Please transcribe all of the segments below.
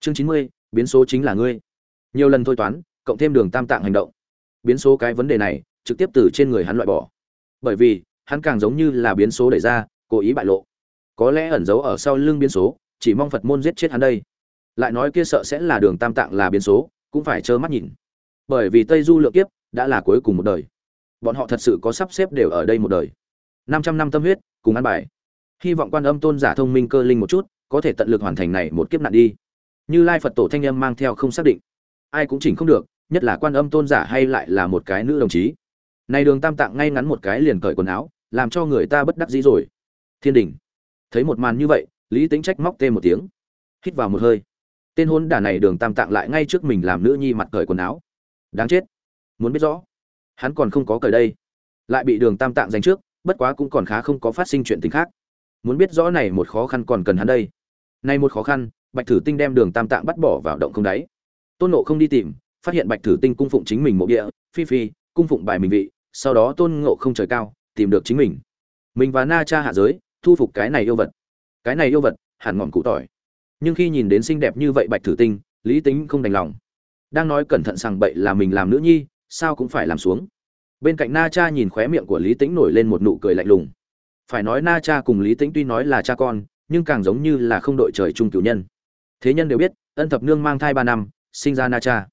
chương chín mươi, biến số chính là ngươi. Nhiều lần thôi toán, cộng thêm đường tam tạng hành động. Biến số cái vấn đề này, trực tiếp từ trên người hắn loại bỏ. Bởi vì, hắn càng giống như là biến số đẩy ra, cố ý bại lộ. Có lẽ ẩn giấu ở sau lưng biến số, chỉ mong phật môn giết chết hắn đây. Lại nói kia sợ sẽ là đường tam tạng là biến số, cũng phải trơ mắt nhìn. Bởi vì tây du lượng kiếp đã là cuối cùng một đời. Bọn họ thật sự có sắp xếp đều ở đây một đời. Năm trăm năm tâm huyết, cùng ăn bài. Hy vọng quan âm tôn giả thông minh cơ linh một chút, có thể tận lực hoàn thành này một kiếp nạn đi như lai phật tổ thanh âm mang theo không xác định. Ai cũng chỉnh không được, nhất là quan âm tôn giả hay lại là một cái nữ đồng chí. Này đường tam tạng ngay ngắn một cái liền cởi quần áo, làm cho người ta bất đắc dĩ rồi. Thiên đình. Thấy một màn như vậy, lý tính trách móc tê một tiếng. Hít vào một hơi. Tên hôn đả này đường tam tạng lại ngay trước mình làm nữ nhi mặt cởi quần áo. Đáng chết. Muốn biết rõ. Hắn còn không có cởi đây. Lại bị đường tam tạng giành trước, bất quá cũng còn khá không có phát sinh chuyện tình khác. Muốn biết rõ này một khó khăn còn cần hắn đây. Nay một khó khăn bạch thử tinh đem đường tam tạng bắt bỏ vào động không đáy. Tôn nộ không đi tìm, phát hiện bạch thử tinh cung phụng chính mình mộ địa, phi phi, cung phụng bài mình vị, sau đó tôn ngộ không trời cao, tìm được chính mình. Mình và na cha hạ giới, thu phục cái này yêu vật. Cái này yêu vật, hẳn ngọn cụ tỏi. Nhưng khi nhìn đến xinh đẹp như vậy bạch thử tinh, lý tính không đành lòng. Đang nói cẩn thận rằng bậy là mình làm nữ nhi, sao cũng phải làm xuống. Bên cạnh na cha nhìn khóe miệng của lý tính nổi lên một nụ cười lạnh lùng. Phải nói na cha cùng lý tính tuy nói là cha con, nhưng càng giống như là không đội trời chung cửu nhân thế nhân đều biết, ân thập nương mang thai ba năm, sinh ra na cha.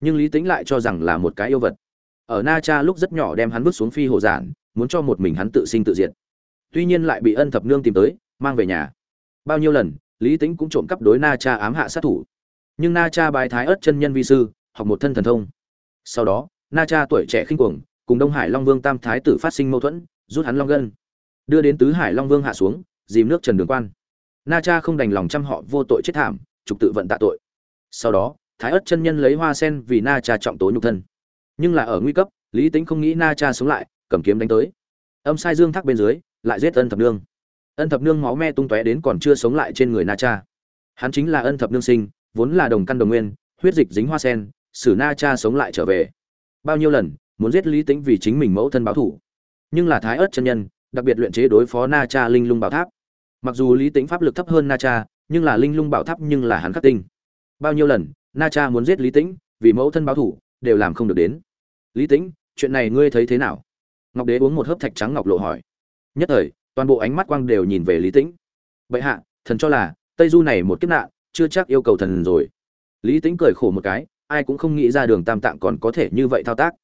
Nhưng lý tính lại cho rằng là một cái yêu vật. Ở na cha lúc rất nhỏ đem hắn vứt xuống phi hồ giản, muốn cho một mình hắn tự sinh tự diệt. Tuy nhiên lại bị ân thập nương tìm tới, mang về nhà. Bao nhiêu lần, lý tính cũng trộm cắp đối na cha ám hạ sát thủ. Nhưng na cha bài thái ớt chân nhân vi sư, học một thân thần thông. Sau đó, na cha tuổi trẻ khinh cuồng, cùng đông hải long vương tam thái tử phát sinh mâu thuẫn, rút hắn long gân. Đưa đến tứ hải long vương hạ xuống, dìm nước trần đường quan. Na cha không đành lòng chăm họ vô tội chết thảm trục tự vận tạ tội. Sau đó, thái ất chân nhân lấy hoa sen vì na cha trọng tố nhục thân. Nhưng là ở nguy cấp, lý tính không nghĩ na cha sống lại, cầm kiếm đánh tới. Âm sai dương thác bên dưới, lại giết ân thập nương. Ân thập nương máu me tung tóe đến còn chưa sống lại trên người na cha. Hắn chính là ân thập nương sinh, vốn là đồng căn đồng nguyên, huyết dịch dính hoa sen, xử na cha sống lại trở về. Bao nhiêu lần, muốn giết lý tính vì chính mình mẫu thân báo thủ. Nhưng là thái ớt chân nhân, đặc biệt luyện chế đối phó na cha linh lung bảo tháp. Mặc dù lý tính pháp lực thấp hơn na cha nhưng là linh lung bảo tháp nhưng là hắn khắc tinh. Bao nhiêu lần, na cha muốn giết lý tĩnh, vì mẫu thân báo thủ, đều làm không được đến. Lý tĩnh, chuyện này ngươi thấy thế nào? Ngọc đế uống một hớp thạch trắng ngọc lộ hỏi. Nhất thời, toàn bộ ánh mắt quang đều nhìn về lý tĩnh. Bệ hạ, thần cho là, tây du này một kiếp nạn, chưa chắc yêu cầu thần rồi. Lý tĩnh cười khổ một cái, ai cũng không nghĩ ra đường tam tạng còn có thể như vậy thao tác.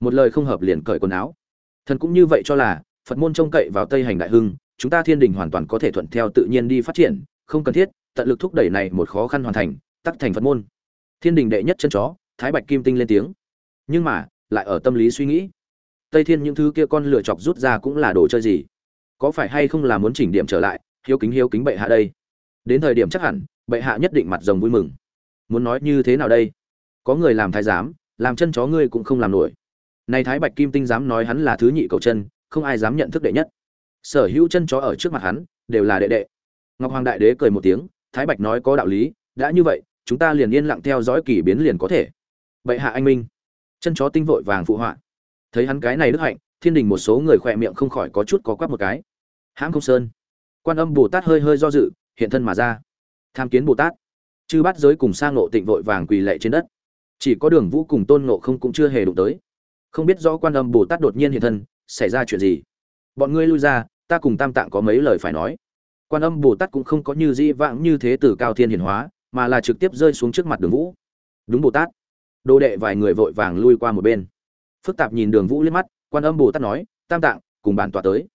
Một lời không hợp liền cởi quần áo. Thần cũng như vậy cho là, phật môn trông cậy vào tây hành đại hưng, chúng ta thiên đình hoàn toàn có thể thuận theo tự nhiên đi phát triển không cần thiết, tận lực thúc đẩy này một khó khăn hoàn thành, tắc thành phật môn. Thiên đình đệ nhất chân chó, thái bạch kim tinh lên tiếng. Nhưng mà, lại ở tâm lý suy nghĩ. Tây thiên những thứ kia con lựa chọc rút ra cũng là đồ chơi gì? Có phải hay không là muốn chỉnh điểm trở lại, hiếu kính hiếu kính bệ hạ đây? Đến thời điểm chắc hẳn, bệ hạ nhất định mặt rồng vui mừng. Muốn nói như thế nào đây? Có người làm thái giám, làm chân chó ngươi cũng không làm nổi. Này thái bạch kim tinh dám nói hắn là thứ nhị cầu chân, không ai dám nhận thức đệ nhất. Sở hữu chân chó ở trước mặt hắn, đều là đệ đệ ngọc hoàng đại đế cười một tiếng, thái bạch nói có đạo lý, đã như vậy, chúng ta liền yên lặng theo dõi kỳ biến liền có thể. Vậy hạ anh minh. Chân chó tinh vội vàng phụ họa. Thấy hắn cái này đức hạnh, thiên đình một số người khỏe miệng không khỏi có chút có quắp một cái. Hãm không sơn. Quan âm bồ tát hơi hơi do dự, hiện thân mà ra. Tham kiến bồ tát. Chư bát giới cùng sang ngộ tịnh vội vàng quỳ lệ trên đất. Chỉ có đường vũ cùng tôn ngộ không cũng chưa hề đụng tới. Không biết rõ quan âm bồ tát đột nhiên hiện thân, xảy ra chuyện gì. Bọn ngươi lui ra, ta cùng tam tạng có mấy lời phải nói quan âm bồ tát cũng không có như di vãng như thế từ cao thiên hiển hóa, mà là trực tiếp rơi xuống trước mặt đường vũ. Đúng bồ tát. Đồ đệ vài người vội vàng lui qua một bên. Phức tạp nhìn đường vũ liếc mắt, quan âm bồ tát nói, tam tạng, cùng bàn tọa tới.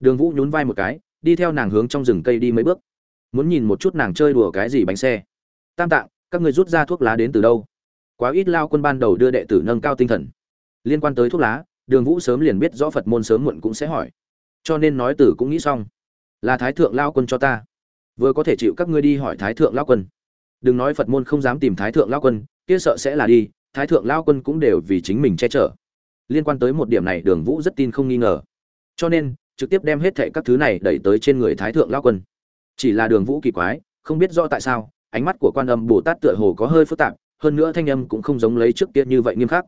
Đường vũ nhún vai một cái, đi theo nàng hướng trong rừng cây đi mấy bước. Muốn nhìn một chút nàng chơi đùa cái gì bánh xe. Tam tạng, các người rút ra thuốc lá đến từ đâu? Quá ít lao quân ban đầu đưa đệ tử nâng cao tinh thần. Liên quan tới thuốc lá, đường vũ sớm liền biết rõ phật môn sớm muộn cũng sẽ hỏi. Cho nên nói tử cũng nghĩ xong là thái thượng lao quân cho ta. Vừa có thể chịu các ngươi đi hỏi thái thượng lao quân. Đừng nói phật môn không dám tìm thái thượng lao quân, kia sợ sẽ là đi, thái thượng lao quân cũng đều vì chính mình che chở. Liên quan tới một điểm này đường vũ rất tin không nghi ngờ. Cho nên, trực tiếp đem hết thệ các thứ này đẩy tới trên người thái thượng lao quân. Chỉ là đường vũ kỳ quái, không biết rõ tại sao, ánh mắt của quan âm bồ tát tựa hồ có hơi phức tạp, hơn nữa thanh âm cũng không giống lấy trước kia như vậy nghiêm khắc.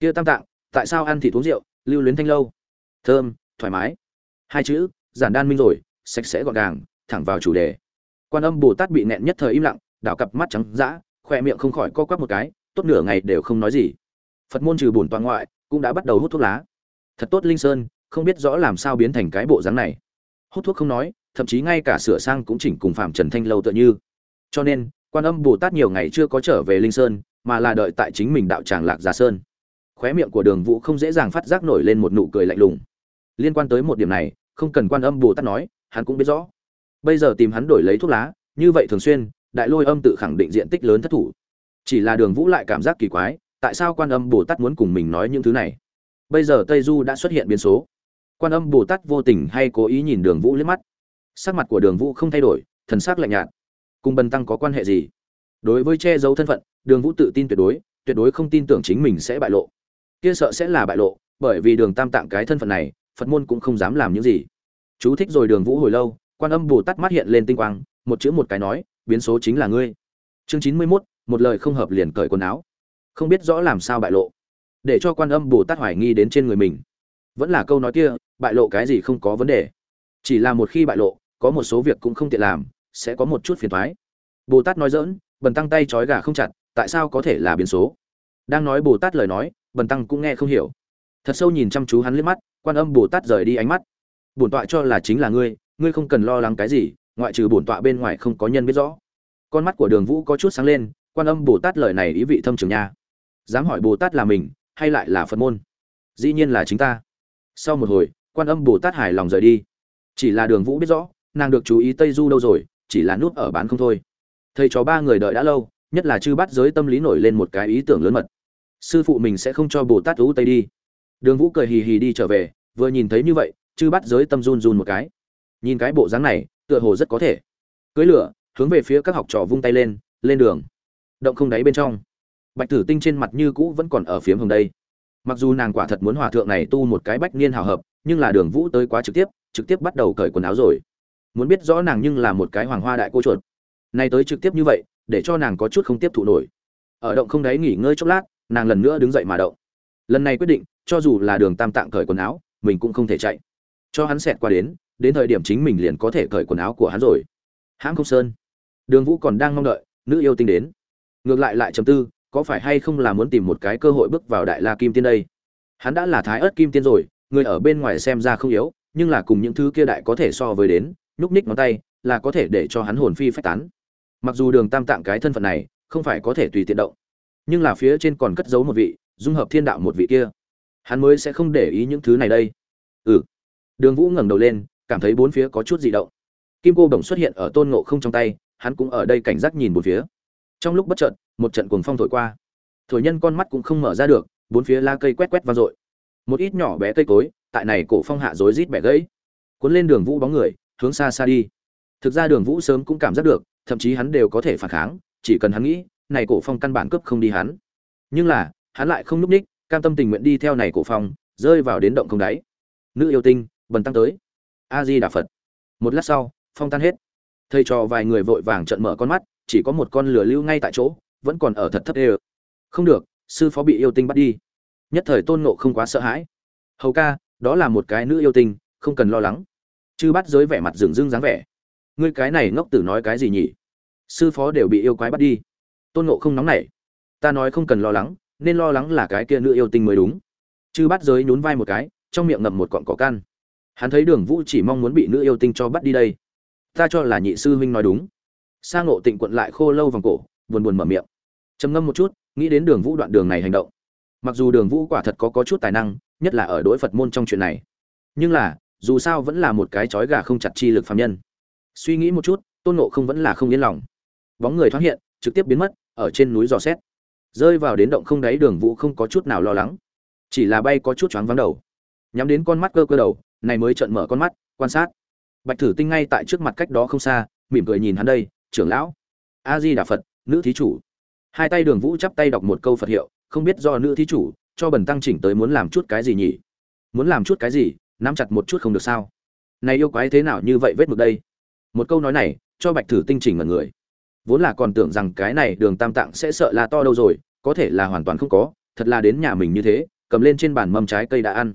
Kia tam tạng, tại sao ăn thịt uống rượu, lưu luyến thanh lâu? Thơm, thoải mái. Hai chữ, giản đan minh rồi sạch sẽ gọn gàng, thẳng vào chủ đề. Quan âm bồ tát bị nẹn nhất thời im lặng, đảo cặp mắt trắng dã, khoe miệng không khỏi co quắp một cái, tốt nửa ngày đều không nói gì. Phật môn trừ bổn toàn ngoại, cũng đã bắt đầu hút thuốc lá. Thật tốt linh sơn, không biết rõ làm sao biến thành cái bộ dáng này. Hút thuốc không nói, thậm chí ngay cả sửa sang cũng chỉnh cùng phạm trần thanh lâu tựa như. Cho nên, quan âm bồ tát nhiều ngày chưa có trở về linh sơn, mà là đợi tại chính mình đạo tràng lạc gia sơn. Khóe miệng của đường vũ không dễ dàng phát giác nổi lên một nụ cười lạnh lùng. Liên quan tới một điểm này, không cần quan âm bồ tát nói hắn cũng biết rõ. Bây giờ tìm hắn đổi lấy thuốc lá, như vậy thường xuyên, đại lôi âm tự khẳng định diện tích lớn thất thủ. Chỉ là đường vũ lại cảm giác kỳ quái, tại sao quan âm bồ tát muốn cùng mình nói những thứ này? Bây giờ tây du đã xuất hiện biến số. Quan âm bồ tát vô tình hay cố ý nhìn đường vũ liếc mắt. Sắc mặt của đường vũ không thay đổi, thần sắc lạnh nhạt. Cùng bần tăng có quan hệ gì? Đối với che giấu thân phận, đường vũ tự tin tuyệt đối tuyệt đối không tin tưởng chính mình sẽ bại lộ. Kia sợ sẽ là bại lộ, bởi vì đường tam tạng cái thân phận này, phật môn cũng không dám làm những gì chú thích rồi đường vũ hồi lâu, quan âm bồ tát mắt hiện lên tinh quang, một chữ một cái nói, biến số chính là ngươi. Chương chín mươi mốt, một lời không hợp liền cởi quần áo. Không biết rõ làm sao bại lộ. Để cho quan âm bồ tát hoài nghi đến trên người mình. Vẫn là câu nói kia, bại lộ cái gì không có vấn đề. Chỉ là một khi bại lộ, có một số việc cũng không tiện làm, sẽ có một chút phiền thoái. Bồ tát nói dỡn bần tăng tay trói gà không chặt, tại sao có thể là biến số? Đang nói bồ tát lời nói, bần tăng cũng nghe không hiểu. Thật sâu nhìn chăm chú hắn liếc mắt, quan âm bồ tát rời đi ánh mắt bổn tọa cho là chính là ngươi ngươi không cần lo lắng cái gì, ngoại trừ bổn tọa bên ngoài không có nhân biết rõ. Con mắt của đường vũ có chút sáng lên, quan âm bồ tát lời này ý vị thâm trường nha. Dám hỏi bồ tát là mình, hay lại là phật môn? Dĩ nhiên là chính ta. Sau một hồi, quan âm bồ tát hài lòng rời đi. Chỉ là đường vũ biết rõ, nàng được chú ý tây du đâu rồi, chỉ là nút ở bán không thôi. Thầy trò ba người đợi đã lâu, nhất là chư bắt giới tâm lý nổi lên một cái ý tưởng lớn mật. Sư phụ mình sẽ không cho bồ tát ú tây đi. Đường vũ cười hì hì đi trở về, vừa nhìn thấy như vậy chư bắt giới tâm run run một cái. Nhìn cái bộ dáng này, tựa hồ rất có thể. Cưới lửa, hướng về phía các học trò vung tay lên lên đường. Động không đáy bên trong. Bạch tử tinh trên mặt như cũ vẫn còn ở phiếm hồng đây. Mặc dù nàng quả thật muốn hòa thượng này tu một cái bách niên hào hợp, nhưng là đường vũ tới quá trực tiếp trực tiếp bắt đầu cởi quần áo rồi. Muốn biết rõ nàng nhưng là một cái hoàng hoa đại cô chuột. Nay tới trực tiếp như vậy, để cho nàng có chút không tiếp thụ nổi. Ở động không đáy nghỉ ngơi chốc lát, nàng lần nữa đứng dậy mà động. Lần này quyết định, cho dù là đường tam tạng cởi quần áo, mình cũng không thể chạy cho hắn xẹt qua đến đến thời điểm chính mình liền có thể cởi quần áo của hắn rồi. Hãng không sơn. Đường vũ còn đang mong đợi, nữ yêu tinh đến. Ngược lại lại chấm tư, có phải hay không là muốn tìm một cái cơ hội bước vào đại la kim tiên đây? Hắn đã là thái ớt kim tiên rồi, người ở bên ngoài xem ra không yếu, nhưng là cùng những thứ kia đại có thể so với đến, nhúc ních ngón tay, là có thể để cho hắn hồn phi phách tán. Mặc dù đường tam tạng cái thân phận này, không phải có thể tùy tiện động, nhưng là phía trên còn cất giấu một vị, dung hợp thiên đạo một vị kia. Hắn mới sẽ không để ý những thứ này đây. Ừ đường vũ ngẩng đầu lên, cảm thấy bốn phía có chút dị động. Kim cô đồng xuất hiện ở tôn ngộ không trong tay, hắn cũng ở đây cảnh giác nhìn bốn phía. Trong lúc bất chợt, một trận cuồng phong thổi qua. Thổi nhân con mắt cũng không mở ra được, bốn phía la cây quét quét vang dội. Một ít nhỏ bé cây cối, tại này cổ phong hạ rối rít bẻ gãy. Cuốn lên đường vũ bóng người, hướng xa xa đi. Thực ra đường vũ sớm cũng cảm giác được, thậm chí hắn đều có thể phản kháng, chỉ cần hắn nghĩ, này cổ phong căn bản cướp không đi hắn. Nhưng là, hắn lại không núp ních, cam tâm tình nguyện đi theo này cổ phong, rơi vào đến động không đáy. Nữ yêu tinh bần tăng tới. A di đà phật. Một lát sau, phong tan hết. Thầy trò vài người vội vàng trận mở con mắt, chỉ có một con lửa lưu ngay tại chỗ, vẫn còn ở thật thấp ê không được, sư phó bị yêu tinh bắt đi. Nhất thời tôn ngộ không quá sợ hãi. Hầu ca, đó là một cái nữ yêu tinh, không cần lo lắng. Chư bắt giới vẻ mặt rừng rưng dáng vẻ. Ngươi cái này ngốc tử nói cái gì nhỉ? Sư phó đều bị yêu quái bắt đi. Tôn ngộ không nóng nảy. Ta nói không cần lo lắng, nên lo lắng là cái kia nữ yêu tinh mới đúng. Chư bắt giới nhún vai một cái, trong miệng ngậm một cọn cỏ can hắn thấy đường vũ chỉ mong muốn bị nữ yêu tinh cho bắt đi đây. Ta cho là nhị sư huynh nói đúng. Sa ngộ tịnh quận lại khô lâu vòng cổ buồn buồn mở miệng. Trầm ngâm một chút nghĩ đến đường vũ đoạn đường này hành động. Mặc dù đường vũ quả thật có, có chút tài năng nhất là ở đối phật môn trong chuyện này. Nhưng là dù sao vẫn là một cái chói gà không chặt chi lực phạm nhân. Suy nghĩ một chút tôn nộ không vẫn là không yên lòng. Bóng người thoát hiện trực tiếp biến mất ở trên núi dò xét. Rơi vào đến động không đáy đường vũ không có chút nào lo lắng. Chỉ là bay có chút choáng vắng đầu. Nhắm đến con mắt cơ cơ đầu này mới trợn mở con mắt, quan sát. Bạch thử tinh ngay tại trước mặt cách đó không xa, mỉm cười nhìn hắn đây, trưởng lão a di đà phật nữ thí chủ. Hai tay đường vũ chắp tay đọc một câu phật hiệu, không biết do nữ thí chủ, cho bần tăng chỉnh tới muốn làm chút cái gì nhỉ? Muốn làm chút cái gì, nắm chặt một chút không được sao? Này yêu quái thế nào như vậy vết mực đây? Một câu nói này, cho bạch thử tinh chỉnh ngần người. Vốn là còn tưởng rằng cái này đường tam tạng sẽ sợ là to đâu rồi, có thể là hoàn toàn không có, thật là đến nhà mình như thế, cầm lên trên bàn mâm trái cây đã ăn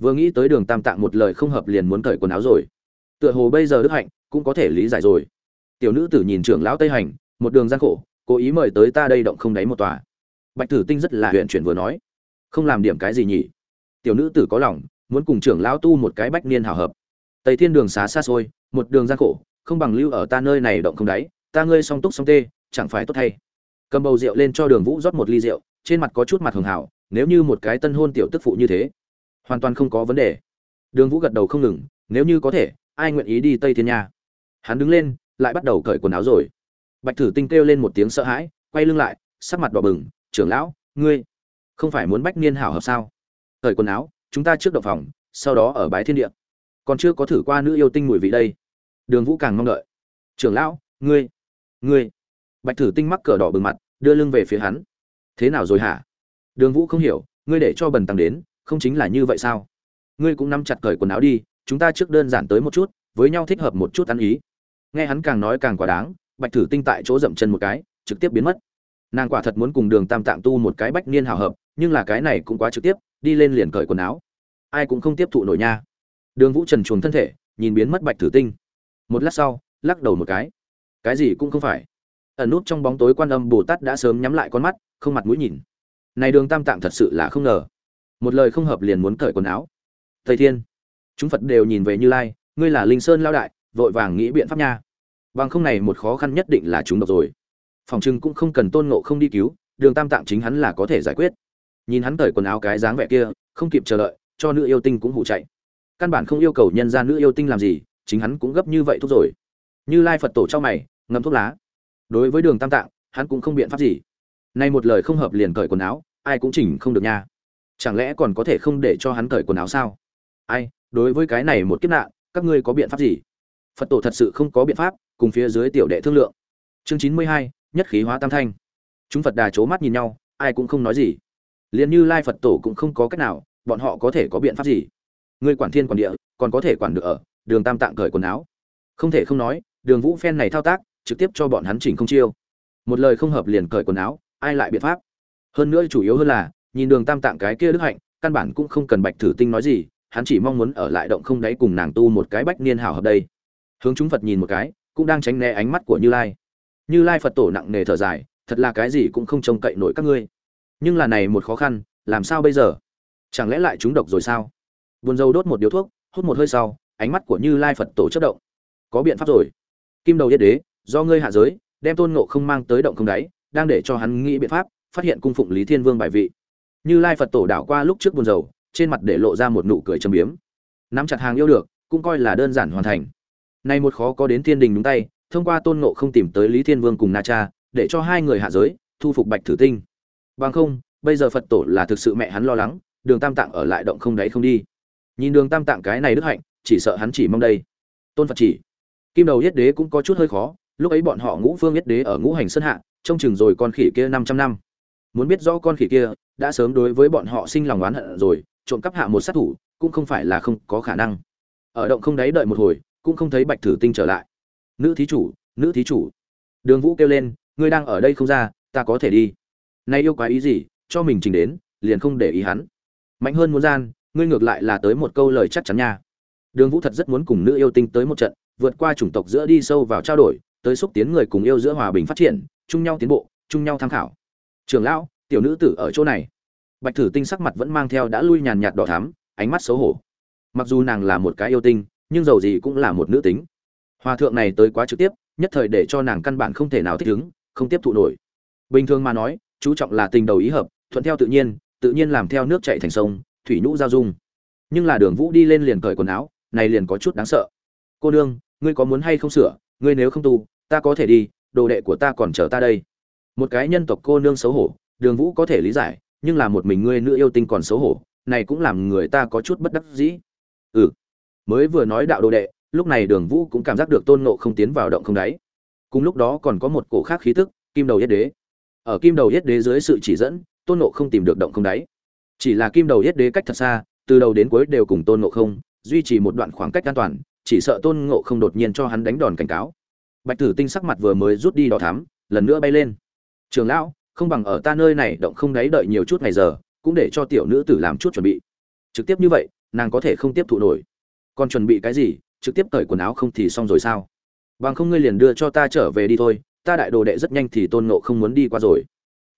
vừa nghĩ tới đường tam tạng một lời không hợp liền muốn cởi quần áo rồi. Tựa hồ bây giờ đức hạnh cũng có thể lý giải rồi. Tiểu nữ tử nhìn trưởng lão tây hành, một đường gian khổ, cố ý mời tới ta đây động không đáy một tòa. Bạch tử tinh rất là huyện chuyển vừa nói. Không làm điểm cái gì nhỉ? Tiểu nữ tử có lòng, muốn cùng trưởng lão tu một cái bách niên hảo hợp. Tây thiên đường xá xa xôi, một đường gian khổ, không bằng lưu ở ta nơi này động không đáy, ta ngươi song túc song tê, chẳng phải tốt thay. Cầm bầu rượu lên cho đường vũ rót một ly rượu, trên mặt có chút mặt hường hảo, nếu như một cái tân hôn tiểu tức phụ như thế hoàn toàn không có vấn đề. Đường vũ gật đầu không ngừng, nếu như có thể, ai nguyện ý đi tây thiên nha? Hắn đứng lên, lại bắt đầu cởi quần áo rồi. Bạch thử tinh kêu lên một tiếng sợ hãi, quay lưng lại, sắc mặt đỏ bừng, trưởng lão, ngươi không phải muốn bách niên hảo hợp sao? Cởi quần áo, chúng ta trước động phòng, sau đó ở bái thiên địa. Còn chưa có thử qua nữ yêu tinh mùi vị đây. Đường vũ càng mong đợi. Trưởng lão, ngươi ngươi. Bạch thử tinh mắc cờ đỏ bừng mặt, đưa lưng về phía hắn. Thế nào rồi hả? Đường vũ không hiểu, ngươi để cho bần tăng đến không chính là như vậy sao? Ngươi cũng nắm chặt cởi quần áo đi, chúng ta trước đơn giản tới một chút, với nhau thích hợp một chút ăn ý. Nghe hắn càng nói càng quá đáng, bạch thử tinh tại chỗ dậm chân một cái, trực tiếp biến mất. Nàng quả thật muốn cùng đường tam tạng tu một cái bách niên hào hợp, nhưng là cái này cũng quá trực tiếp, đi lên liền cởi quần áo. Ai cũng không tiếp thụ nổi nha. Đường vũ trần chuồng thân thể, nhìn biến mất bạch thử tinh. Một lát sau, lắc đầu một cái. Cái gì cũng không phải. Ẩn nút trong bóng tối quan âm bồ tát đã sớm nhắm lại con mắt, không mặt mũi nhìn. Này đường tam tạng thật sự là không ngờ một lời không hợp liền muốn cởi quần áo. Thầy thiên, chúng phật đều nhìn về như lai, ngươi là linh sơn lao đại, vội vàng nghĩ biện pháp nha. Bằng không này một khó khăn nhất định là chúng độc rồi. Phòng trưng cũng không cần tôn ngộ không đi cứu, đường tam tạng chính hắn là có thể giải quyết. Nhìn hắn cởi quần áo cái dáng vẻ kia, không kịp chờ đợi, cho nữ yêu tinh cũng hụ chạy. Căn bản không yêu cầu nhân ra nữ yêu tinh làm gì, chính hắn cũng gấp như vậy thuốc rồi. Như lai phật tổ cho mày ngâm thuốc lá. Đối với đường tam tạng, hắn cũng không biện pháp gì. Nay một lời không hợp liền cởi quần áo, ai cũng chỉnh không được nha chẳng lẽ còn có thể không để cho hắn cởi quần áo sao? Ai, đối với cái này một kiếp nạn, các ngươi có biện pháp gì? Phật tổ thật sự không có biện pháp, cùng phía dưới tiểu đệ thương lượng. Chương chín mươi hai, nhất khí hóa tam thanh. Chúng phật đà c mắt nhìn nhau, ai cũng không nói gì. Liền như lai phật tổ cũng không có cách nào, bọn họ có thể có biện pháp gì? Ngươi quản thiên quản địa, còn có thể quản được ở, đường tam tạng cởi quần áo. Không thể không nói, đường vũ phen này thao tác, trực tiếp cho bọn hắn chỉnh không chiêu. Một lời không hợp liền cởi quần áo, ai lại biện pháp? Hơn nữa chủ yếu hơn là nhìn đường tam tạng cái kia đức hạnh, căn bản cũng không cần bạch thử tinh nói gì, hắn chỉ mong muốn ở lại động không đáy cùng nàng tu một cái bách niên hảo hợp đây. Hướng chúng phật nhìn một cái, cũng đang tránh né ánh mắt của như lai. Như lai phật tổ nặng nề thở dài, thật là cái gì cũng không trông cậy nổi các ngươi. Nhưng là này một khó khăn, làm sao bây giờ? Chẳng lẽ lại chúng độc rồi sao? Buồn dâu đốt một điếu thuốc, hút một hơi sau, ánh mắt của như lai phật tổ chất động. Có biện pháp rồi. Kim đầu yết đế, do ngươi hạ giới, đem tôn ngộ không mang tới động không đáy, đang để cho hắn nghĩ biện pháp, phát hiện cung phụng lý thiên vương bài vị như lai phật tổ đảo qua lúc trước buồn dầu trên mặt để lộ ra một nụ cười châm biếm. Nắm chặt hàng yêu được, cũng coi là đơn giản hoàn thành. Nay một khó có đến thiên đình đúng tay, thông qua tôn ngộ không tìm tới lý thiên vương cùng na cha, để cho hai người hạ giới, thu phục bạch thử tinh. Bằng không, bây giờ phật tổ là thực sự mẹ hắn lo lắng, đường tam tạng ở lại động không đáy không đi. Nhìn đường tam tạng cái này đức hạnh, chỉ sợ hắn chỉ mong đây. Tôn phật chỉ. Kim đầu yết đế cũng có chút hơi khó, lúc ấy bọn họ ngũ phương yết đế ở ngũ hành sơn hạ, trông chừng rồi con khỉ kia 500 năm. Muốn biết rõ con khỉ kia đã sớm đối với bọn họ sinh lòng oán hận rồi, trộm cắp hạ một sát thủ, cũng không phải là không có khả năng. Ở động không đáy đợi một hồi, cũng không thấy bạch thử tinh trở lại. Nữ thí chủ, nữ thí chủ. Đường vũ kêu lên, ngươi đang ở đây không ra, ta có thể đi. Nay yêu quái ý gì, cho mình trình đến, liền không để ý hắn. Mạnh hơn muốn gian, ngươi ngược lại là tới một câu lời chắc chắn nha. Đường vũ thật rất muốn cùng nữ yêu tinh tới một trận, vượt qua chủng tộc giữa đi sâu vào trao đổi, tới xúc tiến người cùng yêu giữa hòa bình phát triển, chung nhau tiến bộ, chung nhau tham khảo. Trường lão tiểu nữ tử ở chỗ này. Bạch thử tinh sắc mặt vẫn mang theo đã lui nhàn nhạt đỏ thắm, ánh mắt xấu hổ. Mặc dù nàng là một cái yêu tinh, nhưng dầu gì cũng là một nữ tính. Hòa thượng này tới quá trực tiếp, nhất thời để cho nàng căn bản không thể nào thích ứng, không tiếp thụ nổi. Bình thường mà nói, chú trọng là tình đầu ý hợp, thuận theo tự nhiên tự nhiên làm theo nước chạy thành sông, thủy nhũ giao dung. Nhưng là đường vũ đi lên liền cởi quần áo, này liền có chút đáng sợ. Cô nương, ngươi có muốn hay không sửa, ngươi nếu không tu, ta có thể đi, đồ đệ của ta còn chờ ta đây. Một cái nhân tộc cô nương xấu hổ đường vũ có thể lý giải nhưng là một mình ngươi nữ yêu tinh còn xấu hổ này cũng làm người ta có chút bất đắc dĩ. Ừ. Mới vừa nói đạo đồ đệ lúc này đường vũ cũng cảm giác được tôn nộ không tiến vào động không đáy. Cùng lúc đó còn có một cổ khác khí tức kim đầu yết đế. Ở kim đầu yết đế dưới sự chỉ dẫn tôn nộ không tìm được động không đáy. Chỉ là kim đầu yết đế cách thật xa từ đầu đến cuối đều cùng tôn nộ không duy trì một đoạn khoảng cách an toàn chỉ sợ tôn ngộ không đột nhiên cho hắn đánh đòn cảnh cáo. Bạch tử tinh sắc mặt vừa mới rút đi đỏ thám, lần nữa bay lên. Trường lão không bằng ở ta nơi này động không đáy đợi nhiều chút ngày giờ, cũng để cho tiểu nữ tử làm chút chuẩn bị. Trực tiếp như vậy, nàng có thể không tiếp thụ nổi. Còn chuẩn bị cái gì, trực tiếp cởi quần áo không thì xong rồi sao? Bằng không ngươi liền đưa cho ta trở về đi thôi, ta đại đồ đệ rất nhanh thì tôn nộ không muốn đi qua rồi.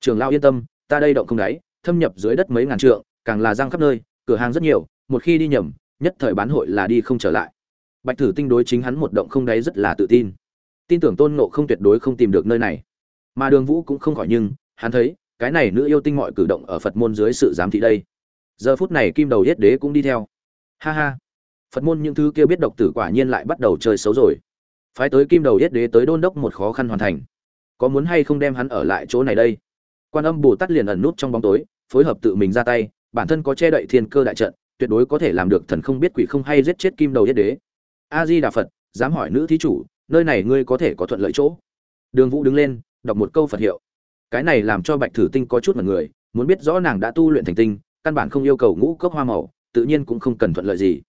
Trường lao yên tâm, ta đây động không đáy, thâm nhập dưới đất mấy ngàn trượng, càng là giang khắp nơi, cửa hàng rất nhiều, một khi đi nhầm, nhất thời bán hội là đi không trở lại. Bạch thử tinh đối chính hắn một động không đáy rất là tự tin. Tin tưởng tôn nộ không tuyệt đối không tìm được nơi này. Mà đường vũ cũng không khỏi nhưng hắn thấy, cái này nữ yêu tinh mọi cử động ở phật môn dưới sự giám thị đây. Giờ phút này kim đầu yết đế cũng đi theo. Ha ha. Phật môn những thứ kia biết độc tử quả nhiên lại bắt đầu chơi xấu rồi. Phái tới kim đầu yết đế tới đôn đốc một khó khăn hoàn thành. Có muốn hay không đem hắn ở lại chỗ này đây? Quan âm bồ tát liền ẩn nút trong bóng tối, phối hợp tự mình ra tay, bản thân có che đậy thiên cơ đại trận, tuyệt đối có thể làm được thần không biết quỷ không hay giết chết kim đầu yết đế. A di đà phật, dám hỏi nữ thí chủ, nơi này ngươi có thể có thuận lợi chỗ? Đường vũ đứng lên, đọc một câu phật hiệu cái này làm cho bạch thử tinh có chút mật người, muốn biết rõ nàng đã tu luyện thành tinh, căn bản không yêu cầu ngũ cốc hoa màu, tự nhiên cũng không cần thuận lợi gì.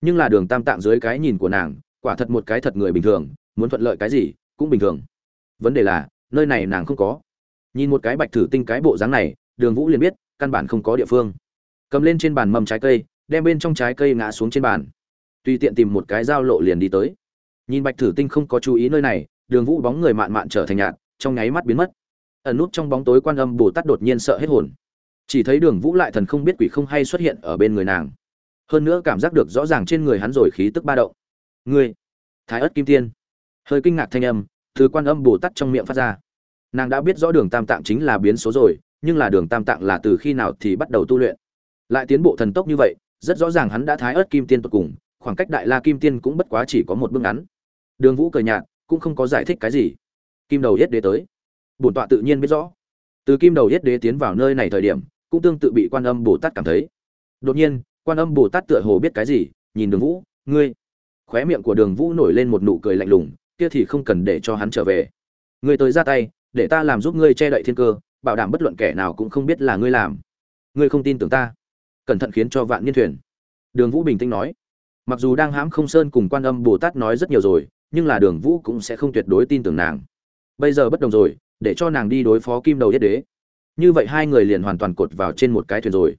Nhưng là đường tam tạng dưới cái nhìn của nàng, quả thật một cái thật người bình thường, muốn thuận lợi cái gì, cũng bình thường. Vấn đề là, nơi này nàng không có. Nhìn một cái bạch thử tinh cái bộ dáng này, đường vũ liền biết, căn bản không có địa phương. Cầm lên trên bàn mầm trái cây, đem bên trong trái cây ngã xuống trên bàn. Tùy tiện tìm một cái giao lộ liền đi tới. Nhìn bạch thử tinh không có chú ý nơi này, đường vũ bóng người mạn mạn trở thành nhạt, trong nháy mắt biến mất ẩn nút trong bóng tối quan âm bồ tát đột nhiên sợ hết hồn. Chỉ thấy đường vũ lại thần không biết quỷ không hay xuất hiện ở bên người nàng. Hơn nữa cảm giác được rõ ràng trên người hắn rồi khí tức ba động. Ngươi, thái ất kim tiên. Hơi kinh ngạc thanh âm từ quan âm bồ tát trong miệng phát ra. Nàng đã biết rõ đường tam tạng chính là biến số rồi, nhưng là đường tam tạng là từ khi nào thì bắt đầu tu luyện. Lại tiến bộ thần tốc như vậy, rất rõ ràng hắn đã thái ớt kim tiên tột cùng, khoảng cách đại la kim tiên cũng bất quá chỉ có một bước ngắn. Đường vũ cười nhạt, cũng không có giải thích cái gì. Kim đầu yết đế tới bổn tọa tự nhiên biết rõ. Từ kim đầu yết đế tiến vào nơi này thời điểm, cũng tương tự bị quan âm bồ tát cảm thấy. Đột nhiên, quan âm bồ tát tựa hồ biết cái gì, nhìn đường vũ, ngươi. Khóe miệng của đường vũ nổi lên một nụ cười lạnh lùng, kia thì không cần để cho hắn trở về. Ngươi tới ra tay, để ta làm giúp ngươi che đậy thiên cơ, bảo đảm bất luận kẻ nào cũng không biết là ngươi làm. Ngươi không tin tưởng ta. Cẩn thận khiến cho vạn niên thuyền. Đường vũ bình tĩnh nói. Mặc dù đang hãm không sơn cùng quan âm bồ tát nói rất nhiều rồi, nhưng là đường vũ cũng sẽ không tuyệt đối tin tưởng nàng. Bây giờ bất đồng rồi để cho nàng đi đối phó kim đầu yết đế. Như vậy hai người liền hoàn toàn cột vào trên một cái thuyền rồi.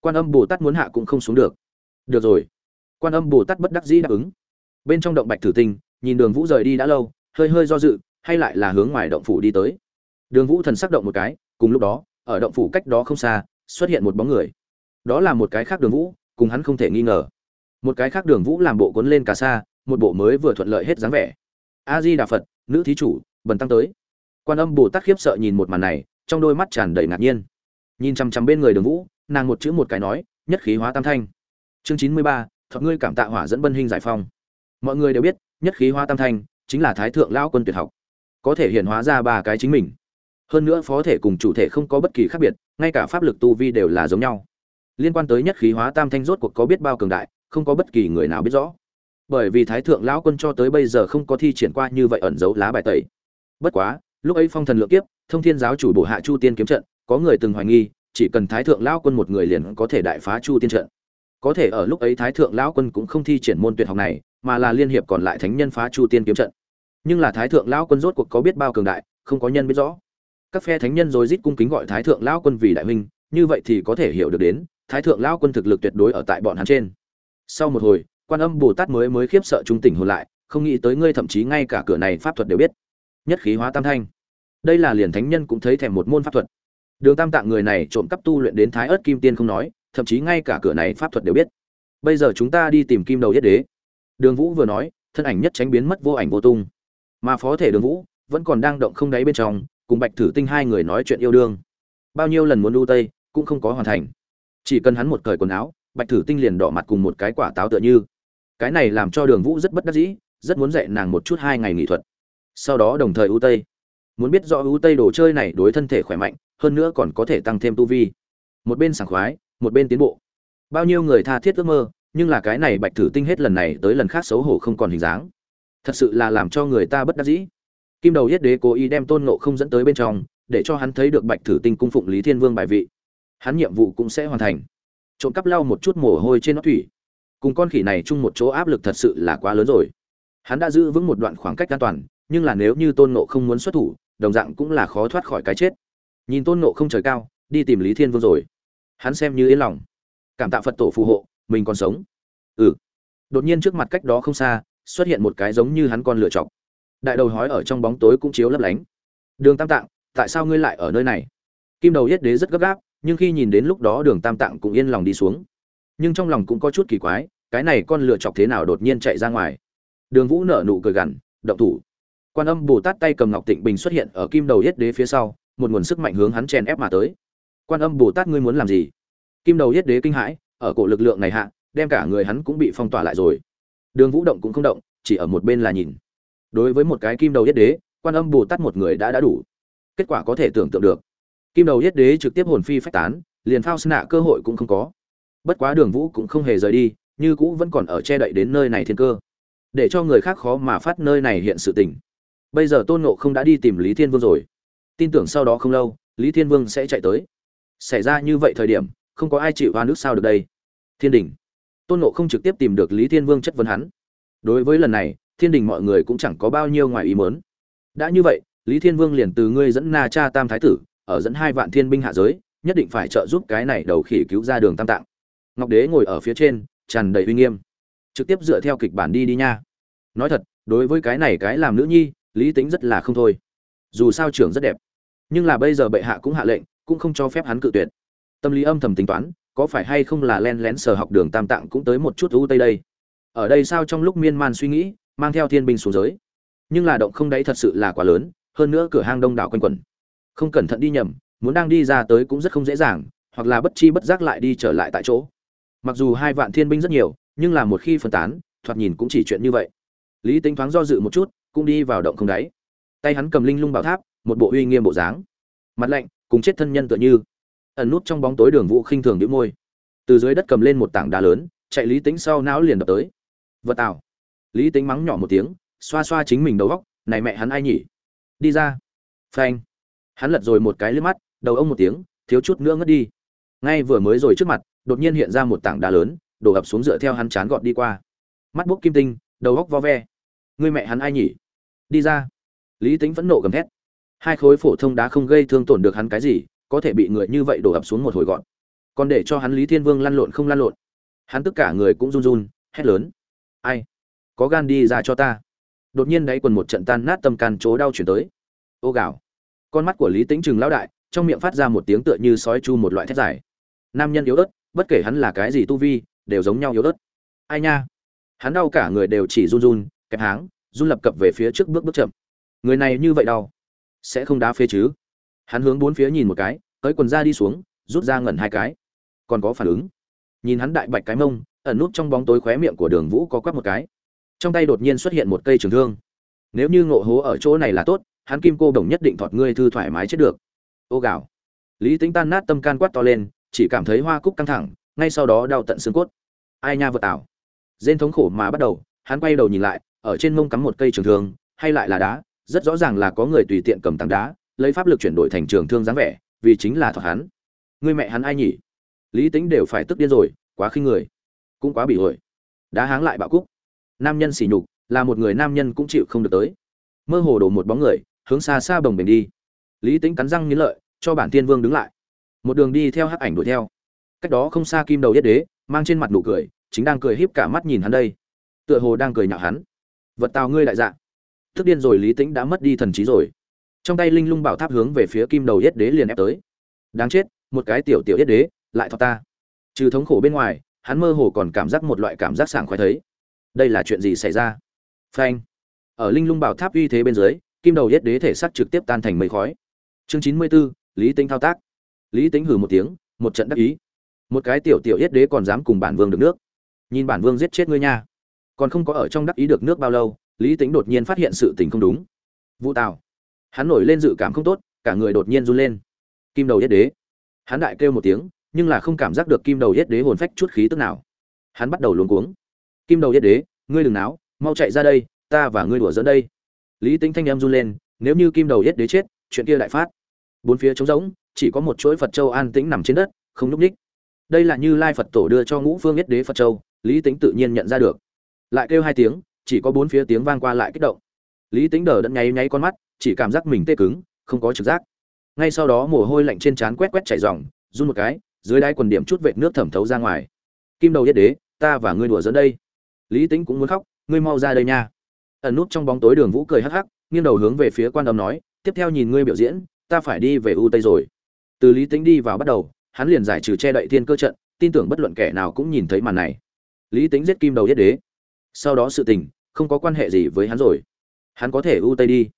Quan âm bồ tát muốn hạ cũng không xuống được. Được rồi. Quan âm bồ tát bất đắc dĩ đáp ứng. Bên trong động bạch thử tinh, nhìn đường vũ rời đi đã lâu, hơi hơi do dự, hay lại là hướng ngoài động phủ đi tới. Đường vũ thần sắc động một cái, cùng lúc đó, ở động phủ cách đó không xa, xuất hiện một bóng người. Đó là một cái khác đường vũ, cùng hắn không thể nghi ngờ. Một cái khác đường vũ làm bộ cuốn lên cả xa, một bộ mới vừa thuận lợi hết dáng vẻ. A di đà phật, nữ thí chủ, bần tăng tới quan âm bồ tát khiếp sợ nhìn một màn này, trong đôi mắt tràn đầy ngạc nhiên. Nhìn chằm chằm bên người đường vũ, nàng một chữ một cái nói, nhất khí hóa tam thanh. Chương chín mươi ba thuật ngươi cảm tạ hỏa dẫn bân hình giải phong. Mọi người đều biết, nhất khí hóa tam thanh chính là thái thượng lão quân tuyệt học, có thể hiện hóa ra ba cái chính mình. Hơn nữa phó thể cùng chủ thể không có bất kỳ khác biệt, ngay cả pháp lực tu vi đều là giống nhau. Liên quan tới nhất khí hóa tam thanh rốt cuộc có biết bao cường đại, không có bất kỳ người nào biết rõ. Bởi vì thái thượng lão quân cho tới bây giờ không có thi triển qua như vậy ẩn giấu lá bài tẩy. Bất quá lúc ấy phong thần lượng kiếp, thông thiên giáo chủ bổ hạ chu tiên kiếm trận, có người từng hoài nghi, chỉ cần thái thượng lão quân một người liền có thể đại phá chu tiên trận. Có thể ở lúc ấy thái thượng lão quân cũng không thi triển môn tuyệt học này, mà là liên hiệp còn lại thánh nhân phá chu tiên kiếm trận. Nhưng là thái thượng lão quân rốt cuộc có biết bao cường đại, không có nhân biết rõ. Các phe thánh nhân rồi rít cung kính gọi thái thượng lão quân vì đại huynh, như vậy thì có thể hiểu được đến, thái thượng lão quân thực lực tuyệt đối ở tại bọn hắn trên. Sau một hồi, quan âm bồ tát mới mới khiếp sợ trung tỉnh hồn lại, không nghĩ tới ngươi thậm chí ngay cả cửa này pháp thuật đều biết nhất khí hóa tam thanh. Đây là liền thánh nhân cũng thấy thèm một môn pháp thuật. Đường tam tạng người này trộm cắp tu luyện đến thái ớt kim tiên không nói, thậm chí ngay cả cửa này pháp thuật đều biết. Bây giờ chúng ta đi tìm kim đầu yết đế. Đường vũ vừa nói, thân ảnh nhất tránh biến mất vô ảnh vô tung. Mà phó thể đường vũ vẫn còn đang động không đáy bên trong, cùng bạch thử tinh hai người nói chuyện yêu đương. Bao nhiêu lần muốn đu tây, cũng không có hoàn thành. Chỉ cần hắn một cởi quần áo, bạch thử tinh liền đỏ mặt cùng một cái quả táo tựa như. Cái này làm cho đường vũ rất bất đắc dĩ, rất muốn dạy nàng một chút hai ngày nghỉ thuật sau đó đồng thời ưu tây. Muốn biết rõ ưu tây đồ chơi này đối thân thể khỏe mạnh, hơn nữa còn có thể tăng thêm tu vi. Một bên sảng khoái, một bên tiến bộ. Bao nhiêu người tha thiết ước mơ, nhưng là cái này bạch thử tinh hết lần này tới lần khác xấu hổ không còn hình dáng. Thật sự là làm cho người ta bất đắc dĩ. Kim đầu yết đế cố ý đem tôn nộ không dẫn tới bên trong, để cho hắn thấy được bạch thử tinh cung phụng lý thiên vương bài vị. Hắn nhiệm vụ cũng sẽ hoàn thành. Trộm cắp lau một chút mồ hôi trên nó thủy. Cùng con khỉ này chung một chỗ áp lực thật sự là quá lớn rồi. Hắn đã giữ vững một đoạn khoảng cách an toàn nhưng là nếu như tôn nộ không muốn xuất thủ, đồng dạng cũng là khó thoát khỏi cái chết. Nhìn tôn nộ không trời cao, đi tìm lý thiên vương rồi. Hắn xem như yên lòng. Cảm tạ phật tổ phù hộ, mình còn sống. Ừ. Đột nhiên trước mặt cách đó không xa, xuất hiện một cái giống như hắn con lựa chọc. Đại đầu hói ở trong bóng tối cũng chiếu lấp lánh. Đường tam tạng, tại sao ngươi lại ở nơi này? Kim đầu yết đế rất gấp gáp, nhưng khi nhìn đến lúc đó đường tam tạng cũng yên lòng đi xuống. Nhưng trong lòng cũng có chút kỳ quái, cái này con lựa chọc thế nào đột nhiên chạy ra ngoài? Đường vũ nở nụ cười gằn, động thủ quan âm bồ tát tay cầm ngọc tịnh bình xuất hiện ở kim đầu yết đế phía sau, một nguồn sức mạnh hướng hắn chèn ép mà tới. Quan âm bồ tát ngươi muốn làm gì? Kim đầu yết đế kinh hãi, ở cổ lực lượng này hạ, đem cả người hắn cũng bị phong tỏa lại rồi. Đường vũ động cũng không động, chỉ ở một bên là nhìn. Đối với một cái kim đầu yết đế, quan âm bồ tát một người đã đã đủ. Kết quả có thể tưởng tượng được. Kim đầu yết đế trực tiếp hồn phi phách tán, liền phao nạ cơ hội cũng không có. Bất quá đường vũ cũng không hề rời đi, như cũ vẫn còn ở che đậy đến nơi này thiên cơ. Để cho người khác khó mà phát nơi này hiện sự tình bây giờ tôn nộ không đã đi tìm lý thiên vương rồi. Tin tưởng sau đó không lâu, lý thiên vương sẽ chạy tới. Xảy ra như vậy thời điểm, không có ai chịu hoa nước sao được đây. Thiên đình. Tôn nộ không trực tiếp tìm được lý thiên vương chất vấn hắn. Đối với lần này, thiên đình mọi người cũng chẳng có bao nhiêu ngoài ý mớn đã như vậy, lý thiên vương liền từ ngươi dẫn na cha tam thái tử, ở dẫn hai vạn thiên binh hạ giới, nhất định phải trợ giúp cái này đầu khỉ cứu ra đường tam tạng. Ngọc đế ngồi ở phía trên, tràn đầy uy nghiêm. Trực tiếp dựa theo kịch bản đi đi nha. Nói thật, đối với cái này cái làm nữ nhi lý tính rất là không thôi. Dù sao trưởng rất đẹp, nhưng là bây giờ bệ hạ cũng hạ lệnh, cũng không cho phép hắn cự tuyệt. Tâm lý âm thầm tính toán, có phải hay không là len lén sờ học đường tam tạng cũng tới một chút u tây đây? Ở đây sao trong lúc miên man suy nghĩ, mang theo thiên binh xuống giới. Nhưng là động không đáy thật sự là quá lớn, hơn nữa cửa hang đông đảo quanh quẩn. Không cẩn thận đi nhầm, muốn đang đi ra tới cũng rất không dễ dàng, hoặc là bất chi bất giác lại đi trở lại tại chỗ. Mặc dù hai vạn thiên binh rất nhiều, nhưng là một khi phân tán, thoạt nhìn cũng chỉ chuyện như vậy. Lý tính thoáng do dự một chút cũng đi vào động không đáy. Tay hắn cầm linh lung bảo tháp một bộ uy nghiêm bộ dáng. Mặt lạnh cùng chết thân nhân tựa như. Ẩn nút trong bóng tối đường vũ khinh thường đĩu môi. Từ dưới đất cầm lên một tảng đá lớn chạy lý tính sau não liền đập tới. Vật tảo, lý tính mắng nhỏ một tiếng xoa xoa chính mình đầu góc này mẹ hắn ai nhỉ? Đi ra. Phanh. Hắn lật rồi một cái liếc mắt đầu ông một tiếng thiếu chút nữa ngất đi. Ngay vừa mới rồi trước mặt đột nhiên hiện ra một tảng đá lớn đổ ập xuống dựa theo hắn chán gọt đi qua. Mắt bốc kim tinh đầu góc vo ve. Người mẹ hắn ai nhỉ? Đi ra. Lý tính phẫn nộ gầm thét. Hai khối phổ thông đá không gây thương tổn được hắn cái gì, có thể bị người như vậy đổ ập xuống một hồi gọn. Còn để cho hắn lý thiên vương lăn lộn không lăn lộn. Hắn tất cả người cũng run run, hét lớn. Ai? Có gan đi ra cho ta. Đột nhiên đáy quần một trận tan nát tâm can chỗ đau chuyển tới. Ô gạo con mắt của lý tính chừng lão đại, trong miệng phát ra một tiếng tựa như sói chu một loại thét dài. Nam nhân yếu ớt, bất kể hắn là cái gì tu vi, đều giống nhau yếu ớt. Ai nha? Hắn đau cả người đều chỉ run run, kẹp háng run lập cập về phía trước bước bước chậm. Người này như vậy đau, sẽ không đá phê chứ? Hắn hướng bốn phía nhìn một cái, tới quần ra đi xuống, rút ra ngẩn hai cái. Còn có phản ứng. Nhìn hắn đại bạch cái mông, ẩn nút trong bóng tối khóe miệng của đường vũ có quắp một cái. Trong tay đột nhiên xuất hiện một cây trường thương. Nếu như ngộ hố ở chỗ này là tốt, hắn kim cô đồng nhất định thọt ngươi thư thoải mái chết được. Ô gạo lý tính tan nát tâm can quát to lên, chỉ cảm thấy hoa cúc căng thẳng, ngay sau đó đau tận xương cốt. Ai nha vợ tảo. Dên thống khổ mà bắt đầu, hắn quay đầu nhìn lại ở trên mông cắm một cây trường thương, hay lại là đá, rất rõ ràng là có người tùy tiện cầm tảng đá, lấy pháp lực chuyển đổi thành trường thương dáng vẻ, vì chính là thọt hắn. Người mẹ hắn ai nhỉ? Lý tính đều phải tức điên rồi, quá khinh người, cũng quá bị rồi. đá háng lại bạo cúc. Nam nhân sỉ nhục, là một người nam nhân cũng chịu không được tới. Mơ hồ đổ một bóng người, hướng xa xa bồng bềnh đi. Lý tính cắn răng nghiến lợi, cho bản tiên vương đứng lại. Một đường đi theo hắc ảnh đuổi theo. Cách đó không xa kim đầu yết đế, mang trên mặt nụ cười, chính đang cười híp cả mắt nhìn hắn đây. Tựa hồ đang cười nhạo hắn vật tào ngươi đại dạ. Thức điên rồi lý Tĩnh đã mất đi thần trí rồi. Trong tay linh lung bảo tháp hướng về phía kim đầu yết đế liền ép tới. Đáng chết một cái tiểu tiểu yết đế lại thọ ta. Trừ thống khổ bên ngoài hắn mơ hồ còn cảm giác một loại cảm giác sảng khoái thấy. Đây là chuyện gì xảy ra? Phanh. Ở linh lung bảo tháp uy thế bên dưới kim đầu yết đế thể xác trực tiếp tan thành mây khói. Chương chín mươi 94, lý tính thao tác. Lý tính hừ một tiếng một trận đắc ý. Một cái tiểu tiểu yết đế còn dám cùng bản vương được nước. Nhìn bản vương giết chết ngươi nha còn không có ở trong đắc ý được nước bao lâu, lý tính đột nhiên phát hiện sự tình không đúng. Vũ tào, hắn nổi lên dự cảm không tốt, cả người đột nhiên run lên. Kim đầu yết đế. Hắn đại kêu một tiếng, nhưng là không cảm giác được kim đầu yết đế hồn phách chút khí tức nào. Hắn bắt đầu luống cuống. Kim đầu yết đế, ngươi đừng náo, mau chạy ra đây, ta và ngươi đùa dẫn đây. Lý tính thanh em run lên, nếu như kim đầu yết đế chết, chuyện kia đại phát. Bốn phía trống rỗng, chỉ có một chuỗi phật châu an tĩnh nằm trên đất, không núp ních. Đây là như lai phật tổ đưa cho ngũ phương yết đế phật châu, lý tính tự nhiên nhận ra được lại kêu hai tiếng, chỉ có bốn phía tiếng vang qua lại kích động. Lý tính đờ đẫn nháy nháy con mắt, chỉ cảm giác mình tê cứng, không có trực giác. Ngay sau đó mồ hôi lạnh trên trán quét quét chảy ròng, run một cái, dưới đáy quần điểm chút vệt nước thẩm thấu ra ngoài. Kim đầu yết đế, ta và ngươi đùa dẫn đây. Lý tính cũng muốn khóc, ngươi mau ra đây nha. Ẩn nút trong bóng tối đường vũ cười hắc hắc, nghiêng đầu hướng về phía quan âm nói, tiếp theo nhìn ngươi biểu diễn, ta phải đi về u tây rồi. Từ lý tính đi vào bắt đầu, hắn liền giải trừ che đậy thiên cơ trận, tin tưởng bất luận kẻ nào cũng nhìn thấy màn này. Lý tính giết kim đầu yết đế sau đó sự tình, không có quan hệ gì với hắn rồi. Hắn có thể ưu tây đi.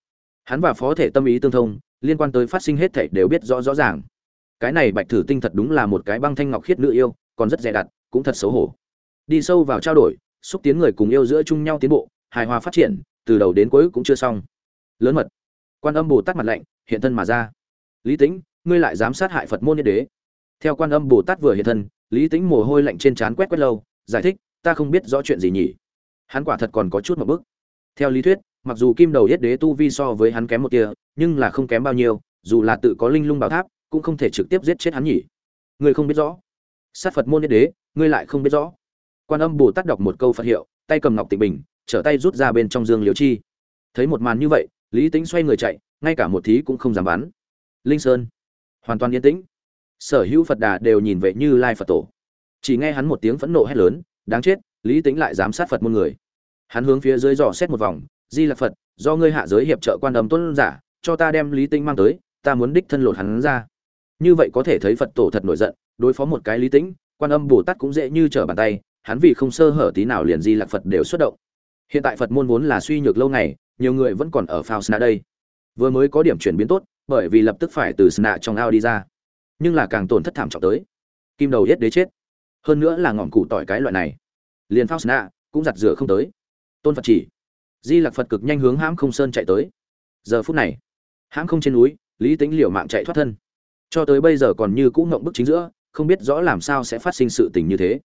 Hắn và phó thể tâm ý tương thông, liên quan tới phát sinh hết thảy đều biết rõ rõ ràng. Cái này bạch thử tinh thật đúng là một cái băng thanh ngọc khiết nữ yêu, còn rất dè đặt, cũng thật xấu hổ. Đi sâu vào trao đổi, xúc tiến người cùng yêu giữa chung nhau tiến bộ, hài hòa phát triển, từ đầu đến cuối cũng chưa xong. Lớn mật. Quan âm bồ tát mặt lạnh, hiện thân mà ra. Lý tĩnh, ngươi lại dám sát hại phật môn nhân đế. Theo quan âm bồ tát vừa hiện thân, lý tĩnh mồ hôi lạnh trên trán quét quét lâu, giải thích, ta không biết rõ chuyện gì nhỉ hắn quả thật còn có chút một bước theo lý thuyết, mặc dù kim đầu yết đế tu vi so với hắn kém một tia, nhưng là không kém bao nhiêu, dù là tự có linh lung bảo tháp, cũng không thể trực tiếp giết chết hắn nhỉ. Ngươi không biết rõ. Sát phật môn yết đế, ngươi lại không biết rõ. Quan âm bồ tát đọc một câu phật hiệu, tay cầm ngọc tịnh bình, trở tay rút ra bên trong dương liễu chi. Thấy một màn như vậy, lý tính xoay người chạy, ngay cả một thí cũng không dám bắn. Linh sơn. Hoàn toàn yên tĩnh. Sở hữu phật đà đều nhìn về như lai phật tổ. Chỉ nghe hắn một tiếng phẫn nộ hét lớn, đáng chết lý tính lại giám sát phật môn người. Hắn hướng phía dưới dò xét một vòng, di lạc phật, do ngươi hạ giới hiệp trợ quan âm tuân giả, cho ta đem lý tính mang tới, ta muốn đích thân lột hắn ra. Như vậy có thể thấy phật tổ thật nổi giận, đối phó một cái lý tính quan âm bồ tát cũng dễ như trở bàn tay, hắn vì không sơ hở tí nào liền di lạc phật đều xuất động. Hiện tại phật môn vốn là suy nhược lâu ngày, nhiều người vẫn còn ở phao sna đây. Vừa mới có điểm chuyển biến tốt, bởi vì lập tức phải từ sna trong ao đi ra. Nhưng là càng tổn thất thảm trọng tới. Kim đầu yết đế chết. Hơn nữa là ngọn củ tỏi cái loại này liền phao sna cũng giặt rửa không tới. Tôn phật chỉ, di lặc phật cực nhanh hướng hãm không sơn chạy tới. Giờ phút này, hãm không trên núi, lý tính liều mạng chạy thoát thân. Cho tới bây giờ còn như cũng ngộng bức chính giữa, không biết rõ làm sao sẽ phát sinh sự tình như thế.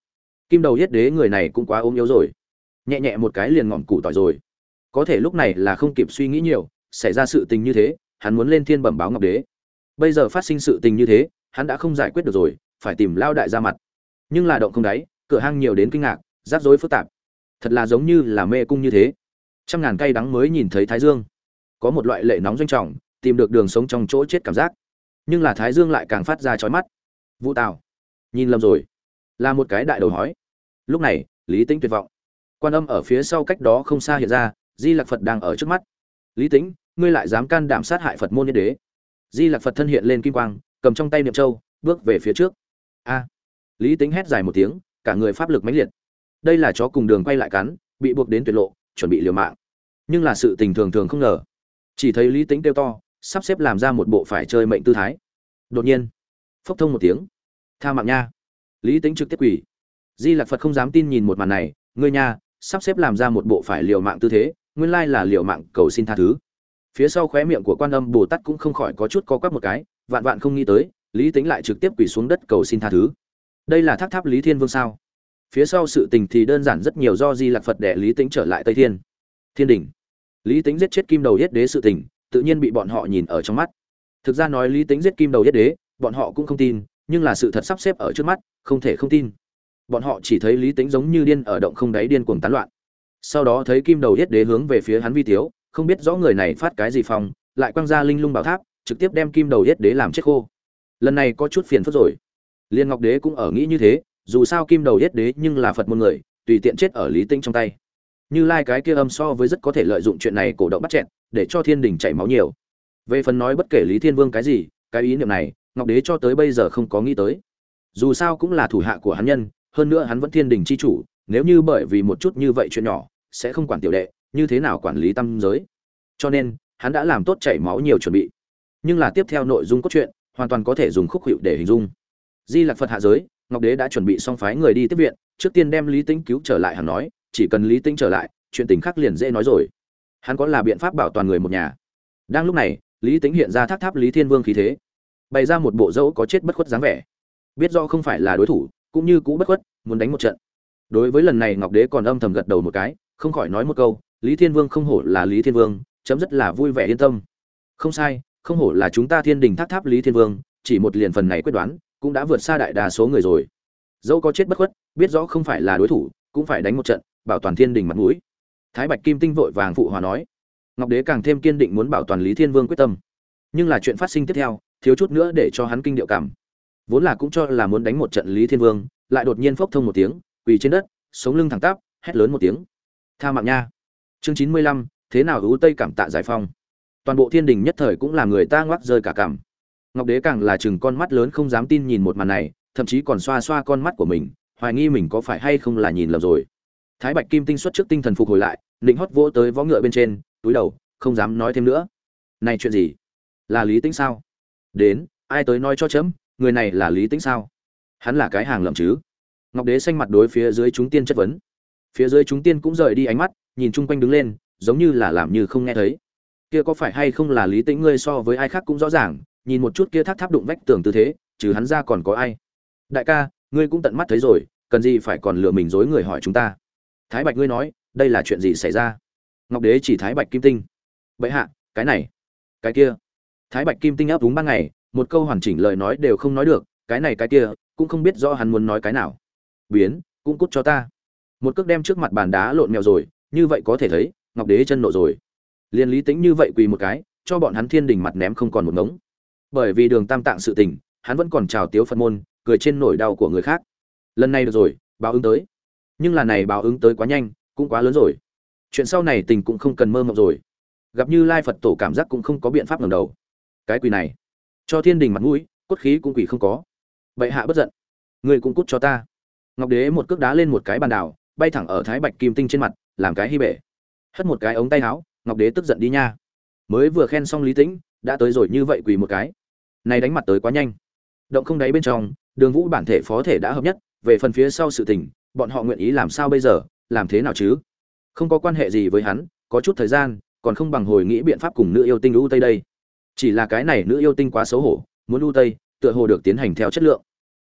Kim đầu yết đế người này cũng quá ốm yếu rồi. Nhẹ nhẹ một cái liền ngọn củ tỏi rồi. Có thể lúc này là không kịp suy nghĩ nhiều, xảy ra sự tình như thế, hắn muốn lên thiên bẩm báo ngọc đế. Bây giờ phát sinh sự tình như thế, hắn đã không giải quyết được rồi, phải tìm lao đại ra mặt. Nhưng là động không đáy, cửa hang nhiều đến kinh ngạc rắc rối phức tạp. Thật là giống như là mê cung như thế. Trăm ngàn cây đắng mới nhìn thấy thái dương. Có một loại lệ nóng doanh trọng, tìm được đường sống trong chỗ chết cảm giác. Nhưng là thái dương lại càng phát ra chói mắt. Vũ tào, nhìn lầm rồi. Là một cái đại đầu hói. Lúc này, lý tĩnh tuyệt vọng. Quan âm ở phía sau cách đó không xa hiện ra, di lạc phật đang ở trước mắt. Lý tĩnh, ngươi lại dám can đảm sát hại phật môn nhân đế. Di lạc phật thân hiện lên kim quang, cầm trong tay niệm châu, bước về phía trước. A. Lý tính hét dài một tiếng, cả người pháp lực mãnh liệt đây là chó cùng đường quay lại cắn, bị buộc đến tuyệt lộ, chuẩn bị liều mạng. Nhưng là sự tình thường thường không ngờ. Chỉ thấy lý tính kêu to, sắp xếp làm ra một bộ phải chơi mệnh tư thái. Đột nhiên, phốc thông một tiếng. Tha mạng nha. Lý tính trực tiếp quỷ di lạc phật không dám tin nhìn một màn này, ngươi nha, sắp xếp làm ra một bộ phải liều mạng tư thế, nguyên lai là liều mạng cầu xin tha thứ. Phía sau khóe miệng của quan âm bồ tát cũng không khỏi có chút co quắp một cái, vạn vạn không nghĩ tới, lý tính lại trực tiếp quỳ xuống đất cầu xin tha thứ. Đây là tháp tháp lý thiên vương sao? Phía sau sự tình thì đơn giản rất nhiều do di lạc phật để lý tính trở lại tây thiên. Thiên đình. Lý tính giết chết kim đầu yết đế sự tình, tự nhiên bị bọn họ nhìn ở trong mắt. Thực ra nói lý tính giết kim đầu yết đế, bọn họ cũng không tin, nhưng là sự thật sắp xếp ở trước mắt, không thể không tin. Bọn họ chỉ thấy lý tính giống như điên ở động không đáy điên cuồng tán loạn. Sau đó thấy kim đầu yết đế hướng về phía hắn vi tiếu, không biết rõ người này phát cái gì phong, lại quăng ra linh lung bảo tháp, trực tiếp đem kim đầu yết đế làm chết khô. Lần này có chút phiền phức rồi. Liên ngọc đế cũng ở nghĩ như thế dù sao kim đầu yết đế nhưng là phật môn người, tùy tiện chết ở lý tinh trong tay. Như lai cái kia âm so với rất có thể lợi dụng chuyện này cổ động bắt chẹn để cho thiên đình chảy máu nhiều. Về phần nói bất kể lý thiên vương cái gì, cái ý niệm này, ngọc đế cho tới bây giờ không có nghĩ tới. Dù sao cũng là thủ hạ của hắn nhân, hơn nữa hắn vẫn thiên đình chi chủ, nếu như bởi vì một chút như vậy chuyện nhỏ, sẽ không quản tiểu đệ, như thế nào quản lý tâm giới. Cho nên, hắn đã làm tốt chảy máu nhiều chuẩn bị. Nhưng là tiếp theo nội dung cốt truyện, hoàn toàn có thể dùng khúc hiệu để hình dung. Di lạc phật hạ giới ngọc đế đã chuẩn bị xong phái người đi tiếp viện, trước tiên đem lý tĩnh cứu trở lại, hắn nói, chỉ cần lý tĩnh trở lại, chuyện tình khác liền dễ nói rồi. Hắn có là biện pháp bảo toàn người một nhà? Đang lúc này, lý tĩnh hiện ra tháp tháp lý thiên vương khí thế, bày ra một bộ dẫu có chết bất khuất dáng vẻ. Biết do không phải là đối thủ, cũng như cũ bất khuất, muốn đánh một trận. Đối với lần này, ngọc đế còn âm thầm gật đầu một cái, không khỏi nói một câu, lý thiên vương không hổ là lý thiên vương, chấm rất là vui vẻ yên tâm. Không sai, không hổ là chúng ta thiên đình tháp tháp lý thiên vương, chỉ một liền phần này quyết đoán cũng đã vượt xa đại đa số người rồi. Dẫu có chết bất khuất, biết rõ không phải là đối thủ, cũng phải đánh một trận, bảo toàn thiên đình mặt mũi. Thái bạch kim tinh vội vàng phụ hòa nói. Ngọc đế càng thêm kiên định muốn bảo toàn lý thiên vương quyết tâm. Nhưng là chuyện phát sinh tiếp theo, thiếu chút nữa để cho hắn kinh điệu cảm. Vốn là cũng cho là muốn đánh một trận lý thiên vương, lại đột nhiên phốc thông một tiếng, quỳ trên đất, sống lưng thẳng tắp, hét lớn một tiếng. Tha mạng nha. Chương chín mươi lăm, thế nào U tây cảm tạ giải phong? Toàn bộ thiên đình nhất thời cũng làm người ta ngoắc rơi cả cảm ngọc đế càng là chừng con mắt lớn không dám tin nhìn một màn này, thậm chí còn xoa xoa con mắt của mình, hoài nghi mình có phải hay không là nhìn lầm rồi. Thái bạch kim tinh xuất trước tinh thần phục hồi lại định hót vỗ tới võ ngựa bên trên, túi đầu, không dám nói thêm nữa. Này chuyện gì? Là lý tính sao? Đến, ai tới nói cho chấm, người này là lý tính sao? Hắn là cái hàng lầm chứ? Ngọc đế xanh mặt đối phía dưới chúng tiên chất vấn. Phía dưới chúng tiên cũng rời đi ánh mắt, nhìn chung quanh đứng lên, giống như là làm như không nghe thấy. Kia có phải hay không là lý tĩnh ngươi so với ai khác cũng rõ ràng nhìn một chút kia tháp tháp đụng vách tường tư thế, trừ hắn ra còn có ai? Đại ca, ngươi cũng tận mắt thấy rồi, cần gì phải còn lừa mình dối người hỏi chúng ta? Thái bạch ngươi nói, đây là chuyện gì xảy ra? Ngọc đế chỉ thái bạch kim tinh. Vậy hạ, cái này, cái kia. Thái bạch kim tinh ấp úng ban ngày, một câu hoàn chỉnh lời nói đều không nói được, cái này cái kia, cũng không biết rõ hắn muốn nói cái nào. Biến, cũng cút cho ta. Một cước đem trước mặt bàn đá lộn mèo rồi, như vậy có thể thấy, ngọc đế chân nộ rồi. Liên lý tính như vậy quỳ một cái, cho bọn hắn thiên đình mặt ném không còn một ngống bởi vì đường tam tạng sự tình, hắn vẫn còn chào tiếu phật môn, cười trên nỗi đau của người khác. Lần này được rồi, báo ứng tới. Nhưng là này báo ứng tới quá nhanh, cũng quá lớn rồi. Chuyện sau này tình cũng không cần mơ mộng rồi. Gặp như lai phật tổ cảm giác cũng không có biện pháp ngầm đầu. Cái quỳ này, cho thiên đình mặt mũi, cốt khí cũng quỷ không có. Bệ hạ bất giận. Người cũng cút cho ta. Ngọc đế một cước đá lên một cái bàn đảo bay thẳng ở thái bạch kim tinh trên mặt, làm cái hy bể. Hất một cái ống tay áo, ngọc đế tức giận đi nha. Mới vừa khen xong lý tĩnh, đã tới rồi như vậy quỳ một cái này đánh mặt tới quá nhanh. Động không đáy bên trong, đường vũ bản thể phó thể đã hợp nhất, về phần phía sau sự tình, bọn họ nguyện ý làm sao bây giờ, làm thế nào chứ? Không có quan hệ gì với hắn, có chút thời gian, còn không bằng hồi nghĩ biện pháp cùng nữ yêu tinh u tây đây. Chỉ là cái này nữ yêu tinh quá xấu hổ, muốn u tây, tựa hồ được tiến hành theo chất lượng.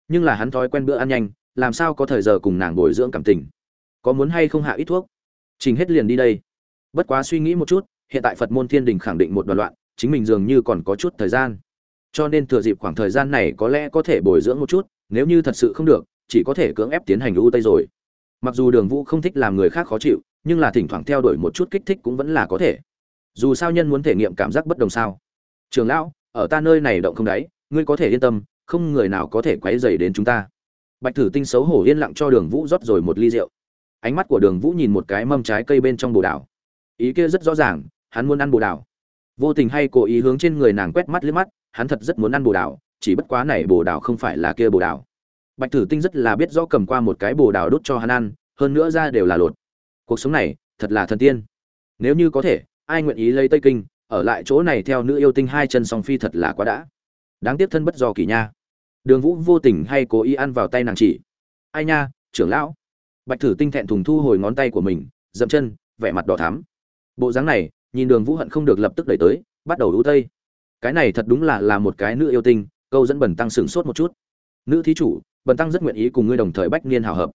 Nhưng là hắn thói quen bữa ăn nhanh, làm sao có thời giờ cùng nàng bồi dưỡng cảm tình? Có muốn hay không hạ ít thuốc? Trình hết liền đi đây. Bất quá suy nghĩ một chút, hiện tại phật môn thiên đình khẳng định một đoạn loạn, chính mình dường như còn có chút thời gian cho nên thừa dịp khoảng thời gian này có lẽ có thể bồi dưỡng một chút, nếu như thật sự không được, chỉ có thể cưỡng ép tiến hành u tây rồi. Mặc dù đường vũ không thích làm người khác khó chịu, nhưng là thỉnh thoảng theo đuổi một chút kích thích cũng vẫn là có thể. Dù sao nhân muốn thể nghiệm cảm giác bất đồng sao. Trường lão, ở ta nơi này động không đáy, ngươi có thể yên tâm, không người nào có thể quấy dày đến chúng ta. Bạch thử tinh xấu hổ yên lặng cho đường vũ rót rồi một ly rượu. Ánh mắt của đường vũ nhìn một cái mâm trái cây bên trong bồ đào. Ý kia rất rõ ràng, hắn muốn ăn bồ đào. Vô tình hay cố ý hướng trên người nàng quét mắt liếc mắt hắn thật rất muốn ăn bồ đào, chỉ bất quá này bồ đào không phải là kia bồ đào. Bạch Tử tinh rất là biết rõ cầm qua một cái bồ đào đốt cho hắn ăn, hơn nữa ra đều là lột. Cuộc sống này, thật là thần tiên. Nếu như có thể, ai nguyện ý lấy tây kinh, ở lại chỗ này theo nữ yêu tinh hai chân song phi thật là quá đã. Đáng tiếc thân bất do kỳ nha. Đường vũ vô tình hay cố ý ăn vào tay nàng chỉ. Ai nha, trưởng lão. Bạch thử tinh thẹn thùng thu hồi ngón tay của mình, dậm chân, vẻ mặt đỏ thắm. Bộ dáng này, nhìn đường vũ hận không được lập tức đẩy tới, bắt đầu ưu tây cái này thật đúng là là một cái nữ yêu tinh, câu dẫn bẩn tăng sửng sốt một chút. Nữ thí chủ, bần tăng rất nguyện ý cùng ngươi đồng thời bách niên hào hợp.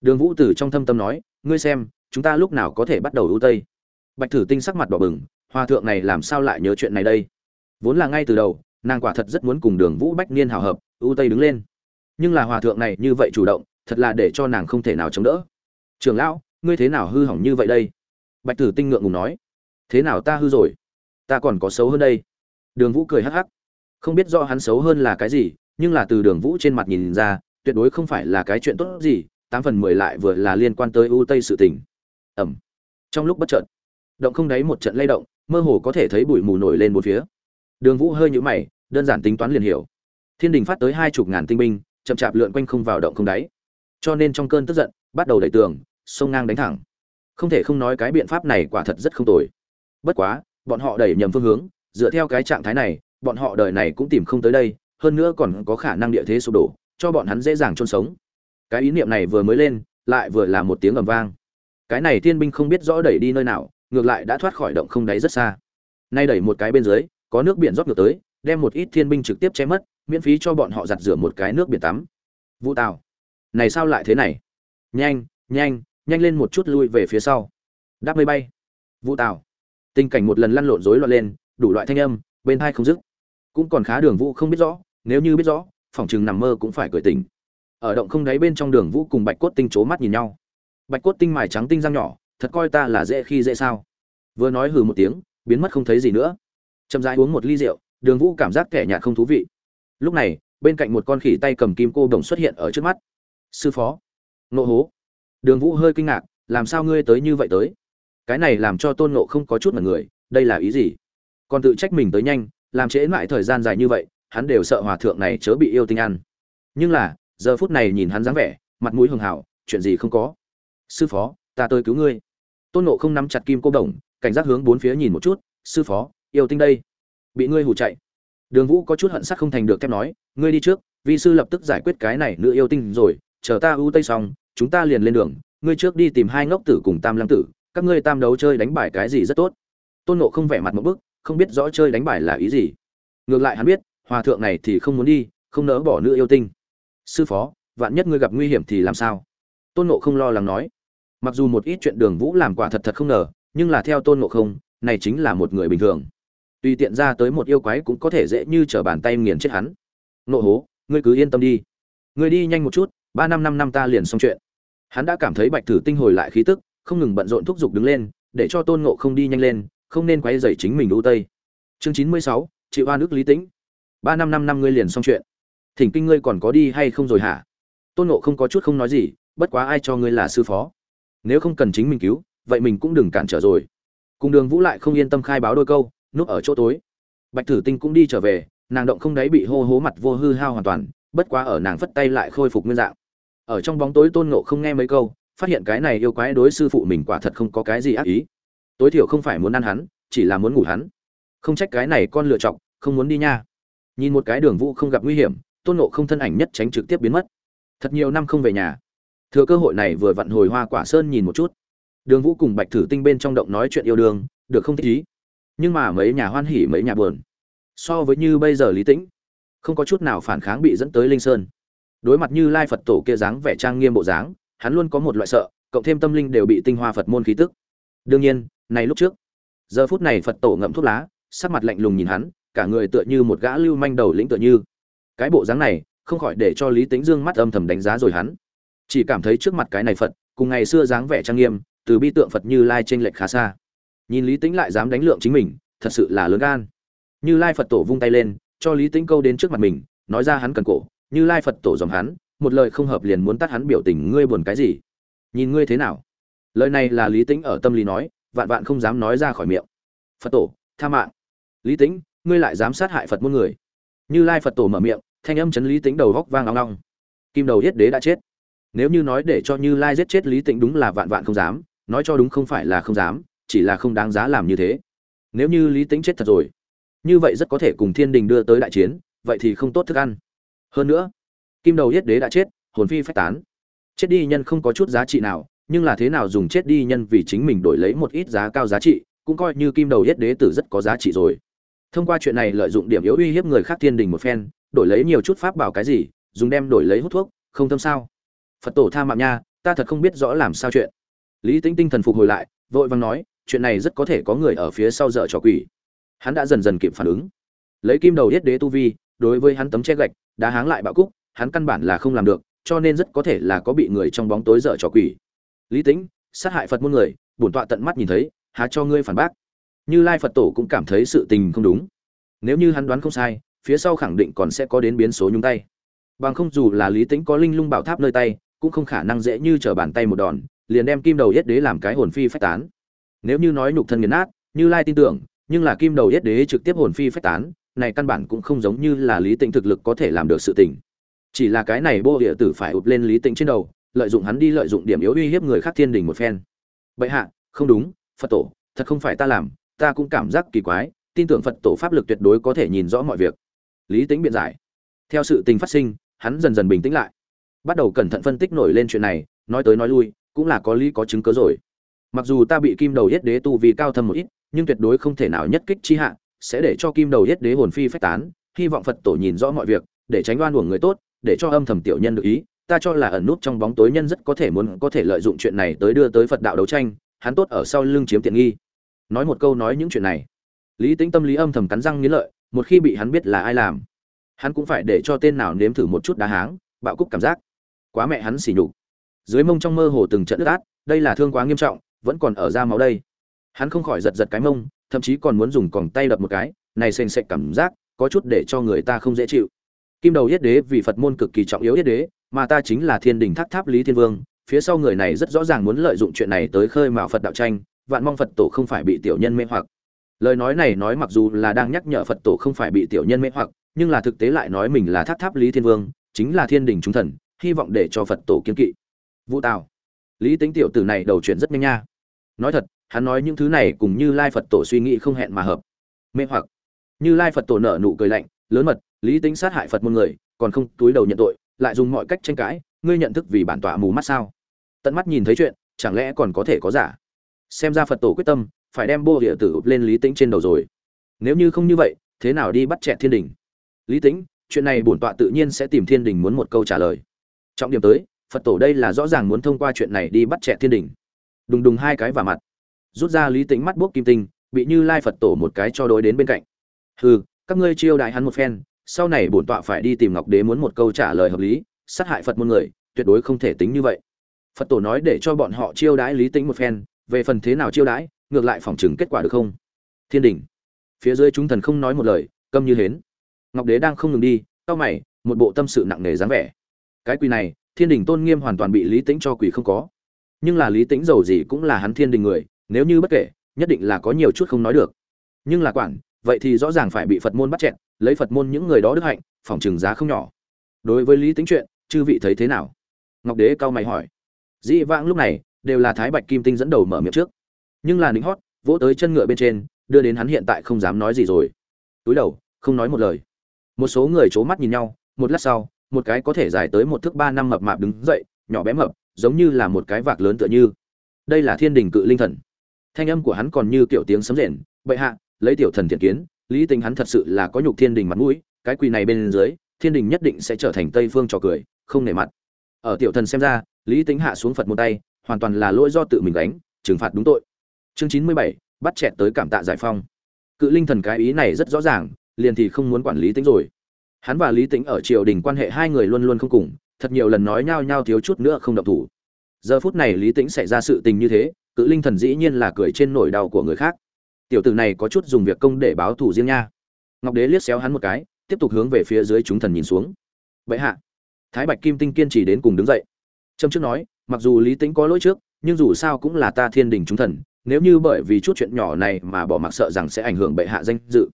Đường vũ từ trong thâm tâm nói, ngươi xem, chúng ta lúc nào có thể bắt đầu ưu tây? Bạch thử tinh sắc mặt đỏ bừng, hòa thượng này làm sao lại nhớ chuyện này đây? Vốn là ngay từ đầu, nàng quả thật rất muốn cùng đường vũ bách niên hào hợp, ưu tây đứng lên. Nhưng là hòa thượng này như vậy chủ động, thật là để cho nàng không thể nào chống đỡ. Trường lão, ngươi thế nào hư hỏng như vậy đây? Bạch tử tinh ngượng ngùng nói, thế nào ta hư rồi? Ta còn có xấu hơn đây đường vũ cười hắc hắc. Không biết do hắn xấu hơn là cái gì, nhưng là từ đường vũ trên mặt nhìn ra, tuyệt đối không phải là cái chuyện tốt gì, tám phần mười lại vừa là liên quan tới ưu tây sự tình. Ẩm. Trong lúc bất chợt, động không đáy một trận lay động, mơ hồ có thể thấy bụi mù nổi lên một phía. Đường vũ hơi nhũ mày, đơn giản tính toán liền hiểu. Thiên đình phát tới hai chục ngàn tinh binh, chậm chạp lượn quanh không vào động không đáy. Cho nên trong cơn tức giận, bắt đầu đẩy tường, sông ngang đánh thẳng. Không thể không nói cái biện pháp này quả thật rất không tồi. Bất quá, bọn họ đẩy nhầm phương hướng dựa theo cái trạng thái này, bọn họ đời này cũng tìm không tới đây, hơn nữa còn có khả năng địa thế sụp đổ, cho bọn hắn dễ dàng chôn sống. Cái ý niệm này vừa mới lên, lại vừa là một tiếng ầm vang. Cái này thiên binh không biết rõ đẩy đi nơi nào, ngược lại đã thoát khỏi động không đáy rất xa. Nay đẩy một cái bên dưới, có nước biển rót ngược tới, đem một ít thiên binh trực tiếp che mất, miễn phí cho bọn họ giặt rửa một cái nước biển tắm. Vũ tào, này sao lại thế này? Nhanh nhanh nhanh lên một chút lui về phía sau. Đáp mây bay. Vũ tào, tình cảnh một lần lăn lộn rối loạn lên đủ loại thanh âm, bên hai không dứt. Cũng còn khá đường vũ không biết rõ, nếu như biết rõ phòng chừng nằm mơ cũng phải cười tỉnh. Ở động không đáy bên trong đường vũ cùng bạch cốt tinh c mắt nhìn nhau. Bạch cốt tinh mài trắng tinh răng nhỏ, thật coi ta là dễ khi dễ sao? Vừa nói hừ một tiếng, biến mất không thấy gì nữa. Chậm rãi uống một ly rượu, đường vũ cảm giác kẻ nhạt không thú vị. Lúc này, bên cạnh một con khỉ tay cầm kim cô đồng xuất hiện ở trước mắt. Sư phó. Nộ hố. Đường vũ hơi kinh ngạc, làm sao ngươi tới như vậy tới? Cái này làm cho tôn nộ không có chút mà người, đây là ý gì? Còn tự trách mình tới nhanh, làm trễ mãi thời gian dài như vậy, hắn đều sợ hòa thượng này chớ bị yêu tinh ăn. Nhưng là, giờ phút này nhìn hắn dáng vẻ, mặt mũi hường hảo, chuyện gì không có. Sư phó, ta tới cứu ngươi. Tôn nộ không nắm chặt kim cô đồng, cảnh giác hướng bốn phía nhìn một chút, sư phó, yêu tinh đây. Bị ngươi hù chạy. Đường vũ có chút hận sắc không thành được thép nói, ngươi đi trước, vi sư lập tức giải quyết cái này nữ yêu tinh rồi, chờ ta ưu tây xong, chúng ta liền lên đường, ngươi trước đi tìm hai ngốc tử cùng tam lăng tử, các ngươi tam đấu chơi đánh bài cái gì rất tốt. Tôn nộ không vẻ mặt một bức không biết rõ chơi đánh bài là ý gì. Ngược lại hắn biết, hòa thượng này thì không muốn đi, không nỡ bỏ nữ yêu tinh. Sư phó, vạn nhất ngươi gặp nguy hiểm thì làm sao? Tôn nộ không lo lắng nói. Mặc dù một ít chuyện đường vũ làm quả thật thật không ngờ, nhưng là theo tôn nộ không, này chính là một người bình thường. Tùy tiện ra tới một yêu quái cũng có thể dễ như t r ở bàn tay nghiền chết hắn. Nộ hố, ngươi cứ yên tâm đi. Ngươi đi nhanh một chút, ba năm năm năm ta liền xong chuyện. Hắn đã cảm thấy bạch thử tinh hồi lại khí tức, không ngừng bận rộn thúc giục đứng lên, để cho tôn nộ không đi nhanh lên không nên quay dày chính mình ưu tây. Chương chín mươi sáu chị hoa nước lý tĩnh. Ba năm năm năm ngươi liền xong chuyện. Thỉnh kinh ngươi còn có đi hay không rồi hả? Tôn nộ không có chút không nói gì, bất quá ai cho ngươi là sư phó? Nếu không cần chính mình cứu, vậy mình cũng đừng cản trở rồi. Cùng đường vũ lại không yên tâm khai báo đôi câu, núp ở chỗ tối. Bạch thử tinh cũng đi trở về, nàng động không đáy bị hô hố mặt vô hư hao hoàn toàn, bất quá ở nàng phất tay lại khôi phục nguyên dạng. Ở trong bóng tối tôn nộ không nghe mấy câu, phát hiện cái này yêu quái đối sư phụ mình quả thật không có cái gì ác ý tối thiểu không phải muốn ăn hắn, chỉ là muốn ngủ hắn. Không trách cái này con lựa chọc, không muốn đi nha. Nhìn một cái đường vũ không gặp nguy hiểm, tôn nộ không thân ảnh nhất tránh trực tiếp biến mất. Thật nhiều năm không về nhà. Thừa cơ hội này vừa vặn hồi hoa quả sơn nhìn một chút. Đường vũ cùng bạch thử tinh bên trong động nói chuyện yêu đương, được không thích ý. Nhưng mà mấy nhà hoan hỉ, mấy nhà buồn. So với như bây giờ lý tĩnh, không có chút nào phản kháng bị dẫn tới linh sơn. Đối mặt như lai phật tổ kia dáng vẻ trang nghiêm bộ dáng, hắn luôn có một loại sợ, cộng thêm tâm linh đều bị tinh hoa phật môn khí tức. Đương nhiên này lúc trước, giờ phút này phật tổ ngậm thuốc lá, sắc mặt lạnh lùng nhìn hắn, cả người tựa như một gã lưu manh đầu lĩnh tựa như. Cái bộ dáng này, không khỏi để cho lý tính dương mắt âm thầm đánh giá rồi hắn. Chỉ cảm thấy trước mặt cái này phật, cùng ngày xưa dáng vẻ trang nghiêm, từ bi tượng phật như lai t r ê n lệch khá xa. Nhìn lý tính lại dám đánh lượng chính mình, thật sự là lớn gan. Như lai phật tổ vung tay lên, cho lý tính câu đến trước mặt mình, nói ra hắn cần cổ. Như lai phật tổ dòng hắn, một lời không hợp liền muốn tắt hắn biểu tình, ngươi buồn cái gì? Nhìn ngươi thế nào? Lời này là lý tính ở tâm lý nói vạn vạn không dám nói ra khỏi miệng. Phật tổ tha mạng. Lý Tĩnh, ngươi lại dám sát hại phật muôn người. Như lai phật tổ mở miệng thanh âm chấn lý Tĩnh đầu góc vang long long. Kim đầu yết đế đã chết. Nếu như nói để cho như lai giết chết lý tĩnh đúng là vạn vạn không dám nói cho đúng không phải là không dám chỉ là không đáng giá làm như thế. Nếu như lý tĩnh chết thật rồi như vậy rất có thể cùng thiên đình đưa tới đại chiến vậy thì không tốt thức ăn. Hơn nữa kim đầu yết đế đã chết hồn phi phách tán. Chết đi nhân không có chút giá trị nào nhưng là thế nào dùng chết đi nhân vì chính mình đổi lấy một ít giá cao giá trị, cũng coi như kim đầu yết đế tử rất có giá trị rồi. Thông qua chuyện này lợi dụng điểm yếu uy hiếp người khác thiên đình một phen, đổi lấy nhiều chút pháp bảo cái gì, dùng đem đổi lấy hút thuốc, không tâm sao? Phật tổ tha mạng nha, ta thật không biết rõ làm sao chuyện. Lý tính tinh thần phục hồi lại, vội vàng nói, chuyện này rất có thể có người ở phía sau dở trò quỷ. Hắn đã dần dần kịp phản ứng. Lấy kim đầu yết đế tu vi, đối với hắn tấm che gạch đã háng lại bạo cúc, hắn căn bản là không làm được, cho nên rất có thể là có bị người trong bóng tối dở trò quỷ lý Tĩnh, sát hại phật muôn người bổn tọa tận mắt nhìn thấy há cho ngươi phản bác. Như lai phật tổ cũng cảm thấy sự tình không đúng. Nếu như hắn đoán không sai phía sau khẳng định còn sẽ có đến biến số nhung tay. Bằng không dù là lý Tĩnh có linh lung bảo tháp nơi tay cũng không khả năng dễ như trở bàn tay một đòn liền đem kim đầu yết đế làm cái hồn phi phách tán. Nếu như nói nhục thân nghiền nát như lai tin tưởng nhưng là kim đầu yết đế trực tiếp hồn phi phách tán này căn bản cũng không giống như là lý tĩnh thực lực có thể làm được sự tình. Chỉ là cái này bô địa tử phải ụp lên lý tĩnh trên đầu lợi dụng hắn đi lợi dụng điểm yếu uy hiếp người khác thiên đình một phen. Bệ hạ, không đúng, phật tổ, thật không phải ta làm, ta cũng cảm giác kỳ quái, tin tưởng phật tổ pháp lực tuyệt đối có thể nhìn rõ mọi việc. Lý tính biện giải. Theo sự tình phát sinh, hắn dần dần bình tĩnh lại. Bắt đầu cẩn thận phân tích nổi lên chuyện này, nói tới nói lui, cũng là có lý có chứng cớ rồi. Mặc dù ta bị kim đầu yết đế tu vì cao thâm một ít, nhưng tuyệt đối không thể nào nhất kích chi hạ, sẽ để cho kim đầu yết đế hồn phi phách tán, hy vọng phật tổ nhìn rõ mọi việc, để tránh oan uổng người tốt, để cho âm thầm tiểu nhân được ý ta cho là ẩn nút trong bóng tối nhân rất có thể muốn có thể lợi dụng chuyện này tới đưa tới phật đạo đấu tranh, hắn tốt ở sau lưng chiếm tiện nghi. Nói một câu nói những chuyện này. Lý Tĩnh tâm lý âm thầm cắn răng nghiến lợi, một khi bị hắn biết là ai làm, hắn cũng phải để cho tên nào nếm thử một chút đá háng, bạo cúc cảm giác. Quá mẹ hắn xỉ nhục. Dưới mông trong mơ hồ từng trận ướt át, đây là thương quá nghiêm trọng, vẫn còn ở ra máu đây. Hắn không khỏi giật giật cái mông, thậm chí còn muốn dùng còng tay đập một cái, này sền sệt cảm giác, có chút để cho người ta không dễ chịu. Kim đầu yết đế vì phật môn cực kỳ trọng yếu yết đế mà ta chính là thiên đình tháp tháp lý thiên vương, phía sau người này rất rõ ràng muốn lợi dụng chuyện này tới khơi mào phật đạo tranh, vạn mong phật tổ không phải bị tiểu nhân mê hoặc. Lời nói này nói mặc dù là đang nhắc nhở phật tổ không phải bị tiểu nhân mê hoặc, nhưng là thực tế lại nói mình là tháp tháp lý thiên vương, chính là thiên đình trung thần, hy vọng để cho phật tổ kiên kỵ. Vũ tào. Lý tính tiểu tử này đầu chuyện rất nhanh nha. Nói thật, hắn nói những thứ này cùng như lai phật tổ suy nghĩ không hẹn mà hợp. Mê hoặc. Như lai phật tổ nở nụ cười lạnh, lớn mật, lý tính sát hại phật một người, còn không túi đầu nhận tội lại dùng mọi cách tranh cãi, ngươi nhận thức vì bản tọa mù mắt sao? Tận mắt nhìn thấy chuyện, chẳng lẽ còn có thể có giả? Xem ra phật tổ quyết tâm, phải đem bô địa tử ụp lên lý tĩnh trên đầu rồi. Nếu như không như vậy, thế nào đi bắt trẻ thiên đình? Lý tĩnh, chuyện này bổn tọa tự nhiên sẽ tìm thiên đình muốn một câu trả lời. Trọng điểm tới, phật tổ đây là rõ ràng muốn thông qua chuyện này đi bắt trẻ thiên đình. Đùng đùng hai cái vào mặt. Rút ra lý tĩnh mắt bốc kim tinh, bị như lai phật tổ một cái cho đối đến bên cạnh. Hừ, các ngươi chiêu đại hắn một phen sau này bổn tọa phải đi tìm ngọc đế muốn một câu trả lời hợp lý, sát hại phật môn người, tuyệt đối không thể tính như vậy. Phật tổ nói để cho bọn họ chiêu đãi lý tĩnh một phen, về phần thế nào chiêu đãi, ngược lại phỏng chừng kết quả được không? Thiên đình. Phía dưới chúng thần không nói một lời, câm như hến. Ngọc đế đang không ngừng đi, cau mày, một bộ tâm sự nặng nề dáng vẻ. Cái quỳ này, thiên đình tôn nghiêm hoàn toàn bị lý tĩnh cho quỳ không có. Nhưng là lý tĩnh giàu gì cũng là hắn thiên đình người, nếu như bất kể, nhất định là có nhiều chút không nói được. Nhưng là quản vậy thì rõ ràng phải bị phật môn bắt chẹn lấy phật môn những người đó đức hạnh phỏng chừng giá không nhỏ. Đối với lý tính chuyện, chư vị thấy thế nào? Ngọc đế cao mày hỏi. Dĩ vãng lúc này, đều là thái bạch kim tinh dẫn đầu mở miệng trước. Nhưng là lính hót, vỗ tới chân ngựa bên trên, đưa đến hắn hiện tại không dám nói gì rồi. Túi đầu, không nói một lời. Một số người c h ố mắt nhìn nhau, một lát sau, một cái có thể dài tới một thước ba năm mập mạp đứng dậy, nhỏ bé mập, giống như là một cái vạc lớn tựa như. Đây là thiên đình cự linh thần. Thanh âm của hắn còn như kiểu tiếng sấm rền. Bệ hạ lấy tiểu thần thiện kiến, lý tính hắn thật sự là có nhục thiên đình mặt mũi, cái quỳ này bên dưới, thiên đình nhất định sẽ trở thành tây phương trò cười, không nể mặt. Ở tiểu thần xem ra, lý tính hạ xuống phật một tay, hoàn toàn là lỗi do tự mình đánh trừng phạt đúng tội. Chương chín mươi bảy, bắt chẹt tới cảm tạ giải phong. Cự linh thần cái ý này rất rõ ràng, liền thì không muốn quản lý tính rồi. Hắn và lý tính ở triều đình quan hệ hai người luôn luôn không cùng, thật nhiều lần nói nhao nhao thiếu chút nữa không động thủ. Giờ phút này lý tính xảy ra sự tình như thế, cự linh thần dĩ nhiên là cười trên nỗi đau của người khác tiểu tử này có chút dùng việc công để báo thù riêng nha. Ngọc đế liếc xéo hắn một cái, tiếp tục hướng về phía dưới chúng thần nhìn xuống. Vậy hạ, thái bạch kim tinh kiên trì đến cùng đứng dậy. Trâm trước nói, mặc dù lý tính có lỗi trước, nhưng dù sao cũng là ta thiên đình chúng thần, nếu như bởi vì chút chuyện nhỏ này mà bỏ mặc sợ rằng sẽ ảnh hưởng bệ hạ danh dự.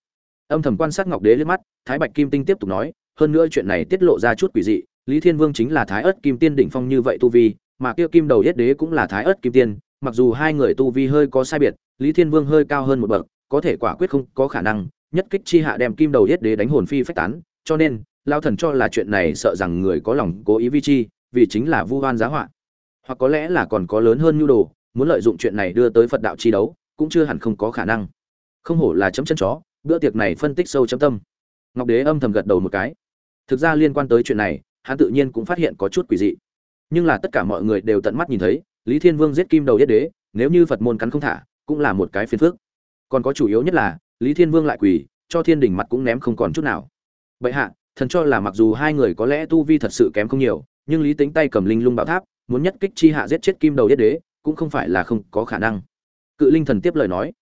Âm thầm quan sát ngọc đế liếc mắt, thái bạch kim tinh tiếp tục nói, hơn nữa chuyện này tiết lộ ra chút quỷ dị, lý thiên vương chính là thái ớt kim tiên đỉnh phong như vậy tu vi, mà kia kim đầu yết đế cũng là thái ớt kim tiên mặc dù hai người tu vi hơi có sai biệt, lý thiên vương hơi cao hơn một bậc, có thể quả quyết không có khả năng, nhất kích chi hạ đem kim đầu yết đế đánh hồn phi phách tán, cho nên Lão thần cho là chuyện này sợ rằng người có lòng cố ý vi chi, vì chính là vu oan giá họa. Hoặc có lẽ là còn có lớn hơn nhu đồ, muốn lợi dụng chuyện này đưa tới phật đạo chi đấu, cũng chưa hẳn không có khả năng. Không hổ là chấm chân chó, bữa tiệc này phân tích sâu chấm tâm. Ngọc đế âm thầm gật đầu một cái. Thực ra liên quan tới chuyện này, hắn tự nhiên cũng phát hiện có chút quỷ dị. Nhưng là tất cả mọi người đều tận mắt nhìn thấy lý thiên vương giết kim đầu yết đế, nếu như phật môn cắn không thả, cũng là một cái phiền phước còn có chủ yếu nhất là, lý thiên vương lại quỳ, cho thiên đình mặt cũng ném không còn chút nào. Vậy hạ, thần cho là mặc dù hai người có lẽ tu vi thật sự kém không nhiều, nhưng lý tính tay cầm linh lung bảo tháp, muốn nhất kích chi hạ giết chết kim đầu yết đế, cũng không phải là không có khả năng. Cự linh thần tiếp lời nói.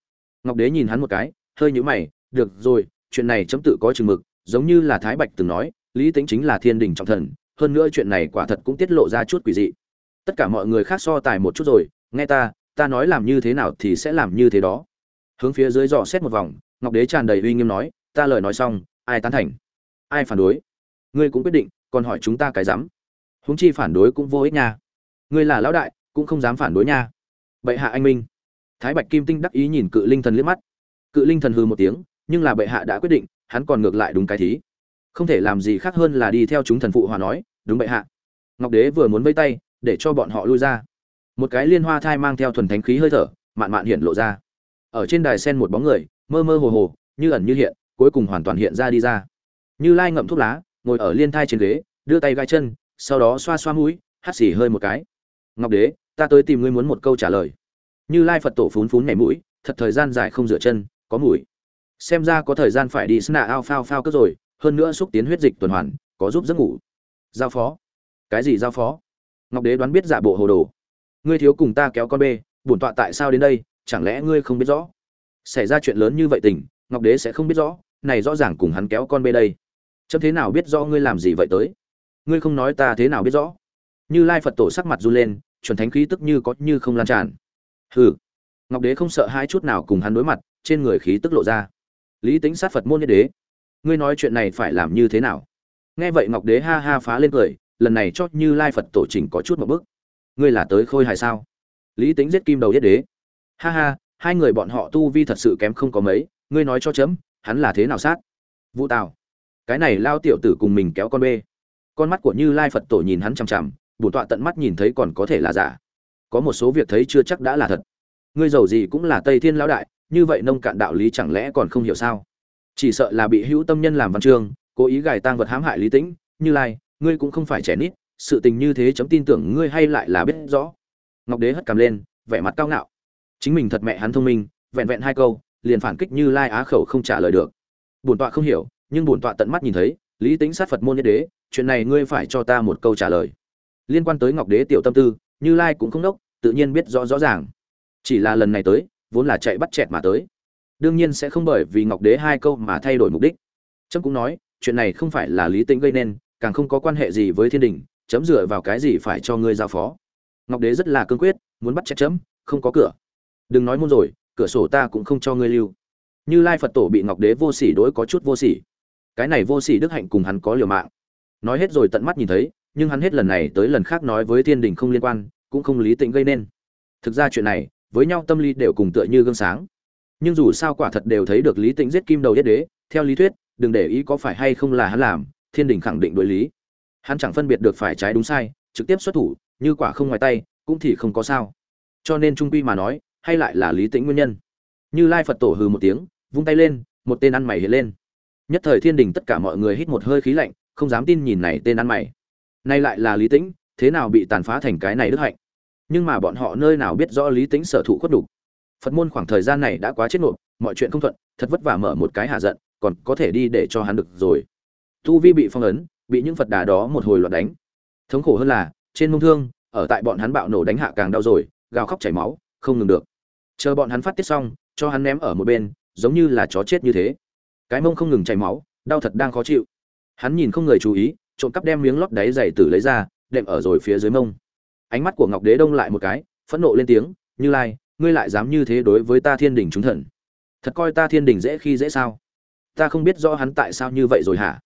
Ngọc đế nhìn hắn một cái, hơi nhíu mày, được rồi, chuyện này chấm tự có chừng mực, giống như là thái bạch từng nói, lý tính chính là thiên đình trọng thần, hơn nữa chuyện này quả thật cũng tiết lộ ra chút quỷ dị tất cả mọi người khác so tài một chút rồi, nghe ta ta nói làm như thế nào thì sẽ làm như thế đó. Hướng phía dưới dò xét một vòng, ngọc đế tràn đầy uy nghiêm nói, ta lời nói xong, ai tán thành? Ai phản đối? Ngươi cũng quyết định, còn hỏi chúng ta cái dám huống chi phản đối cũng vô ích nha. Ngươi là lão đại, cũng không dám phản đối nha. Bệ hạ anh minh. Thái bạch kim tinh đắc ý nhìn cự linh thần liếc mắt. Cự linh thần hư một tiếng, nhưng là bệ hạ đã quyết định, hắn còn ngược lại đúng cái thí. Không thể làm gì khác hơn là đi theo chúng thần phụ hòa nói, đúng bệ hạ. Ngọc đế vừa muốn vây tay để cho bọn họ lui ra. Một cái liên hoa thai mang theo thuần thánh khí hơi thở, mạn mạn hiện lộ ra. Ở trên đài sen một bóng người, mơ mơ hồ hồ, như ẩn như hiện, cuối cùng hoàn toàn hiện ra đi ra. Như lai ngậm thuốc lá, ngồi ở liên thai trên ghế, đưa tay gai chân, sau đó xoa xoa mũi, hắt xì hơi một cái. Ngọc đế, ta tới tìm ngươi muốn một câu trả lời. Như lai phật tổ phún phún nhảy mũi, thật thời gian dài không rửa chân, có mũi xem ra có thời gian phải đi sna ao phao phao cất rồi, hơn nữa xúc tiến huyết dịch tuần hoàn, có giúp giấc ngủ. Giao phó. Cái gì giao phó? Ngọc đế đoán biết giả bộ hồ đồ. Ngươi thiếu cùng ta kéo con bê, bổn tọa tại sao đến đây, chẳng lẽ ngươi không biết rõ? Xảy ra chuyện lớn như vậy tình, ngọc đế sẽ không biết rõ, này rõ ràng cùng hắn kéo con bê đây. Chấm thế nào biết rõ ngươi làm gì vậy tới? Ngươi không nói ta thế nào biết rõ. Như lai phật tổ sắc mặt run lên, chuẩn thánh khí tức như có như không lan tràn. Hừ. Ngọc đế không sợ hai chút nào cùng hắn đối mặt, trên người khí tức lộ ra. Lý tính sát phật môn nhất đế. Ngươi nói chuyện này phải làm như thế nào? Nghe vậy ngọc đế ha ha phá lên cười lần này chót như lai phật tổ trình có chút một bước. Ngươi là tới khôi hài sao? Lý tính giết kim đầu yết đế. Ha ha, hai người bọn họ tu vi thật sự kém không có mấy, ngươi nói cho chấm, hắn là thế nào sát? Vũ tào. Cái này lao tiểu tử cùng mình kéo con bê. Con mắt của như lai phật tổ nhìn hắn chằm chằm, bổn tọa tận mắt nhìn thấy còn có thể là giả. Có một số việc thấy chưa chắc đã là thật. Ngươi giàu gì cũng là tây thiên lão đại, như vậy nông cạn đạo lý chẳng lẽ còn không hiểu sao? Chỉ sợ là bị hữu tâm nhân làm văn chương, cố ý gài tang vật hãm hại lý tĩnh, như lai ngươi cũng không phải trẻ nít, sự tình như thế chấm tin tưởng ngươi hay lại là biết rõ. Ngọc đế hất cằm lên, vẻ mặt cao ngạo. Chính mình thật mẹ hắn thông minh, vẹn vẹn hai câu, liền phản kích như lai á khẩu không trả lời được. Bổn tọa không hiểu, nhưng bổn tọa tận mắt nhìn thấy, lý tính sát phật môn nhất đế, chuyện này ngươi phải cho ta một câu trả lời. Liên quan tới ngọc đế tiểu tâm tư, như lai cũng không đốc, tự nhiên biết rõ rõ ràng. Chỉ là lần này tới, vốn là chạy bắt chẹt mà tới. Đương nhiên sẽ không bởi vì ngọc đế hai câu mà thay đổi mục đích. Trâm cũng nói, chuyện này không phải là lý Tính gây nên càng không có quan hệ gì với thiên đình, chấm dựa vào cái gì phải cho ngươi giao phó? Ngọc đế rất là cương quyết, muốn bắt chẹt chấm, không có cửa. Đừng nói môn rồi, cửa sổ ta cũng không cho ngươi lưu. Như lai phật tổ bị ngọc đế vô sỉ đối có chút vô sỉ. Cái này vô sỉ đức hạnh cùng hắn có liều mạng. Nói hết rồi tận mắt nhìn thấy, nhưng hắn hết lần này tới lần khác nói với thiên đình không liên quan, cũng không lý tĩnh gây nên. Thực ra chuyện này, với nhau tâm lý đều cùng tựa như gương sáng. Nhưng dù sao quả thật đều thấy được lý tĩnh giết kim đầu yết đế, theo lý thuyết, đừng để ý có phải hay không là hắn làm thiên đình khẳng định đối lý. Hắn chẳng phân biệt được phải trái đúng sai, trực tiếp xuất thủ, như quả không ngoài tay, cũng thì không có sao. Cho nên trung quy mà nói, hay lại là lý tĩnh nguyên nhân. Như lai phật tổ hừ một tiếng, vung tay lên, một tên ăn mày hiện lên. Nhất thời thiên đình tất cả mọi người hít một hơi khí lạnh, không dám tin nhìn này tên ăn mày. Nay lại là lý tĩnh, thế nào bị tàn phá thành cái này đức hạnh? Nhưng mà bọn họ nơi nào biết rõ lý tĩnh sở thụ khuất đủ phật môn khoảng thời gian này đã quá chết nộp mọi chuyện không thuận, thật vất vả mở một cái hạ giận, còn có thể đi để cho hắn được rồi tu vi bị phong ấn, bị những phật đà đó một hồi loạn đánh. Thống khổ hơn là, trên mông thương, ở tại bọn hắn bạo nổ đánh hạ càng đau rồi, gào khóc chảy máu, không ngừng được. Chờ bọn hắn phát tiết xong, cho hắn ném ở một bên, giống như là chó chết như thế. Cái mông không ngừng chảy máu, đau thật đang khó chịu. Hắn nhìn không người chú ý, trộm cắp đem miếng lót đáy dày tử lấy ra, đệm ở rồi phía dưới mông. Ánh mắt của ngọc đế đông lại một cái, phẫn nộ lên tiếng, như lai, ngươi lại dám như thế đối với ta thiên đình chúng thần? Thật coi ta thiên đình dễ khi dễ sao? Ta không biết rõ hắn tại sao như vậy rồi hả?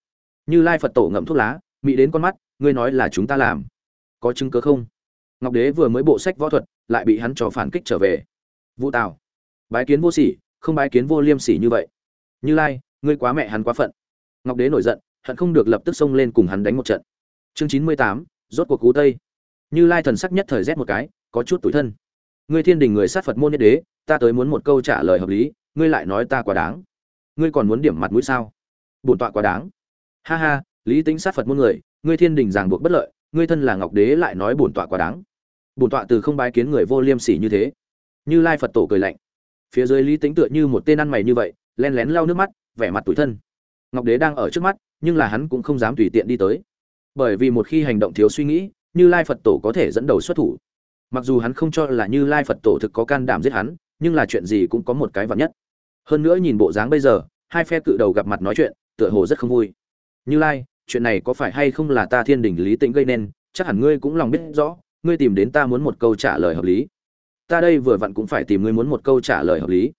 Như lai phật tổ ngậm thuốc lá mỹ đến con mắt, ngươi nói là chúng ta làm. Có chứng cớ không? Ngọc đế vừa mới bộ sách võ thuật, lại bị hắn cho phản kích trở về. Vũ tào. Bái kiến vô sỉ, không bái kiến vô liêm sỉ như vậy. Như lai, ngươi quá mẹ hắn quá phận. Ngọc đế nổi giận, hận không được lập tức xông lên cùng hắn đánh một trận. Chương chín mươi tám, rốt cuộc cú tây. Như lai thần sắc nhất thời rét một cái, có chút tủi thân. Ngươi thiên đình người sát phật môn nhất đế, ta tới muốn một câu trả lời hợp lý, ngươi lại nói ta quá đáng. Ngươi còn muốn điểm mặt mũi sao? Bổn tọa quá đáng ha ha, lý tính sát phật muôn người, ngươi thiên đình ràng buộc bất lợi, ngươi thân là ngọc đế lại nói bổn tọa quá đáng. Bổn tọa từ không bái kiến người vô liêm sỉ như thế. Như lai phật tổ cười lạnh. Phía dưới lý tính tựa như một tên ăn mày như vậy, len lén lau nước mắt, vẻ mặt tủi thân. Ngọc đế đang ở trước mắt, nhưng là hắn cũng không dám tùy tiện đi tới. Bởi vì một khi hành động thiếu suy nghĩ, như lai phật tổ có thể dẫn đầu xuất thủ. Mặc dù hắn không cho là như lai phật tổ thực có can đảm giết hắn, nhưng là chuyện gì cũng có một cái vặn nhất. Hơn nữa nhìn bộ dáng bây giờ, hai phe cự đầu gặp mặt nói chuyện, tựa hồ rất không vui như lai, chuyện này có phải hay không là ta thiên đình lý tĩnh gây nên, chắc hẳn ngươi cũng lòng biết rõ, ngươi tìm đến ta muốn một câu trả lời hợp lý. Ta đây vừa vặn cũng phải tìm ngươi muốn một câu trả lời hợp lý.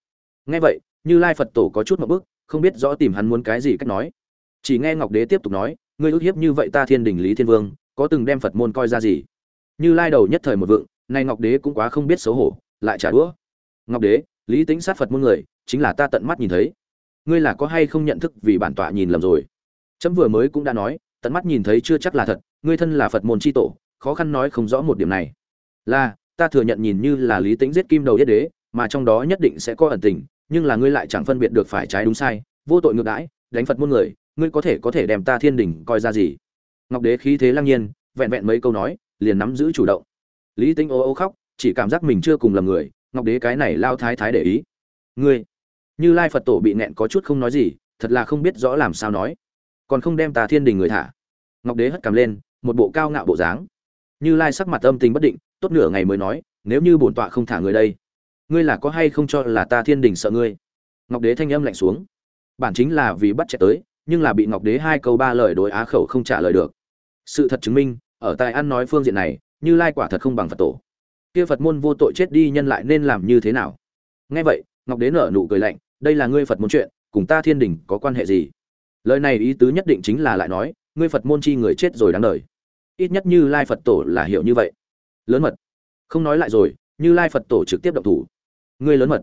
Nghe vậy, như lai phật tổ có chút một bức không biết rõ tìm hắn muốn cái gì cách nói. Chỉ nghe ngọc đế tiếp tục nói, ngươi ức hiếp như vậy ta thiên đình lý thiên vương, có từng đem phật môn coi ra gì? Như lai đầu nhất thời một vượng, nay ngọc đế cũng quá không biết xấu hổ, lại trả đũa. Ngọc đế, lý tính sát phật môn người, chính là ta tận mắt nhìn thấy. Ngươi là có hay không nhận thức vì bản tọa nhìn lầm rồi? Chấm vừa mới cũng đã nói, tận mắt nhìn thấy chưa chắc là thật, ngươi thân là phật môn chi tổ, khó khăn nói không rõ một điểm này. Là, ta thừa nhận nhìn như là lý tính giết kim đầu yết đế, mà trong đó nhất định sẽ có ẩn tình, nhưng là ngươi lại chẳng phân biệt được phải trái đúng sai, vô tội ngược đãi, đánh phật môn người, ngươi có thể có thể đem ta thiên đình coi ra gì? Ngọc đế khí thế lăng nhiên, vẹn vẹn mấy câu nói, liền nắm giữ chủ động. Lý tính ô ô khóc, chỉ cảm giác mình chưa cùng lầm người, ngọc đế cái này lao thái thái để ý. Ngươi, như lai phật tổ bị nẹn có chút không nói gì, thật là không biết rõ làm sao nói còn không đem ta thiên đình người thả. Ngọc đế hất cằm lên, một bộ cao ngạo bộ dáng. Như lai sắc mặt âm tình bất định, tốt nửa ngày mới nói, nếu như bổn tọa không thả người đây, ngươi là có hay không cho là ta thiên đình sợ ngươi? Ngọc đế thanh âm lạnh xuống. Bản chính là vì bắt chạy tới, nhưng là bị ngọc đế hai câu ba lời đối á khẩu không trả lời được. Sự thật chứng minh, ở tại ăn nói phương diện này, như lai quả thật không bằng phật tổ. Kia phật môn vô tội chết đi nhân lại nên làm như thế nào? Nghe vậy, ngọc đế nở nụ cười lạnh, đây là ngươi phật môn chuyện, cùng ta thiên đình có quan hệ gì? Lời này ý tứ nhất định chính là lại nói, ngươi phật môn chi người chết rồi đáng đời. Ít nhất như lai phật tổ là hiểu như vậy. Lớn mật. Không nói lại rồi, như lai phật tổ trực tiếp động thủ. Ngươi lớn mật.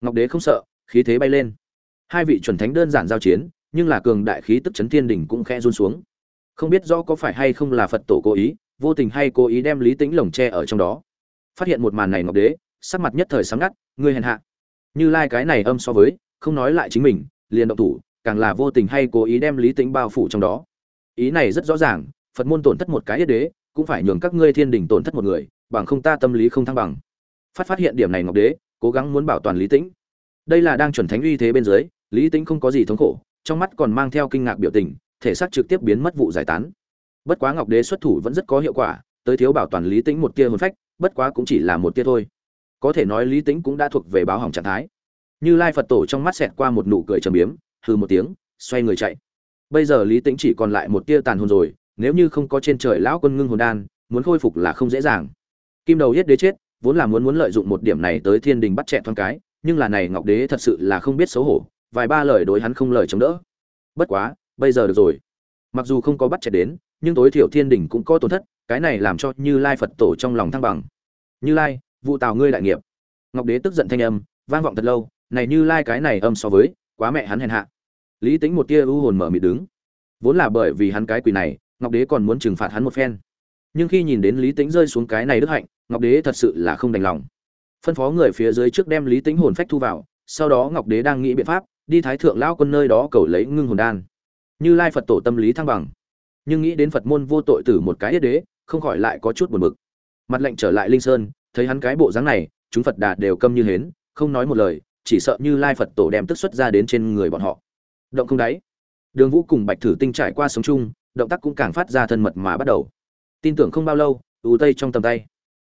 Ngọc đế không sợ, khí thế bay lên. Hai vị chuẩn thánh đơn giản giao chiến, nhưng là cường đại khí tức chấn thiên đỉnh cũng khẽ run xuống. Không biết rõ có phải hay không là phật tổ cố ý, vô tình hay cố ý đem lý tính lồng tre ở trong đó. Phát hiện một màn này ngọc đế, sắc mặt nhất thời sáng ngắt, ngươi hèn hạ. Như lai cái này âm so với, không nói lại chính mình, liền động thủ càng là vô tình hay cố ý đem lý tính bao phủ trong đó. Ý này rất rõ ràng, phật môn tổn thất một cái yết đế, cũng phải nhường các ngươi thiên đình tổn thất một người, bằng không ta tâm lý không thăng bằng. Phát phát hiện điểm này ngọc đế, cố gắng muốn bảo toàn lý tĩnh. Đây là đang chuẩn thánh uy thế bên dưới, lý tĩnh không có gì thống khổ, trong mắt còn mang theo kinh ngạc biểu tình, thể xác trực tiếp biến mất vụ giải tán. Bất quá ngọc đế xuất thủ vẫn rất có hiệu quả, tới thiếu bảo toàn lý tĩnh một tia hồn phách, bất quá cũng chỉ là một tia thôi. Có thể nói lý tĩnh cũng đã thuộc về báo hỏng trạng thái. Như lai phật tổ trong mắt xẹt qua một nụ cười trầm biếm hừ một tiếng, xoay người chạy. Bây giờ lý tĩnh chỉ còn lại một tia tàn hồn rồi, nếu như không có trên trời lão quân ngưng hồn đan, muốn khôi phục là không dễ dàng. Kim đầu yết đế chết, vốn là muốn muốn lợi dụng một điểm này tới thiên đình bắt chẹt thoáng cái, nhưng là này ngọc đế thật sự là không biết xấu hổ, vài ba lời đối hắn không lời chống đỡ. Bất quá, bây giờ được rồi. Mặc dù không có bắt chẹt đến, nhưng tối thiểu thiên đình cũng có tổn thất, cái này làm cho như lai phật tổ trong lòng thăng bằng. Như lai, vụ tào ngươi đại nghiệp. Ngọc đế tức giận thanh âm, vang vọng thật lâu, này như lai cái này âm so với, quá mẹ hắn hèn hạ lý tính một tia u hồn mở mịt đứng. Vốn là bởi vì hắn cái quỷ này, ngọc đế còn muốn trừng phạt hắn một phen. Nhưng khi nhìn đến lý tính rơi xuống cái này đức hạnh, ngọc đế thật sự là không đành lòng. Phân phó người phía dưới trước đem lý tính hồn phách thu vào, sau đó ngọc đế đang nghĩ biện pháp, đi thái thượng lão quân nơi đó cầu lấy ngưng hồn đan. Như lai phật tổ tâm lý thăng bằng. Nhưng nghĩ đến phật môn vô tội tử một cái yết đế, không khỏi lại có chút buồn bực. Mặt lệnh trở lại linh sơn, thấy hắn cái bộ dáng này, chúng phật đà đều câm như hến, không nói một lời, chỉ sợ như lai phật tổ đem tức xuất ra đến trên người bọn họ động không đáy. Đường vũ cùng bạch thử tinh trải qua sống chung, động tác cũng càng phát ra thân mật mà bắt đầu. Tin tưởng không bao lâu ù tây trong tầm tay.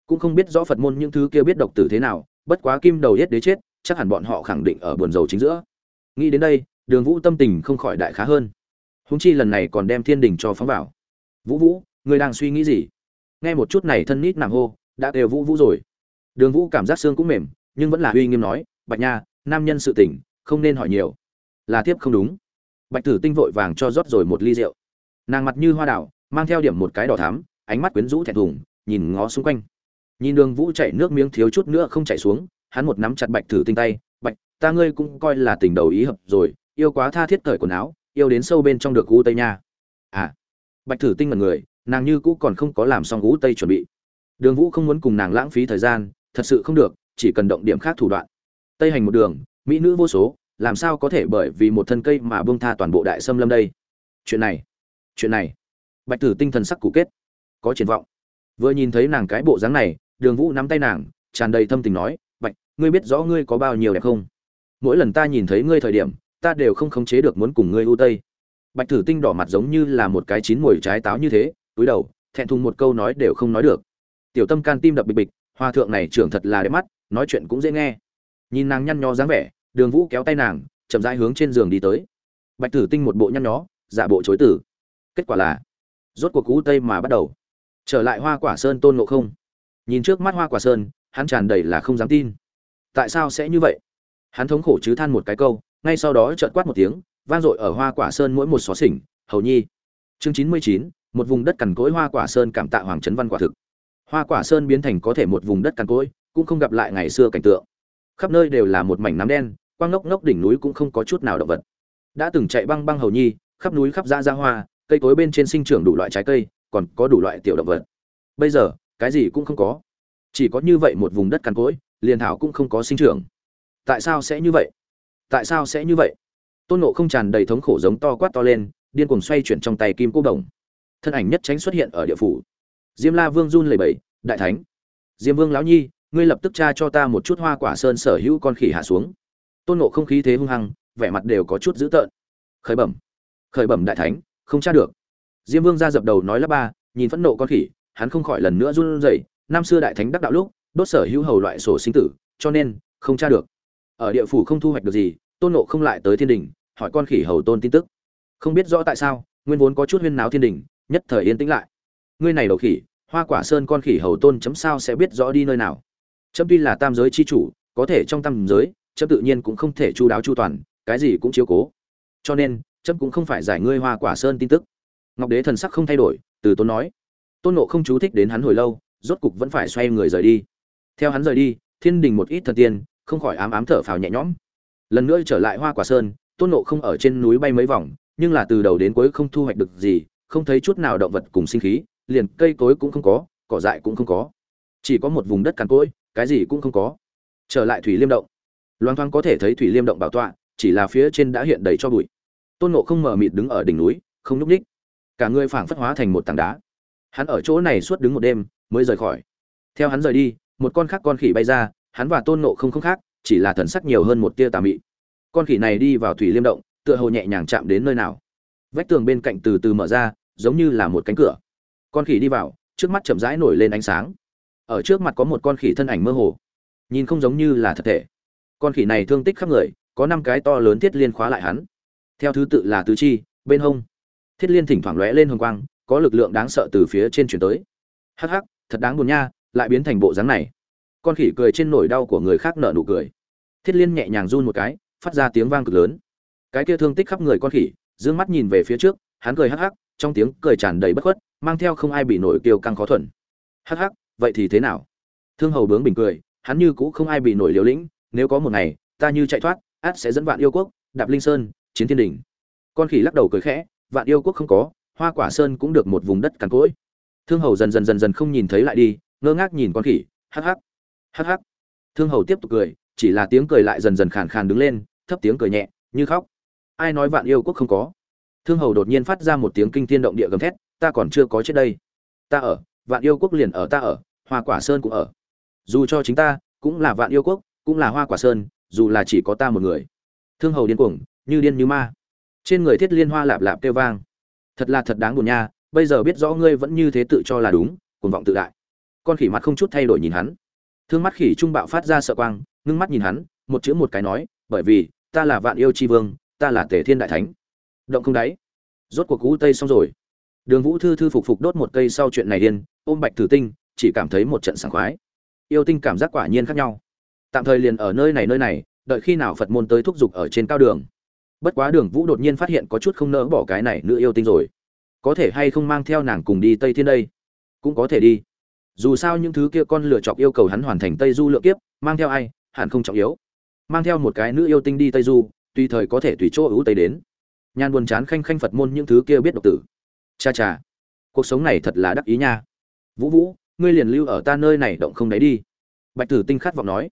Cũng không biết rõ phật môn những thứ kia biết độc tử thế nào, bất quá kim đầu yết đế chết, chắc hẳn bọn họ khẳng định ở buồn dầu chính giữa. Nghĩ đến đây, đường vũ tâm tình không khỏi đại khá hơn. Húng chi lần này còn đem thiên đình cho phóng vào. Vũ vũ người đang suy nghĩ gì? Nghe một chút này thân nít nàng hô, đã đều vũ vũ rồi. Đường vũ cảm giác xương cũng mềm, nhưng vẫn là uy nghiêm nói, bạch nha, nam nhân sự tỉnh không nên hỏi nhiều là tiếp không đúng. Bạch tử tinh vội vàng cho rót rồi một ly rượu. Nàng mặt như hoa đảo mang theo điểm một cái đỏ thám ánh mắt quyến rũ thẹn thùng, nhìn ngó xung quanh. Nhìn đường vũ chạy nước miếng thiếu chút nữa không chạy xuống, hắn một nắm chặt bạch tử tinh tay, bạch, ta ngươi cũng coi là tình đầu ý hợp rồi, yêu quá tha thiết thời quần áo, yêu đến sâu bên trong được u tây nha. À. Bạch tử tinh mật người, nàng như cũ còn không có làm xong u tây chuẩn bị. Đường vũ không muốn cùng nàng lãng phí thời gian, thật sự không được, chỉ cần động điểm khác thủ đoạn. Tây hành một đường, mỹ nữ vô số làm sao có thể bởi vì một thân cây mà bông tha toàn bộ đại sâm lâm đây? Chuyện này chuyện này. Bạch tử tinh thần sắc cụ kết, có triển vọng. Vừa nhìn thấy nàng cái bộ dáng này, đường vũ nắm tay nàng, tràn đầy thâm tình nói, bạch, ngươi biết rõ ngươi có bao nhiêu đẹp không? Mỗi lần ta nhìn thấy ngươi thời điểm, ta đều không khống chế được muốn cùng ngươi ưu tây. Bạch tử tinh đỏ mặt giống như là một cái chín mồi trái táo như thế, túi đầu, thẹn thùng một câu nói đều không nói được. Tiểu tâm can tim đập bịch bịch hoa thượng này trưởng thật là đẹp mắt, nói chuyện cũng dễ nghe. Nhìn nàng nhăn nho dáng vẻ đường vũ kéo tay nàng, chậm rãi hướng trên giường đi tới. Bạch tử tinh một bộ nhăn nhó, giả bộ chối tử. Kết quả là, rốt cuộc cú tây mà bắt đầu. Trở lại hoa quả sơn tôn ngộ không. Nhìn trước mắt hoa quả sơn, hắn tràn đầy là không dám tin. Tại sao sẽ như vậy? Hắn thống khổ chứ than một cái câu, ngay sau đó chợt quát một tiếng, vang dội ở hoa quả sơn mỗi một xó xỉnh, hầu nhi. Chương chín mươi chín, một vùng đất cằn cỗi hoa quả sơn cảm tạ hoàng trấn văn quả thực. Hoa quả sơn biến thành có thể một vùng đất cằn cỗi, cũng không gặp lại ngày xưa cảnh tượng. Khắp nơi đều là một mảnh nám đen quang ngốc ngốc đỉnh núi cũng không có chút nào động vật. Đã từng chạy băng băng hầu nhi, khắp núi khắp dã ra hoa, cây cối bên trên sinh trưởng đủ loại trái cây, còn có đủ loại tiểu động vật. Bây giờ, cái gì cũng không có. Chỉ có như vậy một vùng đất cằn cỗi, liền thảo cũng không có sinh trưởng. Tại sao sẽ như vậy? Tại sao sẽ như vậy? Tôn nộ không tràn đầy thống khổ giống to quát to lên, điên cuồng xoay chuyển trong tay kim cô đồng. Thân ảnh nhất tránh xuất hiện ở địa phủ. Diêm la vương run lầy bẩy, đại thánh, diêm vương lão nhi, ngươi lập tức tra cho ta một chút hoa quả sơn sở hữu con khỉ hạ xuống tôn nộ không khí thế hung hăng, vẻ mặt đều có chút dữ tợn. Khởi bẩm khởi bẩm đại thánh, không tra được. Diêm vương ra dập đầu nói lắp ba, nhìn phẫn nộ con khỉ, hắn không khỏi lần nữa run rẩy. Năm xưa đại thánh đắc đạo lúc, đốt sở hữu hầu loại sổ sinh tử, cho nên, không tra được. Ở địa phủ không thu hoạch được gì, tôn nộ không lại tới thiên đình, hỏi con khỉ hầu tôn tin tức. Không biết rõ tại sao, nguyên vốn có chút huyên náo thiên đình, nhất thời yên tĩnh lại. Ngươi này đầu khỉ, hoa quả sơn con khỉ hầu tôn chấm sao sẽ biết rõ đi nơi nào? Chấm tuy là tam giới chi chủ, có thể trong tam giới chấm tự nhiên cũng không thể chu đáo chu toàn, cái gì cũng chiếu cố. Cho nên, chấm cũng không phải giải ngươi hoa quả sơn tin tức. Ngọc đế thần sắc không thay đổi, từ tôn nói. Tôn nộ không chú thích đến hắn hồi lâu, rốt cục vẫn phải xoay người rời đi. Theo hắn rời đi, thiên đình một ít thần tiên, không khỏi ám ám thở phào nhẹ nhõm. Lần nữa trở lại hoa quả sơn, tôn nộ không ở trên núi bay mấy vòng, nhưng là từ đầu đến cuối không thu hoạch được gì, không thấy chút nào động vật cùng sinh khí, liền cây cối cũng không có, cỏ dại cũng không có. Chỉ có một vùng đất cằn cỗi, cái gì cũng không có. Trở lại thủy liêm động loang thoáng có thể thấy thủy liêm động bảo tọa, chỉ là phía trên đã hiện đầy cho bụi. Tôn nộ không mờ mịt đứng ở đỉnh núi, không nhúc ních cả người phảng phất hóa thành một tảng đá. Hắn ở chỗ này suốt đứng một đêm, mới rời khỏi. Theo hắn rời đi, một con khác con khỉ bay ra, hắn và tôn nộ không không khác, chỉ là thần sắc nhiều hơn một tia tà mị. Con khỉ này đi vào thủy liêm động, tựa hồ nhẹ nhàng chạm đến nơi nào. Vách tường bên cạnh từ từ mở ra, giống như là một cánh cửa. Con khỉ đi vào, trước mắt chậm rãi nổi lên ánh sáng. Ở trước mặt có một con khỉ thân ảnh mơ hồ. Nhìn không giống như là thật thể con khỉ này thương tích khắp người, có năm cái to lớn thiết liên khóa lại hắn. Theo thứ tự là tứ chi, bên hông. Thiết liên thỉnh thoảng lóe lên hồng quang, có lực lượng đáng sợ từ phía trên chuyển tới. Hắc hắc, thật đáng buồn nha, lại biến thành bộ dáng này. Con khỉ cười trên nỗi đau của người khác nở nụ cười. Thiết liên nhẹ nhàng run một cái, phát ra tiếng vang cực lớn. Cái kia thương tích khắp người con khỉ, dương mắt nhìn về phía trước, hắn cười hắc hắc, trong tiếng cười tràn đầy bất khuất, mang theo không ai bị nổi kiêu căng khó thuần. Hắc hắc, vậy thì thế nào? Thương hầu bướng bình cười, hắn như cũ không ai bị nổi liều lĩnh nếu có một ngày, ta như chạy thoát át sẽ dẫn vạn yêu quốc, đạp linh sơn, chiến thiên đình. Con khỉ lắc đầu cười khẽ, vạn yêu quốc không có, hoa quả sơn cũng được một vùng đất cằn cỗi. Thương hầu dần dần dần dần không nhìn thấy lại đi, ngơ ngác nhìn con khỉ, hắc hắc hắc hắc. Thương hầu tiếp tục cười, chỉ là tiếng cười lại dần dần khàn khàn đứng lên, thấp tiếng cười nhẹ, như khóc. Ai nói vạn yêu quốc không có? Thương hầu đột nhiên phát ra một tiếng kinh thiên động địa gầm thét, ta còn chưa có chết đây. Ta ở, vạn yêu quốc liền ở ta ở, hoa quả sơn cũng ở. Dù cho chính ta, cũng là vạn yêu quốc cũng là hoa quả sơn, dù là chỉ có ta một người. Thương hầu điên cuồng, như điên như ma. Trên người thiết liên hoa lạp lạp kêu vang. Thật là thật đáng buồn nha, bây giờ biết rõ ngươi vẫn như thế tự cho là đúng, cuồng vọng tự đại. Con khỉ mặt không chút thay đổi nhìn hắn. Thương mắt khỉ trung bạo phát ra sợ quang, ngưng mắt nhìn hắn, một chữ một cái nói, bởi vì, ta là vạn yêu tri vương, ta là tề thiên đại thánh. Động không đáy. Rốt cuộc cú tây xong rồi. Đường vũ thư thư phục phục đốt một cây sau chuyện này điên, ôm bạch thử tinh, chỉ cảm thấy một trận sảng khoái. Yêu tinh cảm giác quả nhiên khác nhau tạm thời liền ở nơi này nơi này, đợi khi nào phật môn tới thúc giục ở trên cao đường. Bất quá đường vũ đột nhiên phát hiện có chút không nỡ bỏ cái này nữ yêu tinh rồi. Có thể hay không mang theo nàng cùng đi tây thiên đây? Cũng có thể đi. Dù sao những thứ kia con lựa chọc yêu cầu hắn hoàn thành tây du lựa kiếp, mang theo ai, hẳn không trọng yếu. Mang theo một cái nữ yêu tinh đi tây du, tùy thời có thể tùy chỗ ưu tây đến. Nhan buồn chán khanh khanh phật môn những thứ kia biết độc tử. Cha cha, cuộc sống này thật là đắc ý nha. Vũ vũ, ngươi liền lưu ở ta nơi này, động không đấy đi. Bạch tử tinh khát vọng nói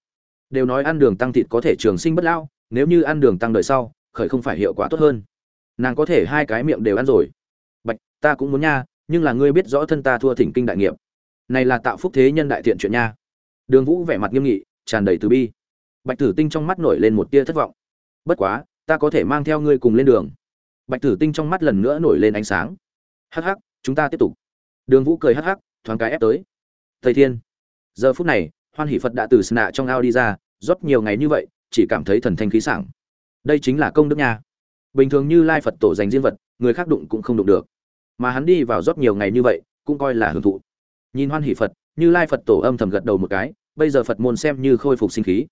đều nói ăn đường tăng thịt có thể trường sinh bất lao nếu như ăn đường tăng đời sau, khởi không phải hiệu quả tốt hơn. Nàng có thể hai cái miệng đều ăn rồi. Bạch, ta cũng muốn nha, nhưng là ngươi biết rõ thân ta thua thỉnh kinh đại nghiệp. Này là tạo phúc thế nhân đại thiện chuyện nha. Đường vũ vẻ mặt nghiêm nghị, tràn đầy từ bi. Bạch tử tinh trong mắt nổi lên một tia thất vọng. Bất quá, ta có thể mang theo ngươi cùng lên đường. Bạch tử tinh trong mắt lần nữa nổi lên ánh sáng. Hắc hắc, chúng ta tiếp tục. Đường vũ cười hắc hắc, thoáng cái ép tới. Thầy thiên, giờ phút này hoan hỷ phật đã từ sna trong ao đi ra, rót nhiều ngày như vậy, chỉ cảm thấy thần thanh khí sảng. Đây chính là công đức nha. Bình thường như lai phật tổ dành riêng vật, người khác đụng cũng không đụng được. Mà hắn đi vào rót nhiều ngày như vậy, cũng coi là hưởng thụ. Nhìn hoan hỷ phật, như lai phật tổ âm thầm gật đầu một cái, bây giờ phật môn xem như khôi phục sinh khí.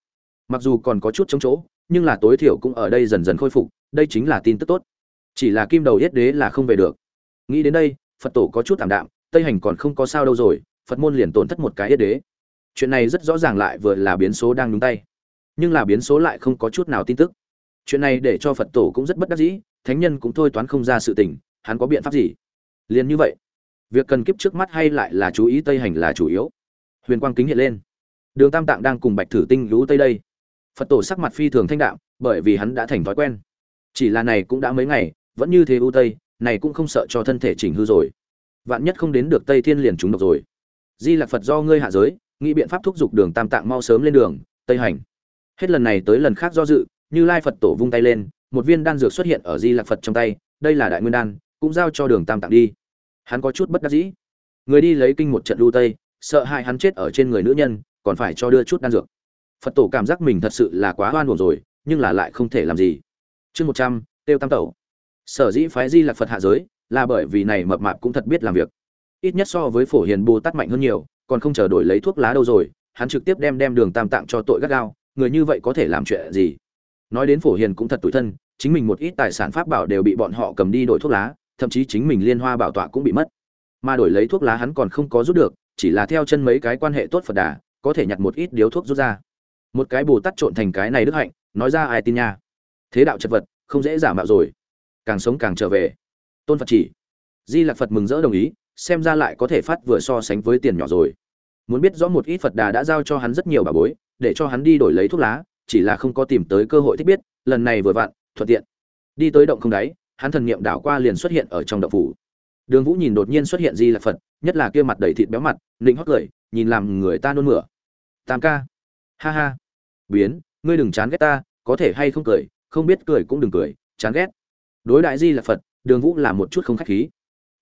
Mặc dù còn có chút chống chỗ, nhưng là tối thiểu cũng ở đây dần dần khôi phục, đây chính là tin tức tốt. Chỉ là kim đầu yết đế là không về được. Nghĩ đến đây, phật tổ có chút ảm đạm, tây hành còn không có sao đâu rồi, phật môn liền tổn thất một cái yết đế chuyện này rất rõ ràng lại vừa là biến số đang nhúng tay. Nhưng là biến số lại không có chút nào tin tức. Chuyện này để cho phật tổ cũng rất bất đắc dĩ, thánh nhân cũng thôi toán không ra sự tình, hắn có biện pháp gì? Liền như vậy, việc cần kiếp trước mắt hay lại là chú ý tây hành là chủ yếu. Huyền quang kính hiện lên. Đường tam tạng đang cùng bạch thử tinh lũ tây đây. Phật tổ sắc mặt phi thường thanh đạo bởi vì hắn đã thành thói quen. Chỉ là này cũng đã mấy ngày, vẫn như thế ưu tây, này cũng không sợ cho thân thể chỉnh hư rồi. Vạn nhất không đến được tây thiên liền chúng độc rồi. Di lạc phật do ngươi hạ giới nghĩ biện pháp thúc giục đường tam tạng mau sớm lên đường, tây hành. Hết lần này tới lần khác do dự, như lai phật tổ vung tay lên, một viên đan dược xuất hiện ở di lạc phật trong tay, đây là đại nguyên đan, cũng giao cho đường tam tạng đi. Hắn có chút bất đắc dĩ. Người đi lấy kinh một trận lưu tây, sợ hại hắn chết ở trên người nữ nhân, còn phải cho đưa chút đan dược. Phật tổ cảm giác mình thật sự là quá hoan hồn rồi, nhưng là lại không thể làm gì. Chương một trăm, tiêu tam tẩu. Sở dĩ phái di lạc phật hạ giới, là bởi vì này mập mạp cũng thật biết làm việc. Ít nhất so với phổ hiền bồ tát mạnh hơn nhiều còn không chờ đổi lấy thuốc lá đâu rồi, hắn trực tiếp đem đem đường tam tạng cho tội gắt gao, người như vậy có thể làm chuyện gì? Nói đến phổ hiền cũng thật tủi thân, chính mình một ít tài sản pháp bảo đều bị bọn họ cầm đi đổi thuốc lá, thậm chí chính mình liên hoa bảo tọa cũng bị mất. Mà đổi lấy thuốc lá hắn còn không có rút được, chỉ là theo chân mấy cái quan hệ tốt phật đà, có thể nhặt một ít điếu thuốc rút ra. Một cái bồ tát trộn thành cái này đức hạnh, nói ra ai tin nha. Thế đạo chật vật, không dễ giả mạo rồi. Càng sống càng trở về. Tôn phật chỉ. Di lạc phật mừng rỡ đồng ý xem ra lại có thể phát vừa so sánh với tiền nhỏ rồi. Muốn biết rõ một ít phật đà đã giao cho hắn rất nhiều bà bối, để cho hắn đi đổi lấy thuốc lá, chỉ là không có tìm tới cơ hội thích biết, lần này vừa vặn, thuận tiện. Đi tới động không đáy, hắn thần niệm đảo qua liền xuất hiện ở trong động phủ. Đường vũ nhìn đột nhiên xuất hiện di là phật, nhất là kia mặt đầy thịt béo mặt, nịnh hót cười, nhìn làm người ta nôn mửa. Tam ca. Ha ha. Biến, ngươi đừng chán ghét ta, có thể hay không cười, không biết cười cũng đừng cười, chán ghét. Đối đại di là phật, đường vũ làm một chút không khách khí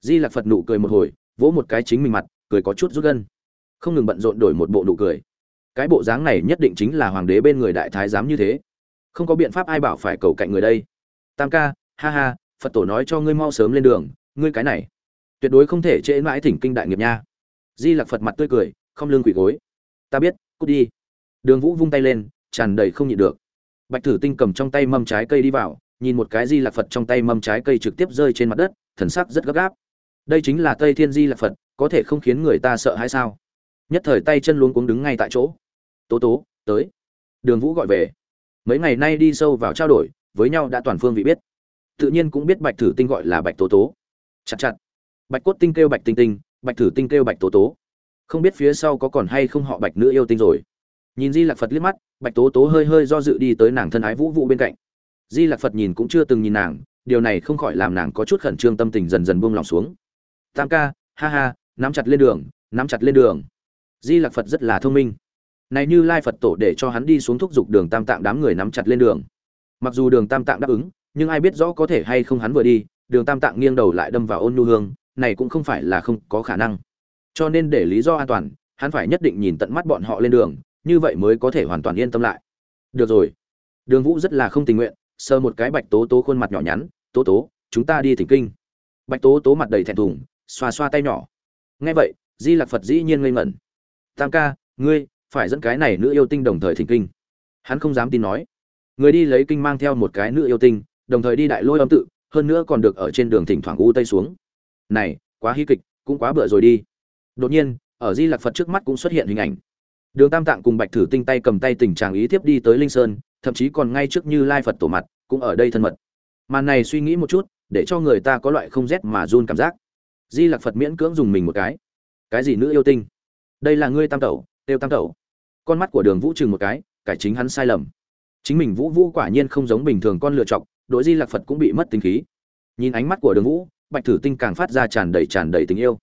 di lạc phật nụ cười một hồi, vỗ một cái chính mình mặt, cười có chút rút gân. Không ngừng bận rộn đổi một bộ nụ cười. Cái bộ dáng này nhất định chính là hoàng đế bên người đại thái giám như thế. Không có biện pháp ai bảo phải cầu cạnh người đây. Tam ca, ha ha, phật tổ nói cho ngươi mau sớm lên đường, ngươi cái này. Tuyệt đối không thể trễ mãi thỉnh kinh đại nghiệp nha. Di lặc phật mặt tươi cười, không lương quỷ gối. Ta biết, cút đi. Đường vũ vung tay lên, tràn đầy không nhịn được. Bạch thử tinh cầm trong tay mâm trái cây đi vào, nhìn một cái di lạc phật trong tay mâm trái cây trực tiếp rơi trên mặt đất, thần sắc rất gấp gáp đây chính là tây thiên di lạc phật, có thể không khiến người ta sợ hay sao? Nhất thời tay chân luống cuống đứng ngay tại chỗ. Tố tố, tới. Đường vũ gọi về. Mấy ngày nay đi sâu vào trao đổi, với nhau đã toàn phương vị biết. Tự nhiên cũng biết bạch thử tinh gọi là bạch tố tố. Chặt chặt. Bạch cốt tinh kêu bạch tinh tinh, bạch thử tinh kêu bạch tố tố. Không biết phía sau có còn hay không họ bạch nữ yêu tinh rồi. Nhìn di lạc phật liếc mắt, bạch tố tố hơi hơi do dự đi tới nàng thân ái vũ vụ bên cạnh. Di lạc phật nhìn cũng chưa từng nhìn nàng, điều này không khỏi làm nàng có chút khẩn trương tâm tình dần dần buông lòng xuống tam ca, ha ha, nắm chặt lên đường, nắm chặt lên đường. Di lạc phật rất là thông minh. Này như lai phật tổ để cho hắn đi xuống thúc giục đường tam tạng đám người nắm chặt lên đường. Mặc dù đường tam tạng đáp ứng, nhưng ai biết rõ có thể hay không hắn vừa đi, đường tam tạng nghiêng đầu lại đâm vào ôn nhu hương, này cũng không phải là không có khả năng. Cho nên để lý do an toàn, hắn phải nhất định nhìn tận mắt bọn họ lên đường, như vậy mới có thể hoàn toàn yên tâm lại. Được rồi. Đường vũ rất là không tình nguyện, sờ một cái bạch tố tố khuôn mặt nhỏ nhắn, tố tố, chúng ta đi thỉnh kinh. Bạch tố tố mặt đầy thẹn thùng xoa xoa tay nhỏ. Nghe vậy, di lạc phật dĩ nhiên ngây ngẩn. Tam ca, ngươi phải dẫn cái này nữ yêu tinh đồng thời thỉnh kinh. Hắn không dám tin nói. Người đi lấy kinh mang theo một cái nữ yêu tinh, đồng thời đi đại lôi âm tự, hơn nữa còn được ở trên đường thỉnh thoảng u tây xuống. Này, quá hí kịch, cũng quá bựa rồi đi. Đột nhiên, ở di lạc phật trước mắt cũng xuất hiện hình ảnh. Đường tam tạng cùng bạch thử tinh tay cầm tay tình trạng ý tiếp đi tới linh sơn, thậm chí còn ngay trước như lai phật tổ mặt, cũng ở đây thân mật. Màn này suy nghĩ một chút, để cho người ta có loại không rét mà run cảm giác di lạc phật miễn cưỡng dùng mình một cái. Cái gì nữ yêu tinh? Đây là ngươi tam tẩu, têu tam tẩu. Con mắt của đường vũ chừng một cái, cải chính hắn sai lầm. Chính mình vũ vũ quả nhiên không giống bình thường con lựa chọc, đội di lạc phật cũng bị mất tính khí. Nhìn ánh mắt của đường vũ, bạch thử tinh càng phát ra tràn đầy tràn đầy tình yêu.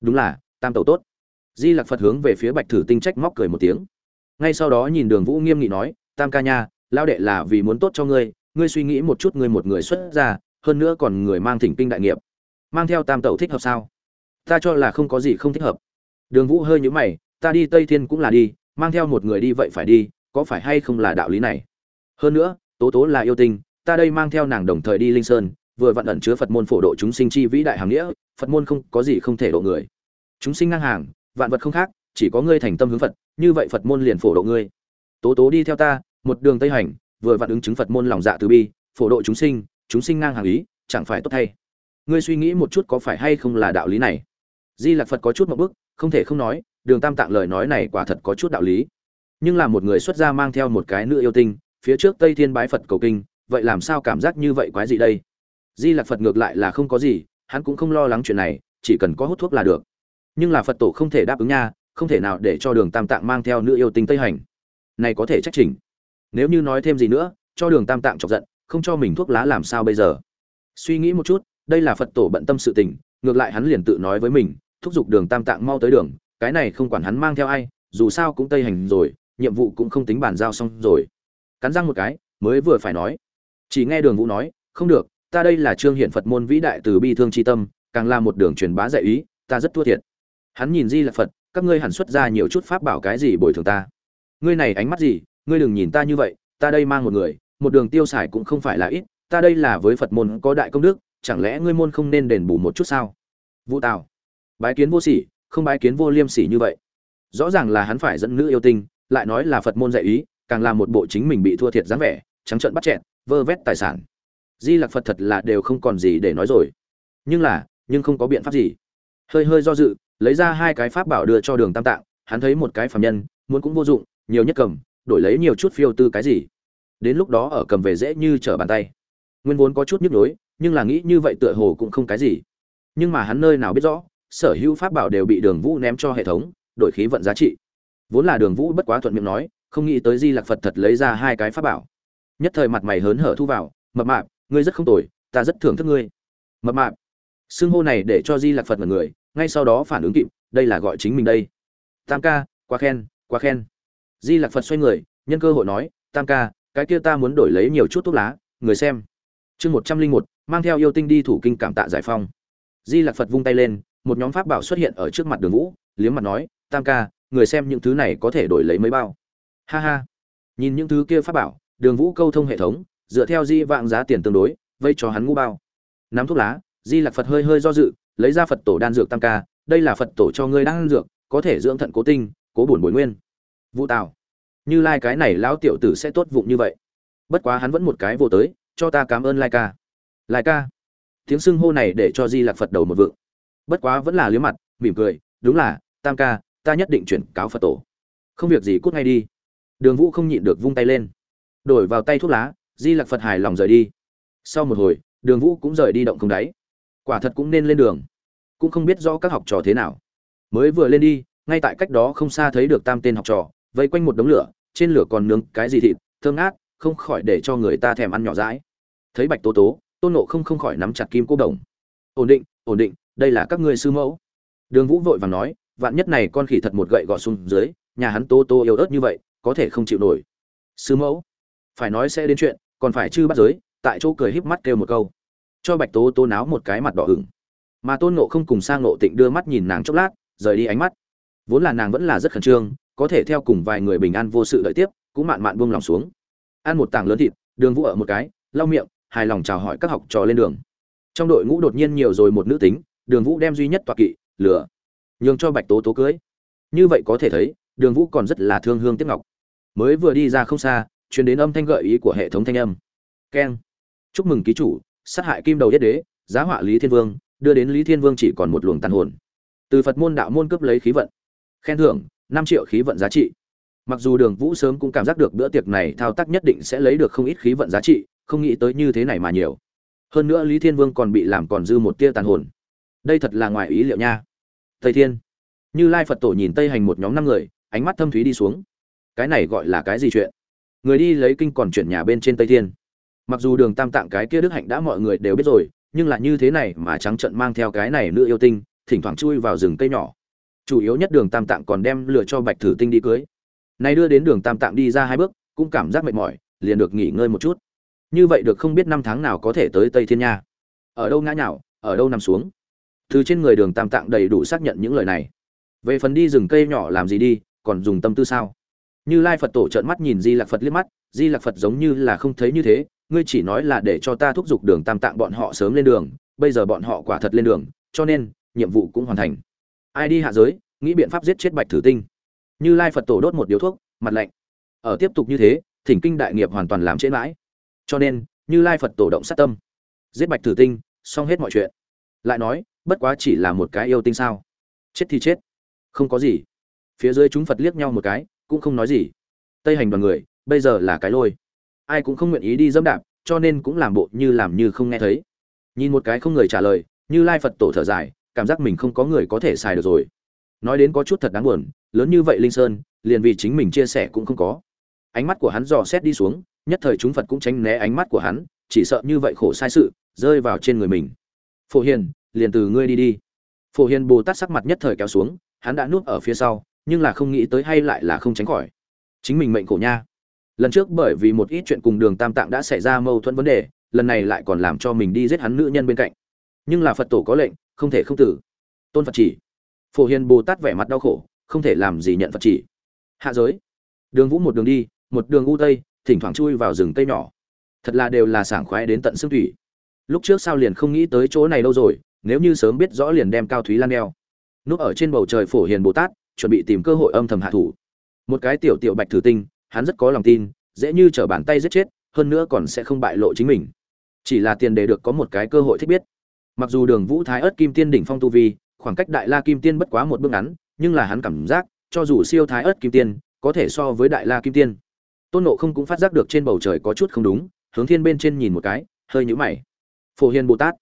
Đúng là, tam tẩu tốt. Di lạc phật hướng về phía bạch thử tinh trách móc cười một tiếng. Ngay sau đó nhìn đường vũ nghiêm nghị nói, tam ca nha lao đệ là vì muốn tốt cho ngươi ngươi suy nghĩ một chút ngươi một người xuất ra hơn nữa còn người mang thỉnh kinh đại nghiệp mang theo tam tẩu thích hợp sao? Ta cho là không có gì không thích hợp. Đường vũ hơi nhũ mày, ta đi tây thiên cũng là đi, mang theo một người đi vậy phải đi, có phải hay không là đạo lý này? Hơn nữa, tố tố là yêu tinh, ta đây mang theo nàng đồng thời đi linh sơn, vừa vặn ẩn chứa phật môn phổ độ chúng sinh chi vĩ đại hàm nghĩa, phật môn không có gì không thể độ người. Chúng sinh ngang hàng, vạn vật không khác, chỉ có ngươi thành tâm hướng phật, như vậy phật môn liền phổ độ ngươi. Tố tố đi theo ta, một đường tây hành, vừa vặn ứng chứng phật môn lòng dạ từ bi, phổ độ chúng sinh chúng sinh ngang hàng ý, chẳng phải tốt thay ngươi suy nghĩ một chút có phải hay không là đạo lý này? Di lạc phật có chút một bức, không thể không nói, đường tam tạng lời nói này quả thật có chút đạo lý. Nhưng là một người xuất gia mang theo một cái nữ yêu tinh, phía trước tây thiên bái phật cầu kinh, vậy làm sao cảm giác như vậy quái gì đây? Di lạc phật ngược lại là không có gì, hắn cũng không lo lắng chuyện này, chỉ cần có hút thuốc là được. Nhưng là phật tổ không thể đáp ứng nha, không thể nào để cho đường tam tạng mang theo nữ yêu tinh tây hành. Này có thể trách trình nếu như nói thêm gì nữa, cho đường tam tạng chọc giận, không cho mình thuốc lá làm sao bây giờ? Suy nghĩ một chút đây là phật tổ bận tâm sự tình, ngược lại hắn liền tự nói với mình, thúc giục đường tam tạng mau tới đường, cái này không quản hắn mang theo ai, dù sao cũng tây hành rồi, nhiệm vụ cũng không tính bàn giao xong rồi. Cắn răng một cái, mới vừa phải nói. Chỉ nghe đường vũ nói, không được, ta đây là trương hiện phật môn vĩ đại từ bi thương tri tâm, càng là một đường truyền bá dạy ý, ta rất thua thiệt. Hắn nhìn di là phật, các ngươi hẳn xuất ra nhiều chút pháp bảo cái gì bồi thường ta? Ngươi này ánh mắt gì, ngươi đừng nhìn ta như vậy, ta đây mang một người, một đường tiêu xài cũng không phải là ít, ta đây là với phật môn có đại công đức chẳng lẽ ngươi môn không nên đền bù một chút sao? Vũ tào. Bái kiến vô sỉ, không bái kiến vô liêm sỉ như vậy. Rõ ràng là hắn phải dẫn nữ yêu tinh, lại nói là phật môn dạy ý, càng là một bộ chính mình bị thua thiệt dáng vẻ, trắng trợn bắt chẹn, vơ vét tài sản. Di lặc phật thật là đều không còn gì để nói rồi. Nhưng là, nhưng không có biện pháp gì. Hơi hơi do dự, lấy ra hai cái pháp bảo đưa cho đường tam tạng, hắn thấy một cái phạm nhân, muốn cũng vô dụng, nhiều nhất cầm, đổi lấy nhiều chút phiêu tư cái gì. Đến lúc đó ở cầm về dễ như trở bàn tay. Nguyên vốn có chút nhức nhối nhưng là nghĩ như vậy tựa hồ cũng không cái gì. Nhưng mà hắn nơi nào biết rõ, sở hữu pháp bảo đều bị đường vũ ném cho hệ thống, đổi khí vận giá trị. Vốn là đường vũ bất quá thuận miệng nói, không nghĩ tới di lạc phật thật lấy ra hai cái pháp bảo. Nhất thời mặt mày hớn hở thu vào, mập mạp, ngươi rất không tồi, ta rất thưởng thức ngươi. Mập mạp. Xưng hô này để cho di lạc phật mật người, ngay sau đó phản ứng kịp, đây là gọi chính mình đây. Tam ca, quá khen quá khen. Di lạc phật xoay người, nhân cơ hội nói, tam ca, cái kia ta muốn đổi lấy nhiều chút thuốc lá, người xem chương một trăm linh một, mang theo yêu tinh đi thủ kinh cảm tạ giải phong. Di lạc phật vung tay lên, một nhóm pháp bảo xuất hiện ở trước mặt đường vũ, liếm mặt nói, tam ca, người xem những thứ này có thể đổi lấy mấy bao? Ha ha. Nhìn những thứ kia pháp bảo, đường vũ câu thông hệ thống, dựa theo di vạng giá tiền tương đối, vây cho hắn ngũ bao. Nắm thuốc lá, di lạc phật hơi hơi do dự, lấy ra phật tổ đan dược tam ca, đây là phật tổ cho ngươi đan dược, có thể dưỡng thận cố tinh, cố bổn bồi nguyên. Vũ tào, như lai cái này lão tiểu tử sẽ tốt vụng như vậy. Bất quá hắn vẫn một cái vô tới cho ta cảm ơn lai ca. Lai ca. Tiếng xưng hô này để cho di lạc phật đầu một vựng bất quá vẫn là liếm mặt, mỉm cười, đúng là, tam ca, ta nhất định chuyển cáo phật tổ. Không việc gì cút ngay đi. Đường vũ không nhịn được vung tay lên. Đổi vào tay thuốc lá, di lạc phật hài lòng rời đi. Sau một hồi, đường vũ cũng rời đi động không đáy. Quả thật cũng nên lên đường. Cũng không biết rõ các học trò thế nào. Mới vừa lên đi, ngay tại cách đó không xa thấy được tam tên học trò, vây quanh một đống lửa, trên lửa còn nướng cái gì thịt, thơm ngát không khỏi để cho người ta thèm ăn nhỏ dãi. thấy bạch tố tố, tôn nộ không không khỏi nắm chặt kim cô đồng. Ổn định ổn định, đây là các ngươi sư mẫu. Đường vũ vội vàng nói, vạn nhất này con khỉ thật một gậy gọt xuống dưới, nhà hắn tố tố yếu ớt như vậy, có thể không chịu nổi. Sư mẫu, phải nói sẽ đến chuyện, còn phải chư bắt giới, tại chỗ cười híp mắt kêu một câu. Cho bạch tố tố náo một cái mặt đỏ hửng. mà tôn nộ không cùng sang nộ tịnh đưa mắt nhìn nàng chốc lát, rời đi ánh mắt. Vốn là nàng vẫn là rất khẩn trương, có thể theo cùng vài người bình an vô sự đợi tiếp, cũng mạn mạn buông lòng xuống ăn một tảng lớn thịt, đường vũ ở một cái, lau miệng, hài lòng chào hỏi các học trò lên đường. Trong đội ngũ đột nhiên nhiều rồi một nữ tính, đường vũ đem duy nhất toạc kỵ, lửa, nhường cho bạch tố tố cưới. Như vậy có thể thấy, đường vũ còn rất là thương hương tiếc ngọc. Mới vừa đi ra không xa chuyển đến âm thanh gợi ý của hệ thống thanh âm. Keng. Chúc mừng ký chủ, sát hại kim đầu nhất đế, giá họa lý thiên vương, đưa đến lý thiên vương chỉ còn một luồng tàn hồn. Từ phật môn đạo môn cướp lấy khí vận. Khen thưởng, năm triệu khí vận giá trị mặc dù đường vũ sớm cũng cảm giác được bữa tiệc này thao tác nhất định sẽ lấy được không ít khí vận giá trị, không nghĩ tới như thế này mà nhiều. Hơn nữa lý thiên vương còn bị làm còn dư một tia tàn hồn. Đây thật là ngoài ý liệu nha. Tây thiên. Như lai phật tổ nhìn tây hành một nhóm năm người, ánh mắt thâm thúy đi xuống. Cái này gọi là cái gì chuyện? Người đi lấy kinh còn chuyển nhà bên trên tây thiên. Mặc dù đường tam tạng cái kia đức hạnh đã mọi người đều biết rồi, nhưng là như thế này mà trắng trận mang theo cái này nữ yêu tinh, thỉnh thoảng chui vào rừng cây nhỏ. Chủ yếu nhất đường tam tạng còn đem lựa cho bạch thử tinh đi cưới này đưa đến đường tam tạng đi ra hai bước, cũng cảm giác mệt mỏi, liền được nghỉ ngơi một chút. Như vậy được không biết năm tháng nào có thể tới tây thiên nha. Ở đâu ngã nhào, ở đâu nằm xuống. Từ trên người đường tam tạng đầy đủ xác nhận những lời này. Về phần đi rừng cây nhỏ làm gì đi, còn dùng tâm tư sao? Như lai phật tổ trợn mắt nhìn di lạc phật liếc mắt, di lạc phật giống như là không thấy như thế, ngươi chỉ nói là để cho ta thúc giục đường tam tạng bọn họ sớm lên đường, bây giờ bọn họ quả thật lên đường, cho nên, nhiệm vụ cũng hoàn thành. Ai đi hạ giới, nghĩ biện pháp giết chết bạch thử tinh như lai phật tổ đốt một điếu thuốc, mặt lạnh. Ở tiếp tục như thế, thỉnh kinh đại nghiệp hoàn toàn làm trễ mãi. Cho nên, như lai phật tổ động sát tâm. Giết bạch thử tinh, xong hết mọi chuyện. Lại nói, bất quá chỉ là một cái yêu tinh sao. Chết thì chết. Không có gì. Phía dưới chúng phật liếc nhau một cái, cũng không nói gì. Tây hành đoàn người, bây giờ là cái lôi. Ai cũng không nguyện ý đi dẫm đạp, cho nên cũng làm bộ như làm như không nghe thấy. Nhìn một cái không người trả lời, như lai phật tổ thở dài, cảm giác mình không có người có thể xài được rồi. Nói đến có chút thật đáng buồn lớn như vậy linh sơn, liền vì chính mình chia sẻ cũng không có. Ánh mắt của hắn dò xét đi xuống, nhất thời chúng phật cũng tránh né ánh mắt của hắn, chỉ sợ như vậy khổ sai sự, rơi vào trên người mình. Phổ hiền, liền từ ngươi đi đi. Phổ hiền bồ tát sắc mặt nhất thời kéo xuống, hắn đã nuốt ở phía sau, nhưng là không nghĩ tới hay lại là không tránh khỏi. Chính mình mệnh khổ nha. Lần trước bởi vì một ít chuyện cùng đường tam tạng đã xảy ra mâu thuẫn vấn đề, lần này lại còn làm cho mình đi giết hắn nữ nhân bên cạnh. Nhưng là phật tổ có lệnh, không thể không tử. Tôn phật chỉ. Phổ hiền bồ tát vẻ mặt đau khổ không thể làm gì nhận phật chỉ. Hạ giới. Đường vũ một đường đi, một đường u tây, thỉnh thoảng chui vào rừng tây nhỏ. Thật là đều là sảng khoái đến tận xương thủy. Lúc trước sao liền không nghĩ tới chỗ này đâu rồi, nếu như sớm biết rõ liền đem cao thúy lan đeo. Núp ở trên bầu trời phổ hiền bồ tát, chuẩn bị tìm cơ hội âm thầm hạ thủ. Một cái tiểu tiểu bạch thử tinh, hắn rất có lòng tin, dễ như trở bàn tay giết chết, hơn nữa còn sẽ không bại lộ chính mình. Chỉ là tiền đề được có một cái cơ hội thích biết. Mặc dù đường vũ thái ớt kim tiên đỉnh phong tu vi, khoảng cách đại la kim tiên bất quá một bước ngắn nhưng là hắn cảm giác, cho dù siêu thái ớt kim tiên, có thể so với đại la kim tiên. Tôn nộ không cũng phát giác được trên bầu trời có chút không đúng, hướng thiên bên trên nhìn một cái, hơi nhũ mày. Phổ hiền bồ tát,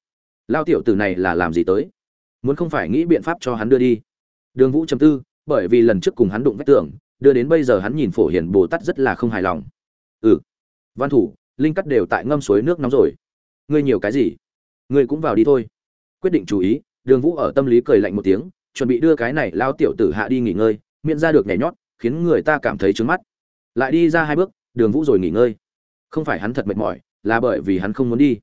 lao tiểu tử này là làm gì tới? Muốn không phải nghĩ biện pháp cho hắn đưa đi. Đường vũ chấm tư, bởi vì lần trước cùng hắn đụng vách tưởng đưa đến bây giờ hắn nhìn phổ hiền bồ tát rất là không hài lòng. Ừ văn thủ, linh cắt đều tại ngâm suối nước nóng rồi. Ngươi nhiều cái gì? Ngươi cũng vào đi thôi. Quyết định chú ý, đường vũ ở tâm lý cười lạnh một tiếng chuẩn bị đưa cái này lao tiểu tử hạ đi nghỉ ngơi, miễn ra được nhảy nhót, khiến người ta cảm thấy trướng mắt. Lại đi ra hai bước, đường vũ rồi nghỉ ngơi. Không phải hắn thật mệt mỏi, là bởi vì hắn không muốn đi.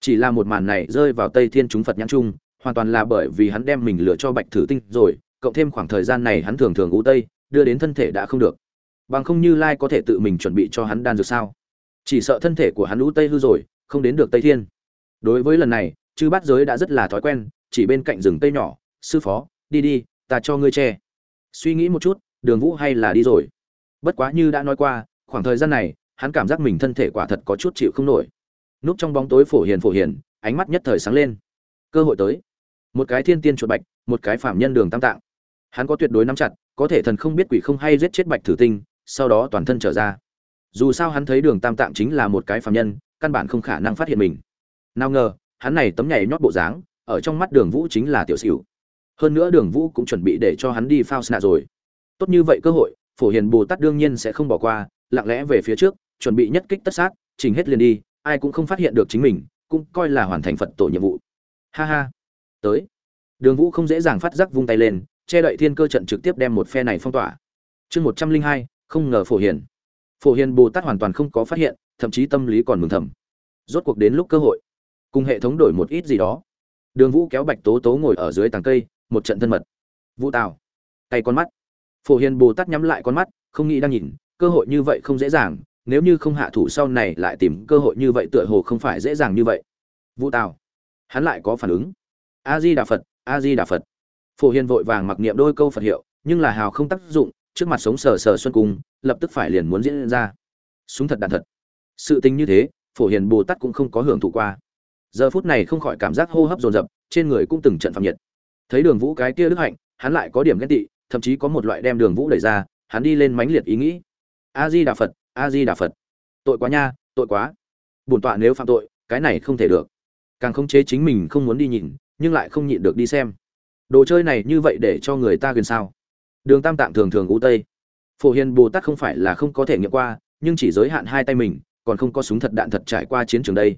Chỉ là một màn này rơi vào tây thiên chúng phật nhãn trung hoàn toàn là bởi vì hắn đem mình lựa cho bạch thử tinh rồi, cộng thêm khoảng thời gian này hắn thường thường ngủ tây, đưa đến thân thể đã không được. Bằng không như lai có thể tự mình chuẩn bị cho hắn đan dược sao? Chỉ sợ thân thể của hắn lũ tây hư rồi, không đến được tây thiên. Đối với lần này, chư bát giới đã rất là thói quen, chỉ bên cạnh rừng tây nhỏ, sư phó đi đi, ta cho ngươi che. Suy nghĩ một chút, đường vũ hay là đi rồi. Bất quá như đã nói qua, khoảng thời gian này, hắn cảm giác mình thân thể quả thật có chút chịu không nổi. Núp trong bóng tối phổ hiền phổ hiền, ánh mắt nhất thời sáng lên. Cơ hội tới. Một cái thiên tiên chuột bạch, một cái phạm nhân đường tam tạng. Hắn có tuyệt đối nắm chặt, có thể thần không biết quỷ không hay giết chết bạch thử tinh, sau đó toàn thân trở ra. Dù sao hắn thấy đường tam tạng chính là một cái phạm nhân, căn bản không khả năng phát hiện mình. Nào ngờ, hắn này tấm nhảy nhót bộ dáng, ở trong mắt đường vũ chính là tiểu xỉu hơn nữa đường vũ cũng chuẩn bị để cho hắn đi phao sna rồi. Tốt như vậy cơ hội, phổ hiền bồ tát đương nhiên sẽ không bỏ qua, lặng lẽ về phía trước, chuẩn bị nhất kích tất sát, chỉnh hết liền đi, ai cũng không phát hiện được chính mình, cũng coi là hoàn thành phật tổ nhiệm vụ. Ha ha. Tới. Đường vũ không dễ dàng phát giác vung tay lên, che đậy thiên cơ trận trực tiếp đem một phe này phong tỏa. Chương một trăm linh hai, không ngờ phổ hiền. Phổ hiền bồ tát hoàn toàn không có phát hiện, thậm chí tâm lý còn mừng thầm. Rốt cuộc đến lúc cơ hội, cùng hệ thống đổi một ít gì đó. Đường vũ kéo bạch tố tố ngồi ở dưới tàng cây một trận thân mật. Vũ tào tay con mắt. Phổ hiền bồ tát nhắm lại con mắt, không nghĩ đang nhìn, cơ hội như vậy không dễ dàng, nếu như không hạ thủ sau này lại tìm cơ hội như vậy tựa hồ không phải dễ dàng như vậy. Vũ tào, hắn lại có phản ứng. A di đà phật, a di đà phật. Phổ hiền vội vàng mặc niệm đôi câu phật hiệu, nhưng là hào không tác dụng, trước mặt sống sờ sờ xuân cung, lập tức phải liền muốn diễn ra. Súng thật đạn thật. Sự tình như thế, phổ hiền bồ tát cũng không có hưởng thụ qua. Giờ phút này không khỏi cảm giác hô hấp dồn dập, trên người cũng từng trận phạm nhiệt thấy đường vũ cái kia đức hạnh, hắn lại có điểm ghen tị, thậm chí có một loại đem đường vũ đẩy ra, hắn đi lên mãnh liệt ý nghĩ. A di đà phật a di đà phật tội quá nha, tội quá. Bổn tọa nếu phạm tội, cái này không thể được. Càng không chế chính mình không muốn đi nhìn, nhưng lại không nhịn được đi xem. Đồ chơi này như vậy để cho người ta gần sao? Đường tam tạng thường thường u tây. Phổ hiền bồ tát không phải là không có thể nghiệm qua, nhưng chỉ giới hạn hai tay mình, còn không có súng thật đạn thật trải qua chiến trường đây.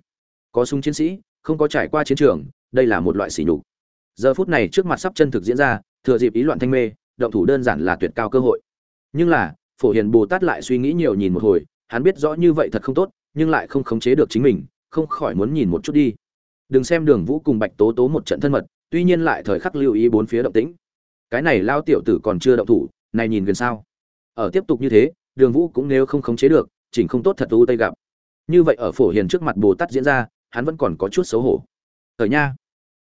Có súng chiến sĩ, không có trải qua chiến trường, đây là một loại sỉ nhục giờ phút này trước mặt sắp chân thực diễn ra, thừa dịp ý loạn thanh mê, động thủ đơn giản là tuyệt cao cơ hội. Nhưng là, phổ hiền bồ tát lại suy nghĩ nhiều nhìn một hồi, hắn biết rõ như vậy thật không tốt, nhưng lại không khống chế được chính mình, không khỏi muốn nhìn một chút đi. Đừng xem đường vũ cùng bạch tố tố một trận thân mật, tuy nhiên lại thời khắc lưu ý bốn phía động tĩnh. Cái này lao tiểu tử còn chưa động thủ, này nhìn gần sao? Ở tiếp tục như thế, đường vũ cũng nếu không khống chế được, chỉnh không tốt thật u tây gặp. Như vậy ở phổ hiền trước mặt bồ tát diễn ra, hắn vẫn còn có chút xấu hổ. Thời nha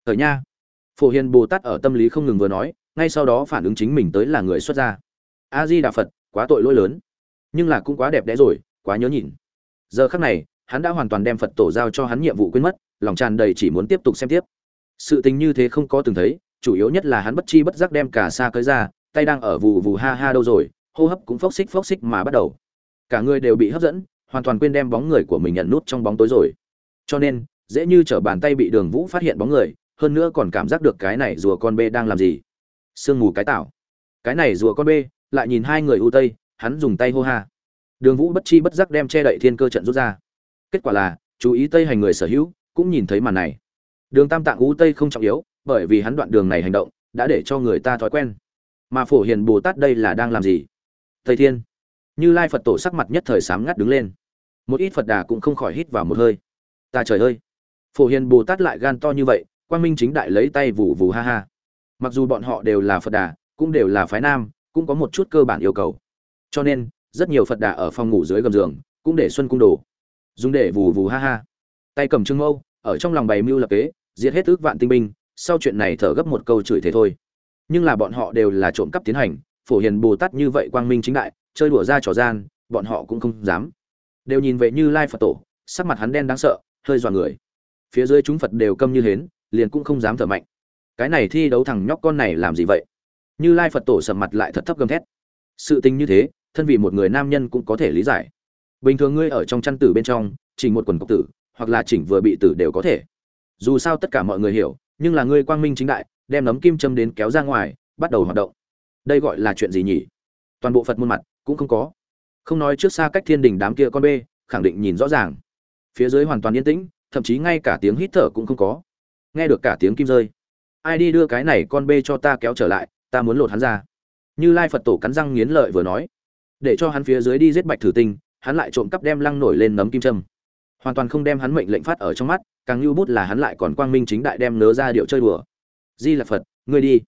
thời nha phổ hiền bồ tát ở tâm lý không ngừng vừa nói, ngay sau đó phản ứng chính mình tới là người xuất gia. A di đà phật, quá tội lỗi lớn. Nhưng là cũng quá đẹp đẽ rồi, quá nhớ nhìn. Giờ khắc này, hắn đã hoàn toàn đem phật tổ giao cho hắn nhiệm vụ quên mất, lòng tràn đầy chỉ muốn tiếp tục xem tiếp. Sự tình như thế không có từng thấy, chủ yếu nhất là hắn bất chi bất giác đem cả xa cưới ra, tay đang ở vù vù ha ha đâu rồi, hô hấp cũng phốc xích phốc xích mà bắt đầu. Cả người đều bị hấp dẫn, hoàn toàn quên đem bóng người của mình nhận nút trong bóng tối rồi. Cho nên, dễ như t bàn tay bị đường vũ phát hiện bóng người hơn nữa còn cảm giác được cái này rùa con bê đang làm gì. Sương mù cái tảo. Cái này rùa con bê, lại nhìn hai người ưu tây, hắn dùng tay hô ha. Đường vũ bất chi bất giác đem che đậy thiên cơ trận rút ra. Kết quả là, chú ý tây hành người sở hữu, cũng nhìn thấy màn này. Đường tam tạng ưu tây không trọng yếu, bởi vì hắn đoạn đường này hành động, đã để cho người ta thói quen. Mà phổ hiền bồ tát đây là đang làm gì? Thầy thiên. Như lai phật tổ sắc mặt nhất thời sám ngắt đứng lên. Một ít phật đà cũng không khỏi hít vào một hơi. Ta trời ơi! Phổ hiền bồ tát lại gan to như vậy quang minh chính đại lấy tay vù vù ha ha. Mặc dù bọn họ đều là phật đà, cũng đều là phái nam, cũng có một chút cơ bản yêu cầu. Cho nên, rất nhiều phật đà ở phòng ngủ dưới gầm giường, cũng để xuân cung đồ. Dùng để vù vù ha ha. Tay cầm trưng mâu ở trong lòng bày mưu lập kế, diệt hết ước vạn tinh binh, sau chuyện này thở gấp một câu chửi thế thôi. Nhưng là bọn họ đều là trộm cắp tiến hành, phổ hiền bồ tát như vậy quang minh chính đại, chơi đùa ra trò gian, bọn họ cũng không dám. Đều nhìn về như lai phật tổ, sắc mặt hắn đen đáng sợ, hơi dọa người. Phía dưới chúng phật đều câm như hến liền cũng không dám thở mạnh. Cái này thi đấu thằng nhóc con này làm gì vậy? Như lai phật tổ sầm mặt lại thật thấp gầm thét. Sự tình như thế, thân vì một người nam nhân cũng có thể lý giải. Bình thường ngươi ở trong chăn tử bên trong chỉnh một quần cọc tử, hoặc là chỉnh vừa bị tử đều có thể. Dù sao tất cả mọi người hiểu, nhưng là ngươi quang minh chính đại, đem nấm kim châm đến kéo ra ngoài, bắt đầu hoạt động. Đây gọi là chuyện gì nhỉ? Toàn bộ phật môn mặt cũng không có. Không nói trước xa cách thiên đình đám kia con bê, khẳng định nhìn rõ ràng. Phía dưới hoàn toàn yên tĩnh, thậm chí ngay cả tiếng hít thở cũng không có nghe được cả tiếng kim rơi. Ai đi đưa cái này con bê cho ta kéo trở lại, ta muốn lột hắn ra. Như lai phật tổ cắn răng nghiến lợi vừa nói. Để cho hắn phía dưới đi giết bạch thử tinh, hắn lại trộm cắp đem lăng nổi lên nấm kim châm. Hoàn toàn không đem hắn mệnh lệnh phát ở trong mắt, càng lưu bút là hắn lại còn quang minh chính đại đem nớ ra điệu chơi đùa. Di là phật, ngươi đi.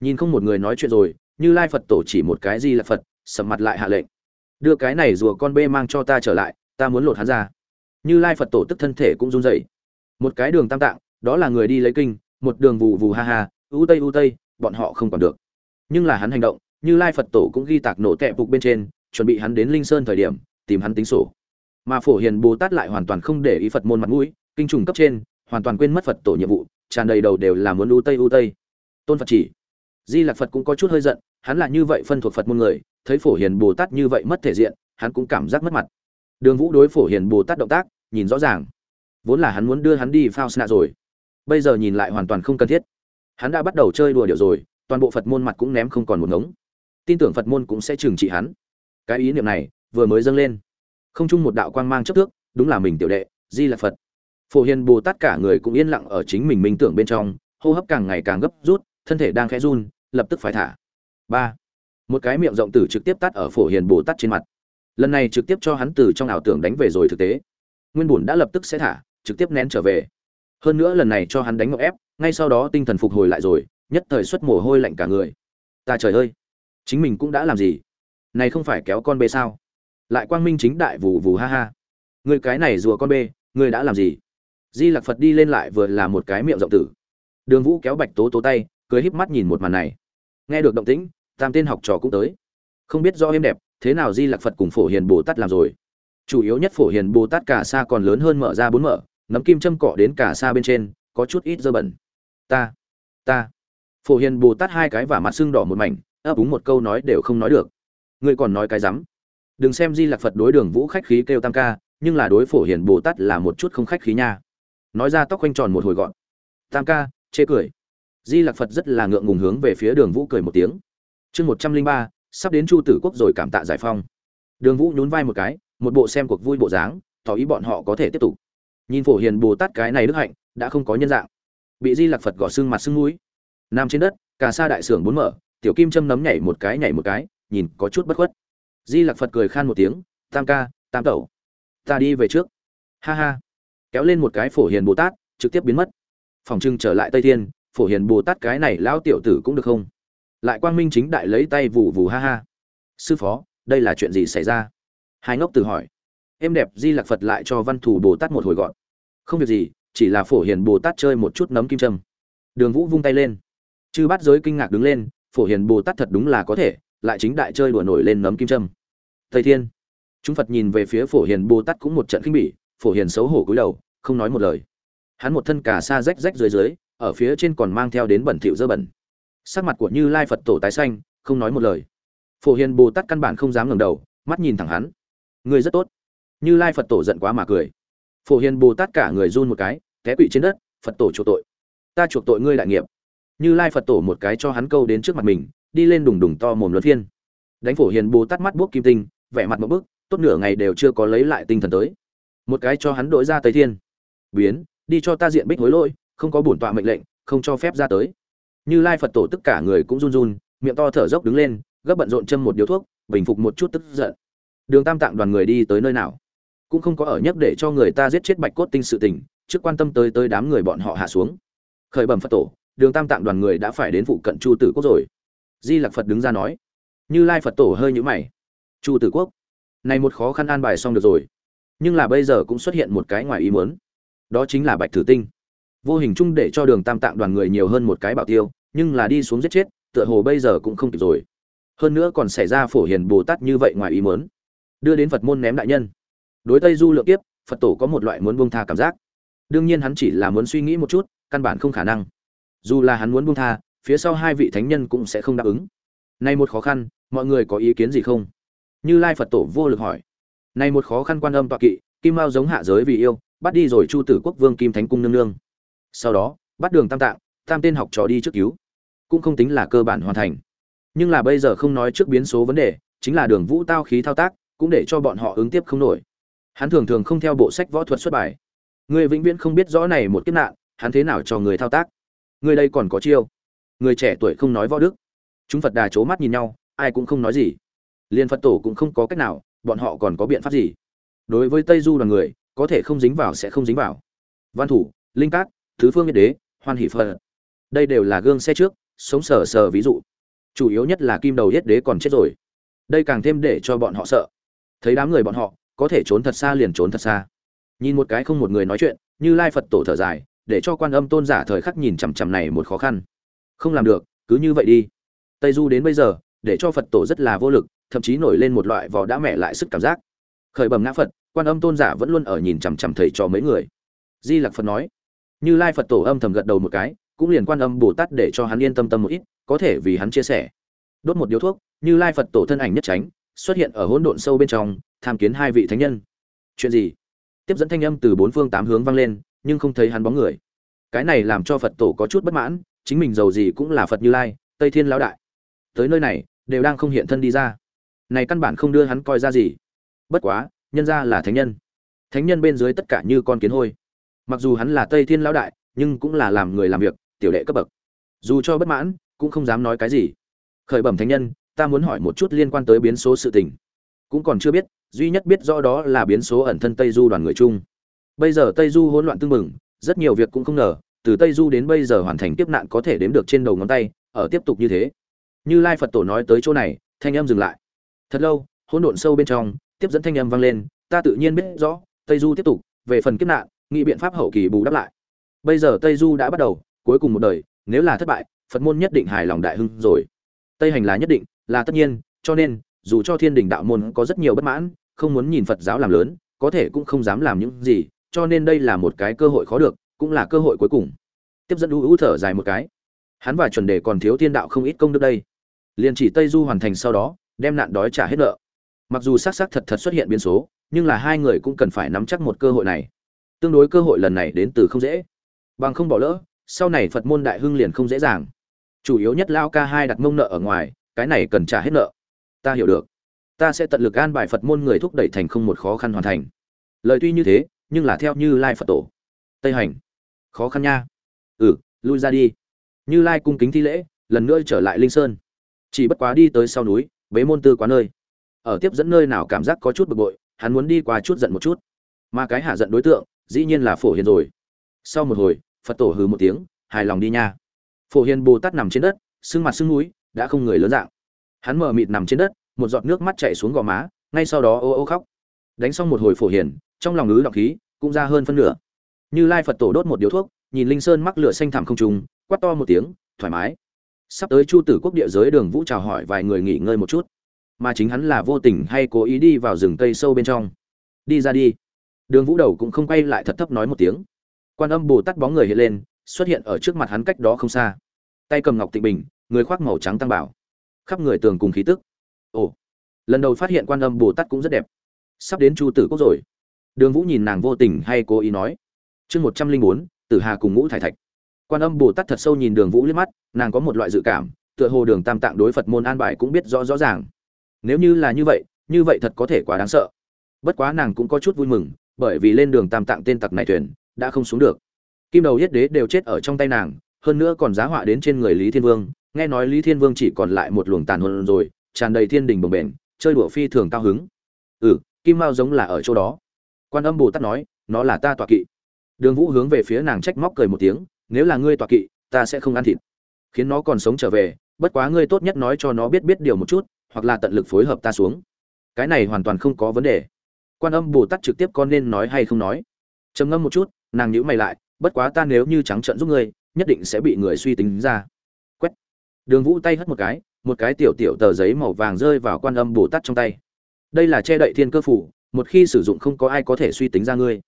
Nhìn không một người nói chuyện rồi, như lai phật tổ chỉ một cái di là phật, sầm mặt lại hạ lệnh. Đưa cái này rùa con bê mang cho ta trở lại, ta muốn lột hắn ra. Như lai phật tổ tức thân thể cũng run rẩy. Một cái đường tam tạng đó là người đi lấy kinh, một đường vù vù ha ha ưu tây ưu tây, bọn họ không còn được. Nhưng là hắn hành động, như lai phật tổ cũng ghi tạc nổ tẹp phục bên trên, chuẩn bị hắn đến linh sơn thời điểm, tìm hắn tính sổ. Mà phổ hiền bồ tát lại hoàn toàn không để ý phật môn mặt mũi, kinh trùng cấp trên, hoàn toàn quên mất phật tổ nhiệm vụ, tràn đầy đầu đều là muốn ưu tây ưu tây. Tôn phật chỉ. Di lạc phật cũng có chút hơi giận, hắn là như vậy phân thuộc phật môn người, thấy phổ hiền bồ tát như vậy mất thể diện, hắn cũng cảm giác mất mặt. Đường vũ đối phổ hiền bồ tát động tác, nhìn rõ ràng. Vốn là hắn muốn đưa hắn đi phao sna rồi bây giờ nhìn lại hoàn toàn không cần thiết. Hắn đã bắt đầu chơi đùa điều rồi, toàn bộ phật môn mặt cũng ném không còn một ngống. Tin tưởng phật môn cũng sẽ trừng trị hắn. Cái ý niệm này vừa mới dâng lên. Không chung một đạo quang mang chấp thước, đúng là mình tiểu đệ, di là phật. Phổ hiền bồ tát cả người cũng yên lặng ở chính mình minh tưởng bên trong, hô hấp càng ngày càng gấp rút, thân thể đang khẽ run, lập tức phải thả. Ba. Một cái miệng rộng tử trực tiếp tắt ở phổ hiền bồ tát trên mặt. Lần này trực tiếp cho hắn từ trong ảo tưởng đánh về rồi thực tế. Nguyên bùn đã lập tức sẽ thả, trực tiếp nén trở về hơn nữa lần này cho hắn đánh ngọc ép, ngay sau đó tinh thần phục hồi lại rồi, nhất thời xuất mồ hôi lạnh cả người. Ta trời ơi, chính mình cũng đã làm gì? Này không phải kéo con bê sao? Lại quang minh chính đại vù vù ha ha. Người cái này rùa con bê, người đã làm gì? Di lặc phật đi lên lại vừa là một cái miệng rộng tử. Đường vũ kéo bạch tố tố tay, cười híp mắt nhìn một màn này. Nghe được động tĩnh, tam tên học trò cũng tới. Không biết do êm đẹp, thế nào di lặc phật cùng phổ hiền bồ tát làm rồi? Chủ yếu nhất phổ hiền bồ tát cả xa còn lớn hơn mở ra bốn mở nấm kim châm cọ đến cả xa bên trên, có chút ít dơ bẩn. Ta ta. Phổ hiền bồ tát hai cái và mặt xương đỏ một mảnh, ấp úng một câu nói đều không nói được. Ngươi còn nói cái rắm. Đừng xem di lạc phật đối đường vũ khách khí kêu tam ca, nhưng là đối phổ hiền bồ tát là một chút không khách khí nha. Nói ra tóc quanh tròn một hồi gọn. Tam ca, chê cười. Di lạc phật rất là ngượng ngùng hướng về phía đường vũ cười một tiếng. Chương một trăm linh ba, sắp đến chu tử quốc rồi cảm tạ giải phong. Đường vũ nhún vai một cái, một bộ xem cuộc vui bộ dáng, tỏ ý bọn họ có thể tiếp tục nhìn phổ hiền bồ tát cái này đức hạnh, đã không có nhân dạng. Bị di lạc phật gõ xương mặt xương mũi. Nằm trên đất cả sa đại sưởng bốn mở, tiểu kim châm nấm nhảy một cái nhảy một cái, nhìn có chút bất khuất. Di lạc phật cười khan một tiếng, tam ca, tam tẩu, ta đi về trước. Ha ha. Kéo lên một cái phổ hiền bồ tát, trực tiếp biến mất. Phòng trưng trở lại tây thiên, phổ hiền bồ tát cái này lão tiểu tử cũng được không? Lại quang minh chính đại lấy tay vù vù ha ha. Sư phó, đây là chuyện gì xảy ra? Hai ngốc từ hỏi em đẹp di lạc phật lại cho văn thủ bồ tát một hồi gọn. Không việc gì, chỉ là phổ hiền bồ tát chơi một chút nấm kim trâm đường vũ vung tay lên. Chư bắt giới kinh ngạc đứng lên, phổ hiền bồ tát thật đúng là có thể, lại chính đại chơi đùa nổi lên nấm kim trâm thầy thiên. Chúng phật nhìn về phía phổ hiền bồ tát cũng một trận khinh bỉ, phổ hiền xấu hổ cúi đầu, không nói một lời. Hắn một thân cả xa rách rách dưới dưới, ở phía trên còn mang theo đến bẩn thịu dơ bẩn. Sắc mặt của như lai phật tổ tái xanh, không nói một lời. Phổ hiền bồ tát căn bản không dám ngẩng đầu, mắt nhìn thẳng hắn. Người rất tốt như lai phật tổ giận quá mà cười. Phổ hiền bồ tát cả người run một cái, té quỵ trên đất, phật tổ chuộc tội. Ta chuộc tội ngươi đại nghiệp. Như lai phật tổ một cái cho hắn câu đến trước mặt mình, đi lên đùng đùng to mồm luân phiên. Đánh phổ hiền bồ tát mắt buốc kim tinh, vẻ mặt một bức, tốt nửa ngày đều chưa có lấy lại tinh thần tới. Một cái cho hắn đổi ra tây thiên. Biến, đi cho ta diện bích hối lỗi, không có bổn tọa mệnh lệnh, không cho phép ra tới. Như lai phật tổ tất cả người cũng run run, miệng to thở dốc đứng lên, gấp bận rộn châm một điếu thuốc, bình phục một chút tức giận. Đường tam tạng đoàn người đi tới nơi nào? Cũng không có ở nhất để cho người ta giết chết bạch cốt tinh sự tình, trước quan tâm tới tới đám người bọn họ hạ xuống. Khởi bẩm phật tổ, đường tam tạng đoàn người đã phải đến phụ cận chu tử quốc rồi. Di lặc phật đứng ra nói. Như lai phật tổ hơi nhũ mày. Chu tử quốc, này một khó khăn an bài xong được rồi. Nhưng là bây giờ cũng xuất hiện một cái ngoài ý muốn. Đó chính là bạch thử tinh. Vô hình chung để cho đường tam tạng đoàn người nhiều hơn một cái bảo tiêu, nhưng là đi xuống giết chết, tựa hồ bây giờ cũng không kịp rồi. Hơn nữa còn xảy ra phổ hiền bồ tát như vậy ngoài ý muốn. Đưa đến phật môn ném đại nhân đối tây du lượng kiếp, phật tổ có một loại muốn buông tha cảm giác. Đương nhiên hắn chỉ là muốn suy nghĩ một chút, căn bản không khả năng. Dù là hắn muốn buông tha, phía sau hai vị thánh nhân cũng sẽ không đáp ứng. Nay một khó khăn, mọi người có ý kiến gì không? Như lai phật tổ vô lực hỏi. Nay một khó khăn quan âm tọa kỵ, kim mao giống hạ giới vì yêu, bắt đi rồi chu tử quốc vương kim thánh cung nương nương. Sau đó, bắt đường tam tạng, tam tên học trò đi trước cứu. Cũng không tính là cơ bản hoàn thành. Nhưng là bây giờ không nói trước biến số vấn đề, chính là đường vũ tao khí thao tác, cũng để cho bọn họ ứng tiếp không nổi hắn thường thường không theo bộ sách võ thuật xuất bài. Người vĩnh viễn không biết rõ này một kiếp nạn, hắn thế nào cho người thao tác? Người đây còn có chiêu. Người trẻ tuổi không nói võ đức. Chúng phật đà c mắt nhìn nhau, ai cũng không nói gì. Liên phật tổ cũng không có cách nào, bọn họ còn có biện pháp gì? Đối với tây du đoàn người, có thể không dính vào sẽ không dính vào. Văn thủ, linh cát, thứ phương nhiệt đế, hoan hỷ phật. Đây đều là gương xe trước, sống sờ sờ ví dụ. Chủ yếu nhất là kim đầu yết đế còn chết rồi. Đây càng thêm để cho bọn họ sợ. Thấy đám người bọn họ có thể trốn thật xa liền trốn thật xa. Nhìn một cái không một người nói chuyện, như lai phật tổ thở dài, để cho quan âm tôn giả thời khắc nhìn chằm chằm này một khó khăn. Không làm được, cứ như vậy đi. Tây du đến bây giờ, để cho phật tổ rất là vô lực, thậm chí nổi lên một loại vò đã mẹ lại sức cảm giác. Khởi bẩm ngã phật, quan âm tôn giả vẫn luôn ở nhìn chằm chằm thầy cho mấy người. Di lặc phật nói, như lai phật tổ âm thầm gật đầu một cái, cũng liền quan âm bồ tát để cho hắn yên tâm tâm một ít, có thể vì hắn chia sẻ. Đốt một điếu thuốc, như lai phật tổ thân ảnh nhất tránh, xuất hiện ở hỗn độn sâu bên trong tham kiến hai vị thánh nhân. Chuyện gì? Tiếp dẫn thanh âm từ bốn phương tám hướng vang lên, nhưng không thấy hắn bóng người. Cái này làm cho phật tổ có chút bất mãn, chính mình giàu gì cũng là phật như lai, tây thiên lão đại. Tới nơi này, đều đang không hiện thân đi ra. Này căn bản không đưa hắn coi ra gì. Bất quá, nhân ra là thánh nhân. Thánh nhân bên dưới tất cả như con kiến hôi. Mặc dù hắn là tây thiên lão đại, nhưng cũng là làm người làm việc, tiểu đệ cấp bậc. Dù cho bất mãn, cũng không dám nói cái gì. Khởi bẩm thánh nhân, ta muốn hỏi một chút liên quan tới biến số sự tình. Cũng còn chưa biết duy nhất biết rõ đó là biến số ẩn thân tây du đoàn người chung. Bây giờ tây du hỗn loạn tương mừng rất nhiều việc cũng không ngờ, từ tây du đến bây giờ hoàn thành tiếp nạn có thể đếm được trên đầu ngón tay, ở tiếp tục như thế. Như lai phật tổ nói tới chỗ này, thanh âm dừng lại. Thật lâu, hỗn độn sâu bên trong, tiếp dẫn thanh âm vang lên, ta tự nhiên biết rõ, tây du tiếp tục, về phần kiếp nạn, nghĩ biện pháp hậu kỳ bù đắp lại. Bây giờ tây du đã bắt đầu, cuối cùng một đời, nếu là thất bại, phật môn nhất định hài lòng đại hưng rồi. Tây hành là nhất định, là tất nhiên, cho nên dù cho thiên đình đạo môn có rất nhiều bất mãn, không muốn nhìn phật giáo làm lớn, có thể cũng không dám làm những gì, cho nên đây là một cái cơ hội khó được, cũng là cơ hội cuối cùng. Tiếp dẫn u u thở dài một cái. Hắn và chuẩn đề còn thiếu thiên đạo không ít công đức đây. Liền chỉ tây du hoàn thành sau đó, đem nạn đói trả hết nợ. Mặc dù xác xác thật thật xuất hiện biến số, nhưng là hai người cũng cần phải nắm chắc một cơ hội này. Tương đối cơ hội lần này đến từ không dễ. Bằng không bỏ lỡ, sau này phật môn đại hưng liền không dễ dàng. Chủ yếu nhất lao ca hai đặt mông nợ ở ngoài, cái này cần trả hết nợ ta hiểu được. Ta sẽ tận lực an bài phật môn người thúc đẩy thành không một khó khăn hoàn thành. Lời tuy như thế, nhưng là theo như lai phật tổ. Tây hành. Khó khăn nha. Ừ lui ra đi. Như lai cung kính thi lễ, lần nữa trở lại linh sơn. Chỉ bất quá đi tới sau núi, bế môn tư quá nơi. Ở tiếp dẫn nơi nào cảm giác có chút bực bội, hắn muốn đi qua chút giận một chút. Mà cái hạ giận đối tượng, dĩ nhiên là phổ hiền rồi. Sau một hồi, phật tổ hừ một tiếng, hài lòng đi nha. Phổ hiền bồ tát nằm trên đất, sưng mặt sưng núi, đã không người lớn dạng hắn mờ mịt nằm trên đất, một giọt nước mắt chảy xuống gò má, ngay sau đó ô ô khóc. Đánh xong một hồi phổ hiền, trong lòng ứ đọc khí cũng ra hơn phân nửa. Như lai phật tổ đốt một điếu thuốc, nhìn linh sơn mắc lửa xanh thảm không trùng, quát to một tiếng, thoải mái. Sắp tới chu tử quốc địa giới đường vũ chào hỏi vài người nghỉ ngơi một chút. Mà chính hắn là vô tình hay cố ý đi vào rừng cây sâu bên trong. Đi ra đi. Đường vũ đầu cũng không quay lại thật thấp nói một tiếng. Quan âm bồ tát bóng người hiện lên, xuất hiện ở trước mặt hắn cách đó không xa. Tay cầm ngọc tịnh bình, người khoác màu trắng tăng bảo khắp người tường cùng khí tức. Ồ, lần đầu phát hiện quan âm bồ tát cũng rất đẹp. Sắp đến chu tử quốc rồi. Đường vũ nhìn nàng vô tình hay cố ý nói. Chương một trăm linh bốn, tử hà cùng ngũ thải thạch. Quan âm bồ tát thật sâu nhìn đường vũ liếc mắt, nàng có một loại dự cảm, tựa hồ đường tam tạng đối phật môn an bài cũng biết rõ rõ ràng. Nếu như là như vậy như vậy thật có thể quá đáng sợ. Bất quá nàng cũng có chút vui mừng, bởi vì lên đường tam tạng tên tặc này thuyền đã không xuống được. Kim đầu yết đế đều chết ở trong tay nàng, hơn nữa còn giá họa đến trên người lý thiên vương nghe nói lý thiên vương chỉ còn lại một luồng tàn hồn rồi, tràn đầy thiên đình bồng bềnh, chơi đùa phi thường cao hứng. Ừ kim mao giống là ở chỗ đó. Quan âm bồ tát nói, nó là ta tọa kỵ. Đường vũ hướng về phía nàng trách móc cười một tiếng, nếu là ngươi tọa kỵ, ta sẽ không ăn thịt. Khiến nó còn sống trở về, bất quá ngươi tốt nhất nói cho nó biết biết điều một chút, hoặc là tận lực phối hợp ta xuống. Cái này hoàn toàn không có vấn đề. Quan âm bồ tát trực tiếp con nên nói hay không nói. Trầm ngâm một chút, nàng nhữ mày lại, bất quá ta nếu như trắng trợn giúp ngươi, nhất định sẽ bị người suy tính ra đường vũ tay hất một cái một cái tiểu tiểu tờ giấy màu vàng rơi vào quan âm bồ tát trong tay. Đây là che đậy thiên cơ phủ, một khi sử dụng không có ai có thể suy tính ra ngươi.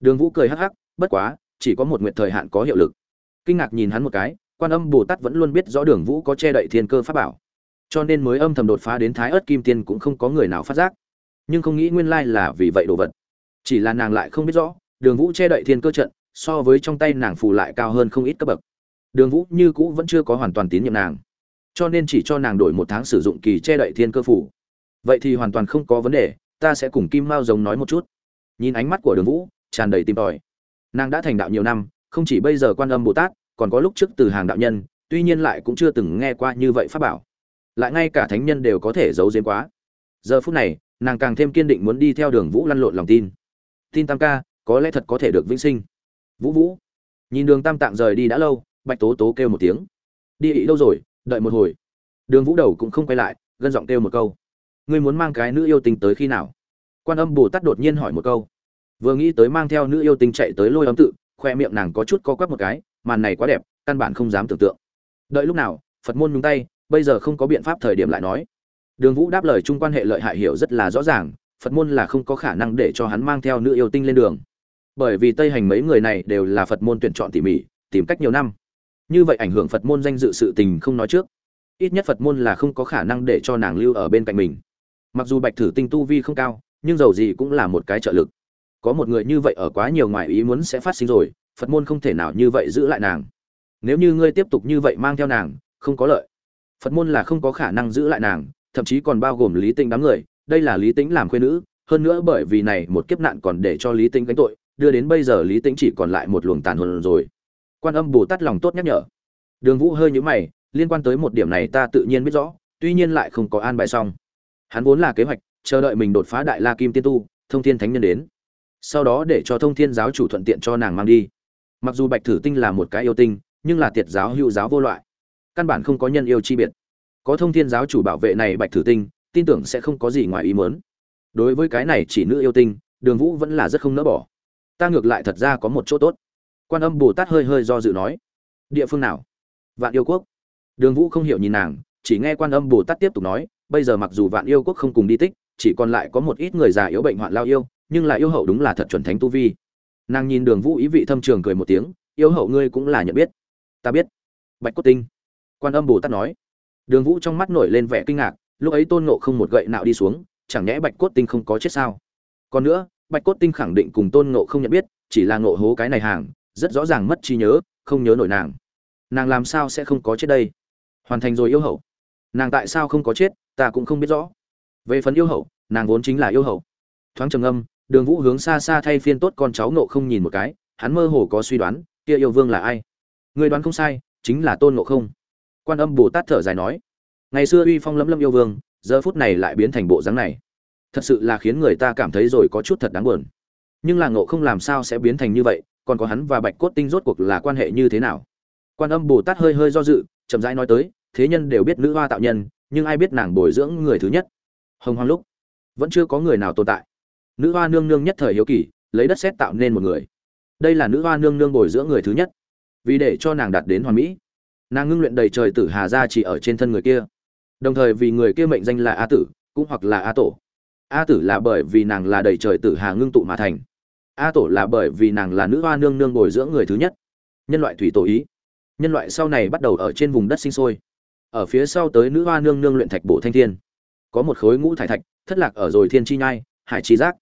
Đường vũ cười hắc hắc, bất quá, chỉ có một nguyện thời hạn có hiệu lực. Kinh ngạc nhìn hắn một cái, quan âm bồ tát vẫn luôn biết rõ đường vũ có che đậy thiên cơ pháp bảo. Cho nên mới âm thầm đột phá đến thái Ức kim tiên cũng không có người nào phát giác. Nhưng không nghĩ nguyên lai là vì vậy đồ vật. Chỉ là nàng lại không biết rõ, đường vũ che đậy thiên cơ trận, so với trong tay nàng phù lại cao hơn không ít cấp bậc đường vũ như cũ vẫn chưa có hoàn toàn tín nhiệm nàng. Cho nên chỉ cho nàng đổi một tháng sử dụng kỳ che đậy thiên cơ phủ. Vậy thì hoàn toàn không có vấn đề, ta sẽ cùng kim mao giống nói một chút. Nhìn ánh mắt của đường vũ, tràn đầy tìm tòi. Nàng đã thành đạo nhiều năm, không chỉ bây giờ quan âm bồ tát, còn có lúc trước từ hàng đạo nhân, tuy nhiên lại cũng chưa từng nghe qua như vậy pháp bảo. Lại ngay cả thánh nhân đều có thể giấu giếm quá. Giờ phút này, nàng càng thêm kiên định muốn đi theo đường vũ lăn lộn lòng tin. Tin tam ca, có lẽ thật có thể được vĩnh sinh. Vũ vũ, nhìn đường tam tạng rời đi đã lâu bạch tố tố kêu một tiếng. Đi ý đâu rồi, đợi một hồi. Đường vũ đầu cũng không quay lại, gân giọng kêu một câu. Ngươi muốn mang cái nữ yêu tinh tới khi nào? Quan âm bồ tát đột nhiên hỏi một câu. Vừa nghĩ tới mang theo nữ yêu tinh chạy tới lôi âm tự, khoe miệng nàng có chút co quắp một cái, màn này quá đẹp, căn bản không dám tưởng tượng. Đợi lúc nào, phật môn nhúng tay, bây giờ không có biện pháp thời điểm lại nói. Đường vũ đáp lời chung quan hệ lợi hại hiểu rất là rõ ràng, phật môn là không có khả năng để cho hắn mang theo nữ yêu tinh lên đường. Bởi vì tây hành mấy người này đều là phật môn tuyển chọn tỉ mỉ, tìm cách nhiều năm như vậy ảnh hưởng phật môn danh dự sự tình không nói trước. Ít nhất phật môn là không có khả năng để cho nàng lưu ở bên cạnh mình. Mặc dù bạch thử tinh tu vi không cao, nhưng dầu gì cũng là một cái trợ lực. Có một người như vậy ở quá nhiều ngoài ý muốn sẽ phát sinh rồi, phật môn không thể nào như vậy giữ lại nàng. Nếu như ngươi tiếp tục như vậy mang theo nàng, không có lợi. Phật môn là không có khả năng giữ lại nàng, thậm chí còn bao gồm lý tính đám người, đây là lý tính làm khuyên nữ, hơn nữa bởi vì này một kiếp nạn còn để cho lý tính gánh tội, đưa đến bây giờ lý tính chỉ còn lại một luồng tàn hồn rồi quan âm bồ tát lòng tốt nhắc nhở. Đường vũ hơi nhũ mày, liên quan tới một điểm này ta tự nhiên biết rõ, tuy nhiên lại không có an bài xong. Hắn vốn là kế hoạch, chờ đợi mình đột phá đại la kim tiên tu, thông thiên thánh nhân đến. Sau đó để cho thông thiên giáo chủ thuận tiện cho nàng mang đi. Mặc dù bạch thử tinh là một cái yêu tinh, nhưng là tiệt giáo hữu giáo vô loại. Căn bản không có nhân yêu chi biệt. Có thông thiên giáo chủ bảo vệ này bạch thử tinh, tin tưởng sẽ không có gì ngoài ý mớn đối với cái này chỉ nữ yêu tinh, đường vũ vẫn là rất không nỡ bỏ. Ta ngược lại thật ra có một chỗ tốt quan âm bồ tát hơi hơi do dự nói, địa phương nào? Vạn yêu quốc. Đường vũ không hiểu nhìn nàng, chỉ nghe quan âm bồ tát tiếp tục nói, bây giờ mặc dù vạn yêu quốc không cùng đi tích, chỉ còn lại có một ít người già yếu bệnh hoạn lao yêu, nhưng là yêu hậu đúng là thật chuẩn thánh tu vi. Nàng nhìn đường vũ ý vị thâm trường cười một tiếng, yêu hậu ngươi cũng là nhận biết. Ta biết. Bạch cốt tinh. Quan âm bồ tát nói. Đường vũ trong mắt nổi lên vẻ kinh ngạc, lúc ấy tôn nộ không một gậy nào đi xuống, chẳng nhẽ bạch cốt tinh không có chết sao? Còn nữa, bạch cốt tinh khẳng định cùng tôn nộ không nhận biết, chỉ là nộ hố cái này hàng rất rõ ràng mất trí nhớ, không nhớ nổi nàng. Nàng làm sao sẽ không có chết đây? Hoàn thành rồi yêu hậu. Nàng tại sao không có chết, ta cũng không biết rõ. Về phần yêu hậu, nàng vốn chính là yêu hậu. Thoáng trầm âm đường vũ hướng xa xa thay phiên tốt con cháu nộ không nhìn một cái, hắn mơ hồ có suy đoán, kia yêu vương là ai? Người đoán không sai, chính là tôn nộ không. Quan âm bồ tát thở dài nói, ngày xưa uy phong lấm lâm yêu vương, giờ phút này lại biến thành bộ dáng này. Thật sự là khiến người ta cảm thấy rồi có chút thật đáng buồn. Nhưng là ngộ không làm sao sẽ biến thành như vậy còn có hắn và bạch cốt tinh rốt cuộc là quan hệ như thế nào? Quan âm bồ tát hơi hơi do dự, chậm rãi nói tới, thế nhân đều biết nữ hoa tạo nhân, nhưng ai biết nàng bồi dưỡng người thứ nhất? Hồng hoang lúc, vẫn chưa có người nào tồn tại. Nữ hoa nương nương nhất thời hiếu kỳ, lấy đất xét tạo nên một người. Đây là nữ hoa nương nương bồi dưỡng người thứ nhất, vì để cho nàng đạt đến hoàn mỹ. Nàng ngưng luyện đầy trời tử hà ra chỉ ở trên thân người kia. Đồng thời vì người kia mệnh danh là a tử, cũng hoặc là a tổ. A tử là bởi vì nàng là đầy trời tử hà ngưng tụ mà thành a tổ là bởi vì nàng là nữ hoa nương nương bồi dưỡng người thứ nhất. Nhân loại thủy tổ ý. Nhân loại sau này bắt đầu ở trên vùng đất sinh sôi. Ở phía sau tới nữ hoa nương nương luyện thạch bổ thanh thiên. Có một khối ngũ thải thạch, thất lạc ở rồi thiên chi nhai, hải chi giác.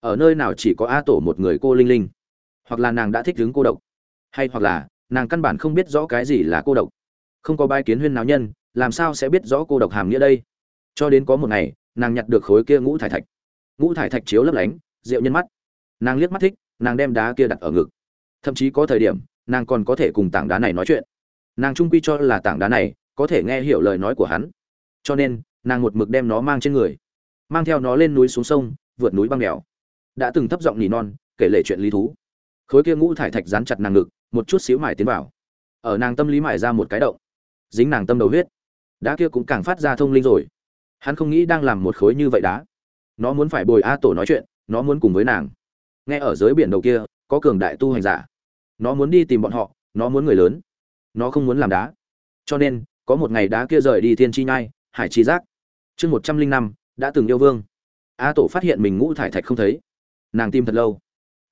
Ở nơi nào chỉ có a tổ một người cô linh linh. Hoặc là nàng đã thích đứng cô độc. Hay hoặc là nàng căn bản không biết rõ cái gì là cô độc. Không có bai kiến huyên nào nhân, làm sao sẽ biết rõ cô độc hàm nghĩa đây? Cho đến có một ngày, nàng nhặt được khối kia ngũ thải thạch. Ngũ thải thạch chiếu lấp lánh, rượu nhân mắt nàng liếc mắt thích, nàng đem đá kia đặt ở ngực. Thậm chí có thời điểm, nàng còn có thể cùng tảng đá này nói chuyện. Nàng trung quy cho là tảng đá này có thể nghe hiểu lời nói của hắn. Cho nên, nàng một mực đem nó mang trên người. Mang theo nó lên núi xuống sông, vượt núi băng đèo. Đã từng thấp giọng nỉ non, kể lể chuyện lý thú. Khối kia ngũ thải thạch dán chặt nàng ngực, một chút xíu mải tiến vào. Ở nàng tâm lý mải ra một cái động, dính nàng tâm đầu huyết. Đá kia cũng càng phát ra thông linh rồi. Hắn không nghĩ đang làm một khối như vậy đá. Nó muốn phải bồi a tổ nói chuyện, nó muốn cùng với nàng nghe ở dưới biển đầu kia, có cường đại tu hành giả. Nó muốn đi tìm bọn họ, nó muốn người lớn. Nó không muốn làm đá. Cho nên, có một ngày đá kia rời đi thiên chi nhai, hải chi giác. Chương một trăm linh năm, đã từng yêu vương. A tổ phát hiện mình ngũ thải thạch không thấy. Nàng tìm thật lâu.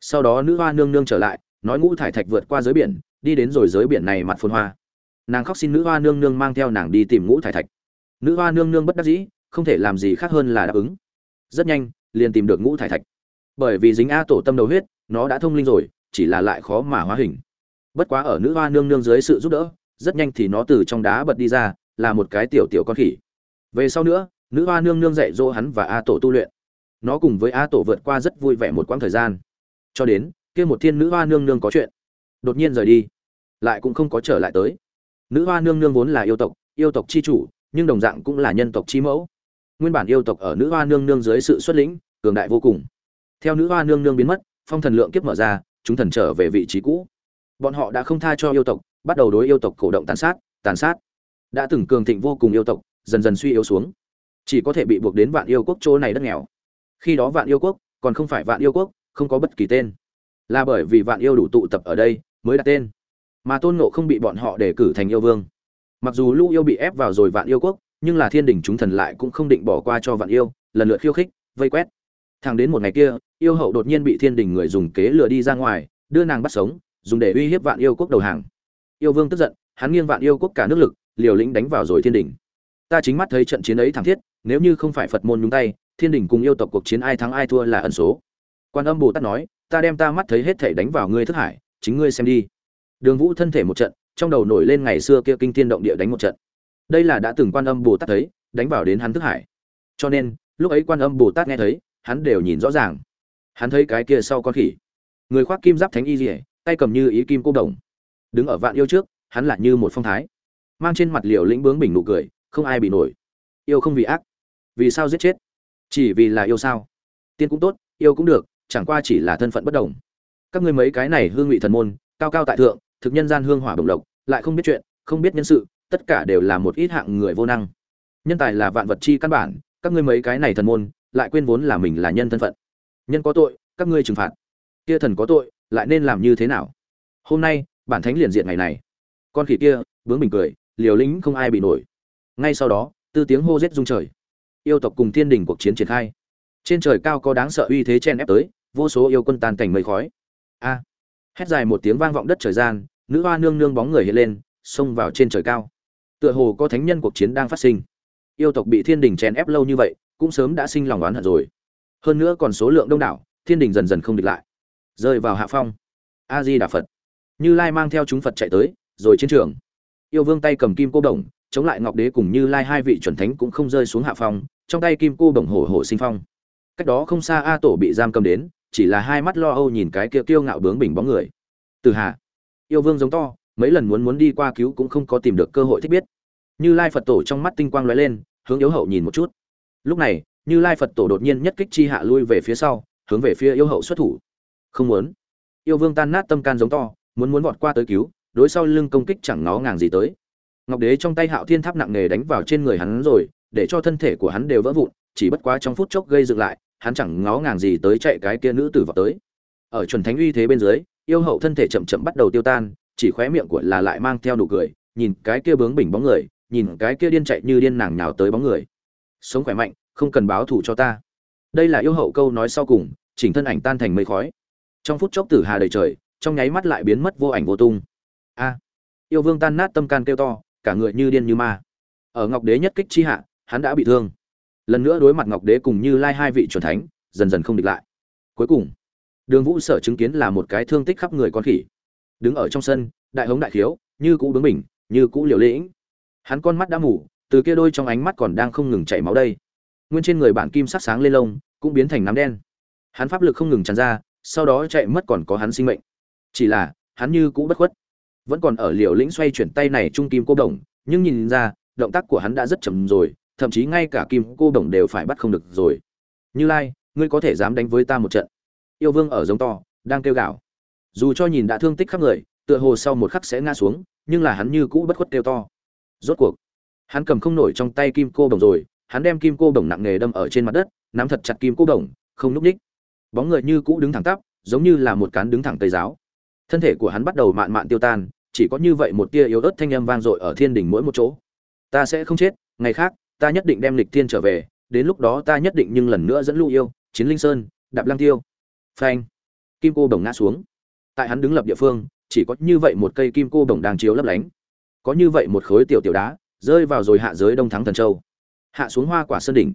Sau đó nữ hoa nương nương trở lại, nói ngũ thải thạch vượt qua giới biển, đi đến rồi giới biển này mặt phồn hoa. Nàng khóc xin nữ hoa nương nương mang theo nàng đi tìm ngũ thải thạch. Nữ hoa nương nương bất đắc dĩ, không thể làm gì khác hơn là đáp ứng. Rất nhanh, liền tìm được ngũ thải thạch bởi vì dính a tổ tâm đầu huyết, nó đã thông linh rồi, chỉ là lại khó mà hóa hình. Bất quá ở nữ hoa nương nương dưới sự giúp đỡ, rất nhanh thì nó từ trong đá bật đi ra, là một cái tiểu tiểu con khỉ. Về sau nữa, nữ hoa nương nương dạy dỗ hắn và a tổ tu luyện. Nó cùng với a tổ vượt qua rất vui vẻ một quãng thời gian. Cho đến, kia một thiên nữ hoa nương nương có chuyện. Đột nhiên rời đi. Lại cũng không có trở lại tới. Nữ hoa nương nương vốn là yêu tộc yêu tộc chi chủ, nhưng đồng dạng cũng là nhân tộc chi mẫu. Nguyên bản yêu tộc ở nữ hoa nương nương dưới sự xuất lĩnh, cường đại vô cùng theo nữ hoa nương nương biến mất, phong thần lượng kiếp mở ra, chúng thần trở về vị trí cũ. Bọn họ đã không tha cho yêu tộc, bắt đầu đối yêu tộc cổ động tàn sát tàn sát. Đã từng cường thịnh vô cùng yêu tộc, dần dần suy yếu xuống. Chỉ có thể bị buộc đến vạn yêu quốc chỗ này đất nghèo. Khi đó vạn yêu quốc, còn không phải vạn yêu quốc, không có bất kỳ tên. Là bởi vì vạn yêu đủ tụ tập ở đây, mới đặt tên. Mà tôn nộ không bị bọn họ đề cử thành yêu vương. Mặc dù lũ yêu bị ép vào rồi vạn yêu quốc, nhưng là thiên đình chúng thần lại cũng không định bỏ qua cho vạn yêu, lần lượt khiêu khích, vây quét thằng đến một ngày kia, yêu hậu đột nhiên bị thiên đình người dùng kế lừa đi ra ngoài, đưa nàng bắt sống, dùng để uy hiếp vạn yêu quốc đầu hàng. Yêu vương tức giận, hắn nghiêng vạn yêu quốc cả nước lực, liều lĩnh đánh vào rồi thiên đình. Ta chính mắt thấy trận chiến ấy thảm thiết, nếu như không phải phật môn nhúng tay, thiên đình cùng yêu tộc cuộc chiến ai thắng ai thua là ẩn số. Quan âm bồ tát nói, ta đem ta mắt thấy hết thể đánh vào ngươi thức hải, chính ngươi xem đi. Đường vũ thân thể một trận, trong đầu nổi lên ngày xưa kia kinh thiên động địa đánh một trận. Đây là đã từng quan âm bồ tát thấy, đánh vào đến hắn thức hải. Cho nên, lúc ấy quan âm bồ tát nghe thấy hắn đều nhìn rõ ràng. Hắn thấy cái kia sau con khỉ. Người khoác kim giáp thánh y dỉa tay cầm như ý kim cô đồng. Đứng ở vạn yêu trước, hắn lại như một phong thái. Mang trên mặt liều lĩnh bướng bình nụ cười, không ai bị nổi. Yêu không vì ác, vì sao giết chết? Chỉ vì là yêu sao? Tiên cũng tốt, yêu cũng được, chẳng qua chỉ là thân phận bất đồng. Các ngươi mấy cái này hương vị thần môn, cao cao tại thượng, thực nhân gian hương hỏa đồng lộc, lại không biết chuyện, không biết nhân sự, tất cả đều là một ít hạng người vô năng. Nhân tài là vạn vật chi căn bản, các ngươi mấy cái này thần môn lại quên vốn là mình là nhân thân phận. Nhân có tội, các ngươi trừng phạt. Kia thần có tội, lại nên làm như thế nào? Hôm nay, bản thánh liền diện ngày này. Con khỉ kia, bướng bình cười, liều lĩnh không ai bị nổi. Ngay sau đó, tư tiếng hô rết rung trời. Yêu tộc cùng thiên đình cuộc chiến triển khai. Trên trời cao có đáng sợ uy thế chen ép tới, vô số yêu quân tàn cảnh mây khói. A! Hét dài một tiếng vang vọng đất trời gian, nữ hoa nương nương bóng người hiện lên, xông vào trên trời cao. Tựa hồ có thánh nhân cuộc chiến đang phát sinh. Yêu tộc bị thiên đình chèn ép lâu như vậy cũng sớm đã sinh lòng oán hận rồi. Hơn nữa còn số lượng đông đảo, thiên đình dần dần không địch lại. Rơi vào hạ phong. A di đà phật. Như lai mang theo chúng phật chạy tới, rồi chiến trường. Yêu vương tay cầm kim cô đồng, chống lại ngọc đế cùng như lai hai vị chuẩn thánh cũng không rơi xuống hạ phong, trong tay kim cô đồng hổ hổ sinh phong. Cách đó không xa a tổ bị giam cầm đến, chỉ là hai mắt lo âu nhìn cái kia kiêu ngạo bướng bỉnh bóng người. Từ hạ, yêu vương giống to, mấy lần muốn muốn đi qua cứu cũng không có tìm được cơ hội thích biết. Như lai phật tổ trong mắt tinh quang lóe lên, hướng yếu hậu nhìn một chút lúc này, như lai phật tổ đột nhiên nhất kích chi hạ lui về phía sau, hướng về phía yêu hậu xuất thủ. Không muốn. Yêu vương tan nát tâm can giống to, muốn muốn vọt qua tới cứu, đối sau lưng công kích chẳng ngó ngàng gì tới. Ngọc đế trong tay hạo thiên tháp nặng nề đánh vào trên người hắn rồi, để cho thân thể của hắn đều vỡ vụn, chỉ bất quá trong phút chốc gây dựng lại, hắn chẳng ngó ngàng gì tới chạy cái kia nữ tử vào tới. Ở chuẩn thánh uy thế bên dưới, yêu hậu thân thể chậm chậm bắt đầu tiêu tan, chỉ khóe miệng của là lại mang theo nụ cười, nhìn cái kia bướng bỉnh bóng người, nhìn cái kia điên chạy như điên nàng nhào tới bóng người sống khỏe mạnh, không cần báo thù cho ta. Đây là yêu hậu câu nói sau cùng, chỉnh thân ảnh tan thành mây khói. Trong phút chốc tử hà đầy trời, trong nháy mắt lại biến mất vô ảnh vô tung. A! Yêu vương tan nát tâm can kêu to, cả người như điên như ma. Ở ngọc đế nhất kích chi hạ, hắn đã bị thương. Lần nữa đối mặt ngọc đế cùng như lai hai vị c thánh, dần dần không địch lại. Cuối cùng, đường vũ sở chứng kiến là một cái thương tích khắp người con khỉ. Đứng ở trong sân, đại hống đại khiếu, như cũ bướng bình như cũ liều lĩnh. Hắn con mắt đã mù từ kia đôi trong ánh mắt còn đang không ngừng chảy máu đây. Nguyên trên người bản kim sắc sáng lên lông, cũng biến thành nắm đen. Hắn pháp lực không ngừng tràn ra, sau đó chạy mất còn có hắn sinh mệnh. Chỉ là, hắn như cũ bất khuất. Vẫn còn ở liều lĩnh xoay chuyển tay này trung kim cô đồng, nhưng nhìn ra, động tác của hắn đã rất chậm rồi, thậm chí ngay cả kim cô đồng đều phải bắt không được rồi. Như lai, ngươi có thể dám đánh với ta một trận. Yêu vương ở giống to, đang kêu gào. Dù cho nhìn đã thương tích khắp người, tựa hồ sau một khắc sẽ ngã xuống, nhưng là hắn như cũ bất khuất kêu to. Rốt cuộc hắn cầm không nổi trong tay kim cô đồng rồi, hắn đem kim cô đồng nặng nề đâm ở trên mặt đất, nắm thật chặt kim cô đồng, không núp ních bóng người như cũ đứng thẳng tắp, giống như là một cán đứng thẳng tây giáo. Thân thể của hắn bắt đầu mạn mạn tiêu tan, chỉ có như vậy một tia yếu ớt thanh âm vang dội ở thiên đình mỗi một chỗ. Ta sẽ không chết, ngày khác, ta nhất định đem lịch thiên trở về, đến lúc đó ta nhất định nhưng lần nữa dẫn lũ yêu, chiến linh sơn, đạp lăng tiêu. Phanh. Kim cô đồng ngã xuống. Tại hắn đứng lập địa phương, chỉ có như vậy một cây kim cô đồng đang chiếu lấp lánh. Có như vậy một khối tiểu tiểu đá rơi vào rồi hạ giới đông thắng thần châu. Hạ xuống hoa quả sơn đỉnh.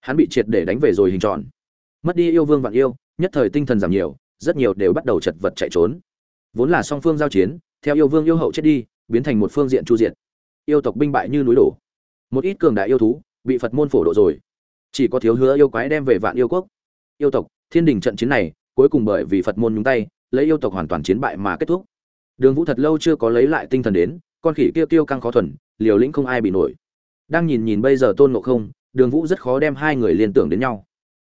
Hắn bị triệt để đánh về rồi hình tròn. Mất đi yêu vương vạn yêu, nhất thời tinh thần giảm nhiều, rất nhiều đều bắt đầu chật vật chạy trốn. Vốn là song phương giao chiến, theo yêu vương yêu hậu chết đi, biến thành một phương diện chu diện yêu tộc binh bại như núi đổ. Một ít cường đại yêu thú bị phật môn phổ độ rồi. Chỉ có thiếu hứa yêu quái đem về vạn yêu quốc. Yêu tộc, thiên đình trận chiến này, cuối cùng bởi vì phật môn nhúng tay, lấy yêu tộc hoàn toàn chiến bại mà kết thúc. Đường vũ thật lâu chưa có lấy lại tinh thần đến con khỉ kia tiêu căng khó thuần, liều lĩnh không ai bị nổi. Đang nhìn nhìn bây giờ tôn ngộ không, đường vũ rất khó đem hai người liên tưởng đến nhau.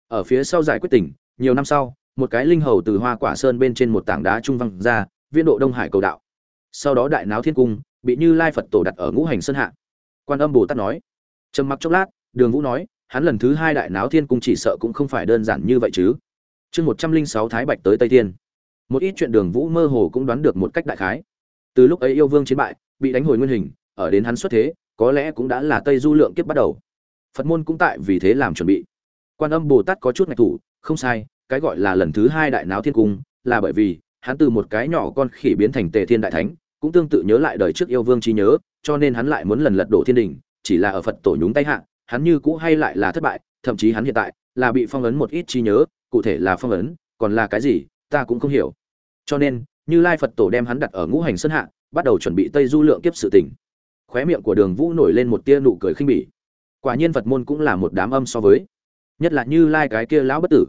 Ở phía sau giải quyết tỉnh, nhiều năm sau, một cái linh hầu từ hoa quả sơn bên trên một tảng đá trung văng ra viên độ đông hải cầu đạo. Sau đó đại náo thiên cung, bị như lai phật tổ đặt ở ngũ hành sơn hạ. Quan âm bồ tát nói, trầm mặc chốc lát, đường vũ nói, hắn lần thứ hai đại náo thiên cung chỉ sợ cũng không phải đơn giản như vậy chứ. Chương một trăm linh sáu thái bạch tới tây thiên. Một ít chuyện đường vũ mơ hồ cũng đoán được một cách đại khái. Từ lúc ấy yêu vương chiến bại bị đánh hồi nguyên hình, ở đến hắn xuất thế, có lẽ cũng đã là tây du lượng kiếp bắt đầu. Phật môn cũng tại vì thế làm chuẩn bị. Quan âm bồ tát có chút ngạch thủ, không sai, cái gọi là lần thứ hai đại náo thiên cung, là bởi vì hắn từ một cái nhỏ con khỉ biến thành tề thiên đại thánh, cũng tương tự nhớ lại đời trước yêu vương trí nhớ, cho nên hắn lại muốn lần lật đổ thiên đình, chỉ là ở phật tổ nhúng tay hạ, hắn như cũ hay lại là thất bại, thậm chí hắn hiện tại là bị phong ấn một ít trí nhớ, cụ thể là phong ấn, còn là cái gì, ta cũng không hiểu. Cho nên, như lai phật tổ đem hắn đặt ở ngũ hành sơn hạ bắt đầu chuẩn bị tây du lượng kiếp sự tình. Khóe miệng của đường vũ nổi lên một tia nụ cười khinh bỉ. Quả nhiên phật môn cũng là một đám âm so với. Nhất là như lai cái kia lão bất tử.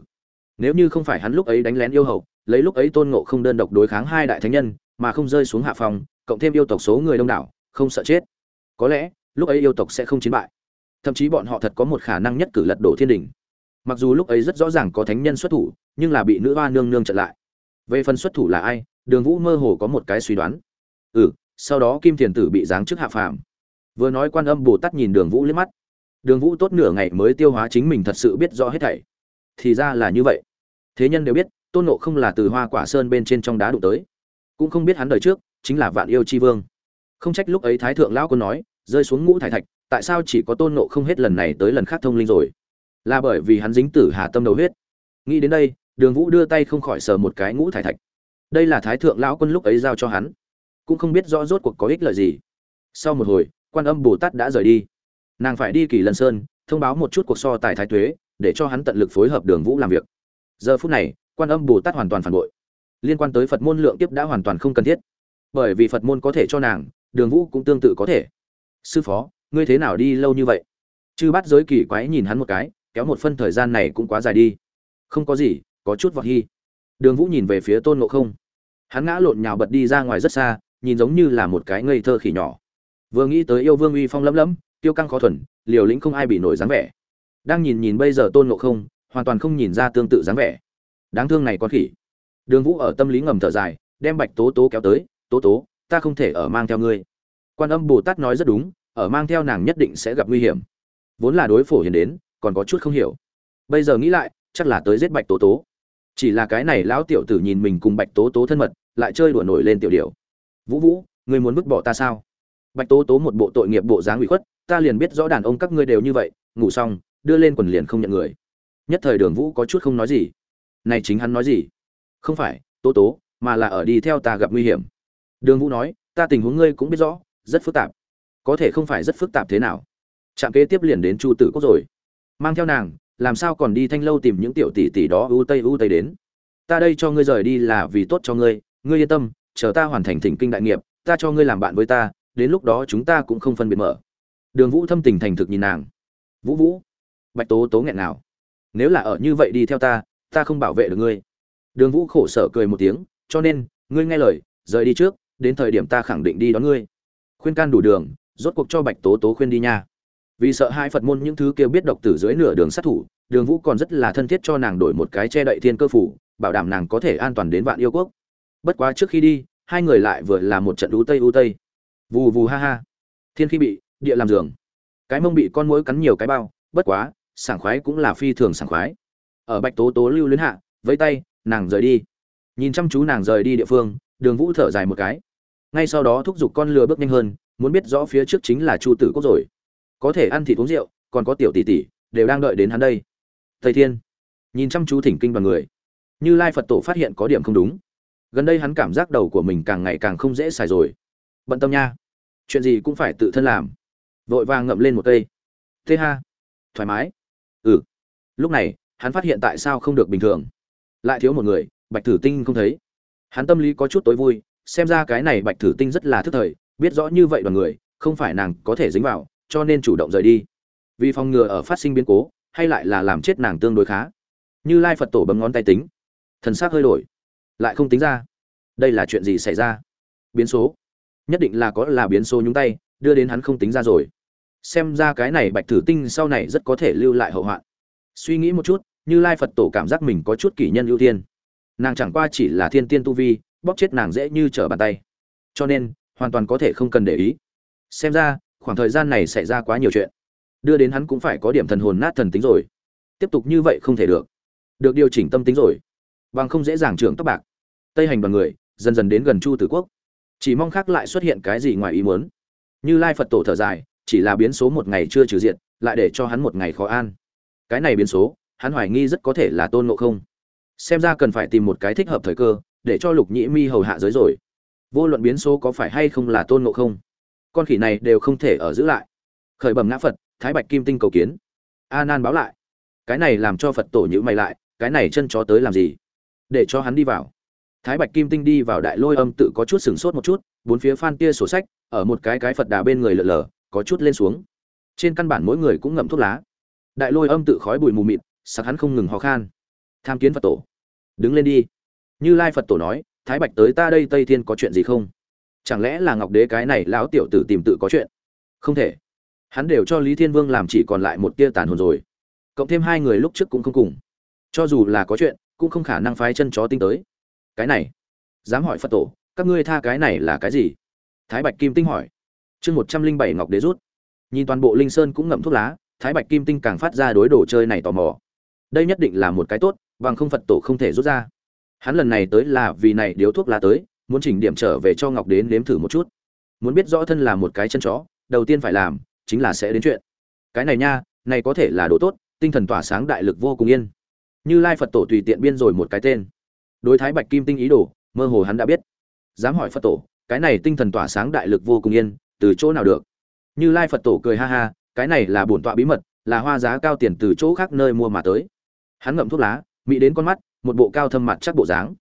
Nếu như không phải hắn lúc ấy đánh lén yêu hậu lấy lúc ấy tôn ngộ không đơn độc đối kháng hai đại thánh nhân, mà không rơi xuống hạ phòng, cộng thêm yêu tộc số người đông đảo, không sợ chết. Có lẽ, lúc ấy yêu tộc sẽ không chiến bại. Thậm chí bọn họ thật có một khả năng nhất cử lật đổ thiên đình. Mặc dù lúc ấy rất rõ ràng có thánh nhân xuất thủ, nhưng là bị nữ hoa nương nương chặn lại. Về phần xuất thủ là ai, đường vũ mơ hồ có một cái suy đoán ừ sau đó kim thiền tử bị giáng chức hạ phàm. Vừa nói quan âm bồ tát nhìn đường vũ liếc mắt. Đường vũ tốt nửa ngày mới tiêu hóa chính mình thật sự biết rõ hết thảy. Thì ra là như vậy. Thế nhân đều biết, tôn nộ không là từ hoa quả sơn bên trên trong đá đụng tới. Cũng không biết hắn đời trước, chính là vạn yêu chi vương. Không trách lúc ấy thái thượng lão quân nói, rơi xuống ngũ thải thạch, tại sao chỉ có tôn nộ không hết lần này tới lần khác thông linh rồi? Là bởi vì hắn dính tử hà tâm đầu huyết. Nghĩ đến đây, đường vũ đưa tay không khỏi sờ một cái ngũ thải thạch. Đây là thái thượng lão quân lúc ấy giao cho hắn cũng không biết rõ rốt cuộc có ích lợi gì. Sau một hồi, quan âm bồ tát đã rời đi. Nàng phải đi kỳ lân sơn, thông báo một chút cuộc so tài thái tuế, để cho hắn tận lực phối hợp đường vũ làm việc. Giờ phút này, quan âm bồ tát hoàn toàn phản bội. Liên quan tới phật môn lượng tiếp đã hoàn toàn không cần thiết. Bởi vì phật môn có thể cho nàng, đường vũ cũng tương tự có thể. Sư phó, ngươi thế nào đi lâu như vậy? Chư bắt giới kỳ quái nhìn hắn một cái, kéo một phân thời gian này cũng quá dài đi. Không có gì, có chút vọt hy đường vũ nhìn về phía tôn ngộ không. Hắn ngã lộn nhào bật đi ra ngoài rất xa nhìn giống như là một cái ngây thơ khỉ nhỏ. Vừa nghĩ tới yêu vương uy phong lấm lấm tiêu căng khó thuần, liều lĩnh không ai bị nổi dáng vẻ. Đang nhìn nhìn bây giờ tôn ngộ không, hoàn toàn không nhìn ra tương tự dáng vẻ. Đáng thương này con khỉ. Đường vũ ở tâm lý ngầm thở dài, đem bạch tố tố kéo tới, tố tố, ta không thể ở mang theo ngươi. Quan âm bồ tát nói rất đúng, ở mang theo nàng nhất định sẽ gặp nguy hiểm. Vốn là đối phổ hiền đến, còn có chút không hiểu. Bây giờ nghĩ lại, chắc là tới giết bạch tố tố. Chỉ là cái này lão tiểu tử nhìn mình cùng bạch tố tố thân mật, lại chơi đùa nổi lên tiểu điều vũ vũ, ngươi muốn vứt bỏ ta sao? Bạch tố tố một bộ tội nghiệp bộ dáng ủy khuất, ta liền biết rõ đàn ông các ngươi đều như vậy, ngủ xong, đưa lên quần liền không nhận người. Nhất thời đường vũ có chút không nói gì. Này chính hắn nói gì? Không phải, tố tố, mà là ở đi theo ta gặp nguy hiểm. Đường vũ nói, ta tình huống ngươi cũng biết rõ, rất phức tạp. Có thể không phải rất phức tạp thế nào. Trạm kế tiếp liền đến chu tử quốc rồi. Mang theo nàng, làm sao còn đi thanh lâu tìm những tiểu tỷ tỷ đó ưu tây ưu tây đến? Ta đây cho ngươi rời đi là vì tốt cho ngươi ngươi yên tâm chờ ta hoàn thành thỉnh kinh đại nghiệp, ta cho ngươi làm bạn với ta, đến lúc đó chúng ta cũng không phân biệt mở. Đường vũ thâm tình thành thực nhìn nàng. Vũ vũ. Bạch tố tố nghẹn nào nếu là ở như vậy đi theo ta ta không bảo vệ được ngươi. Đường vũ khổ sở cười một tiếng, cho nên, ngươi nghe lời, rời đi trước, đến thời điểm ta khẳng định đi đón ngươi. Khuyên can đủ đường, rốt cuộc cho bạch tố tố khuyên đi nha. Vì sợ hai phật môn những thứ kêu biết độc tử dưới nửa đường sát thủ, đường vũ còn rất là thân thiết cho nàng đổi một cái che đậy thiên cơ phủ, bảo đảm nàng có thể an toàn đến vạn yêu quốc bất quá trước khi đi, hai người lại vừa là một trận ú tây u tây. Vù vù ha ha. Thiên khi bị, địa làm giường. Cái mông bị con mũi cắn nhiều cái bao, bất quá, sảng khoái cũng là phi thường sảng khoái. Ở bạch tố tố lưu luyến hạ với tay, nàng rời đi. Nhìn chăm chú nàng rời đi địa phương, đường vũ thở dài một cái. Ngay sau đó thúc giục con lừa bước nhanh hơn, muốn biết rõ phía trước chính là chu tử quốc rồi. Có thể ăn thịt uống rượu, còn có tiểu tỷ tỷ, đều đang đợi đến hắn đây. Thầy thiên. Nhìn chăm chú thỉnh kinh đoàn người. Như lai phật tổ phát hiện có điểm không đúng gần đây hắn cảm giác đầu của mình càng ngày càng không dễ xài rồi. Bận tâm nha. Chuyện gì cũng phải tự thân làm. Vội vàng ngậm lên một cây. Thế ha. Thoải mái. Ừ. Lúc này, hắn phát hiện tại sao không được bình thường. Lại thiếu một người, bạch thử tinh không thấy. Hắn tâm lý có chút tối vui, xem ra cái này bạch thử tinh rất là thức thời, biết rõ như vậy đoàn người, không phải nàng có thể dính vào, cho nên chủ động rời đi. Vì phòng ngừa ở phát sinh biến cố, hay lại là làm chết nàng tương đối khá. Như lai phật tổ bấm ngón tay tính. Thần s ắ c hơi đổi lại không tính ra. Đây là chuyện gì xảy ra? Biến số. Nhất định là có là biến số nhúng tay, đưa đến hắn không tính ra rồi. Xem ra cái này bạch thử tinh sau này rất có thể lưu lại hậu hoạn. Suy nghĩ một chút, như lai phật tổ cảm giác mình có chút kỷ nhân ưu tiên. Nàng chẳng qua chỉ là thiên tiên tu vi, bóp chết nàng dễ như trở bàn tay. Cho nên, hoàn toàn có thể không cần để ý. Xem ra, khoảng thời gian này xảy ra quá nhiều chuyện. Đưa đến hắn cũng phải có điểm thần hồn nát thần tính rồi. Tiếp tục như vậy không thể được. Được điều chỉnh tâm tính rồi. Bằng không dễ dàng trưởng tóc bạc tây hành đoàn người, dần dần đến gần chu tử quốc. Chỉ mong khác lại xuất hiện cái gì ngoài ý muốn. Như lai phật tổ thở dài, chỉ là biến số một ngày chưa trừ diện, lại để cho hắn một ngày khó an. Cái này biến số, hắn hoài nghi rất có thể là tôn ngộ không. Xem ra cần phải tìm một cái thích hợp thời cơ, để cho lục nhĩ mi hầu hạ giới rồi. Vô luận biến số có phải hay không là tôn ngộ không, con khỉ này đều không thể ở giữ lại. Khởi bẩm ngã phật, thái bạch kim tinh cầu kiến. A nan báo lại. Cái này làm cho phật tổ nhữ mày lại, cái này chân chó tới làm gì? Để cho hắn đi vào thái bạch kim tinh đi vào đại lôi âm tự có chút sửng sốt một chút, bốn phía phan kia sổ sách, ở một cái cái phật đà bên người lờ lờ có chút lên xuống. Trên căn bản mỗi người cũng ngậm thuốc lá. Đại lôi âm tự khói bụi mù mịt, sặc hắn không ngừng ho khan. Tham kiến phật tổ. Đứng lên đi. Như lai phật tổ nói, thái bạch tới ta đây tây thiên có chuyện gì không? Chẳng lẽ là ngọc đế cái này lão tiểu tử tìm tự có chuyện? Không thể. Hắn đều cho lý thiên vương làm chỉ còn lại một tia tàn hồn rồi. Cộng thêm hai người lúc trước cũng không cùng. Cho dù là có chuyện, cũng không khả năng phái chân chó tinh tới cái này. Dám hỏi phật tổ, các ngươi tha cái này là cái gì? Thái bạch kim tinh hỏi. Chương một trăm linh bảy ngọc đế rút. Nhìn toàn bộ linh sơn cũng ngậm thuốc lá, thái bạch kim tinh càng phát ra đối đồ chơi này tò mò. Đây nhất định là một cái tốt, bằng không phật tổ không thể rút ra. Hắn lần này tới là vì này điếu thuốc lá tới, muốn chỉnh điểm trở về cho ngọc đến nếm thử một chút. Muốn biết rõ thân là một cái chân chó, đầu tiên phải làm, chính là sẽ đến chuyện. Cái này nha, này có thể là đồ tốt, tinh thần tỏa sáng đại lực vô cùng yên. Như lai phật tổ tùy tiện biên rồi một cái tên đối thái bạch kim tinh ý đồ, mơ hồ hắn đã biết. Dám hỏi phật tổ, cái này tinh thần tỏa sáng đại lực vô cùng yên, từ chỗ nào được? Như lai phật tổ cười ha ha, cái này là bổn tọa bí mật, là hoa giá cao tiền từ chỗ khác nơi mua mà tới. Hắn ngậm thuốc lá mỹ đến con mắt, một bộ cao thâm mặt chắc bộ dáng.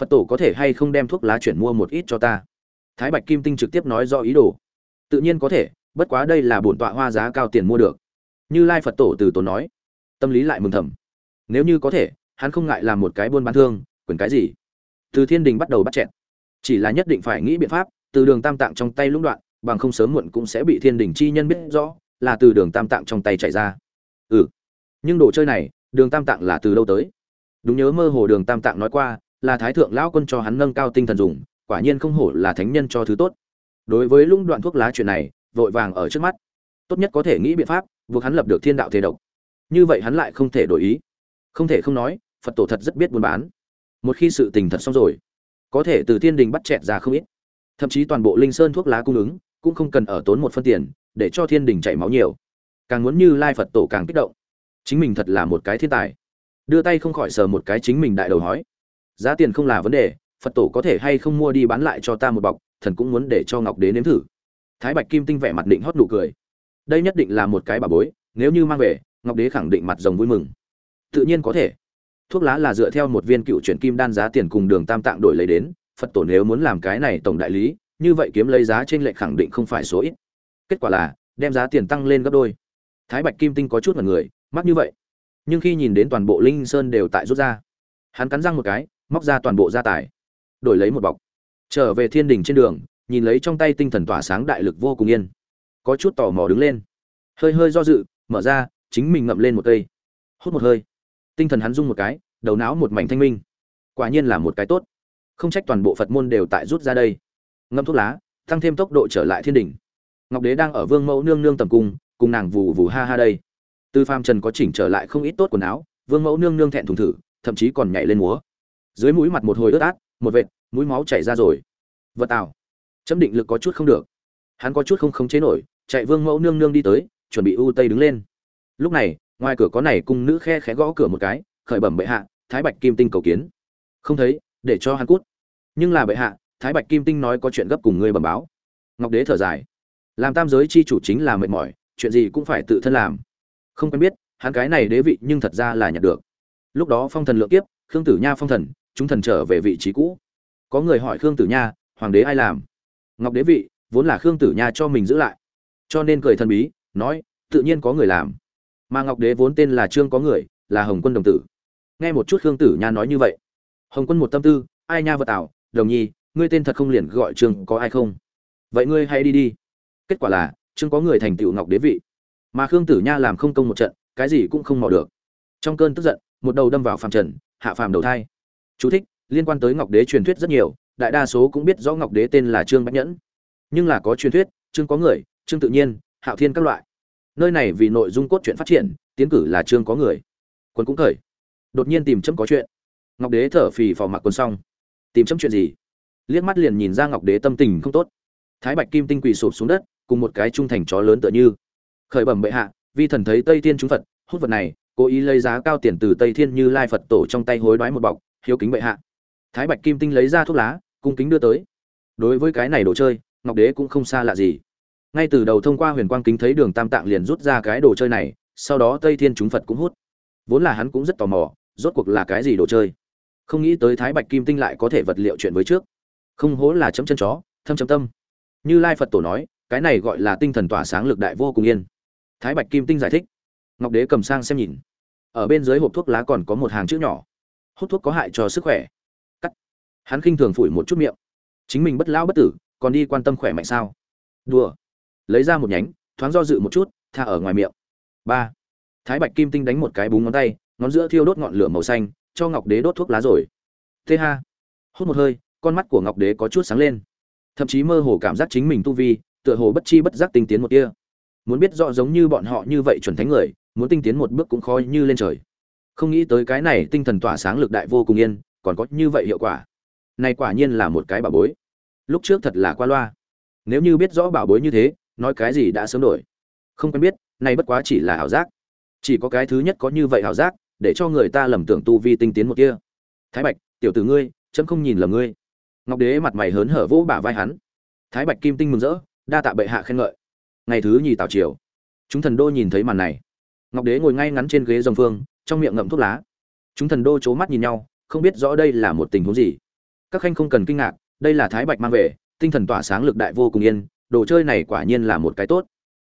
Phật tổ có thể hay không đem thuốc lá chuyển mua một ít cho ta? Thái bạch kim tinh trực tiếp nói do ý đồ. Tự nhiên có thể, bất quá đây là bổn tọa hoa giá cao tiền mua được. Như lai phật tổ từ tốn nói. Tâm lý lại mừng thầm. Nếu như có thể, hắn không ngại làm một cái buôn bán thương quyền cái gì? Từ thiên đình bắt đầu bắt chẹn chỉ là nhất định phải nghĩ biện pháp, từ đường tam tạng trong tay lũng đoạn, bằng không sớm muộn cũng sẽ bị thiên đình chi nhân biết rõ, là từ đường tam tạng trong tay chạy ra. Ừ. Nhưng đồ chơi này, đường tam tạng là từ đâu tới? Đúng nhớ mơ hồ đường tam tạng nói qua, là thái thượng lão quân cho hắn nâng cao tinh thần dùng, quả nhiên không hổ là thánh nhân cho thứ tốt. Đối với lũng đoạn thuốc lá chuyện này, vội vàng ở trước mắt. Tốt nhất có thể nghĩ biện pháp, buộc hắn lập được thiên đạo thế độc. Như vậy hắn lại không thể đổi ý. Không thể không nói, phật tổ thật rất biết buôn bán một khi sự tình thật xong rồi, có thể từ thiên đình bắt chẹt ra không ít. Thậm chí toàn bộ linh sơn thuốc lá cung ứng cũng không cần ở tốn một phân tiền để cho thiên đình chảy máu nhiều. Càng muốn như lai phật tổ càng kích động. Chính mình thật là một cái thiên tài. Đưa tay không khỏi sờ một cái chính mình đại đầu hói giá tiền không là vấn đề, phật tổ có thể hay không mua đi bán lại cho ta một bọc, thần cũng muốn để cho ngọc đế nếm thử. Thái bạch kim tinh vẻ mặt định hót nụ cười. Đây nhất định là một cái bà bối, nếu như mang về, ngọc đế khẳng định mặt rồng vui mừng. Tự nhiên có thể thuốc lá là dựa theo một viên cựu chuyển kim đan giá tiền cùng đường tam tạng đổi lấy đến, phật tổ nếu muốn làm cái này tổng đại lý, như vậy kiếm lấy giá trên lệnh khẳng định không phải số ít. Kết quả là, đem giá tiền tăng lên gấp đôi. Thái bạch kim tinh có chút mật người, mắc như vậy. Nhưng khi nhìn đến toàn bộ linh sơn đều tại rút ra, hắn cắn răng một cái, móc ra toàn bộ gia tài, đổi lấy một bọc. Trở về thiên đình trên đường, nhìn lấy trong tay tinh thần tỏa sáng đại lực vô cùng yên. Có chút tò mò đứng lên. Hơi hơi do dự, mở ra, chính mình ngậm lên một cây. Hút một hơi tinh thần hắn rung một cái, đầu não một mảnh thanh minh. Quả nhiên là một cái tốt. Không trách toàn bộ phật môn đều tại rút ra đây. Ngâm thuốc lá, tăng thêm tốc độ trở lại thiên đỉnh. Ngọc đế đang ở vương mẫu nương nương tầm cung, cùng nàng vù vù ha ha đây. Tư pham trần có chỉnh trở lại không ít tốt quần áo, vương mẫu nương nương thẹn thùng thử, thậm chí còn nhảy lên múa. Dưới mũi mặt một hồi ướt át, một vệt, mũi máu chảy ra rồi. Vật tào chấm định lực có chút không được. Hắn có chút không khống chế nổi, chạy vương mẫu nương nương đi tới, chuẩn bị u tây đứng lên. Lúc này ngoài cửa có này cung nữ khe khẽ gõ cửa một cái, khởi bẩm bệ hạ, thái bạch kim tinh cầu kiến. Không thấy, để cho hắn cút. Nhưng là bệ hạ, thái bạch kim tinh nói có chuyện gấp cùng ngươi bẩm báo. Ngọc đế thở dài. Làm tam giới chi chủ chính là mệt mỏi, chuyện gì cũng phải tự thân làm. Không quen biết, hắn cái này đế vị nhưng thật ra là nhận được. Lúc đó phong thần lượng kiếp, khương tử nha phong thần, chúng thần trở về vị trí cũ. Có người hỏi khương tử nha, hoàng đế ai làm? Ngọc đế vị, vốn là khương tử nha cho mình giữ lại. Cho nên cười thần bí, nói, tự nhiên có người làm mà ngọc đế vốn tên là trương có người là hồng quân đồng tử. Nghe một chút khương tử nha nói như vậy. Hồng quân một tâm tư ai nha vật ảo đồng nhi ngươi tên thật không liền gọi trương có ai không? Vậy ngươi hãy đi đi. Kết quả là trương có người thành tựu ngọc đế vị. Mà khương tử nha làm không công một trận cái gì cũng không mò được. Trong cơn tức giận một đầu đâm vào phàm trần hạ phàm đầu thai. Chú thích: Liên quan tới Ngọc Đế truyền thuyết rất nhiều, đại đa số cũng biết rõ Ngọc Đế tên là Trương Bách Nhẫn. Nhưng là có truyền thuyết, Trương có người, Trương tự nhiên, Hạo Thiên các loại. Nơi này vì nội dung cốt truyện phát triển, tiến cử là chương có người. Quân cũng thời. Đột nhiên tìm chấm có chuyện. Ngọc Đế thở phì phò mặc quần xong. Tìm chấm chuyện gì? Liếc mắt liền nhìn ra Ngọc Đế tâm tình không tốt. Thái Bạch Kim Tinh quỳ sụp xuống đất, cùng một cái trung thành chó lớn tựa như. Khởi bẩm bệ hạ, vi thần thấy Tây Thiên chúng Phật, hút vật này, cố ý lấy giá cao tiền từ Tây Thiên Như Lai Phật tổ trong tay hối đoái một bọc, hiếu kính bệ hạ thái bạch kim tinh lấy ra thuốc lá cung kính đưa tới đối với cái này đồ chơi ngọc đế cũng không xa lạ gì ngay từ đầu thông qua huyền quang kính thấy đường tam tạng liền rút ra cái đồ chơi này, sau đó tây thiên chúng phật cũng hút. Vốn là hắn cũng rất tò mò, rốt cuộc là cái gì đồ chơi? Không nghĩ tới thái bạch kim tinh lại có thể vật liệu chuyện với trước. Không hố là chấm chân chó, thâm chấm tâm. Như lai phật tổ nói, cái này gọi là tinh thần tỏa sáng lực đại vô cùng yên. Thái bạch kim tinh giải thích. Ngọc đế cầm sang xem nhìn. Ở bên dưới hộp thuốc lá còn có một hàng chữ nhỏ. Hút thuốc có hại cho sức khỏe. Cắt. Hắn khinh thường phủi một chút miệng. Chính mình bất lão bất tử, còn đi quan tâm khỏe mạnh sao? Đùa lấy ra một nhánh, thoáng do dự một chút, tha ở ngoài miệng. Ba. Thái bạch kim tinh đánh một cái búng ngón tay, ngón giữa thiêu đốt ngọn lửa màu xanh, cho ngọc đế đốt thuốc lá rồi. Thế ha. Hút một hơi, con mắt của ngọc đế có chút sáng lên. Thậm chí mơ hồ cảm giác chính mình tu vi, tựa hồ bất chi bất giác tinh tiến một kia muốn biết rõ giống như bọn họ như vậy chuẩn thánh người, muốn tinh tiến một bước cũng khó như lên trời. Không nghĩ tới cái này tinh thần tỏa sáng lực đại vô cùng yên, còn có như vậy hiệu quả. Này quả nhiên là một cái bảo bối. Lúc trước thật là qua loa. Nếu như biết rõ bảo bối như thế nói cái gì đã sớm đổi. Không quen biết này bất quá chỉ là ảo giác. Chỉ có cái thứ nhất có như vậy ảo giác, để cho người ta lầm tưởng tu vi tinh tiến một kia. Thái bạch, tiểu tử ngươi, chấm không nhìn lầm ngươi. Ngọc đế mặt mày hớn hở vỗ bả vai hắn. Thái bạch kim tinh mừng rỡ, đa tạ bệ hạ khen ngợi. Ngày thứ nhì tào triều, chúng thần đô nhìn thấy màn này. Ngọc đế ngồi ngay ngắn trên ghế dòng phương, trong miệng ngậm thuốc lá. Chúng thần đô c mắt nhìn nhau, không biết rõ đây là một tình huống gì. Các khanh không cần kinh ngạc, đây là thái bạch mang về, tinh thần tỏa sáng lực đại vô cùng yên đồ chơi này quả nhiên là một cái tốt.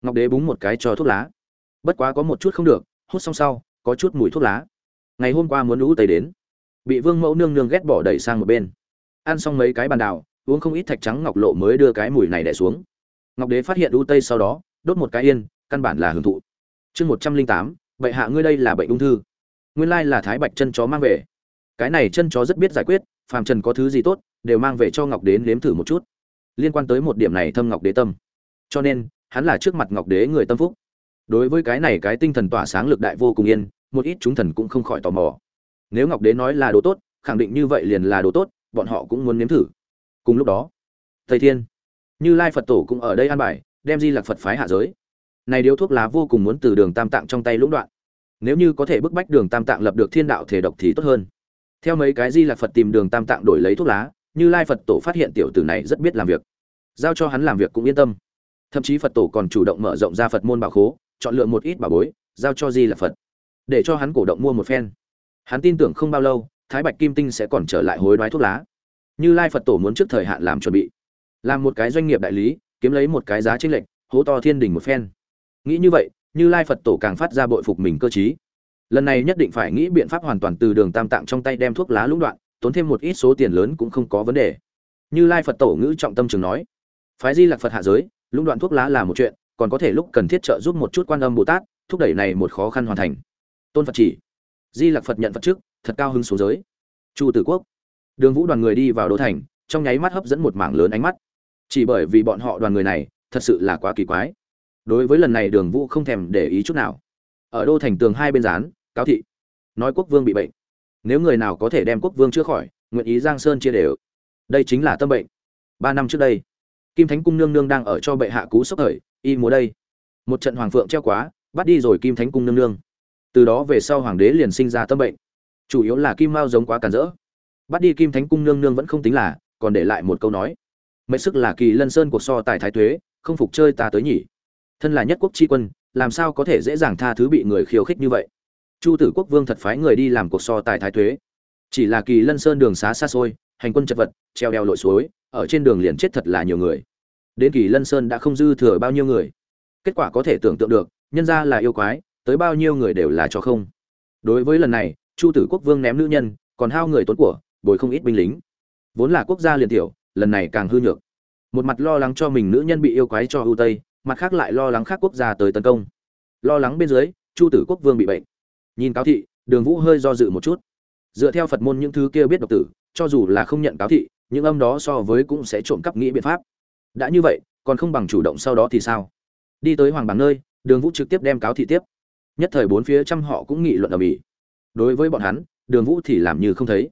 Ngọc đế búng một cái cho thuốc lá. Bất quá có một chút không được, hút xong sau, có chút mùi thuốc lá. Ngày hôm qua muốn lũ tây đến, bị vương mẫu nương nương ghét bỏ đẩy sang một bên. Ăn xong mấy cái bàn đào, uống không ít thạch trắng ngọc lộ mới đưa cái mùi này đẻ xuống. Ngọc đế phát hiện u tây sau đó, đốt một cái yên, căn bản là hưởng thụ. Chương một trăm linh tám vậy hạ ngươi đây là bệnh ung thư. Nguyên lai là thái bạch chân chó mang về. Cái này chân chó rất biết giải quyết, phàm trần có thứ gì tốt, đều mang về cho ngọc đế nếm thử một chút liên quan tới một điểm này thâm ngọc đế tâm. Cho nên, hắn là trước mặt ngọc đế người tâm phúc. Đối với cái này cái tinh thần tỏa sáng lực đại vô cùng yên, một ít chúng thần cũng không khỏi tò mò. Nếu ngọc đế nói là đồ tốt, khẳng định như vậy liền là đồ tốt, bọn họ cũng muốn nếm thử. Cùng lúc đó thầy thiên, như lai phật tổ cũng ở đây an bài, đem di lạc phật phái hạ giới. Này điếu thuốc lá vô cùng muốn từ đường tam tạng trong tay lũng đoạn. Nếu như có thể bức bách đường tam tạng lập được thiên đạo thể độc thì tốt hơn. Theo mấy cái di lạc phật tìm đường tam tạng đổi lấy thuốc lá như lai phật tổ phát hiện tiểu tử này rất biết làm việc. Giao cho hắn làm việc cũng yên tâm. Thậm chí phật tổ còn chủ động mở rộng ra phật môn bảo khố, chọn lựa một ít bảo bối, giao cho di là phật. Để cho hắn cổ động mua một phen. Hắn tin tưởng không bao lâu, thái bạch kim tinh sẽ còn trở lại hối đoái thuốc lá. Như lai phật tổ muốn trước thời hạn làm chuẩn bị. Làm một cái doanh nghiệp đại lý, kiếm lấy một cái giá tranh lệch, hố to thiên đình một phen. Nghĩ như vậy, như lai phật tổ càng phát ra bội phục mình cơ chí lần này nhất định phải nghĩ biện pháp hoàn toàn từ đường tam tạng trong tay đem thuốc lá lũng đoạn tốn thêm một ít số tiền lớn cũng không có vấn đề. Như lai phật tổ ngữ trọng tâm trường nói, phái di lạc phật hạ giới, lũng đoạn thuốc lá là một chuyện, còn có thể lúc cần thiết trợ giúp một chút quan âm bồ tát, thúc đẩy này một khó khăn hoàn thành. Tôn phật chỉ, di lạc phật nhận phật trước, thật cao hứng xuống giới. Chu tử quốc, đường vũ đoàn người đi vào đô thành, trong nháy mắt hấp dẫn một mảng lớn ánh mắt. Chỉ bởi vì bọn họ đoàn người này, thật sự là quá kỳ quái. Đối với lần này đường vũ không thèm để ý chút nào. Ở đô thành tường hai bên rán cáo thị. Nói quốc vương bị bệnh nếu người nào có thể đem quốc vương chữa khỏi nguyện ý giang sơn chia đều. Đây chính là tâm bệnh. Ba năm trước đây kim thánh cung nương nương đang ở cho bệ hạ cú sốc thời y múa đây. Một trận hoàng phượng treo quá bắt đi rồi kim thánh cung nương nương. Từ đó về sau hoàng đế liền sinh ra tâm bệnh. Chủ yếu là kim mao giống quá cản rỡ. Bắt đi kim thánh cung nương nương vẫn không tính là còn để lại một câu nói. Mệnh sức là kỳ lân sơn cuộc so tài thái thuế, không phục chơi ta tới nhỉ. Thân là nhất quốc tri quân làm sao có thể dễ dàng tha thứ bị người khiêu khích như vậy? Chu tử quốc vương thật phái người đi làm cuộc so tài thái tuế chỉ là kỳ lân sơn đường xá xa xôi, hành quân chật vật, treo đeo lội suối, ở trên đường liền chết thật là nhiều người. Đến kỳ lân sơn đã không dư thừa bao nhiêu người. Kết quả có thể tưởng tượng được, nhân ra là yêu quái, tới bao nhiêu người đều là cho không. Đối với lần này, chu tử quốc vương ném nữ nhân, còn hao người tốn của, bồi không ít binh lính. Vốn là quốc gia liền tiểu, lần này càng hư nhược. Một mặt lo lắng cho mình nữ nhân bị yêu quái cho ưu tây, mặt khác lại lo lắng khác quốc gia tới tấn công. Lo lắng bên dưới, chu tử quốc vương bị bệnh nhìn cáo thị đường vũ hơi do dự một chút. Dựa theo phật môn những thứ kia biết độc tử cho dù là không nhận cáo thị những âm đó so với cũng sẽ trộm cắp nghĩ biện pháp. Đã như vậy còn không bằng chủ động sau đó thì sao? Đi tới hoàng bằng nơi đường vũ trực tiếp đem cáo thị tiếp. Nhất thời bốn phía trăm họ cũng nghị luận ở mỹ đối với bọn hắn đường vũ thì làm như không thấy.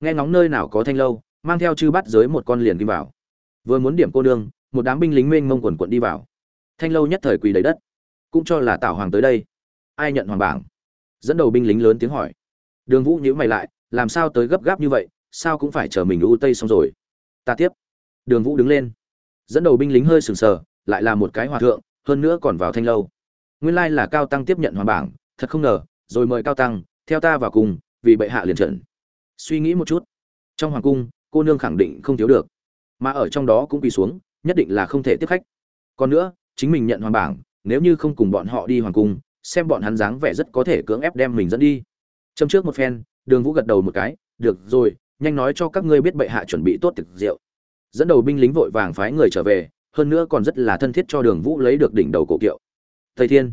Nghe ngóng nơi nào có thanh lâu mang theo chư bắt giới một con liền đi vào. Vừa muốn điểm cô đương, một đám binh lính mênh mông quần quận đi vào. Thanh lâu nhất thời quỳ đầy đất. Cũng cho là tảo hoàng tới đây. Ai nhận hoàng bảng dẫn đầu binh lính lớn tiếng hỏi. Đường vũ nhữ mày lại, làm sao tới gấp gáp như vậy, sao cũng phải chờ mình u tây xong rồi. Ta tiếp. Đường vũ đứng lên. Dẫn đầu binh lính hơi sừng sờ, lại là một cái hòa thượng, hơn nữa còn vào thanh lâu. Nguyên lai là cao tăng tiếp nhận hoàng bảng, thật không ngờ, rồi mời cao tăng, theo ta vào cùng, vì bệ hạ liền trận. Suy nghĩ một chút. Trong hoàng cung, cô nương khẳng định không thiếu được. Mà ở trong đó cũng quỳ xuống, nhất định là không thể tiếp khách. Còn nữa, chính mình nhận hoàng bảng, nếu như không cùng bọn họ đi hoàng cung xem bọn hắn dáng vẻ rất có thể cưỡng ép đem mình dẫn đi. Châm trước một phen, đường vũ gật đầu một cái, được rồi, nhanh nói cho các ngươi biết bệ hạ chuẩn bị tốt thực rượu. Dẫn đầu binh lính vội vàng phái người trở về, hơn nữa còn rất là thân thiết cho đường vũ lấy được đỉnh đầu cổ kiệu. Thầy thiên.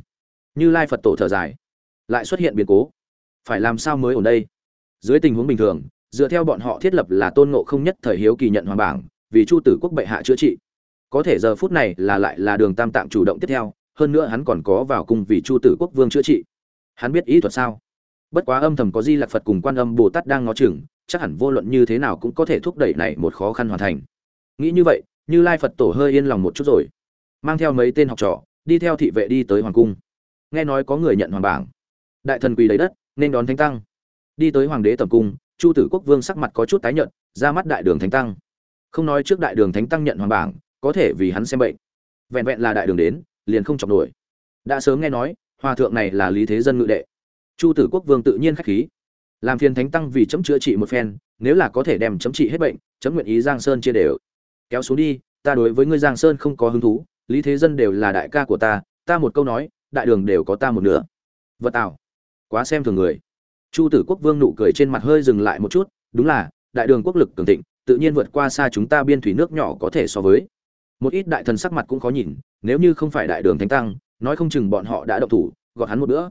Như lai phật tổ thở dài. Lại xuất hiện biến cố. Phải làm sao mới ở đây? Dưới tình huống bình thường, dựa theo bọn họ thiết lập là tôn ngộ không nhất thời hiếu kỳ nhận hoàng bảng, vì chu tử quốc bệ hạ chữa trị. Có thể giờ phút này là lại là đường tam tạng chủ động tiếp theo hơn nữa hắn còn có vào cùng vì chu tử quốc vương chữa trị. Hắn biết ý thuật sao? Bất quá âm thầm có di lạc phật cùng quan âm bồ tát đang ngó chừng, chắc hẳn vô luận như thế nào cũng có thể thúc đẩy này một khó khăn hoàn thành. Nghĩ như vậy, như lai phật tổ hơi yên lòng một chút rồi. Mang theo mấy tên học trò, đi theo thị vệ đi tới hoàng cung. Nghe nói có người nhận hoàng bảng. Đại thần quỳ lấy đất, nên đón thánh tăng. Đi tới hoàng đế tầm cung, chu tử quốc vương sắc mặt có chút tái nhợt, ra mắt đại đường thánh tăng. Không nói trước đại đường thánh tăng nhận hoàng bảng, có thể vì hắn xem bệnh. Vẹn vẹn là đại đường đến liền không chọc nổi. Đã sớm nghe nói, hòa thượng này là lý thế dân ngự đệ. Chu tử quốc vương tự nhiên khách khí. Làm phiền thánh tăng vì chấm chữa trị một phen, nếu là có thể đem chấm trị hết bệnh, chấm nguyện ý giang sơn chia đều. Kéo xuống đi, ta đối với ngươi giang sơn không có hứng thú, lý thế dân đều là đại ca của ta ta một câu nói, đại đường đều có ta một nửa. Vật tạo quá xem thường người. Chu tử quốc vương nụ cười trên mặt hơi dừng lại một chút, đúng là, đại đường quốc lực cường thịnh, tự nhiên vượt qua xa chúng ta biên thủy nước nhỏ có thể so với một ít đại thần sắc mặt cũng khó nhìn, nếu như không phải đại đường thánh tăng, nói không chừng bọn họ đã động thủ, gọt hắn một bữa.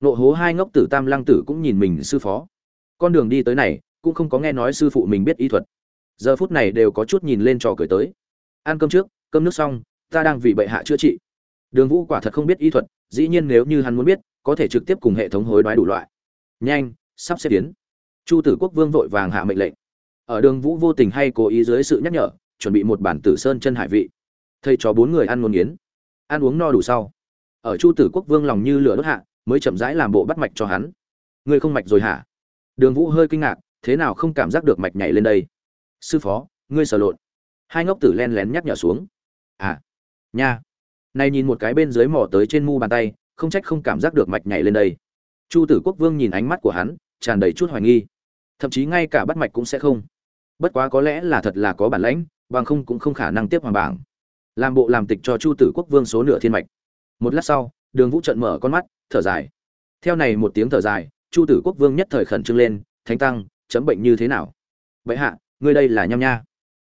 Nộ hố hai ngốc tử tam lăng tử cũng nhìn mình sư phó. Con đường đi tới này, cũng không có nghe nói sư phụ mình biết y thuật. Giờ phút này đều có chút nhìn lên trò cười tới. Ăn cơm trước, cơm nước xong, ta đang vì bệ hạ chữa trị. Đường vũ quả thật không biết y thuật, dĩ nhiên nếu như hắn muốn biết, có thể trực tiếp cùng hệ thống hối đoái đủ loại. Nhanh, sắp xếp tiến. Chu tử quốc vương vội vàng hạ mệnh lệnh. Ở đường vũ vô tình hay cố ý dưới sự nhắc nhở chuẩn bị một bản tử sơn chân hải vị. Thầy cho bốn người ăn ngôn nghiến. Ăn uống no đủ sau. Ở chu tử quốc vương lòng như lửa đốt hạ, mới chậm rãi làm bộ bắt mạch cho hắn. Ngươi không mạch rồi hả? Đường vũ hơi kinh ngạc, thế nào không cảm giác được mạch nhảy lên đây? Sư phó, ngươi sờ lộn. Hai ngốc tử len lén nhắc nhở xuống. À nha. Này nhìn một cái bên dưới mỏ tới trên mu bàn tay, không trách không cảm giác được mạch nhảy lên đây. Chu tử quốc vương nhìn ánh mắt của hắn, tràn đầy chút hoài nghi. Thậm chí ngay cả bắt mạch cũng sẽ không. Bất quá có lẽ là thật là có bản lãnh bằng không cũng không khả năng tiếp hoàng bảng. Làm bộ làm tịch cho chu tử quốc vương số nửa thiên mạch. Một lát sau, đường vũ trận mở con mắt, thở dài. Theo này một tiếng thở dài, chu tử quốc vương nhất thời khẩn trương lên, thánh tăng, chấm bệnh như thế nào? Vậy hạ, ngươi đây là nham nha.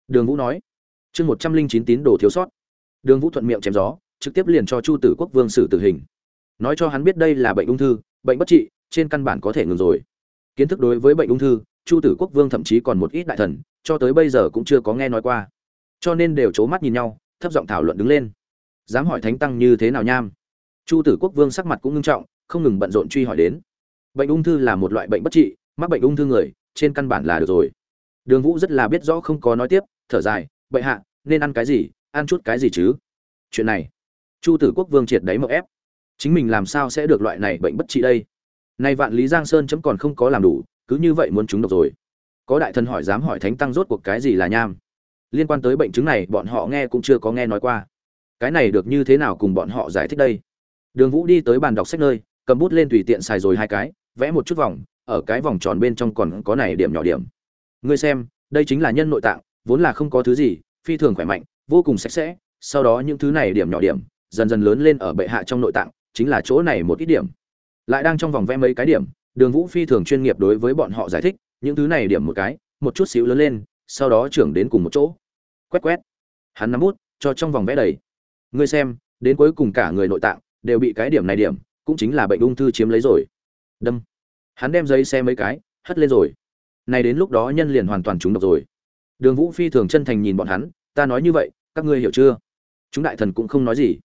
Đường vũ nói. Chương một trăm linh chín tín đồ thiếu sót. Đường vũ thuận miệng chém gió, trực tiếp liền cho chu tử quốc vương xử tử hình. Nói cho hắn biết đây là bệnh ung thư, bệnh bất trị, trên căn bản có thể ngừng rồi. Kiến thức đối với bệnh ung thư chu tử quốc vương thậm chí còn một ít đại thần, cho tới bây giờ cũng chưa có nghe nói qua. Cho nên đều c h ố mắt nhìn nhau, thấp giọng thảo luận đứng lên. Dám hỏi thánh tăng như thế nào nham? Chu tử quốc vương sắc mặt cũng ngưng trọng, không ngừng bận rộn truy hỏi đến. Bệnh ung thư là một loại bệnh bất trị, mắc bệnh ung thư người, trên căn bản là được rồi. Đường vũ rất là biết rõ không có nói tiếp, thở dài, bệ hạ, nên ăn cái gì, ăn chút cái gì chứ? Chuyện này, chu tử quốc vương triệt đáy mậu ép. Chính mình làm sao sẽ được loại này bệnh bất trị đây? Nay vạn lý giang sơn chấm còn không có làm đủ cứ như vậy muốn chúng độc rồi. Có đại thần hỏi dám hỏi thánh tăng rốt cuộc cái gì là nham? Liên quan tới bệnh chứng này, bọn họ nghe cũng chưa có nghe nói qua. Cái này được như thế nào cùng bọn họ giải thích đây? Đường vũ đi tới bàn đọc sách nơi, cầm bút lên tùy tiện xài rồi hai cái, vẽ một chút vòng, ở cái vòng tròn bên trong còn có này điểm nhỏ điểm. Ngươi xem, đây chính là nhân nội tạng, vốn là không có thứ gì, phi thường khỏe mạnh, vô cùng sạch sẽ, sau đó những thứ này điểm nhỏ điểm, dần dần lớn lên ở bệ hạ trong nội tạng, chính là chỗ này một ít điểm. Lại đang trong vòng vẽ mấy cái điểm đường vũ phi thường chuyên nghiệp đối với bọn họ giải thích, những thứ này điểm một cái, một chút xíu lớn lên, sau đó trưởng đến cùng một chỗ. Quét quét. Hắn nắm bút, cho trong vòng vẽ đầy. Ngươi xem, đến cuối cùng cả người nội tạng đều bị cái điểm này điểm, cũng chính là bệnh ung thư chiếm lấy rồi. Đâm. Hắn đem giấy xe mấy cái, hất lên rồi. Này đến lúc đó nhân liền hoàn toàn trúng độc rồi. Đường vũ phi thường chân thành nhìn bọn hắn, ta nói như vậy, các ngươi hiểu chưa? Chúng đại thần cũng không nói gì.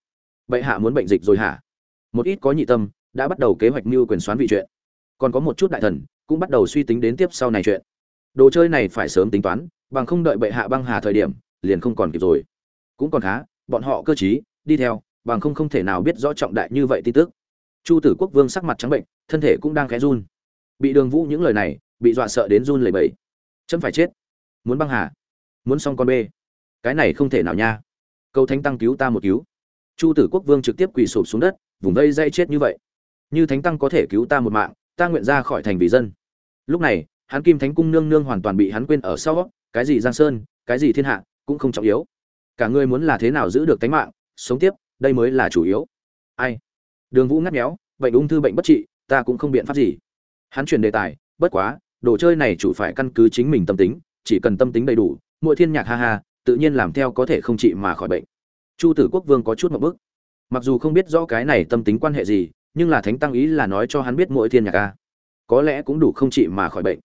Bệ hạ muốn bệnh dịch rồi hả? Một ít có nhị tâm đã bắt đầu kế hoạch mưu quyền xoán vị chuyện còn có một chút đại thần, cũng bắt đầu suy tính đến tiếp sau này chuyện. Đồ chơi này phải sớm tính toán, bằng không đợi bệ hạ băng hà thời điểm, liền không còn kịp rồi. Cũng còn khá, bọn họ cơ chí đi theo, bằng không không thể nào biết rõ trọng đại như vậy tin tức. Chu tử quốc vương sắc mặt trắng bệnh, thân thể cũng đang khẽ run. Bị đường vũ những lời này, bị dọa sợ đến run lẩy bẩy. Chấm phải chết. Muốn băng hà. Muốn xong con bê. Cái này không thể nào nha. Câu thánh tăng cứu ta một cứu. Chu tử quốc vương trực tiếp quỳ sụp xuống đất, vùng vây dây chết như vậy. Như thánh tăng có thể cứu ta một mạng ta nguyện ra khỏi thành vì dân. Lúc này, hắn kim thánh cung nương nương hoàn toàn bị hắn quên ở sau, cái gì giang sơn, cái gì thiên hạ, cũng không trọng yếu. Cả ngươi muốn là thế nào giữ được tánh mạng, sống tiếp, đây mới là chủ yếu. Ai? Đường vũ ngắt méo bệnh ung thư bệnh bất trị, ta cũng không biện pháp gì. Hắn chuyển đề tài, bất quá, đồ chơi này chủ phải căn cứ chính mình tâm tính, chỉ cần tâm tính đầy đủ, mỗi thiên nhạc ha ha, tự nhiên làm theo có thể không trị mà khỏi bệnh. Chu tử quốc vương có chút một bức mặc dù không biết rõ cái này tâm tính quan hệ gì nhưng là thánh tăng ý là nói cho hắn biết mỗi thiên nhạc a. Có lẽ cũng đủ không trị mà khỏi bệnh.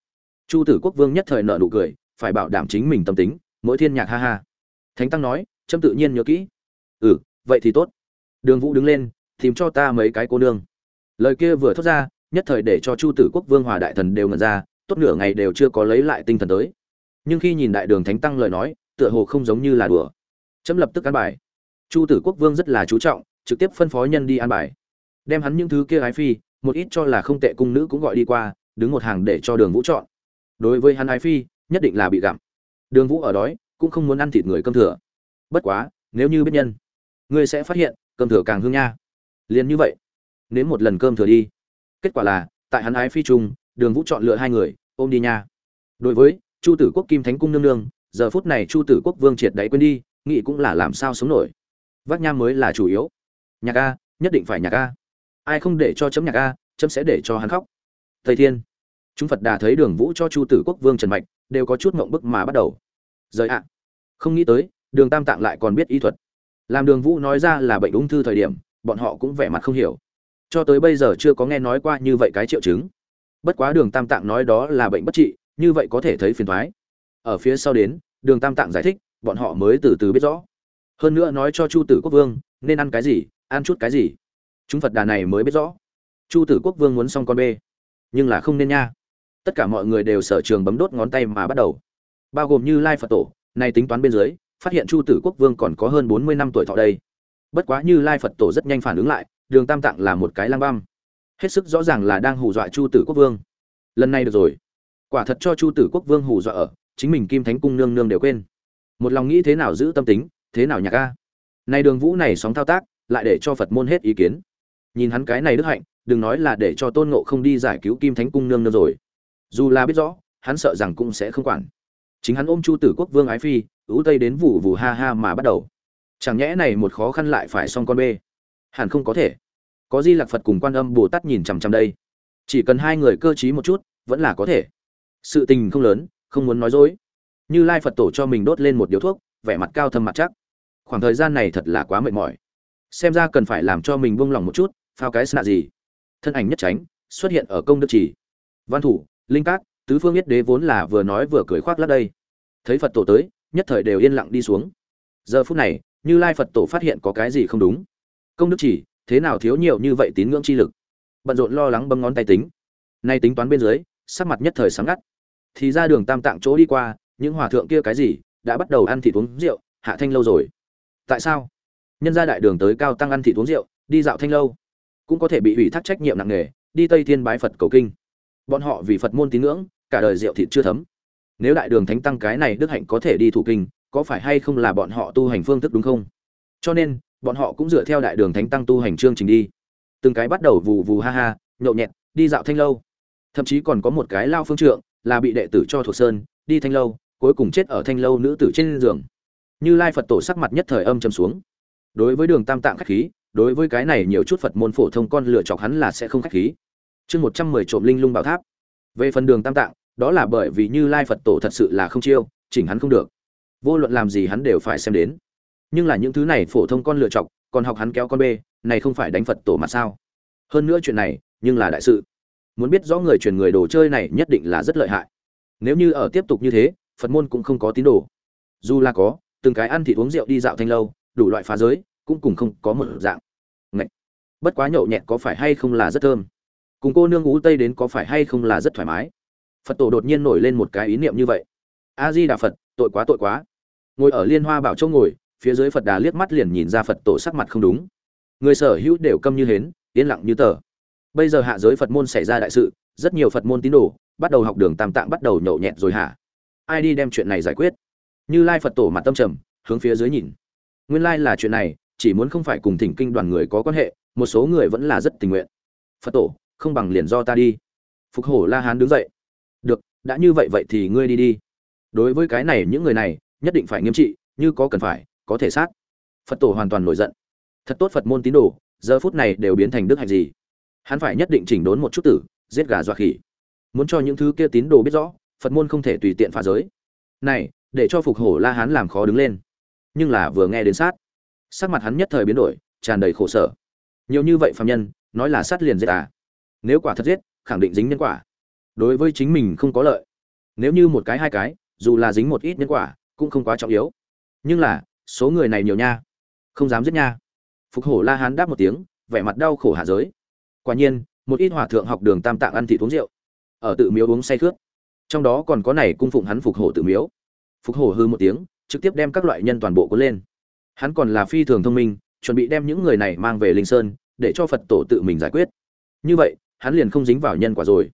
Chu tử quốc vương nhất thời nợ nụ cười, phải bảo đảm chính mình tâm tính, mỗi thiên nhạc ha ha. Thánh tăng nói trâm tự nhiên nhớ kỹ. Ừ vậy thì tốt. Đường vũ đứng lên, tìm cho ta mấy cái cô nương. Lời kia vừa thốt ra, nhất thời để cho chu tử quốc vương hòa đại thần đều ngẩn ra, tốt nửa ngày đều chưa có lấy lại tinh thần tới. Nhưng khi nhìn đại đường thánh tăng lời nói, tựa hồ không giống như là đùa. Chấm lập tức an bài. Chu tử quốc vương rất là chú trọng, trực tiếp phân phó nhân đi an bài đem hắn những thứ kia ái phi, một ít cho là không tệ cung nữ cũng gọi đi qua, đứng một hàng để cho đường vũ chọn. Đối với hắn ái phi, nhất định là bị gặm. Đường vũ ở đói, cũng không muốn ăn thịt người cơm thừa. Bất quá, nếu như biết nhân, ngươi sẽ phát hiện, cơm thừa càng hương nha. Liền như vậy, nếm một lần cơm thừa đi. Kết quả là, tại hắn ái phi trung đường vũ chọn lựa hai người, ôm đi nha. Đối với, chu tử quốc kim thánh cung nương nương, giờ phút này chu tử quốc vương triệt đáy quên đi, nghĩ cũng là làm sao sống nổi. Vác nham mới là chủ yếu. Nhạc a, nhất định phải nhạc a ai không để cho chấm nhạc a, chấm sẽ để cho hắn khóc. Thầy thiên, chúng phật đà thấy đường vũ cho chu tử quốc vương trần mạch, đều có chút mộng bức mà bắt đầu. Rời ạ. Không nghĩ tới, đường tam tạng lại còn biết y thuật. Làm đường vũ nói ra là bệnh ung thư thời điểm, bọn họ cũng vẻ mặt không hiểu. Cho tới bây giờ chưa có nghe nói qua như vậy cái triệu chứng. Bất quá đường tam tạng nói đó là bệnh bất trị, như vậy có thể thấy phiền thoái ở phía sau đến, đường tam tạng giải thích, bọn họ mới từ từ biết rõ. Hơn nữa nói cho chu tử quốc vương, nên ăn cái gì, ăn chút cái gì chúng phật đà này mới biết rõ. Chu tử quốc vương muốn xong con bê. Nhưng là không nên nha. Tất cả mọi người đều sở trường bấm đốt ngón tay mà bắt đầu. Bao gồm như lai phật tổ, nay tính toán bên dưới, phát hiện chu tử quốc vương còn có hơn bốn mươi năm tuổi thọ đây. Bất quá như lai phật tổ rất nhanh phản ứng lại, đường tam tạng là một cái lang băm. Hết sức rõ ràng là đang hù dọa chu tử quốc vương. Lần này được rồi. Quả thật cho chu tử quốc vương hù dọa ở, chính mình kim thánh cung nương nương đều quên. Một lòng nghĩ thế nào giữ tâm tính, thế nào nhạc ca nay đường vũ này sóng thao tác, lại để cho phật môn hết ý kiến nhìn hắn cái này đức hạnh, đừng nói là để cho tôn ngộ không đi giải cứu kim thánh cung nương nương rồi. Dù là biết rõ, hắn sợ rằng cũng sẽ không quản. Chính hắn ôm chu tử quốc vương ái phi ứ tây đến vụ vù ha ha mà bắt đầu. Chẳng nhẽ này một khó khăn lại phải xong con bê? Hẳn không có thể. Có di lạc phật cùng quan âm bồ tát nhìn chằm chằm đây. Chỉ cần hai người cơ t r í một chút, vẫn là có thể. Sự tình không lớn, không muốn nói dối. Như lai phật tổ cho mình đốt lên một điếu thuốc, vẻ mặt cao thâm mặt chắc. Khoảng thời gian này thật là quá mệt mỏi. Xem ra cần phải làm cho mình buông lỏng một chút phao cái xạ gì. Thân ảnh nhất tránh, xuất hiện ở công đức chỉ văn thủ, linh cát tứ phương biết đế vốn là vừa nói vừa cười khoác lát đây. Thấy phật tổ tới, nhất thời đều yên lặng đi xuống. Giờ phút này, như lai phật tổ phát hiện có cái gì không đúng. Công đức chỉ thế nào thiếu nhiều như vậy tín ngưỡng chi lực? Bận rộn lo lắng bấm ngón tay tính. Nay tính toán bên dưới, sắc mặt nhất thời sáng ngắt. Thì ra đường tam tạng chỗ đi qua, những hòa thượng kia cái gì, đã bắt đầu ăn thịt uống rượu, hạ thanh lâu rồi. Tại sao? Nhân gia đại đường tới cao tăng ăn thịt uống rượu, đi dạo thanh lâu cũng có thể bị ủy thác trách nhiệm nặng nề, đi tây thiên bái phật cầu kinh. Bọn họ vì phật môn tín ngưỡng, cả đời rượu thịt chưa thấm. Nếu đại đường thánh tăng cái này đức hạnh có thể đi thủ kinh, có phải hay không là bọn họ tu hành phương thức đúng không? Cho nên, bọn họ cũng dựa theo đại đường thánh tăng tu hành chương trình đi. Từng cái bắt đầu vù vù ha ha, nhậu nhẹt, đi dạo thanh lâu. Thậm chí còn có một cái lao phương trượng, là bị đệ tử cho thuộc sơn, đi thanh lâu, cuối cùng chết ở thanh lâu nữ tử trên giường. Như lai phật tổ sắc mặt nhất thời âm trầm xuống. Đối với đường tam tạng khách khí đối với cái này nhiều chút phật môn phổ thông con lựa chọc hắn là sẽ không khách khí. Chương một trăm mười trộm linh lung bảo tháp. Về phần đường tam tạng, đó là bởi vì như lai phật tổ thật sự là không chiêu, chỉnh hắn không được. Vô luận làm gì hắn đều phải xem đến. Nhưng là những thứ này phổ thông con lựa chọc, còn học hắn kéo con bê, này không phải đánh phật tổ mà sao? Hơn nữa chuyện này, nhưng là đại sự. Muốn biết rõ người truyền người đồ chơi này nhất định là rất lợi hại. Nếu như ở tiếp tục như thế, phật môn cũng không có tín đồ. Dù là có, từng cái ăn thịt uống rượu đi dạo thanh lâu, đủ loại phá giới cũng cùng không có một dạng. Ngậy. bất quá nhậu nhẹt có phải hay không là rất thơm? Cùng cô nương ú tây đến có phải hay không là rất thoải mái? Phật tổ đột nhiên nổi lên một cái ý niệm như vậy. A di đà phật, tội quá tội quá. Ngồi ở liên hoa bảo châu ngồi, phía dưới phật đà liếc mắt liền nhìn ra phật tổ sắc mặt không đúng. Người sở hữu đều câm như hến, yên lặng như tờ. Bây giờ hạ giới phật môn xảy ra đại sự, rất nhiều phật môn tín đồ bắt đầu học đường tam tạng bắt đầu nhậu nhẹt rồi hả? Ai đi đem chuyện này giải quyết? Như lai phật tổ mặt tâm trầm, hướng phía dưới nhìn. Nguyên lai là chuyện này chỉ muốn không phải cùng thỉnh kinh đoàn người có quan hệ, một số người vẫn là rất tình nguyện. Phật tổ, không bằng liền do ta đi. Phục hổ la hán đứng dậy. Được, đã như vậy vậy thì ngươi đi đi. Đối với cái này, những người này, nhất định phải nghiêm trị, như có cần phải, có thể sát. Phật tổ hoàn toàn nổi giận. Thật tốt phật môn tín đồ, giờ phút này đều biến thành đức hạnh gì. Hắn phải nhất định chỉnh đốn một chút tử, giết gà dọa khỉ. Muốn cho những thứ kia tín đồ biết rõ, phật môn không thể tùy tiện phá giới. Này, để cho phục hổ la hán làm khó đứng lên. Nhưng là vừa nghe đến sát sắc mặt hắn nhất thời biến đổi, tràn đầy khổ sở. Nhiều như vậy phạm nhân, nói là sát liền giết à? Nếu quả thật giết, khẳng định dính nhân quả. Đối với chính mình không có lợi. Nếu như một cái, hai cái, dù là dính một ít nhân quả, cũng không quá trọng yếu. Nhưng là, số người này nhiều nha. Không dám giết nha. Phục hổ la hán đáp một tiếng, vẻ mặt đau khổ hạ giới. Quả nhiên, một ít hòa thượng học đường tam tạng ăn thịt uống rượu. Ở tự miếu uống say khướt. Trong đó còn có này cung phụng hắn phục hổ tự miếu. Phục hổ hư một tiếng, trực tiếp đem các loại nhân toàn bộ cuốn lên hắn còn là phi thường thông minh, chuẩn bị đem những người này mang về linh sơn, để cho phật tổ tự mình giải quyết. Như vậy, hắn liền không dính vào nhân quả rồi.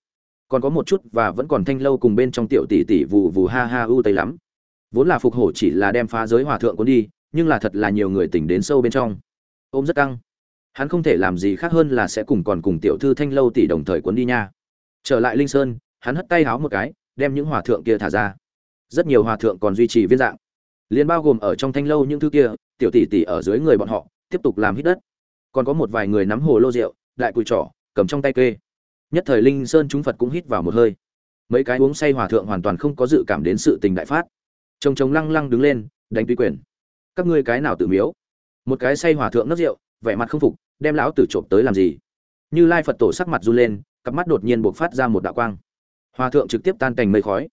Còn có một chút và vẫn còn thanh lâu cùng bên trong tiểu tỷ tỷ vù vù ha ha u tây lắm. Vốn là phục hổ chỉ là đem phá giới hòa thượng cuốn đi, nhưng là thật là nhiều người tỉnh đến sâu bên trong. Ôm rất căng. Hắn không thể làm gì khác hơn là sẽ cùng còn cùng tiểu thư thanh lâu tỷ đồng thời cuốn đi nha. Trở lại linh sơn, hắn hất tay háo một cái, đem những hòa thượng kia thả ra. Rất nhiều hòa thượng còn duy trì viên dạng liền bao gồm ở trong thanh lâu những thứ kia, tiểu tỷ tỷ ở dưới người bọn họ, tiếp tục làm hít đất. Còn có một vài người nắm hồ lô rượu, đại cùi trỏ, cầm trong tay kê. Nhất thời linh sơn chúng phật cũng hít vào một hơi. Mấy cái uống say hòa thượng hoàn toàn không có dự cảm đến sự tình đại phát. Trông trông lăng lăng đứng lên, đánh tùy quyền. Các ngươi cái nào tự miếu? Một cái say hòa thượng nấc rượu, vẻ mặt không phục, đem lão tử trộm tới làm gì? Như lai phật tổ sắc mặt run lên, cặp mắt đột nhiên buộc phát ra một đạo quang. Hòa thượng trực tiếp tan cành mây khói.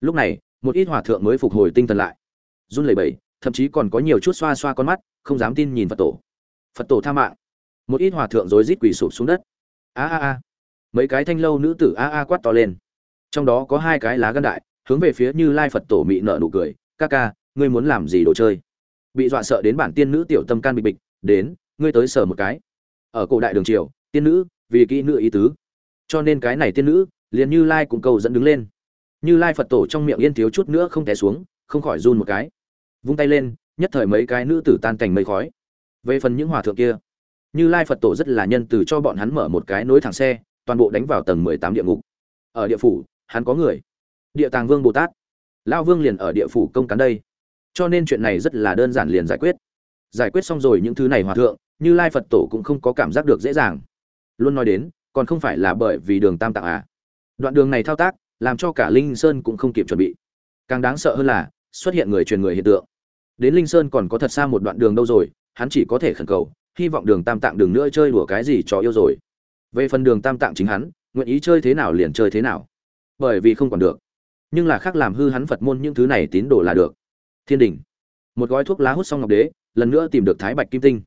Lúc này, một ít hòa thượng mới phục hồi tinh thần lại run lẩy bẩy, thậm chí còn có nhiều chút xoa xoa con mắt, không dám tin nhìn phật tổ. Phật tổ tha mạng. Một ít hòa thượng rối rít quỳ sụp xuống đất. A a a. Mấy cái thanh lâu nữ tử a a quát to lên. Trong đó có hai cái lá gan đại, hướng về phía như lai phật tổ mị nợ nụ cười. Ca ca, ngươi muốn làm gì đồ chơi? Bị dọa sợ đến bản tiên nữ tiểu tâm can bịch bịch, đến, ngươi tới sở một cái. Ở cổ đại đường triều, tiên nữ, vì kỹ nữ ý tứ. Cho nên cái này tiên nữ, liền như lai cùng cầu dẫn đứng lên. Như lai phật tổ trong miệng yên thiếu chút nữa không té xuống, không khỏi run một cái vung tay lên, nhất thời mấy cái nữ tử tan cảnh mây khói. Về phần những hòa thượng kia, như lai phật tổ rất là nhân từ cho bọn hắn mở một cái nối thẳng xe, toàn bộ đánh vào tầng mười tám địa ngục. Ở địa phủ, hắn có người. Địa tàng vương bồ tát. Lao vương liền ở địa phủ công cán đây. Cho nên chuyện này rất là đơn giản liền giải quyết. Giải quyết xong rồi những thứ này hòa thượng, như lai phật tổ cũng không có cảm giác được dễ dàng. Luôn nói đến, còn không phải là bởi vì đường tam tạng à. Đoạn đường này thao tác, làm cho cả linh sơn cũng không kịp chuẩn bị. Càng đáng sợ hơn là xuất hiện người truyền người hiện tượng. Đến linh sơn còn có thật xa một đoạn đường đâu rồi, hắn chỉ có thể khẩn cầu, hy vọng đường tam tạng đừng nữa chơi đùa cái gì cho yêu rồi. Về phần đường tam tạng chính hắn, nguyện ý chơi thế nào liền chơi thế nào. Bởi vì không còn được. Nhưng là khác làm hư hắn phật môn những thứ này tín đồ là được. Thiên đình. Một gói thuốc lá hút xong ngọc đế, lần nữa tìm được thái bạch kim tinh.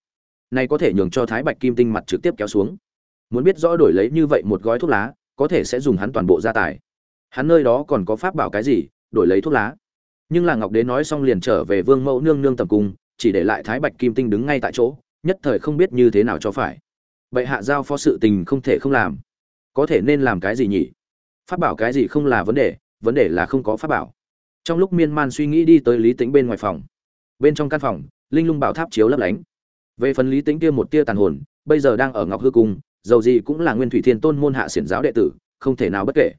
Này có thể nhường cho thái bạch kim tinh mặt trực tiếp kéo xuống. Muốn biết rõ đổi lấy như vậy một gói thuốc lá, có thể sẽ dùng hắn toàn bộ gia tài. Hắn nơi đó còn có pháp bảo cái gì, đổi lấy thuốc lá nhưng là ngọc đế nói xong liền trở về vương mẫu nương nương tầm cung, chỉ để lại thái bạch kim tinh đứng ngay tại chỗ, nhất thời không biết như thế nào cho phải. Vậy hạ giao phó sự tình không thể không làm. Có thể nên làm cái gì nhỉ? Phát bảo cái gì không là vấn đề vấn đề là không có pháp bảo. Trong lúc miên man suy nghĩ đi tới lý tính bên ngoài phòng. Bên trong căn phòng, linh lung bảo tháp chiếu lấp lánh. Về phần lý tính kia một tia tàn hồn, bây giờ đang ở ngọc hư cung, dầu gì cũng là nguyên thủy thiên tôn môn hạ xiển giáo đệ tử, không thể nào bất kể.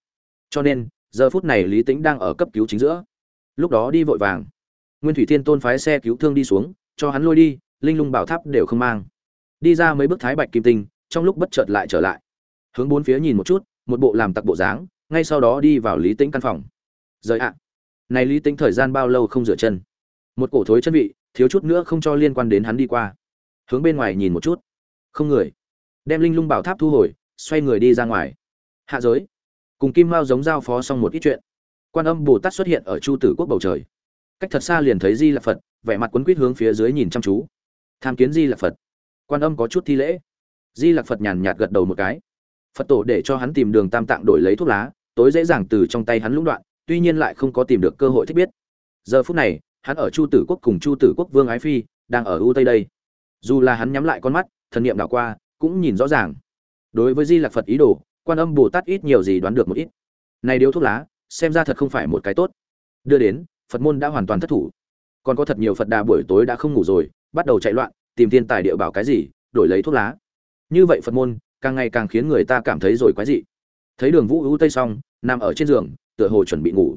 Cho nên, giờ phút này lý tính đang ở cấp cứu chính giữa lúc đó đi vội vàng. Nguyên thủy thiên tôn phái xe cứu thương đi xuống, cho hắn lôi đi, linh lung bảo tháp đều không mang. Đi ra mấy bước thái bạch kim tinh, trong lúc bất chợt lại trở lại. Hướng bốn phía nhìn một chút, một bộ làm tặc bộ dáng, ngay sau đó đi vào lý tĩnh căn phòng. Rời ạ. Này lý tĩnh thời gian bao lâu không rửa chân? Một cổ thối chân vị, thiếu chút nữa không cho liên quan đến hắn đi qua. Hướng bên ngoài nhìn một chút. Không người. Đem linh lung bảo tháp thu hồi, xoay người đi ra ngoài. Hạ giới. Cùng kim mao giống giao phó xong một ít chuyện quan âm bồ tát xuất hiện ở chu tử quốc bầu trời cách thật xa liền thấy di là phật vẻ mặt quấn quýt hướng phía dưới nhìn chăm chú tham kiến di là phật quan âm có chút thi lễ di lạc phật nhàn nhạt gật đầu một cái phật tổ để cho hắn tìm đường tam tạng đổi lấy thuốc lá tối dễ dàng từ trong tay hắn lũng đoạn tuy nhiên lại không có tìm được cơ hội thích biết giờ phút này hắn ở chu tử quốc cùng chu tử quốc vương ái phi đang ở U tây đây dù là hắn nhắm lại con mắt thần niệm đảo qua cũng nhìn rõ ràng đối với di lạc phật ý đồ quan âm bồ tát ít nhiều gì đoán được một ít này điếu thuốc lá xem ra thật không phải một cái tốt. Đưa đến, phật môn đã hoàn toàn thất thủ. Còn có thật nhiều phật đà buổi tối đã không ngủ rồi, bắt đầu chạy loạn, tìm thiên tài địa bảo cái gì, đổi lấy thuốc lá. Như vậy phật môn, càng ngày càng khiến người ta cảm thấy rồi quái dị. Thấy đường vũ ưu tây xong, nằm ở trên giường, tựa hồ chuẩn bị ngủ.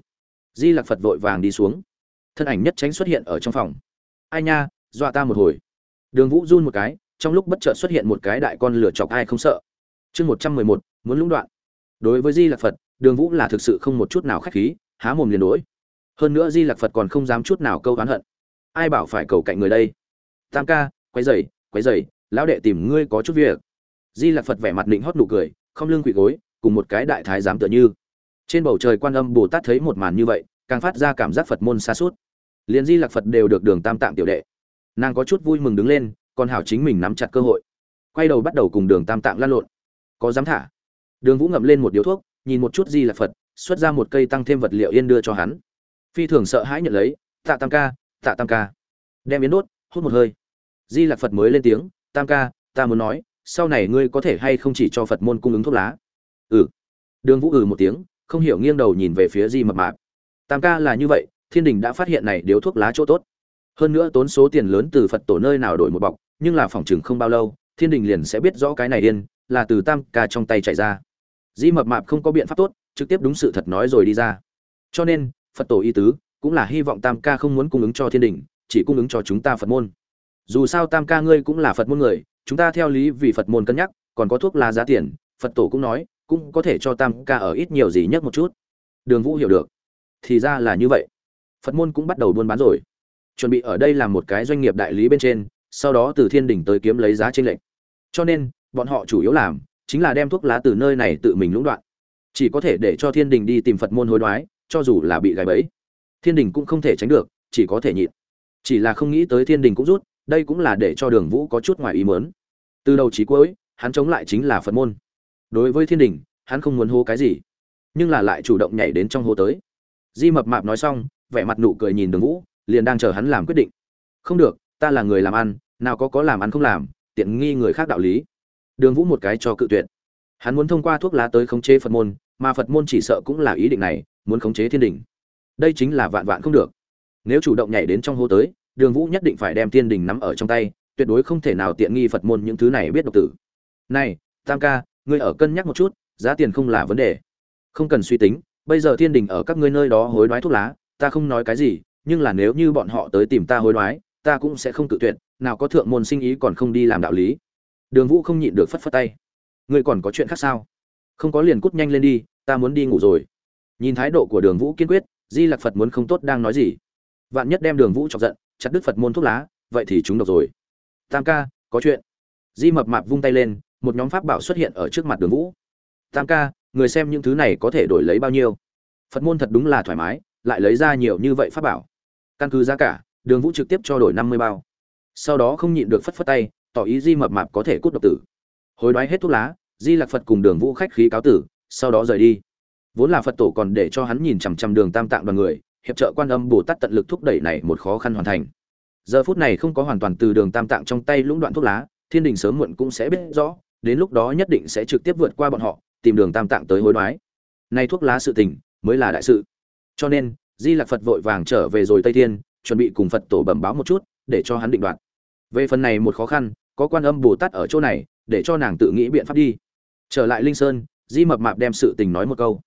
Di lặc phật vội vàng đi xuống. Thân ảnh nhất tránh xuất hiện ở trong phòng. Ai nha, dọa ta một hồi. Đường vũ run một cái, trong lúc bất chợt xuất hiện một cái đại con lửa chọc ai không sợ. Chương một trăm mười một, muốn lũng đoạn. Đối với di lạc phật đường vũ là thực sự không một chút nào khách khí, há mồm liền đỗi hơn nữa di Lặc phật còn không dám chút nào câu oán hận. Ai bảo phải cầu cạnh người đây? Tam ca quay dày quay dày lão đệ tìm ngươi có chút việc. Di Lặc phật vẻ mặt định hót nụ cười, không lưng quỳ gối, cùng một cái đại thái giám tựa như. Trên bầu trời quan âm bồ tát thấy một màn như vậy, càng phát ra cảm giác phật môn xa suốt. Liền di Lặc phật đều được đường tam tạng tiểu đệ. Nàng có chút vui mừng đứng lên, còn hảo chính mình nắm chặt cơ hội. Quay đầu bắt đầu cùng đường tam tạng lăn lộn. Có dám thả? Đường vũ ngậm lên một điếu thuốc nhìn một chút di lạc phật, xuất ra một cây tăng thêm vật liệu yên đưa cho hắn. Phi thường sợ hãi nhận lấy, tạ tam ca, tạ tam ca. Đem yến đốt, hút một hơi. Di lạc phật mới lên tiếng, tam ca, ta muốn nói, sau này ngươi có thể hay không chỉ cho phật môn cung ứng thuốc lá? Ừ. Đường vũ ừ một tiếng, không hiểu nghiêng đầu nhìn về phía di mập mạp. Tam ca là như vậy, thiên đình đã phát hiện này điếu thuốc lá chỗ tốt. Hơn nữa tốn số tiền lớn từ phật tổ nơi nào đổi một bọc, nhưng là phòng chừng không bao lâu, thiên đình liền sẽ biết rõ cái này điên, là từ tam ca trong tay chạy ra di mập mạp không có biện pháp tốt, trực tiếp đúng sự thật nói rồi đi ra. Cho nên, phật tổ y tứ cũng là hy vọng tam ca không muốn cung ứng cho thiên đình, chỉ cung ứng cho chúng ta phật môn. Dù sao tam ca ngươi cũng là phật môn người, chúng ta theo lý vì phật môn cân nhắc, còn có thuốc lá giá tiền, phật tổ cũng nói, cũng có thể cho tam ca ở ít nhiều gì nhất một chút. Đường vũ hiểu được. Thì ra là như vậy. Phật môn cũng bắt đầu buôn bán rồi. Chuẩn bị ở đây làm một cái doanh nghiệp đại lý bên trên, sau đó từ thiên đình tới kiếm lấy giá trên lệnh cho nên, bọn họ chủ yếu làm chính là đem thuốc lá từ nơi này tự mình lũng đoạn. Chỉ có thể để cho thiên đình đi tìm phật môn hối đoái, cho dù là bị gài bẫy. Thiên đình cũng không thể tránh được, chỉ có thể nhịn. Chỉ là không nghĩ tới thiên đình cũng rút, đây cũng là để cho đường vũ có chút ngoài ý mớn từ đầu chí cuối, hắn chống lại chính là phật môn. Đối với thiên đình, hắn không muốn hô cái gì, nhưng là lại chủ động nhảy đến trong hô tới. Di mập mạp nói xong, vẻ mặt nụ cười nhìn đường vũ, liền đang chờ hắn làm quyết định. Không được, ta là người làm ăn, nào có có làm ăn không làm, tiện nghi người khác đạo lý đường vũ một cái cho cự tuyệt. Hắn muốn thông qua thuốc lá tới khống chế phật môn, mà phật môn chỉ sợ cũng là ý định này, muốn khống chế thiên đình. Đây chính là vạn vạn không được. Nếu chủ động nhảy đến trong hô tới, đường vũ nhất định phải đem thiên đình nắm ở trong tay, tuyệt đối không thể nào tiện nghi phật môn những thứ này biết độc tử. Này, tam ca, ngươi ở cân nhắc một chút, giá tiền không là vấn đề. Không cần suy tính, bây giờ thiên đình ở các ngươi nơi đó hối đoái thuốc lá, ta không nói cái gì, nhưng là nếu như bọn họ tới tìm ta hối đoái, ta cũng sẽ không tự tuyệt, nào có thượng môn sinh ý còn không đi làm đạo lý đường vũ không nhịn được phất phất tay. Ngươi còn có chuyện khác sao? Không có liền cút nhanh lên đi, ta muốn đi ngủ rồi. Nhìn thái độ của đường vũ kiên quyết, di lặc phật muốn không tốt đang nói gì. Vạn nhất đem đường vũ chọc giận, chặt đứt phật môn thuốc lá, vậy thì chúng độc rồi. Tam ca, có chuyện. Di mập mạp vung tay lên, một nhóm pháp bảo xuất hiện ở trước mặt đường vũ. Tam ca, người xem những thứ này có thể đổi lấy bao nhiêu? Phật môn thật đúng là thoải mái, lại lấy ra nhiều như vậy pháp bảo. Căn cứ giá cả, đường vũ trực tiếp cho đổi năm mươi bao. Sau đó không nhịn được phất phất tay tỏ ý di mập mạp có thể cút độc tử. Hối đoái hết thuốc lá, di lạc phật cùng đường vũ khách khí cáo tử, sau đó rời đi. Vốn là phật tổ còn để cho hắn nhìn chằm chằm đường tam tạng đoàn người, hiệp trợ quan âm bồ tát tận lực thúc đẩy này một khó khăn hoàn thành. Giờ phút này không có hoàn toàn từ đường tam tạng trong tay lũng đoạn thuốc lá, thiên đình sớm muộn cũng sẽ biết rõ, đến lúc đó nhất định sẽ trực tiếp vượt qua bọn họ, tìm đường tam tạng tới hối đoái. Nay thuốc lá sự tình mới là đại sự. Cho nên, di lạc phật vội vàng trở về rồi tây thiên, chuẩn bị cùng phật tổ bẩm báo một chút, để cho hắn định đoạt. Về phần này một khó khăn có quan âm bồ tát ở chỗ này, để cho nàng tự nghĩ biện pháp đi. Trở lại linh sơn, di mập mạp đem sự tình nói một câu.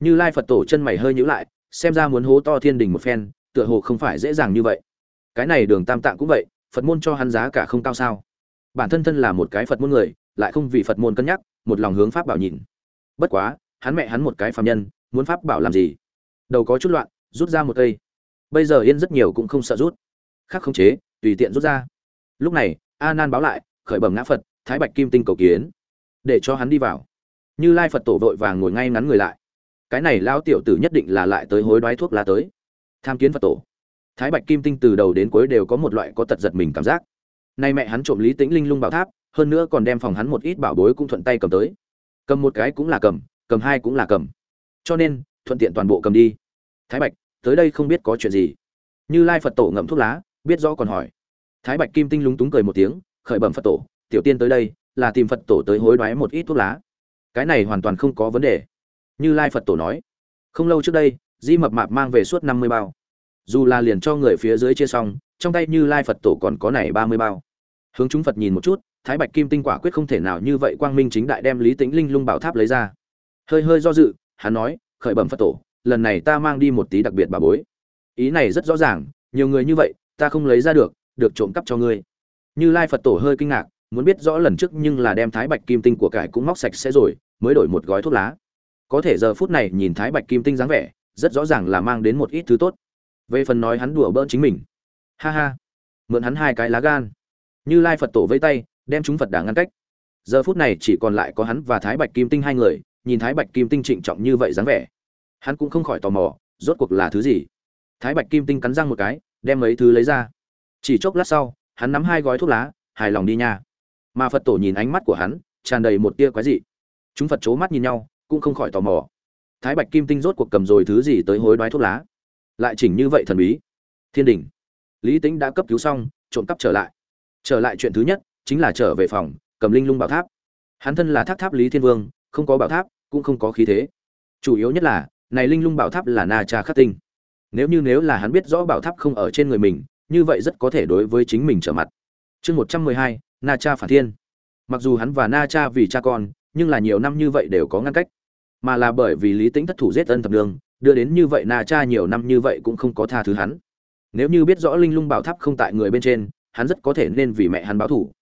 Như lai phật tổ chân mày hơi nhữ lại, xem ra muốn hố to thiên đình một phen, tựa hồ không phải dễ dàng như vậy. Cái này đường tam tạng cũng vậy, phật môn cho hắn giá cả không cao sao? Bản thân thân là một cái phật môn người, lại không vì phật môn cân nhắc, một lòng hướng pháp bảo nhìn. Bất quá, hắn mẹ hắn một cái phàm nhân, muốn pháp bảo làm gì? Đầu có chút loạn, rút ra một cây. Bây giờ yên rất nhiều cũng không sợ rút. Khác không chế, tùy tiện rút ra. Lúc này a nan báo lại, khởi bẩm ngã phật, thái bạch kim tinh cầu kiến. Để cho hắn đi vào. Như lai phật tổ vội vàng ngồi ngay ngắn người lại. Cái này lao tiểu tử nhất định là lại tới hối đoái thuốc lá tới. Tham kiến phật tổ. Thái bạch kim tinh từ đầu đến cuối đều có một loại có tật giật mình cảm giác. Nay mẹ hắn trộm lý tĩnh linh lung bảo tháp, hơn nữa còn đem phòng hắn một ít bảo bối cũng thuận tay cầm tới. Cầm một cái cũng là cầm cầm hai cũng là cầm. Cho nên, thuận tiện toàn bộ cầm đi. Thái bạch, tới đây không biết có chuyện gì. Như lai phật tổ ngậm thuốc lá, biết rõ còn hỏi thái bạch kim tinh lúng túng cười một tiếng, khởi bẩm phật tổ, tiểu tiên tới đây, là tìm phật tổ tới hối đoái một ít thuốc lá. Cái này hoàn toàn không có vấn đề. Như lai phật tổ nói, không lâu trước đây, di mập mạp mang về suốt năm mươi bao. Dù là liền cho người phía dưới chia xong, trong tay như lai phật tổ còn có này ba mươi bao. Hướng chúng phật nhìn một chút, thái bạch kim tinh quả quyết không thể nào như vậy quang minh chính đại đem lý tĩnh linh lung bảo tháp lấy ra. Hơi hơi do dự, hắn nói, khởi bẩm phật tổ, lần này ta mang đi một tí đặc biệt bà bối. Ý này rất rõ ràng, nhiều người như vậy, ta không lấy ra được được trộm cắp cho ngươi. Như lai phật tổ hơi kinh ngạc, muốn biết rõ lần trước nhưng là đem thái bạch kim tinh của cải cũng móc sạch sẽ rồi, mới đổi một gói thuốc lá. Có thể giờ phút này nhìn thái bạch kim tinh dáng vẻ, rất rõ ràng là mang đến một ít thứ tốt. Về phần nói hắn đùa bỡn chính mình. Ha ha. Mượn hắn hai cái lá gan. Như lai phật tổ vây tay, đem chúng phật đà ngăn cách. Giờ phút này chỉ còn lại có hắn và thái bạch kim tinh hai người, nhìn thái bạch kim tinh trịnh trọng như vậy dáng vẻ. Hắn cũng không khỏi tò mò, rốt cuộc là thứ gì? Thái bạch kim tinh cắn răng một cái, đem mấy thứ lấy ra chỉ chốc lát sau, hắn nắm hai gói thuốc lá, hài lòng đi nha. Mà phật tổ nhìn ánh mắt của hắn, tràn đầy một tia quái dị. Chúng phật c h ố mắt nhìn nhau, cũng không khỏi tò mò. Thái bạch kim tinh rốt cuộc cầm rồi thứ gì tới hối đoái thuốc lá? Lại chỉnh như vậy thần bí. Thiên đình. Lý tính đã cấp cứu xong, trộm cắp trở lại. Trở lại chuyện thứ nhất, chính là trở về phòng, cầm linh lung bảo tháp. Hắn thân là tháp tháp lý thiên vương, không có bảo tháp, cũng không có khí thế. Chủ yếu nhất là, này linh lung bảo tháp là na cha khắc tinh. Nếu như nếu là hắn biết rõ bảo tháp không ở trên người mình như vậy rất có thể đối với chính mình trở mặt. Chương một trăm mười hai, na cha phản thiên. Mặc dù hắn và na cha vì cha con, nhưng là nhiều năm như vậy đều có ngăn cách. Mà là bởi vì lý tính thất thủ giết ân thập đường, đưa đến như vậy na cha nhiều năm như vậy cũng không có tha thứ hắn. Nếu như biết rõ linh lung bảo tháp không tại người bên trên, hắn rất có thể nên vì mẹ hắn báo thủ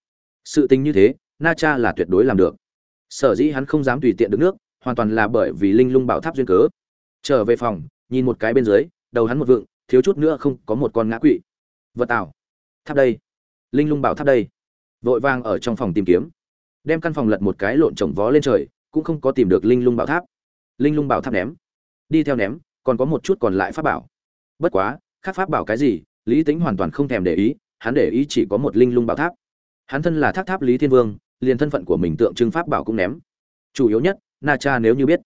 sự tình như thế, na cha là tuyệt đối làm được. Sở dĩ hắn không dám tùy tiện được nước, hoàn toàn là bởi vì linh lung bảo tháp duyên cớ. Trở về phòng, nhìn một cái bên dưới, đầu hắn một vựng thiếu chút nữa không có một con ngã quỵ vật tạo tháp đây. Linh lung bảo tháp đây. Vội vàng ở trong phòng tìm kiếm. Đem căn phòng lật một cái lộn trồng vó lên trời, cũng không có tìm được linh lung bảo tháp. Linh lung bảo tháp ném. Đi theo ném, còn có một chút còn lại pháp bảo. Bất quá, khác pháp bảo cái gì, lý tính hoàn toàn không thèm để ý, hắn để ý chỉ có một linh lung bảo tháp. Hắn thân là tháp tháp lý thiên vương, liền thân phận của mình tượng trưng pháp bảo cũng ném. Chủ yếu nhất, na cha nếu như biết.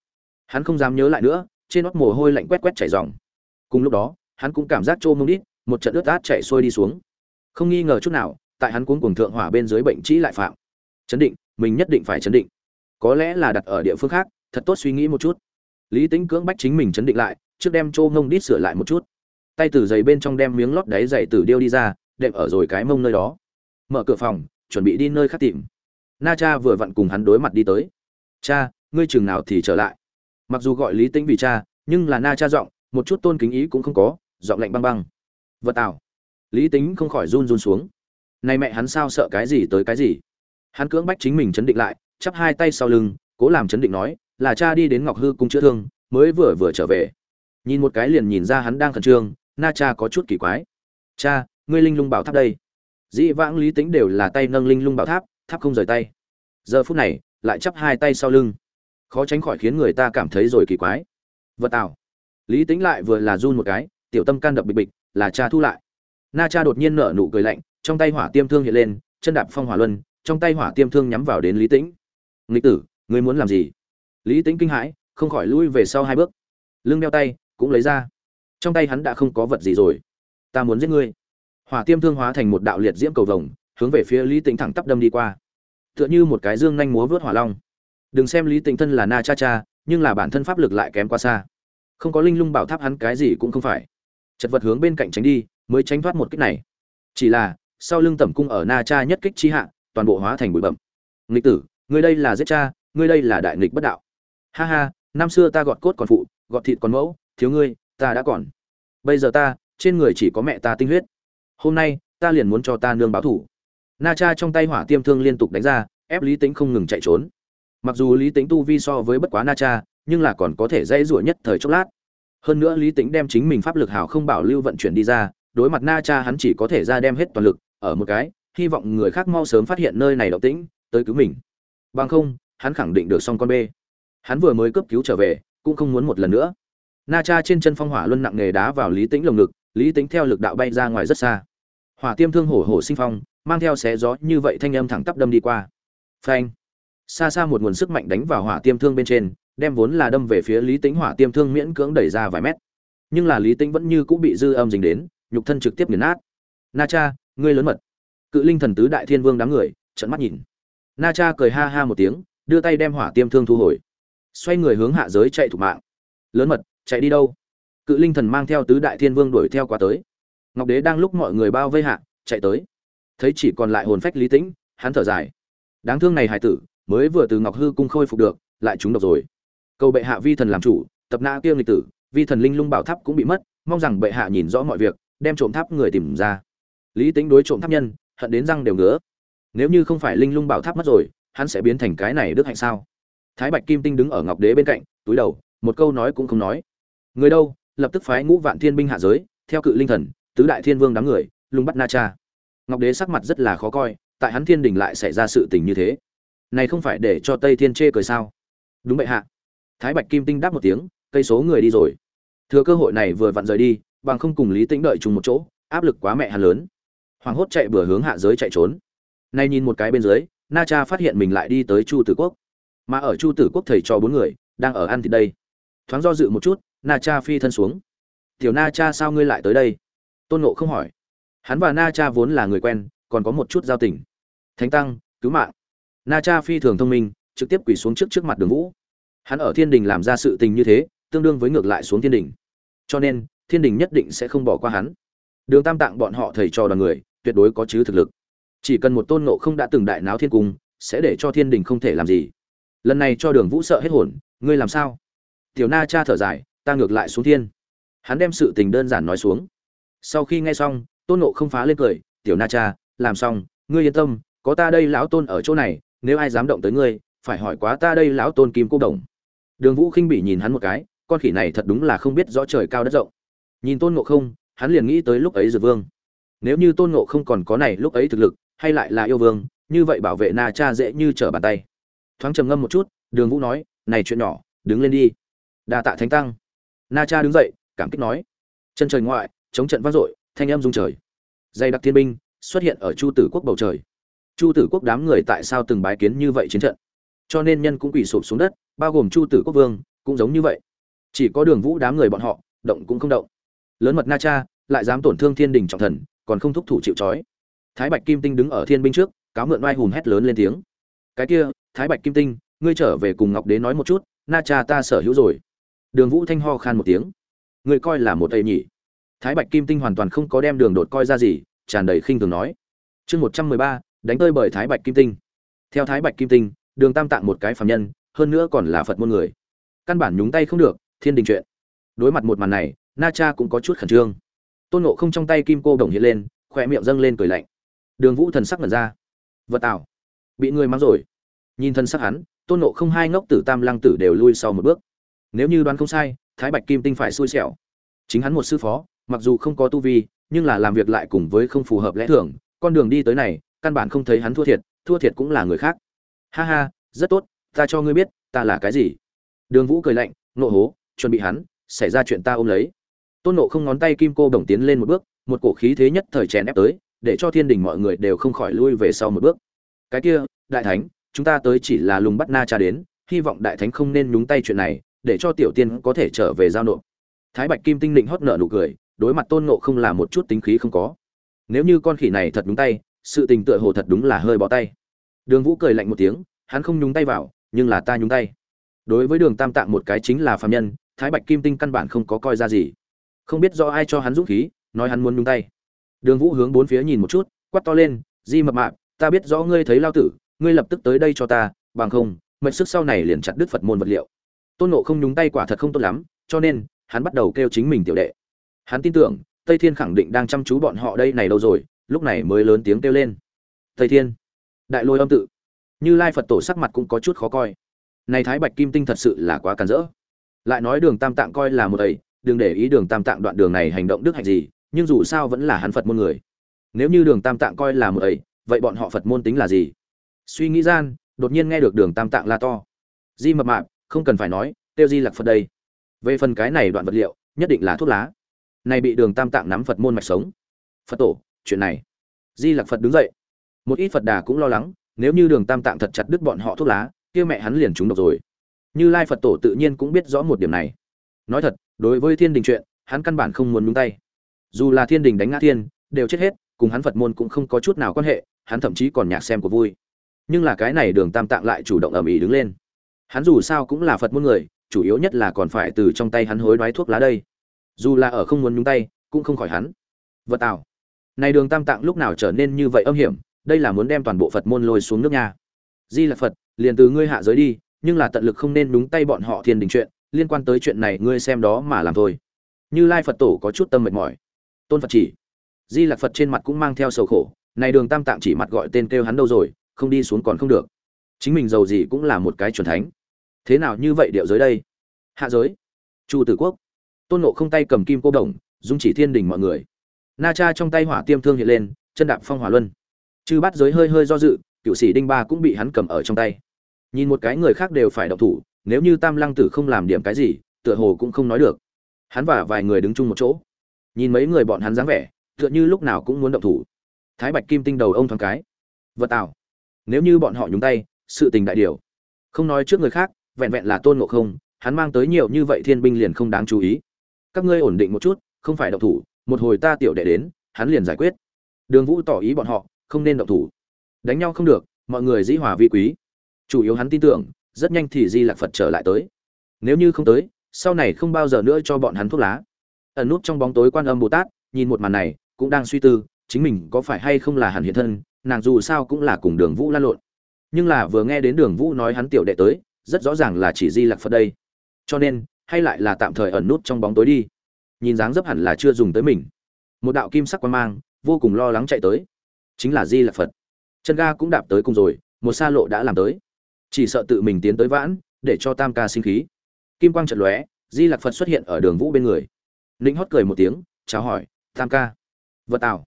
Hắn không dám nhớ lại nữa, trên nót mồ hôi lạnh quét quét chảy dòng cùng lúc đó, hắn cũng cảm giác trô mông đít một trận ướt át chạy xuôi đi xuống. Không nghi ngờ chút nào, tại hắn cuống cuồng thượng hỏa bên dưới bệnh trĩ lại phạm. Chấn định, mình nhất định phải chấn định. Có lẽ là đặt ở địa phương khác, thật tốt suy nghĩ một chút. Lý tính cưỡng bách chính mình chấn định lại, trước đem trô ngông đít sửa lại một chút. Tay từ giày bên trong đem miếng lót đáy giày từ điêu đi ra, đệm ở rồi cái mông nơi đó. Mở cửa phòng, chuẩn bị đi nơi khác tìm. Na cha vừa vặn cùng hắn đối mặt đi tới. Cha, ngươi chừng nào thì trở lại? Mặc dù gọi lý tính vì cha, nhưng là na cha giọng, một chút tôn kính ý cũng không có, giọng lạnh băng băng vật tạo lý tính không khỏi run run xuống. Nay mẹ hắn sao sợ cái gì tới cái gì? Hắn cưỡng bách chính mình chấn định lại, chắp hai tay sau lưng, cố làm chấn định nói, là cha đi đến ngọc hư cung chữa thương, mới vừa vừa trở về. Nhìn một cái liền nhìn ra hắn đang khẩn trương, na cha có chút kỳ quái. Cha, ngươi linh lung bảo tháp đây. Dĩ vãng lý tính đều là tay nâng linh lung bảo tháp tháp không rời tay. Giờ phút này, lại chắp hai tay sau lưng. Khó tránh khỏi khiến người ta cảm thấy rồi kỳ quái. Vật tạo lý tính lại vừa là run một cái, tiểu tâm can đập bịch bịch là cha thu lại. Na cha đột nhiên nở nụ cười lạnh, trong tay hỏa tiêm thương hiện lên, chân đạp phong hỏa luân, trong tay hỏa tiêm thương nhắm vào đến lý tĩnh. Nghịch tử, ngươi muốn làm gì? Lý tĩnh kinh hãi, không khỏi lui về sau hai bước. Lưng đeo tay, cũng lấy ra. Trong tay hắn đã không có vật gì rồi. Ta muốn giết ngươi. Hỏa tiêm thương hóa thành một đạo liệt diễm cầu vồng, hướng về phía lý tĩnh thẳng tắp đâm đi qua. Tựa như một cái dương nhanh múa vớt hỏa long. Đừng xem lý tĩnh thân là na cha cha, nhưng là bản thân pháp lực lại kém quá xa. Không có linh lung bảo tháp hắn cái gì cũng không phải chật vật hướng bên cạnh tránh đi, mới tránh thoát một kích này. Chỉ là, sau lưng tẩm cung ở na cha nhất kích chi hạ, toàn bộ hóa thành bụi bẩm nghịch tử, ngươi đây là giết cha, ngươi đây là đại nghịch bất đạo. Ha ha, năm xưa ta gọt cốt còn phụ, gọt thịt còn mẫu, thiếu ngươi, ta đã còn. Bây giờ ta, trên người chỉ có mẹ ta tinh huyết. Hôm nay, ta liền muốn cho ta nương báo thủ. Na cha trong tay hỏa tiêm thương liên tục đánh ra, ép lý tính không ngừng chạy trốn. Mặc dù lý tính tu vi so với bất quá na cha, nhưng là còn có thể dây rủa nhất thời chốc lát hơn nữa lý tính đem chính mình pháp lực hảo không bảo lưu vận chuyển đi ra, đối mặt na cha hắn chỉ có thể ra đem hết toàn lực, ở một cái, hy vọng người khác mau sớm phát hiện nơi này động tĩnh, tới cứu mình. Bằng không, hắn khẳng định được xong con bê. Hắn vừa mới cấp cứu trở về, cũng không muốn một lần nữa. Na cha trên chân phong hỏa luân nặng nghề đá vào lý tĩnh lồng ngực, lý tĩnh theo lực đạo bay ra ngoài rất xa. Hỏa tiêm thương hổ hổ sinh phong, mang theo xé gió như vậy thanh âm thẳng tắp đâm đi qua. Phanh. Xa xa một nguồn sức mạnh đánh vào hỏa tiêm thương bên trên đem vốn là đâm về phía lý tĩnh hỏa tiêm thương miễn cưỡng đẩy ra vài mét. Nhưng là lý tĩnh vẫn như cũng bị dư âm dính đến, nhục thân trực tiếp nghiền nát. Na cha, ngươi lớn mật. Cự linh thần tứ đại thiên vương đám người trận mắt nhìn. Na cha cười ha ha một tiếng, đưa tay đem hỏa tiêm thương thu hồi. Xoay người hướng hạ giới chạy thủ mạng. Lớn mật, chạy đi đâu? Cự linh thần mang theo tứ đại thiên vương đuổi theo qua tới. Ngọc đế đang lúc mọi người bao vây hạ, chạy tới. Thấy chỉ còn lại hồn phách lý tĩnh, hắn thở dài. Đáng thương này hải tử, mới vừa từ ngọc hư cung khôi phục được, lại trúng độc rồi cầu bệ hạ vi thần làm chủ, tập na kia lịch tử, vi thần linh lung bảo tháp cũng bị mất, mong rằng bệ hạ nhìn rõ mọi việc, đem trộm tháp người tìm ra. Lý tính đối trộm tháp nhân, hận đến răng đều ngứa. Nếu như không phải linh lung bảo tháp mất rồi, hắn sẽ biến thành cái này đức hạnh sao? Thái bạch kim tinh đứng ở ngọc đế bên cạnh, túi đầu, một câu nói cũng không nói. Người đâu? Lập tức phái ngũ vạn thiên binh hạ giới, theo cự linh thần, tứ đại thiên vương đám người, lung bắt na cha. Ngọc đế sắc mặt rất là khó coi, tại hắn thiên đình lại xảy ra sự tình như thế. Này không phải để cho tây thiên chê cười sao? Đúng vậy hạ thái bạch kim tinh đáp một tiếng, cây số người đi rồi. Thừa cơ hội này vừa vặn rời đi, bằng không cùng lý tĩnh đợi chung một chỗ, áp lực quá mẹ hắn lớn. Hoàng hốt chạy bừa hướng hạ giới chạy trốn. Nay nhìn một cái bên dưới, na cha phát hiện mình lại đi tới chu tử quốc. Mà ở chu tử quốc thầy cho bốn người, đang ở ăn thì đây. Thoáng do dự một chút, na cha phi thân xuống. Tiểu na cha sao ngươi lại tới đây? Tôn nộ không hỏi. Hắn và na cha vốn là người quen, còn có một chút giao tình. Thánh tăng, cứu mạng. Na cha phi thường thông minh, trực tiếp quỳ xuống trước trước mặt đường vũ hắn ở thiên đình làm ra sự tình như thế, tương đương với ngược lại xuống thiên đình. Cho nên, thiên đình nhất định sẽ không bỏ qua hắn. Đường tam tạng bọn họ thầy trò đoàn người, tuyệt đối có chứ thực lực. Chỉ cần một tôn nộ không đã từng đại náo thiên cung, sẽ để cho thiên đình không thể làm gì. Lần này cho đường vũ sợ hết hồn, ngươi làm sao? Tiểu na cha thở dài, ta ngược lại xuống thiên. Hắn đem sự tình đơn giản nói xuống. Sau khi nghe xong, tôn nộ không phá lên cười, tiểu na cha, làm xong, ngươi yên tâm, có ta đây lão tôn ở chỗ này, nếu ai dám động tới ngươi, phải hỏi quá ta đây lão tôn kim cô đồng đường vũ khinh bị nhìn hắn một cái, con khỉ này thật đúng là không biết rõ trời cao đất rộng. Nhìn tôn ngộ không, hắn liền nghĩ tới lúc ấy dược vương. Nếu như tôn ngộ không còn có này lúc ấy thực lực, hay lại là yêu vương, như vậy bảo vệ na cha dễ như trở bàn tay. Thoáng trầm ngâm một chút, đường vũ nói, này chuyện nhỏ, đứng lên đi. Đa tạ thánh tăng. Na cha đứng dậy, cảm kích nói, chân trời ngoại, chống trận vang dội, thanh âm rung trời. Dây đặc thiên binh xuất hiện ở chu tử quốc bầu trời. Chu tử quốc đám người tại sao từng bái kiến như vậy chiến trận? Cho nên nhân cũng quỳ sụp xuống đất, bao gồm chu tử quốc vương, cũng giống như vậy. Chỉ có đường vũ đám người bọn họ, động cũng không động. Lớn mật na cha, lại dám tổn thương thiên đình trọng thần, còn không thúc thủ chịu trói. Thái bạch kim tinh đứng ở thiên binh trước, cáo mượn oai hùm hét lớn lên tiếng. Cái kia, thái bạch kim tinh, ngươi trở về cùng ngọc đế nói một chút, na cha ta sở hữu rồi. Đường vũ thanh ho khan một tiếng. Ngươi coi là một tây nhỉ. Thái bạch kim tinh hoàn toàn không có đem đường đột coi ra gì, tràn đầy khinh thường nói. Chương một trăm mười ba, đánh tơi bởi thái bạch kim tinh. Theo thái bạch kim tinh đường tam tạng một cái phạm nhân, hơn nữa còn là phật môn người. Căn bản nhúng tay không được, thiên đình chuyện. Đối mặt một màn này, na cha cũng có chút khẩn trương. Tôn nộ không trong tay kim cô đồng hiện lên khỏe miệng dâng lên cười lạnh. Đường vũ thần sắc ngẩn ra. Vật tạo bị người mắng rồi. Nhìn thân sắc hắn, tôn nộ không hai ngốc tử tam lăng tử đều lui sau một bước. Nếu như đoán không sai, thái bạch kim tinh phải xui xẻo. Chính hắn một sư phó, mặc dù không có tu vi, nhưng là làm việc lại cùng với không phù hợp lẽ thường, con đường đi tới này, căn bản không thấy hắn thua thiệt thua thiệt cũng là người khác ha ha, rất tốt, ta cho ngươi biết, ta là cái gì. Đường vũ cười lạnh, nộ hố, chuẩn bị hắn, xảy ra chuyện ta ôm lấy. Tôn nộ không ngón tay kim cô đồng tiến lên một bước, một cổ khí thế nhất thời chèn ép tới, để cho thiên đình mọi người đều không khỏi lui về sau một bước. Cái kia, đại thánh, chúng ta tới chỉ là lùng bắt na cha đến, hy vọng đại thánh không nên nhúng tay chuyện này, để cho tiểu tiên có thể trở về giao nộp. Thái bạch kim tinh định hót nợ nụ cười, đối mặt tôn nộ không là một chút tính khí không có. Nếu như con khỉ này thật nhúng tay, sự tình tựa hồ thật đúng là hơi bỏ tay đường vũ cười lạnh một tiếng, hắn không nhúng tay vào, nhưng là ta nhúng tay. Đối với đường tam tạng một cái chính là phạm nhân, thái bạch kim tinh căn bản không có coi ra gì. Không biết do ai cho hắn dũng khí, nói hắn muốn nhúng tay. Đường vũ hướng bốn phía nhìn một chút, quát to lên, di mập mạp, ta biết rõ ngươi thấy lao tử, ngươi lập tức tới đây cho ta, bằng không, mệnh sức sau này liền chặt đứt phật môn vật liệu. Tôn nộ không nhúng tay quả thật không tốt lắm, cho nên, hắn bắt đầu kêu chính mình tiểu đệ. Hắn tin tưởng, tây thiên khẳng định đang chăm chú bọn họ đây này đâu rồi, lúc này mới lớn tiếng kêu lên. Tây thiên đại lôi âm tự. Như lai phật tổ sắc mặt cũng có chút khó coi. Này thái bạch kim tinh thật sự là quá cản rỡ. Lại nói đường tam tạng coi là một ấy, đừng để ý đường tam tạng đoạn đường này hành động đức hạnh gì, nhưng dù sao vẫn là hắn phật môn người. Nếu như đường tam tạng coi là một ấy, vậy bọn họ phật môn tính là gì? Suy nghĩ gian, đột nhiên nghe được đường tam tạng la to. Di mập mạp, không cần phải nói, tiêu di lạc phật đây. Về phần cái này đoạn vật liệu, nhất định là thuốc lá. Này bị đường tam tạng nắm phật môn mạch sống. Phật tổ, chuyện này. Di lạc phật đứng dậy một ít phật đà cũng lo lắng, nếu như đường tam tạng thật chặt đứt bọn họ thuốc lá, kia mẹ hắn liền trúng độc rồi. Như lai phật tổ tự nhiên cũng biết rõ một điểm này. Nói thật, đối với thiên đình chuyện, hắn căn bản không muốn nhúng tay. Dù là thiên đình đánh ngã thiên, đều chết hết, cùng hắn phật môn cũng không có chút nào quan hệ, hắn thậm chí còn nhạc xem của vui. Nhưng là cái này đường tam tạng lại chủ động ầm ĩ đứng lên. Hắn dù sao cũng là phật môn người, chủ yếu nhất là còn phải từ trong tay hắn hối đoái thuốc lá đây. Dù là ở không muốn nhúng tay, cũng không khỏi hắn. Vật tào này đường tam tạng lúc nào trở nên như vậy âm hiểm đây là muốn đem toàn bộ phật môn lôi xuống nước nhà di là phật, liền từ ngươi hạ giới đi, nhưng là tận lực không nên đúng tay bọn họ thiên đình chuyện, liên quan tới chuyện này ngươi xem đó mà làm thôi. Như lai phật tổ có chút tâm mệt mỏi. Tôn phật chỉ. Di lạc phật trên mặt cũng mang theo sầu khổ, này đường tam tạng chỉ mặt gọi tên kêu hắn đâu rồi, không đi xuống còn không được. Chính mình giàu gì cũng là một cái chuẩn thánh. Thế nào như vậy điệu giới đây? Hạ giới. Chu tử quốc. Tôn nộ không tay cầm kim cô đồng, dung chỉ thiên đình mọi người. Na cha trong tay hỏa tiêm thương hiện lên, chân đạp phong hỏa luân chư bắt giới hơi hơi do dự cựu sĩ đinh ba cũng bị hắn cầm ở trong tay. Nhìn một cái người khác đều phải động thủ, nếu như tam lăng tử không làm điểm cái gì, tựa hồ cũng không nói được. Hắn và vài người đứng chung một chỗ. Nhìn mấy người bọn hắn dáng vẻ, tựa như lúc nào cũng muốn động thủ. Thái bạch kim tinh đầu ông thoáng cái. Vật tạo nếu như bọn họ nhúng tay, sự tình đại điều. Không nói trước người khác, vẹn vẹn là tôn ngộ không, hắn mang tới nhiều như vậy thiên binh liền không đáng chú ý. Các ngươi ổn định một chút, không phải động thủ, một hồi ta tiểu đệ đến, hắn liền giải quyết. Đường vũ tỏ ý bọn họ không nên động thủ. Đánh nhau không được, mọi người dĩ hòa vi quý. Chủ yếu hắn tin tưởng, rất nhanh thì di lạc phật trở lại tới. Nếu như không tới, sau này không bao giờ nữa cho bọn hắn thuốc lá. Ẩn nút trong bóng tối quan âm bồ tát, nhìn một màn này, cũng đang suy tư, chính mình có phải hay không là hẳn hiện thân, nàng dù sao cũng là cùng đường vũ lan lộn. Nhưng là vừa nghe đến đường vũ nói hắn tiểu đệ tới, rất rõ ràng là chỉ di lạc phật đây. Cho nên, hay lại là tạm thời ẩn nút trong bóng tối đi. Nhìn dáng dấp hẳn là chưa dùng tới mình. Một đạo kim sắc quan mang, vô cùng lo lắng chạy tới chính là di lạc phật. Chân ga cũng đạp tới cùng rồi, một xa lộ đã làm tới. Chỉ sợ tự mình tiến tới vãn, để cho tam ca sinh khí. Kim quang trận lóe, di lạc phật xuất hiện ở đường vũ bên người. Ninh hót cười một tiếng, chào hỏi, tam ca. Vật tào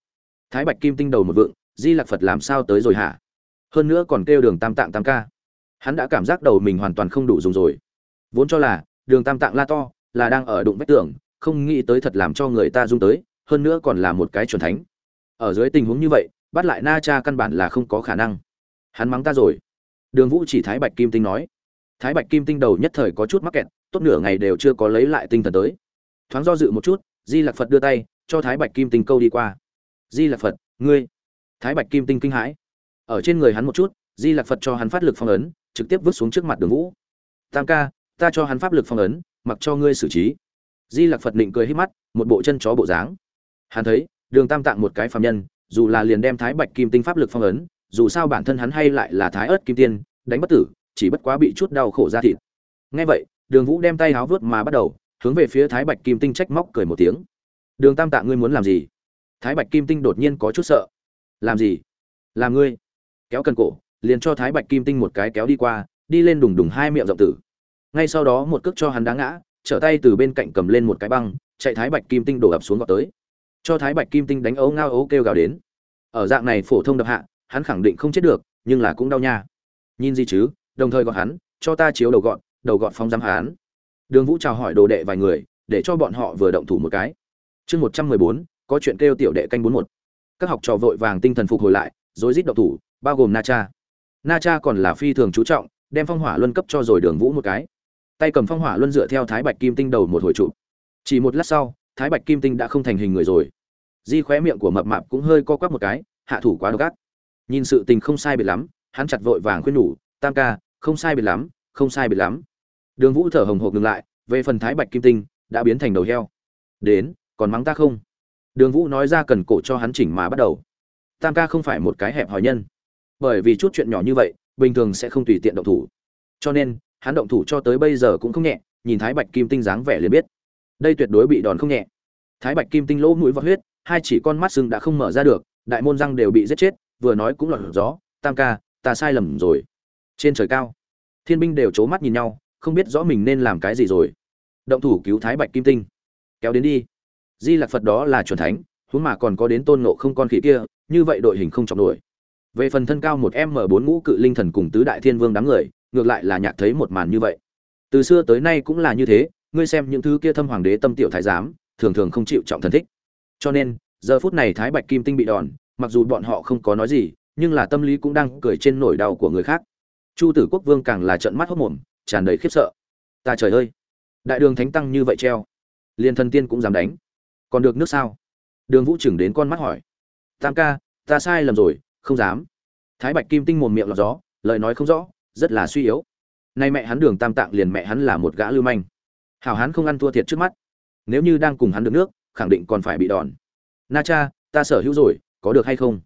thái bạch kim tinh đầu một vượng, di lạc phật làm sao tới rồi hả? Hơn nữa còn kêu đường tam tạng tam ca. Hắn đã cảm giác đầu mình hoàn toàn không đủ dùng rồi. Vốn cho là, đường tam tạng la to là đang ở đụng vách tường, không nghĩ tới thật làm cho người ta rung tới, hơn nữa còn là một cái chuẩn thánh. Ở dưới tình huống như vậy bắt lại na cha căn bản là không có khả năng. Hắn mắng ta rồi. Đường vũ chỉ thái bạch kim tinh nói. Thái bạch kim tinh đầu nhất thời có chút mắc kẹt, tốt nửa ngày đều chưa có lấy lại tinh thần tới. Thoáng do dự một chút, di lạc phật đưa tay, cho thái bạch kim tinh câu đi qua. Di lạc phật, ngươi. Thái bạch kim tinh kinh hãi. Ở trên người hắn một chút, di lạc phật cho hắn phát lực phong ấn, trực tiếp vứt xuống trước mặt đường vũ. Tam ca, ta cho hắn pháp lực phong ấn, mặc cho ngươi xử trí. Di lạc phật định cười hít mắt, một bộ chân chó bộ dáng. Hắn thấy, đường tam tạng một cái phạm nhân dù là liền đem thái bạch kim tinh pháp lực phong ấn, dù sao bản thân hắn hay lại là thái ớt kim tiên, đánh bất tử, chỉ bất quá bị chút đau khổ ra thịt. Nghe vậy, đường vũ đem tay háo vớt mà bắt đầu, hướng về phía thái bạch kim tinh trách móc cười một tiếng. Đường tam Tạ, ngươi muốn làm gì? Thái bạch kim tinh đột nhiên có chút sợ. Làm gì? Làm ngươi. Kéo cần cổ, liền cho thái bạch kim tinh một cái kéo đi qua, đi lên đùng đùng hai miệng rộng tử. Ngay sau đó một cước cho hắn đá ngã, trở tay từ bên cạnh cầm lên một cái băng, chạy thái bạch kim tinh đổ ập xuống gọt tới cho thái bạch kim tinh đánh ấu ngao ấu kêu gào đến. Ở dạng này phổ thông đập hạ, hắn khẳng định không chết được, nhưng là cũng đau nha. Nhìn gì chứ, đồng thời gọi hắn, cho ta chiếu đầu gọn đầu gọn phong giam hắn. Đường vũ chào hỏi đồ đệ vài người, để cho bọn họ vừa động thủ một cái. Chương một trăm mười bốn, có chuyện kêu tiểu đệ canh bốn một. Các học trò vội vàng tinh thần phục hồi lại, rối rít động thủ, bao gồm na cha. Na cha còn là phi thường chú trọng, đem phong hỏa luân cấp cho rồi đường vũ một cái. Tay cầm phong hỏa luân dựa theo thái bạch kim tinh đầu một hồi trụ chỉ một lát sau, thái bạch kim tinh đã không thành hình người rồi di khóe miệng của mập mạp cũng hơi co quắp một cái, hạ thủ quá độc ác. Nhìn sự tình không sai biệt lắm, hắn chặt vội vàng khuyên nhủ, tam ca, không sai biệt lắm, không sai biệt lắm. Đường vũ thở hồng hộc ngừng lại, về phần thái bạch kim tinh, đã biến thành đầu heo. Đến, còn mắng ta không? Đường vũ nói ra cần cổ cho hắn chỉnh mà bắt đầu. Tam ca không phải một cái hẹp hòi nhân. Bởi vì chút chuyện nhỏ như vậy, bình thường sẽ không tùy tiện động thủ. Cho nên, hắn động thủ cho tới bây giờ cũng không nhẹ, nhìn thái bạch kim tinh dáng vẻ liền biết. Đây tuyệt đối bị đòn không nhẹ. Thái bạch kim tinh lỗ mũi vọt huyết hai chỉ con mắt sưng đã không mở ra được, đại môn răng đều bị giết chết, vừa nói cũng lọt gió, tam ca, ta sai lầm rồi. Trên trời cao, thiên binh đều c h ố mắt nhìn nhau, không biết rõ mình nên làm cái gì rồi. Động thủ cứu thái bạch kim tinh. Kéo đến đi. Di lạc phật đó là c thánh, huống mà còn có đến tôn nộ không con khỉ kia, như vậy đội hình không chọc nổi. Về phần thân cao một m bốn ngũ cự linh thần cùng tứ đại thiên vương đám người, ngược lại là nhạc thấy một màn như vậy. Từ xưa tới nay cũng là như thế, ngươi xem những thứ kia thâm hoàng đế tâm tiểu thái giám, thường thường không chịu trọng thần thích cho nên, giờ phút này thái bạch kim tinh bị đòn, mặc dù bọn họ không có nói gì, nhưng là tâm lý cũng đang cười trên nỗi đau của người khác. Chu tử quốc vương càng là trợn mắt hốc mồm, tràn đầy khiếp sợ. Ta trời ơi! Đại đường thánh tăng như vậy treo. Liền thần tiên cũng dám đánh. Còn được nước sao? Đường vũ chừng đến con mắt hỏi. Tam ca, ta sai lầm rồi, không dám. Thái bạch kim tinh mồm miệng lọt gió, lời nói không rõ, rất là suy yếu. Nay mẹ hắn đường tam tạng liền mẹ hắn là một gã lưu manh. Hảo hắn không ăn thua thiệt trước mắt. Nếu như đang cùng hắn được nước khẳng định còn phải bị đòn. Na cha, ta sở hữu rồi, có được hay không?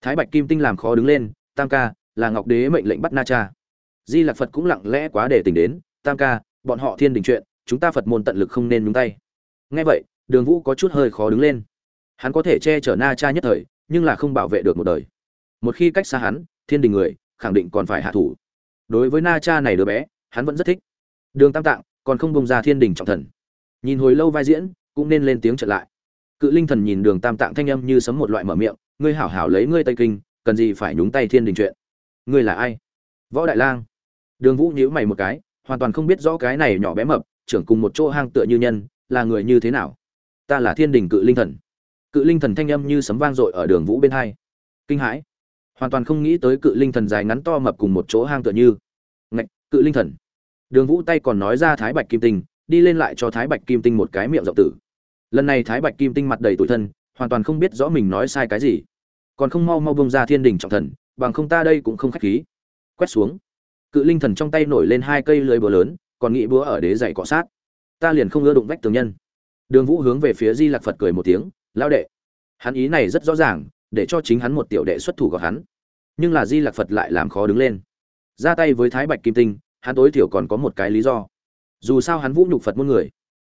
Thái bạch kim tinh làm khó đứng lên, tam ca, là ngọc đế mệnh lệnh bắt na cha. Di lạc phật cũng lặng lẽ quá để tỉnh đến, tam ca, bọn họ thiên đình chuyện, chúng ta phật môn tận lực không nên nhúng tay. Ngay vậy, đường vũ có chút hơi khó đứng lên. Hắn có thể che chở na cha nhất thời, nhưng là không bảo vệ được một đời. Một khi cách xa hắn, thiên đình người, khẳng định còn phải hạ thủ. Đối với na cha này đứa bé, hắn vẫn rất thích. Đường tam tạng còn không bông ra thiên đình trọng thần. Nhìn hồi lâu vai diễn cũng nên lên tiếng trở lại. Cự linh thần nhìn đường tam tạng thanh âm như sấm một loại mở miệng, ngươi hảo hảo lấy ngươi tây kinh, cần gì phải nhúng tay thiên đình chuyện? Ngươi là ai? Võ đại lang. Đường vũ nhíu mày một cái, hoàn toàn không biết rõ cái này nhỏ bé mập, trưởng cùng một chỗ hang tựa như nhân, là người như thế nào? Ta là thiên đình cự linh thần. Cự linh thần thanh âm như sấm vang dội ở đường vũ bên hai. Kinh hãi. Hoàn toàn không nghĩ tới cự linh thần dài ngắn to mập cùng một chỗ hang tựa như. Ngạch, cự linh thần. Đường vũ tay còn nói ra thái bạch kim tinh đi lên lại cho thái bạch kim tinh một cái miệng rộng tử. Lần này thái bạch kim tinh mặt đầy tủi thân, hoàn toàn không biết rõ mình nói sai cái gì. Còn không mau mau bông ra thiên đình trọng thần, bằng không ta đây cũng không khách khí. Quét xuống. Cự linh thần trong tay nổi lên hai cây lưới búa lớn, còn nghĩ búa ở đế dày cọ sát. Ta liền không ưa đụng vách tường nhân. Đường vũ hướng về phía di lạc phật cười một tiếng lao đệ, hắn ý này rất rõ ràng, để cho chính hắn một tiểu đệ xuất thủ của hắn. Nhưng là di lạc phật lại làm khó đứng lên. Ra tay với thái bạch kim tinh, hắn tối thiểu còn có một cái lý do dù sao hắn vũ nhục phật muôn người.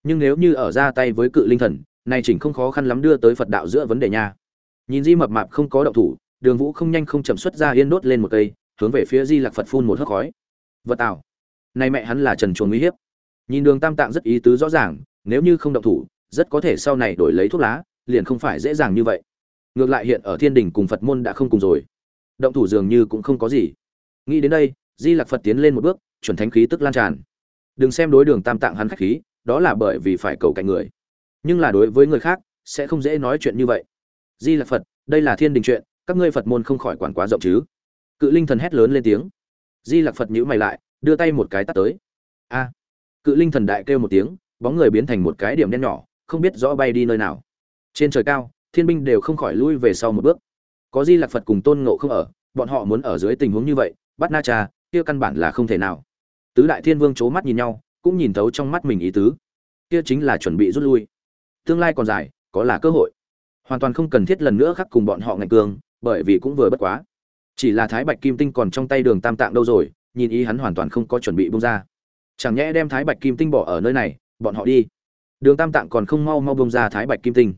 Nhưng nếu như ở ra tay với cự linh thần, này chỉnh không khó khăn lắm đưa tới phật đạo giữa vấn đề nha. Nhìn di mập mạp không có động thủ, đường vũ không nhanh không chậm xuất ra yên đốt lên một cây, hướng về phía di lạc phật phun một hớp khói. Vật tạo này mẹ hắn là trần chuồng uy hiếp. Nhìn đường tam tạng rất ý tứ rõ ràng, nếu như không động thủ, rất có thể sau này đổi lấy thuốc lá, liền không phải dễ dàng như vậy. Ngược lại hiện ở thiên đình cùng phật môn đã không cùng rồi. Động thủ dường như cũng không có gì. Nghĩ đến đây, di lạc phật tiến lên một bước, chuẩn thánh khí tức lan tràn đừng xem đối đường tam tạng hắn khách khí, đó là bởi vì phải cầu cạnh người. Nhưng là đối với người khác, sẽ không dễ nói chuyện như vậy. Di là phật, đây là thiên đình chuyện, các ngươi phật môn không khỏi quản quá rộng chứ. Cự linh thần hét lớn lên tiếng. Di lặc phật nhữ mày lại, đưa tay một cái tắt tới. A! Cự linh thần đại kêu một tiếng, bóng người biến thành một cái điểm đen nhỏ, không biết rõ bay đi nơi nào. Trên trời cao, thiên binh đều không khỏi lui về sau một bước. Có di lạc phật cùng tôn ngộ không ở, bọn họ muốn ở dưới tình huống như vậy, bắt na cha, kia căn bản là không thể nào tứ đại thiên vương c h ố mắt nhìn nhau, cũng nhìn thấu trong mắt mình ý tứ. Kia chính là chuẩn bị rút lui. Tương lai còn dài, có là cơ hội. Hoàn toàn không cần thiết lần nữa khắc cùng bọn họ ngạch cương bởi vì cũng vừa bất quá. Chỉ là thái bạch kim tinh còn trong tay đường tam tạng đâu rồi, nhìn ý hắn hoàn toàn không có chuẩn bị bông ra. Chẳng nhẽ đem thái bạch kim tinh bỏ ở nơi này, bọn họ đi. Đường tam tạng còn không mau mau bông ra thái bạch kim tinh.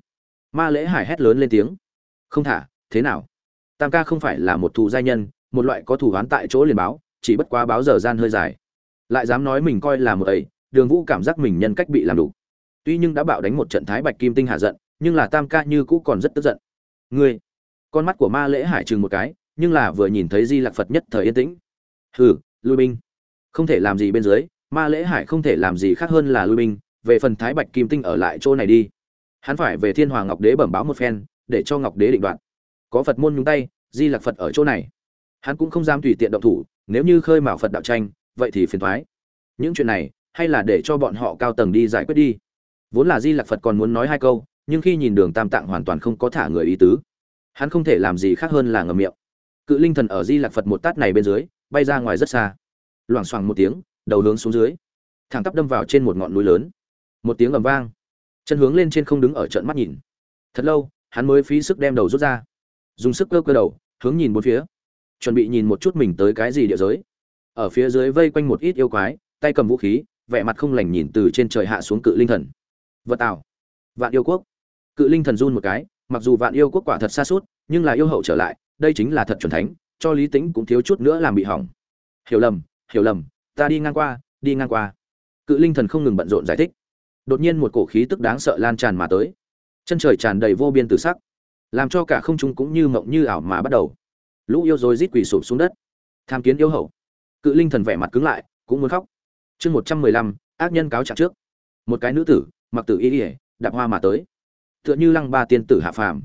Ma lễ hải hét lớn lên tiếng. Không thả, thế nào? Tam ca không phải là một thù giai nhân, một loại có thủ hoán tại chỗ liền báo, chỉ bất quá báo giờ gian hơi dài lại dám nói mình coi là một ấy, đường vũ cảm giác mình nhân cách bị làm đủ. Tuy nhưng đã bạo đánh một trận thái bạch kim tinh hạ giận, nhưng là tam ca như cũ còn rất tức giận. Ngươi, con mắt của ma lễ hải chừng một cái, nhưng là vừa nhìn thấy di lạc phật nhất thời yên tĩnh. Hừ lui binh, không thể làm gì bên dưới, ma lễ hải không thể làm gì khác hơn là lui binh, về phần thái bạch kim tinh ở lại chỗ này đi. Hắn phải về thiên hoàng ngọc đế bẩm báo một phen, để cho ngọc đế định đoạt. Có phật môn nhúng tay, di lạc phật ở chỗ này. Hắn cũng không dám tùy tiện động thủ, nếu như khơi mào phật đạo tranh vậy thì phiền thoái. Những chuyện này, hay là để cho bọn họ cao tầng đi giải quyết đi. Vốn là di lạc phật còn muốn nói hai câu, nhưng khi nhìn đường tam tạng hoàn toàn không có thả người ý tứ. Hắn không thể làm gì khác hơn là ngầm miệng. Cự linh thần ở di lạc phật một tát này bên dưới, bay ra ngoài rất xa. Loảng xoảng một tiếng, đầu hướng xuống dưới. Thẳng tắp đâm vào trên một ngọn núi lớn. Một tiếng ầm vang. Chân hướng lên trên không đứng ở trận mắt nhìn. Thật lâu, hắn mới phí sức đem đầu rút ra. Dùng sức cơ cơ đầu, hướng nhìn bốn phía. Chuẩn bị nhìn một chút mình tới cái gì địa giới ở phía dưới vây quanh một ít yêu quái, tay cầm vũ khí, vẻ mặt không lành nhìn từ trên trời hạ xuống cự linh thần. Vật tạo vạn yêu quốc. Cự linh thần run một cái, mặc dù vạn yêu quốc quả thật xa suốt, nhưng là yêu hậu trở lại, đây chính là thật chuẩn thánh, cho lý tính cũng thiếu chút nữa làm bị hỏng. Hiểu lầm hiểu lầm, ta đi ngang qua, đi ngang qua. Cự linh thần không ngừng bận rộn giải thích. Đột nhiên một cổ khí tức đáng sợ lan tràn mà tới. Chân trời tràn đầy vô biên tử sắc, làm cho cả không trung cũng như mộng như ảo mà bắt đầu. Lũ yêu rồi rít quỳ sụp xuống đất. Tham kiến yêu hậu cự linh thần vẻ mặt cứng lại, cũng muốn khóc. Chương một trăm mười lăm, ác nhân cáo trạng trước. Một cái nữ tử, mặc tử y ỉa đạp hoa mà tới. Tựa như lăng ba tiên tử hạ phàm.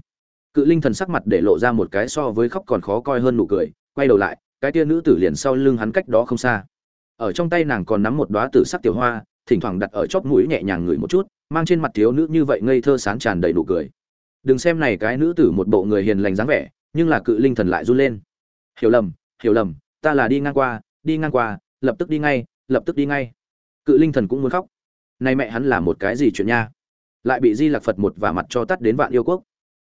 Cự linh thần sắc mặt để lộ ra một cái so với khóc còn khó coi hơn nụ cười, quay đầu lại, cái tia nữ tử liền sau lưng hắn cách đó không xa. Ở trong tay nàng còn nắm một đoá tử sắc tiểu hoa, thỉnh thoảng đặt ở chóp mũi nhẹ nhàng ngửi một chút, mang trên mặt thiếu nữ như vậy ngây thơ sán tràn đầy nụ cười. Đừng xem này cái nữ tử một bộ người hiền lành dáng vẻ, nhưng là cự linh thần lại run lên. Hiểu lầm hiểu lầm, ta là đi ngang qua đi ngang qua, lập tức đi ngay, lập tức đi ngay. Cự linh thần cũng muốn khóc. Nay mẹ hắn là một cái gì chuyện nha? Lại bị di lạc phật một và mặt cho tắt đến vạn yêu quốc.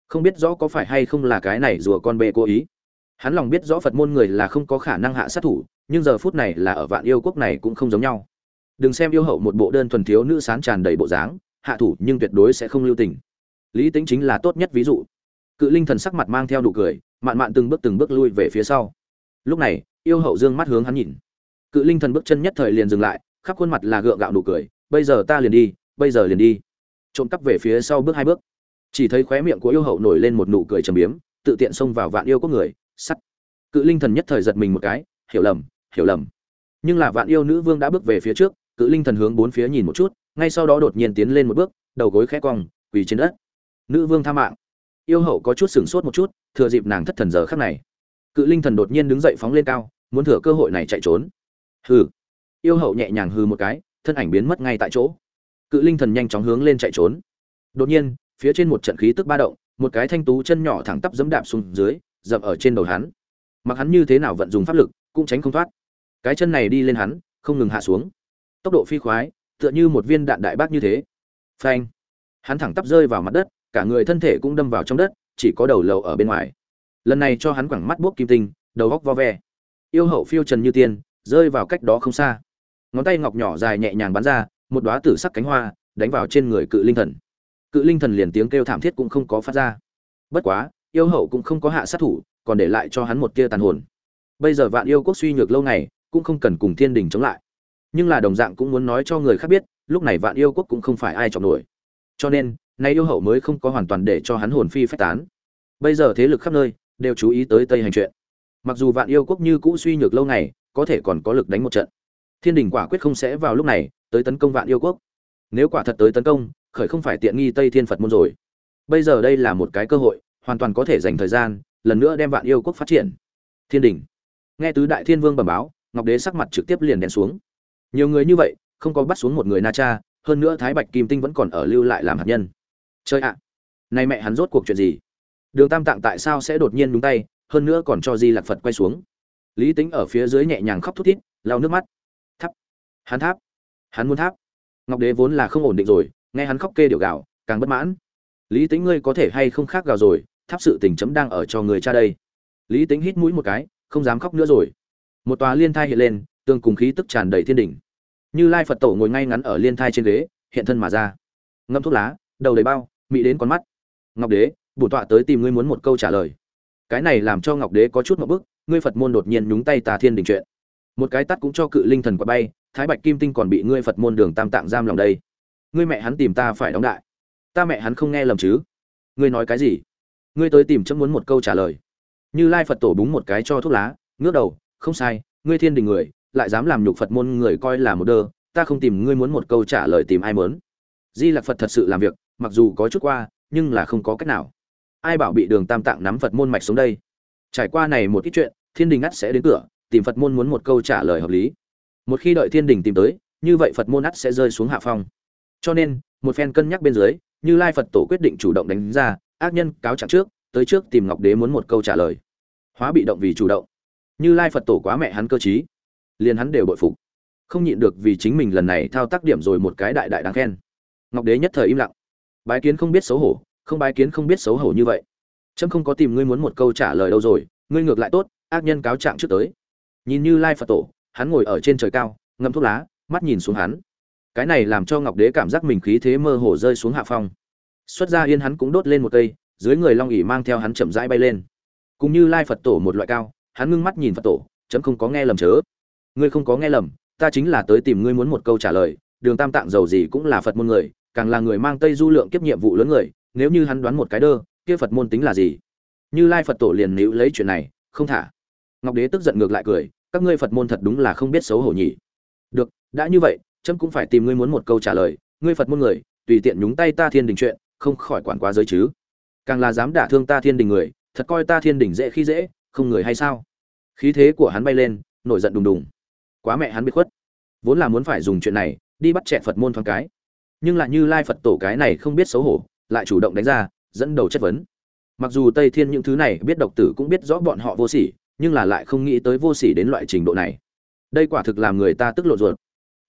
Không biết rõ có phải hay không là cái này rùa con bê cố ý. Hắn lòng biết rõ phật môn người là không có khả năng hạ sát thủ, nhưng giờ phút này là ở vạn yêu quốc này cũng không giống nhau. Đừng xem yêu hậu một bộ đơn thuần thiếu nữ sán tràn đầy bộ dáng, hạ thủ nhưng tuyệt đối sẽ không lưu tình. Lý tính chính là tốt nhất ví dụ. Cự linh thần sắc mặt mang theo nụ cười, mạn mạn từng bước từng bước lui về phía sau. Lúc này yêu hậu dương mắt hướng hắn nhìn. Cự linh thần bước chân nhất thời liền dừng lại, khắp khuôn mặt là gượng gạo nụ cười, bây giờ ta liền đi, bây giờ liền đi. Trộm cắp về phía sau bước hai bước. Chỉ thấy khóe miệng của yêu hậu nổi lên một nụ cười trầm biếm, tự tiện xông vào vạn yêu quốc người, sắt. Cự linh thần nhất thời giật mình một cái, hiểu lầm hiểu lầm. Nhưng là vạn yêu nữ vương đã bước về phía trước, cự linh thần hướng bốn phía nhìn một chút, ngay sau đó đột nhiên tiến lên một bước, đầu gối khẽ cong, quỳ trên đất. Nữ vương tha mạng. Yêu hậu có chút sửng sốt một chút, thừa dịp nàng thất thần giờ khắc này cự linh thần đột nhiên đứng dậy phóng lên cao, muốn thừa cơ hội này chạy trốn. Hừ. Yêu hậu nhẹ nhàng hừ một cái, thân ảnh biến mất ngay tại chỗ. Cự linh thần nhanh chóng hướng lên chạy trốn. Đột nhiên, phía trên một trận khí tức ba động, một cái thanh tú chân nhỏ thẳng tắp dẫm đạp xuống dưới dập ở trên đầu hắn. Mặc hắn như thế nào vận dùng pháp lực, cũng tránh không thoát. Cái chân này đi lên hắn, không ngừng hạ xuống. Tốc độ phi khoái, tựa như một viên đạn đại bác như thế. Phanh. Hắn thẳng tắp rơi vào mặt đất, cả người thân thể cũng đâm vào trong đất, chỉ có đầu lầu ở bên ngoài lần này cho hắn quẳng mắt buốc kim tinh, đầu góc vo ve. Yêu hậu phiêu trần như tiên, rơi vào cách đó không xa. Ngón tay ngọc nhỏ dài nhẹ nhàng bắn ra, một đoá tử sắc cánh hoa, đánh vào trên người cự linh thần. Cự linh thần liền tiếng kêu thảm thiết cũng không có phát ra. Bất quá, yêu hậu cũng không có hạ sát thủ, còn để lại cho hắn một tia tàn hồn. Bây giờ vạn yêu quốc suy nhược lâu ngày, cũng không cần cùng thiên đình chống lại. Nhưng là đồng dạng cũng muốn nói cho người khác biết, lúc này vạn yêu quốc cũng không phải ai chọc nổi. Cho nên, nay yêu hậu mới không có hoàn toàn để cho hắn hồn phi phách tán. Bây giờ thế lực khắp nơi đều chú ý tới tây hành chuyện. Mặc dù vạn yêu quốc như cũ suy nhược lâu ngày, có thể còn có lực đánh một trận. Thiên đình quả quyết không sẽ vào lúc này tới tấn công vạn yêu quốc. Nếu quả thật tới tấn công, khởi không phải tiện nghi tây thiên phật môn rồi. Bây giờ đây là một cái cơ hội, hoàn toàn có thể dành thời gian, lần nữa đem vạn yêu quốc phát triển. Thiên đình. Nghe tứ đại thiên vương bẩm báo, ngọc đế sắc mặt trực tiếp liền đèn xuống. Nhiều người như vậy, không có bắt xuống một người na cha, hơn nữa thái bạch kim tinh vẫn còn ở lưu lại làm hạt nhân. Chơi ạ! Nay mẹ hắn rốt cuộc chuyện gì? Đường tam tạng tại sao sẽ đột nhiên nhúng tay, hơn nữa còn cho di lạc phật quay xuống. Lý tính ở phía dưới nhẹ nhàng khóc thút thít, lau nước mắt. Thắp hắn tháp. Hắn muốn tháp. Ngọc đế vốn là không ổn định rồi, nghe hắn khóc kê điệu gạo càng bất mãn. Lý tính ngươi có thể hay không khác gào rồi, tháp sự tình chấm đang ở cho người cha đây. Lý tính hít mũi một cái, không dám khóc nữa rồi. Một tòa liên thai hiện lên tương cùng khí tức tràn đầy thiên đỉnh. Như lai phật tổ ngồi ngay ngắn ở liên thai trên ghế, hiện thân mà ra. Ngâm thuốc lá, đầu đầy bao, mị đến con mắt. Ngọc đế bổn tọa tới tìm ngươi muốn một câu trả lời. Cái này làm cho ngọc đế có chút một bức, ngươi phật môn đột nhiên nhúng tay tà thiên đình chuyện. Một cái tắt cũng cho cự linh thần quả bay, thái bạch kim tinh còn bị ngươi phật môn đường tam tạng giam lòng đây. Ngươi mẹ hắn tìm ta phải đóng đại. Ta mẹ hắn không nghe lầm chứ? Ngươi nói cái gì? Ngươi tới tìm chấm muốn một câu trả lời. Như lai phật tổ búng một cái cho thuốc lá, ngước đầu, không sai, ngươi thiên đình người, lại dám làm nhục phật môn người coi là một đơ, ta không tìm ngươi muốn một câu trả lời tìm ai mớn di lạc phật thật sự làm việc, mặc dù có chút qua, nhưng là không có cách nào ai bảo bị đường tam tạng nắm phật môn mạch xuống đây? Trải qua này một ít chuyện, thiên đình ắt sẽ đến cửa, tìm phật môn muốn một câu trả lời hợp lý. Một khi đợi thiên đình tìm tới, như vậy phật môn ắt sẽ rơi xuống hạ phong. Cho nên, một phen cân nhắc bên dưới, như lai phật tổ quyết định chủ động đánh ra, ác nhân cáo trạng trước, tới trước tìm ngọc đế muốn một câu trả lời. Hóa bị động vì chủ động. Như lai phật tổ quá mẹ hắn cơ chí liền hắn đều bội phục. Không nhịn được vì chính mình lần này thao tác điểm rồi một cái đại đại đáng khen. Ngọc đế nhất thời im lặng. Bái kiến không biết xấu hổ không bái kiến không biết xấu hổ như vậy. Trâm không có tìm ngươi muốn một câu trả lời đâu rồi, ngươi ngược lại tốt, ác nhân cáo trạng trước tới. Nhìn như lai phật tổ, hắn ngồi ở trên trời cao ngâm thuốc lá, mắt nhìn xuống hắn. Cái này làm cho ngọc đế cảm giác mình khí thế mơ hồ rơi xuống hạ phong. Xuất ra yên hắn cũng đốt lên một cây, dưới người long ỉ mang theo hắn chậm rãi bay lên. Cũng như lai phật tổ một loại cao, hắn ngưng mắt nhìn phật tổ chấm không có nghe lầm chớ. Ngươi không có nghe lầm, ta chính là tới tìm ngươi muốn một câu trả lời, đường tam tạng giàu gì cũng là phật môn người, càng là người mang tây du lượng kiếp nhiệm vụ lớn người nếu như hắn đoán một cái đơ, kia phật môn tính là gì? Như lai phật tổ liền níu lấy chuyện này, không thả. Ngọc đế tức giận ngược lại cười, các ngươi phật môn thật đúng là không biết xấu hổ nhỉ. Được, đã như vậy trâm cũng phải tìm ngươi muốn một câu trả lời. Ngươi phật môn người, tùy tiện nhúng tay ta thiên đình chuyện, không khỏi quản quá giới chứ. Càng là dám đả thương ta thiên đình người, thật coi ta thiên đình dễ khi dễ, không người hay sao? Khí thế của hắn bay lên, nổi giận đùng đùng. Quá mẹ hắn biết khuất. Vốn là muốn phải dùng chuyện này, đi bắt trẻ phật môn thoáng cái. Nhưng lại như lai phật tổ cái này không biết xấu hổ lại chủ động đánh ra, dẫn đầu chất vấn. Mặc dù tây thiên những thứ này biết độc tử cũng biết rõ bọn họ vô sỉ, nhưng là lại không nghĩ tới vô sỉ đến loại trình độ này. Đây quả thực làm người ta tức lộ ruột.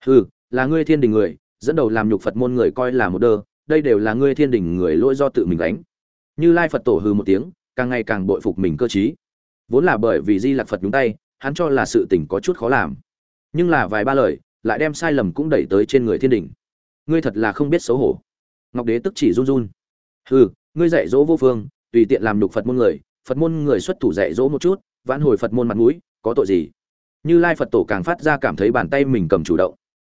Hừ, là ngươi thiên đình người, dẫn đầu làm nhục phật môn người coi là một đơ, đây đều là ngươi thiên đình người lỗi do tự mình đánh như lai phật tổ hừ một tiếng, càng ngày càng bội phục mình cơ trí. vốn là bởi vì di lạc phật nhúng tay, hắn cho là sự tình có chút khó làm. Nhưng là vài ba lời, lại đem sai lầm cũng đẩy tới trên người thiên đình. Ngươi thật là không biết xấu hổ ngọc đế tức chỉ run run. Hừ, ngươi dạy dỗ vô phương, tùy tiện làm nhục phật môn người, phật môn người xuất thủ dạy dỗ một chút, vãn hồi phật môn mặt mũi, có tội gì? Như lai phật tổ càng phát ra cảm thấy bàn tay mình cầm chủ động.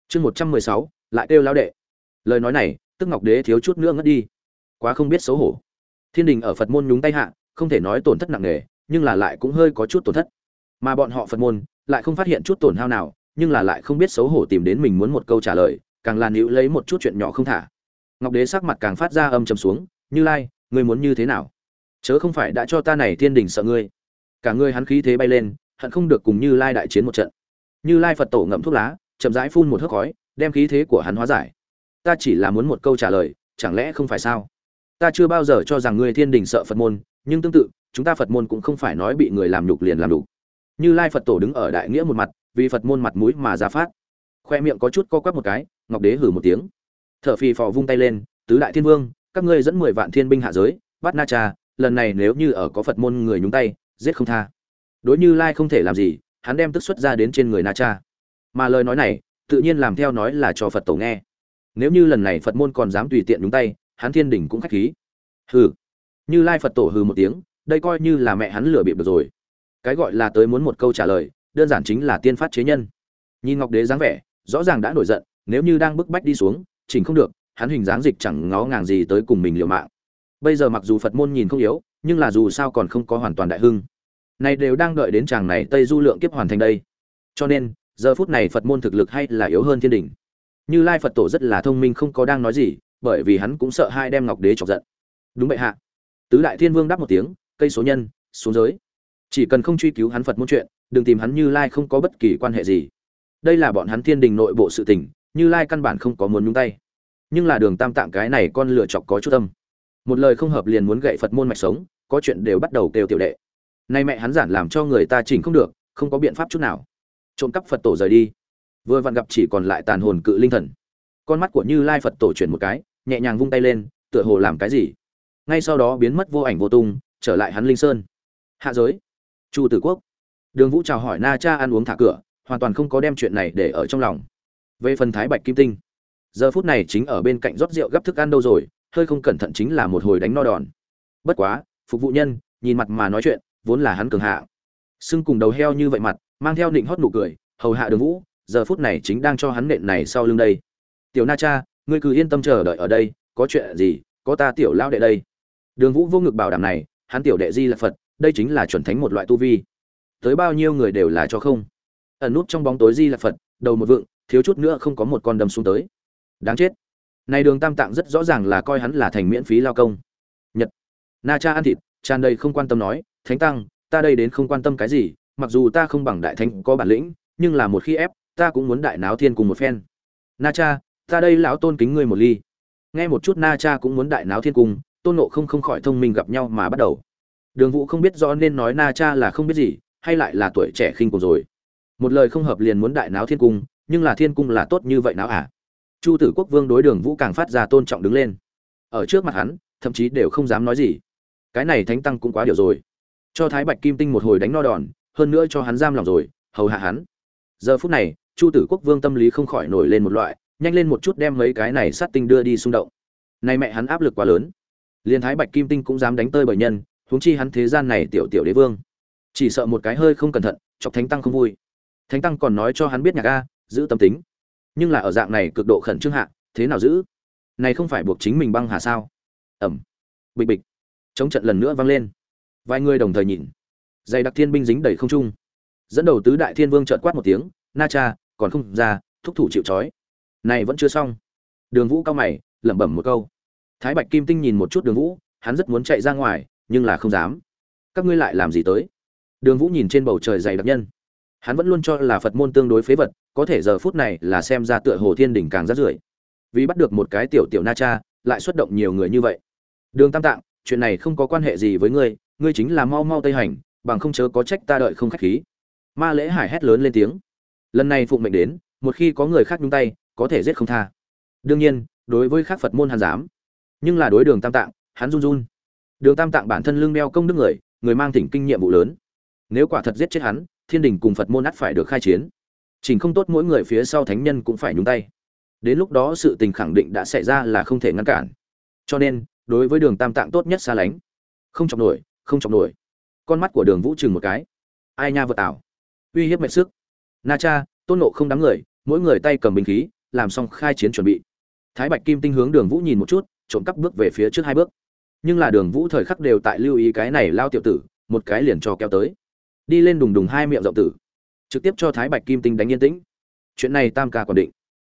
Chương một trăm mười sáu, lại kêu lao đệ. Lời nói này, tức ngọc đế thiếu chút nữa ngất đi. Quá không biết xấu hổ. Thiên đình ở phật môn nhúng tay hạ, không thể nói tổn thất nặng nề, nhưng là lại cũng hơi có chút tổn thất. Mà bọn họ phật môn, lại không phát hiện chút tổn hao nào, nhưng là lại không biết xấu hổ tìm đến mình muốn một câu trả lời, càng là hữu lấy một chút chuyện nhỏ không thả ngọc đế sắc mặt càng phát ra âm trầm xuống, như lai, ngươi muốn như thế nào? Chớ không phải đã cho ta này thiên đình sợ ngươi. Cả ngươi hắn khí thế bay lên, hận không được cùng như lai đại chiến một trận. Như lai phật tổ ngậm thuốc lá, chậm rãi phun một hớp khói, đem khí thế của hắn hóa giải. Ta chỉ là muốn một câu trả lời, chẳng lẽ không phải sao? Ta chưa bao giờ cho rằng ngươi thiên đình sợ phật môn, nhưng tương tự, chúng ta phật môn cũng không phải nói bị người làm nhục liền làm đủ như lai phật tổ đứng ở đại nghĩa một mặt, vì phật môn mặt mũi mà ra phát. Khoe miệng có chút co quắp một cái, ngọc đế hử một tiếng thở phì phò vung tay lên, tứ đại thiên vương, các ngươi dẫn mười vạn thiên binh hạ giới, bắt na cha, lần này nếu như ở có phật môn người nhúng tay, giết không tha. Đối như lai không thể làm gì, hắn đem tức xuất ra đến trên người na cha. Mà lời nói này, tự nhiên làm theo nói là cho phật tổ nghe. Nếu như lần này phật môn còn dám tùy tiện nhúng tay, hắn thiên đình cũng khách khí. Hừ. Như lai phật tổ hừ một tiếng, đây coi như là mẹ hắn lừa bịp được rồi. Cái gọi là tới muốn một câu trả lời, đơn giản chính là tiên phát chế nhân. Nhìn ngọc đế dáng vẻ, rõ ràng đã nổi giận, nếu như đang bức bách đi xuống chỉnh không được, hắn hình dáng dịch chẳng ngó ngàng gì tới cùng mình liều mạng. Bây giờ mặc dù phật môn nhìn không yếu, nhưng là dù sao còn không có hoàn toàn đại hưng. Này đều đang đợi đến chàng này tây du lượng kiếp hoàn thành đây. Cho nên, giờ phút này phật môn thực lực hay là yếu hơn thiên đình như lai phật tổ rất là thông minh không có đang nói gì, bởi vì hắn cũng sợ hai đem ngọc đế chọc giận. Đúng vậy hạ. Tứ đại thiên vương đáp một tiếng, cây số nhân, xuống giới. Chỉ cần không truy cứu hắn phật môn chuyện, đừng tìm hắn như lai không có bất kỳ quan hệ gì. Đây là bọn hắn thiên đình nội bộ sự tình như lai căn bản không có muốn nhúng tay. Nhưng là đường tam tạng cái này con lựa chọc có chút tâm một lời không hợp liền muốn gậy phật môn mạch sống, có chuyện đều bắt đầu kêu tiểu đệ. Nay mẹ hắn giản làm cho người ta chỉnh không được, không có biện pháp chút nào. Trộm cắp phật tổ rời đi. Vừa vặn gặp chỉ còn lại tàn hồn cự linh thần. Con mắt của như lai phật tổ chuyển một cái, nhẹ nhàng vung tay lên, tựa hồ làm cái gì. Ngay sau đó biến mất vô ảnh vô tung, trở lại hắn linh sơn. Hạ giới. Chu tử quốc. Đường vũ chào hỏi na cha ăn uống thả cửa, hoàn toàn không có đem chuyện này để ở trong lòng về phần thái bạch kim tinh. Giờ phút này chính ở bên cạnh rót rượu gấp thức ăn đâu rồi, hơi không cẩn thận chính là một hồi đánh no đòn. Bất quá, phục vụ nhân, nhìn mặt mà nói chuyện, vốn là hắn cường hạ. Sưng cùng đầu heo như vậy mặt, mang theo nịnh hót nụ cười, hầu hạ đường vũ, giờ phút này chính đang cho hắn nện này sau lưng đây. Tiểu na cha, ngươi cứ yên tâm chờ đợi ở đây, có chuyện gì, có ta tiểu lao đệ đây. Đường vũ vô ngực bảo đảm này, hắn tiểu đệ di là phật, đây chính là chuẩn thánh một loại tu vi. Tới bao nhiêu người đều là cho không. Ẩn nút trong bóng tối di là phật, đầu một vượng thiếu chút nữa không có một con đâm xuống tới. Đáng chết. Này đường tam tạng rất rõ ràng là coi hắn là thành miễn phí lao công. Nhật. Na cha ăn thịt, tràn đầy không quan tâm nói, thánh tăng, ta đây đến không quan tâm cái gì, mặc dù ta không bằng đại thánh có bản lĩnh, nhưng là một khi ép, ta cũng muốn đại náo thiên cùng một phen. Na cha, ta đây lão tôn kính ngươi một ly. Nghe một chút, na cha cũng muốn đại náo thiên cung tôn nộ không không khỏi thông minh gặp nhau mà bắt đầu. Đường vũ không biết rõ nên nói na cha là không biết gì, hay lại là tuổi trẻ khinh cùng rồi. Một lời không hợp liền muốn đại náo thiên cung nhưng là thiên cung là tốt như vậy nào à? Chu tử quốc vương đối đường vũ càng phát ra tôn trọng đứng lên. Ở trước mặt hắn, thậm chí đều không dám nói gì. Cái này thánh tăng cũng quá điều rồi. Cho thái bạch kim tinh một hồi đánh no đòn, hơn nữa cho hắn giam lòng rồi, hầu hạ hắn. Giờ phút này, chu tử quốc vương tâm lý không khỏi nổi lên một loại, nhanh lên một chút đem mấy cái này sát tinh đưa đi xung động. Nay mẹ hắn áp lực quá lớn. Liền thái bạch kim tinh cũng dám đánh tơi bởi nhân, huống chi hắn thế gian này tiểu tiểu đế vương. Chỉ sợ một cái hơi không cẩn thận, chọc thánh tăng không vui. Thánh tăng còn nói cho hắn biết nhạc a giữ tâm tính. Nhưng là ở dạng này cực độ khẩn trương hạ, thế nào giữ? Này không phải buộc chính mình băng hà sao? Ẩm. Bịch bịch. Chống trận lần nữa vang lên. Vài người đồng thời nhìn. Dày đặc thiên binh dính đầy không trung. Dẫn đầu tứ đại thiên vương trợn quát một tiếng, na cha, còn không ra, thúc thủ chịu trói. Này vẫn chưa xong. Đường vũ cao mày, lẩm bẩm một câu. Thái bạch kim tinh nhìn một chút đường vũ, hắn rất muốn chạy ra ngoài, nhưng là không dám. Các ngươi lại làm gì tới? Đường vũ nhìn trên bầu trời dày đặc nhân. Hắn vẫn luôn cho là phật môn tương đối phế vật có thể giờ phút này là xem ra tựa hồ thiên đỉnh càng rát rưởi. Vì bắt được một cái tiểu tiểu na cha, lại xuất động nhiều người như vậy. Đường tam tạng, chuyện này không có quan hệ gì với ngươi ngươi chính là mau mau tây hành, bằng không chớ có trách ta đợi không khách khí. Ma lễ hải hét lớn lên tiếng. Lần này phụng mệnh đến, một khi có người khác nhúng tay, có thể giết không tha. Đương nhiên, đối với khác phật môn hắn dám. Nhưng là đối đường tam tạng, hắn run run. Đường tam tạng bản thân lương đeo công đức người người mang thỉnh kinh nghiệm vụ lớn. Nếu quả thật giết chết hắn, thiên đình cùng phật môn ắt phải được khai chiến chỉnh không tốt mỗi người phía sau thánh nhân cũng phải nhúng tay. Đến lúc đó sự tình khẳng định đã xảy ra là không thể ngăn cản. Cho nên, đối với đường tam tạng tốt nhất xa lánh. Không chọc nổi, không chọc nổi. Con mắt của đường vũ chừng một cái. Ai nha vợ tảo. Uy hiếp mệt sức. Na cha, tôn nộ không đám người, mỗi người tay cầm binh khí, làm xong khai chiến chuẩn bị. Thái bạch kim tinh hướng đường vũ nhìn một chút, trộm cắp bước về phía trước hai bước. Nhưng là đường vũ thời khắc đều tại lưu ý cái này lao tiểu tử, một cái liền cho kéo tới. Đi lên đùng đùng hai miệng rộng tử trực tiếp cho thái bạch kim tinh đánh yên tĩnh. Chuyện này tam ca còn định.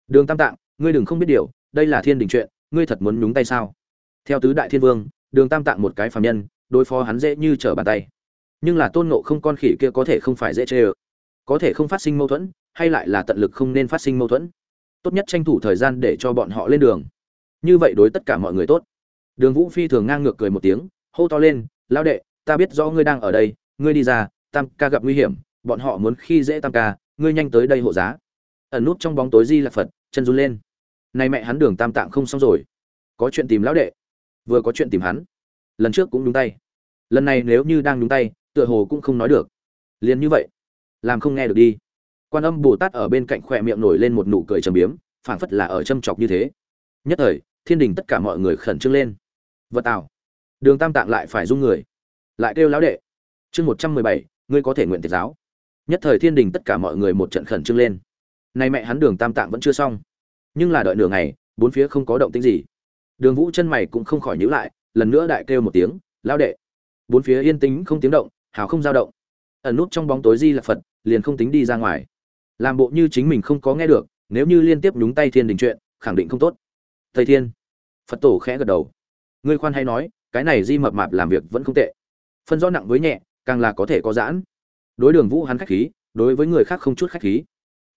Đường tam tạng, ngươi đừng không biết điều, đây là thiên đình chuyện, ngươi thật muốn nhúng tay sao? Theo tứ đại thiên vương, đường tam tạng một cái phàm nhân, đối phó hắn dễ như trở bàn tay. Nhưng là tôn ngộ không con khỉ kia có thể không phải dễ chê ơ. Có thể không phát sinh mâu thuẫn, hay lại là tận lực không nên phát sinh mâu thuẫn. Tốt nhất tranh thủ thời gian để cho bọn họ lên đường. Như vậy đối tất cả mọi người tốt. Đường vũ phi thường ngang ngược cười một tiếng, hô to lên lao đệ, ta biết rõ ngươi đang ở đây, ngươi đi ra, tam ca gặp nguy hiểm bọn họ muốn khi dễ tam ca, ngươi nhanh tới đây hộ giá. Ẩn nút trong bóng tối di lạc phật, chân run lên. Nay mẹ hắn đường tam tạng không xong rồi. Có chuyện tìm lão đệ. Vừa có chuyện tìm hắn. Lần trước cũng đúng tay. Lần này nếu như đang đúng tay, tựa hồ cũng không nói được. Liền như vậy, làm không nghe được đi. Quan âm bồ tát ở bên cạnh khỏe miệng nổi lên một nụ cười trầm biếm, phảng phất là ở châm chọc như thế. Nhất thời, thiên đình tất cả mọi người khẩn trương lên. Vật tào. Đường tam tạng lại phải dung người. Lại kêu lão đệ. Chương một trăm mười bảy, ngươi có thể nguyện tiệt giáo nhất thời thiên đình tất cả mọi người một trận khẩn trương lên. Nay mẹ hắn đường tam tạng vẫn chưa xong. Nhưng là đợi nửa ngày, bốn phía không có động tĩnh gì. Đường vũ chân mày cũng không khỏi nhữ lại, lần nữa đại kêu một tiếng, lão đệ! Bốn phía yên tĩnh không tiếng động, hào không dao động. Ẩn nút trong bóng tối di là phật, liền không tính đi ra ngoài. Làm bộ như chính mình không có nghe được, nếu như liên tiếp nhúng tay thiên đình chuyện, khẳng định không tốt. Thầy thiên, phật tổ khẽ gật đầu. Ngươi khoan hay nói, cái này di mập mạp làm việc vẫn không tệ. Phân rõ nặng với nhẹ, càng là có thể có giãn đối đường vũ hắn khách khí, đối với người khác không chút khách khí.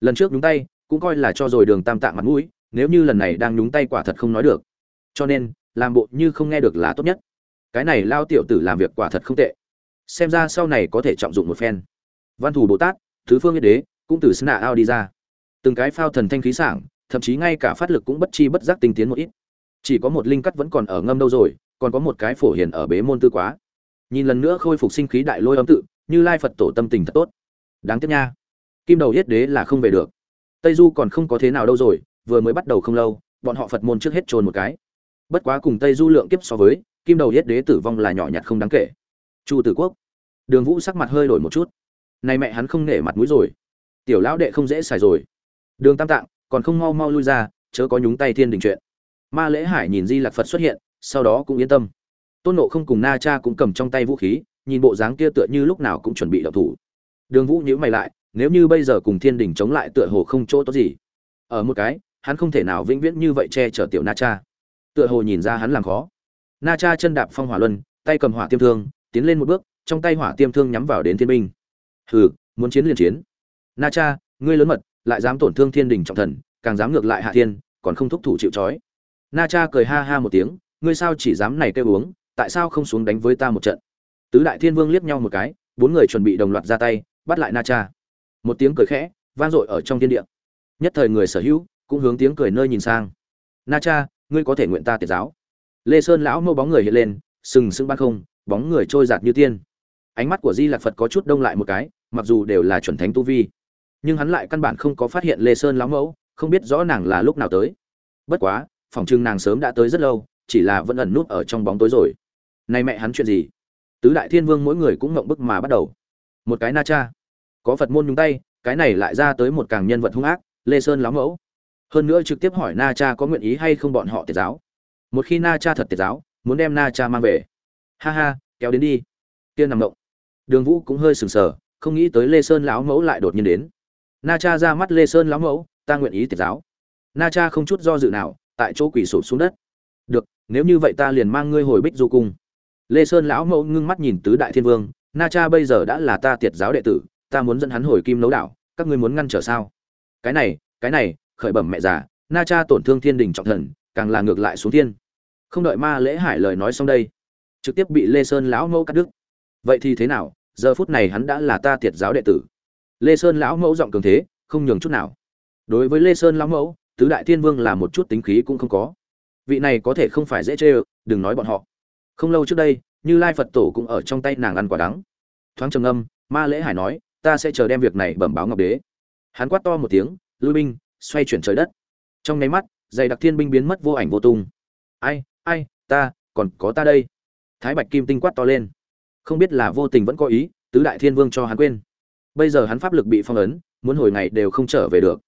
Lần trước nhúng tay, cũng coi là cho rồi đường tam tạng mặt mũi, nếu như lần này đang nhúng tay quả thật không nói được. Cho nên, làm bộ như không nghe được là tốt nhất. Cái này lao tiểu tử làm việc quả thật không tệ. Xem ra sau này có thể trọng dụng một phen. Văn thủ bồ tát, thứ phương yết đế, cũng từ sna ao đi ra. Từng cái phao thần thanh khí sảng, thậm chí ngay cả phát lực cũng bất chi bất giác tinh tiến một ít. Chỉ có một linh cắt vẫn còn ở ngâm đâu rồi, còn có một cái phổ hiền ở bế môn tư quá. Nhìn lần nữa khôi phục sinh khí đại lôi âm tự như lai phật tổ tâm tình thật tốt. Đáng tiếc nha. Kim đầu yết đế là không về được. Tây du còn không có thế nào đâu rồi, vừa mới bắt đầu không lâu, bọn họ phật môn trước hết trồn một cái. Bất quá cùng tây du lượng kiếp so với, kim đầu yết đế tử vong là nhỏ nhặt không đáng kể. Chu tử quốc. Đường vũ sắc mặt hơi đổi một chút. Này mẹ hắn không nể mặt mũi rồi. Tiểu lão đệ không dễ xài rồi. Đường tam tạng, còn không mau mau lui ra, chớ có nhúng tay thiên đình chuyện. Ma lễ hải nhìn di lạc phật xuất hiện, sau đó cũng yên tâm. Tôn nộ không cùng na cha cũng cầm trong tay vũ khí nhìn bộ dáng kia tựa như lúc nào cũng chuẩn bị đậu thủ. Đường vũ nhíu mày lại, nếu như bây giờ cùng thiên đình chống lại tựa hồ không chỗ tốt gì. Ở một cái, hắn không thể nào vĩnh viễn như vậy che chở tiểu na cha. Tựa hồ nhìn ra hắn làm khó. Na cha chân đạp phong hỏa luân, tay cầm hỏa tiêm thương, tiến lên một bước, trong tay hỏa tiêm thương nhắm vào đến thiên binh. Hừ, muốn chiến liền chiến. Na cha, ngươi lớn mật, lại dám tổn thương thiên đình trọng thần, càng dám ngược lại hạ thiên, còn không thúc thủ chịu trói. Na cha cười ha ha một tiếng, ngươi sao chỉ dám này kêu uống, tại sao không xuống đánh với ta một trận? Tứ đại thiên vương liếc nhau một cái, bốn người chuẩn bị đồng loạt ra tay, bắt lại na cha. Một tiếng cười khẽ, vang dội ở trong thiên địa. Nhất thời người sở hữu cũng hướng tiếng cười nơi nhìn sang. Na cha, ngươi có thể nguyện ta tiệt giáo. Lê sơn lão mâu bóng người hiện lên, sừng sững ban không, bóng người trôi giạt như tiên. Ánh mắt của di lạc phật có chút đông lại một cái, mặc dù đều là chuẩn thánh tu vi, nhưng hắn lại căn bản không có phát hiện lê sơn lão mẫu, không biết rõ nàng là lúc nào tới. Bất quá, phòng trưng nàng sớm đã tới rất lâu, chỉ là vẫn ẩn nút ở trong bóng tối rồi. Nay mẹ hắn chuyện gì? Tứ đại thiên vương mỗi người cũng ngậm bức mà bắt đầu. Một cái na cha, có phật môn nhúng tay, cái này lại ra tới một càng nhân vật hung ác, lê sơn lão mẫu. Hơn nữa trực tiếp hỏi na cha có nguyện ý hay không bọn họ tiệt giáo. Một khi na cha thật tiệt giáo, muốn đem na cha mang về. Ha ha, kéo đến đi. Tiên nằm động. Đường vũ cũng hơi sừng sờ, không nghĩ tới lê sơn lão mẫu lại đột nhiên đến. Na cha ra mắt lê sơn lão mẫu, ta nguyện ý tiệt giáo. Na cha không chút do dự nào, tại chỗ quỳ sụp xuống đất. Được, nếu như vậy ta liền mang ngươi hồi bích du cung lê sơn lão mẫu ngưng mắt nhìn tứ đại thiên vương, na cha, bây giờ đã là ta tiệt giáo đệ tử, ta muốn dẫn hắn hồi kim nấu đảo, các ngươi muốn ngăn trở sao? Cái này cái này, khởi bẩm mẹ già, na cha tổn thương thiên đình trọng thần, càng là ngược lại xuống thiên. Không đợi ma lễ hải lời nói xong đây, trực tiếp bị lê sơn lão mẫu cắt đứt. Vậy thì thế nào? Giờ phút này hắn đã là ta tiệt giáo đệ tử. Lê sơn lão mẫu giọng cường thế, không nhường chút nào. Đối với lê sơn lão mẫu, tứ đại thiên vương là một chút tính khí cũng không có. Vị này có thể không phải dễ chê đừng nói bọn họ không lâu trước đây, như lai phật tổ cũng ở trong tay nàng ăn quả đắng. Thoáng trầm âm ma lễ hải nói, ta sẽ chờ đem việc này bẩm báo ngọc đế. Hắn quát to một tiếng lui binh, xoay chuyển trời đất. Trong nháy mắt, dày đặc thiên binh biến mất vô ảnh vô tung. Ai ai, ta, còn có ta đây. Thái bạch kim tinh quát to lên. Không biết là vô tình vẫn có ý, tứ đại thiên vương cho hắn quên. Bây giờ hắn pháp lực bị phong ấn, muốn hồi ngày đều không trở về được.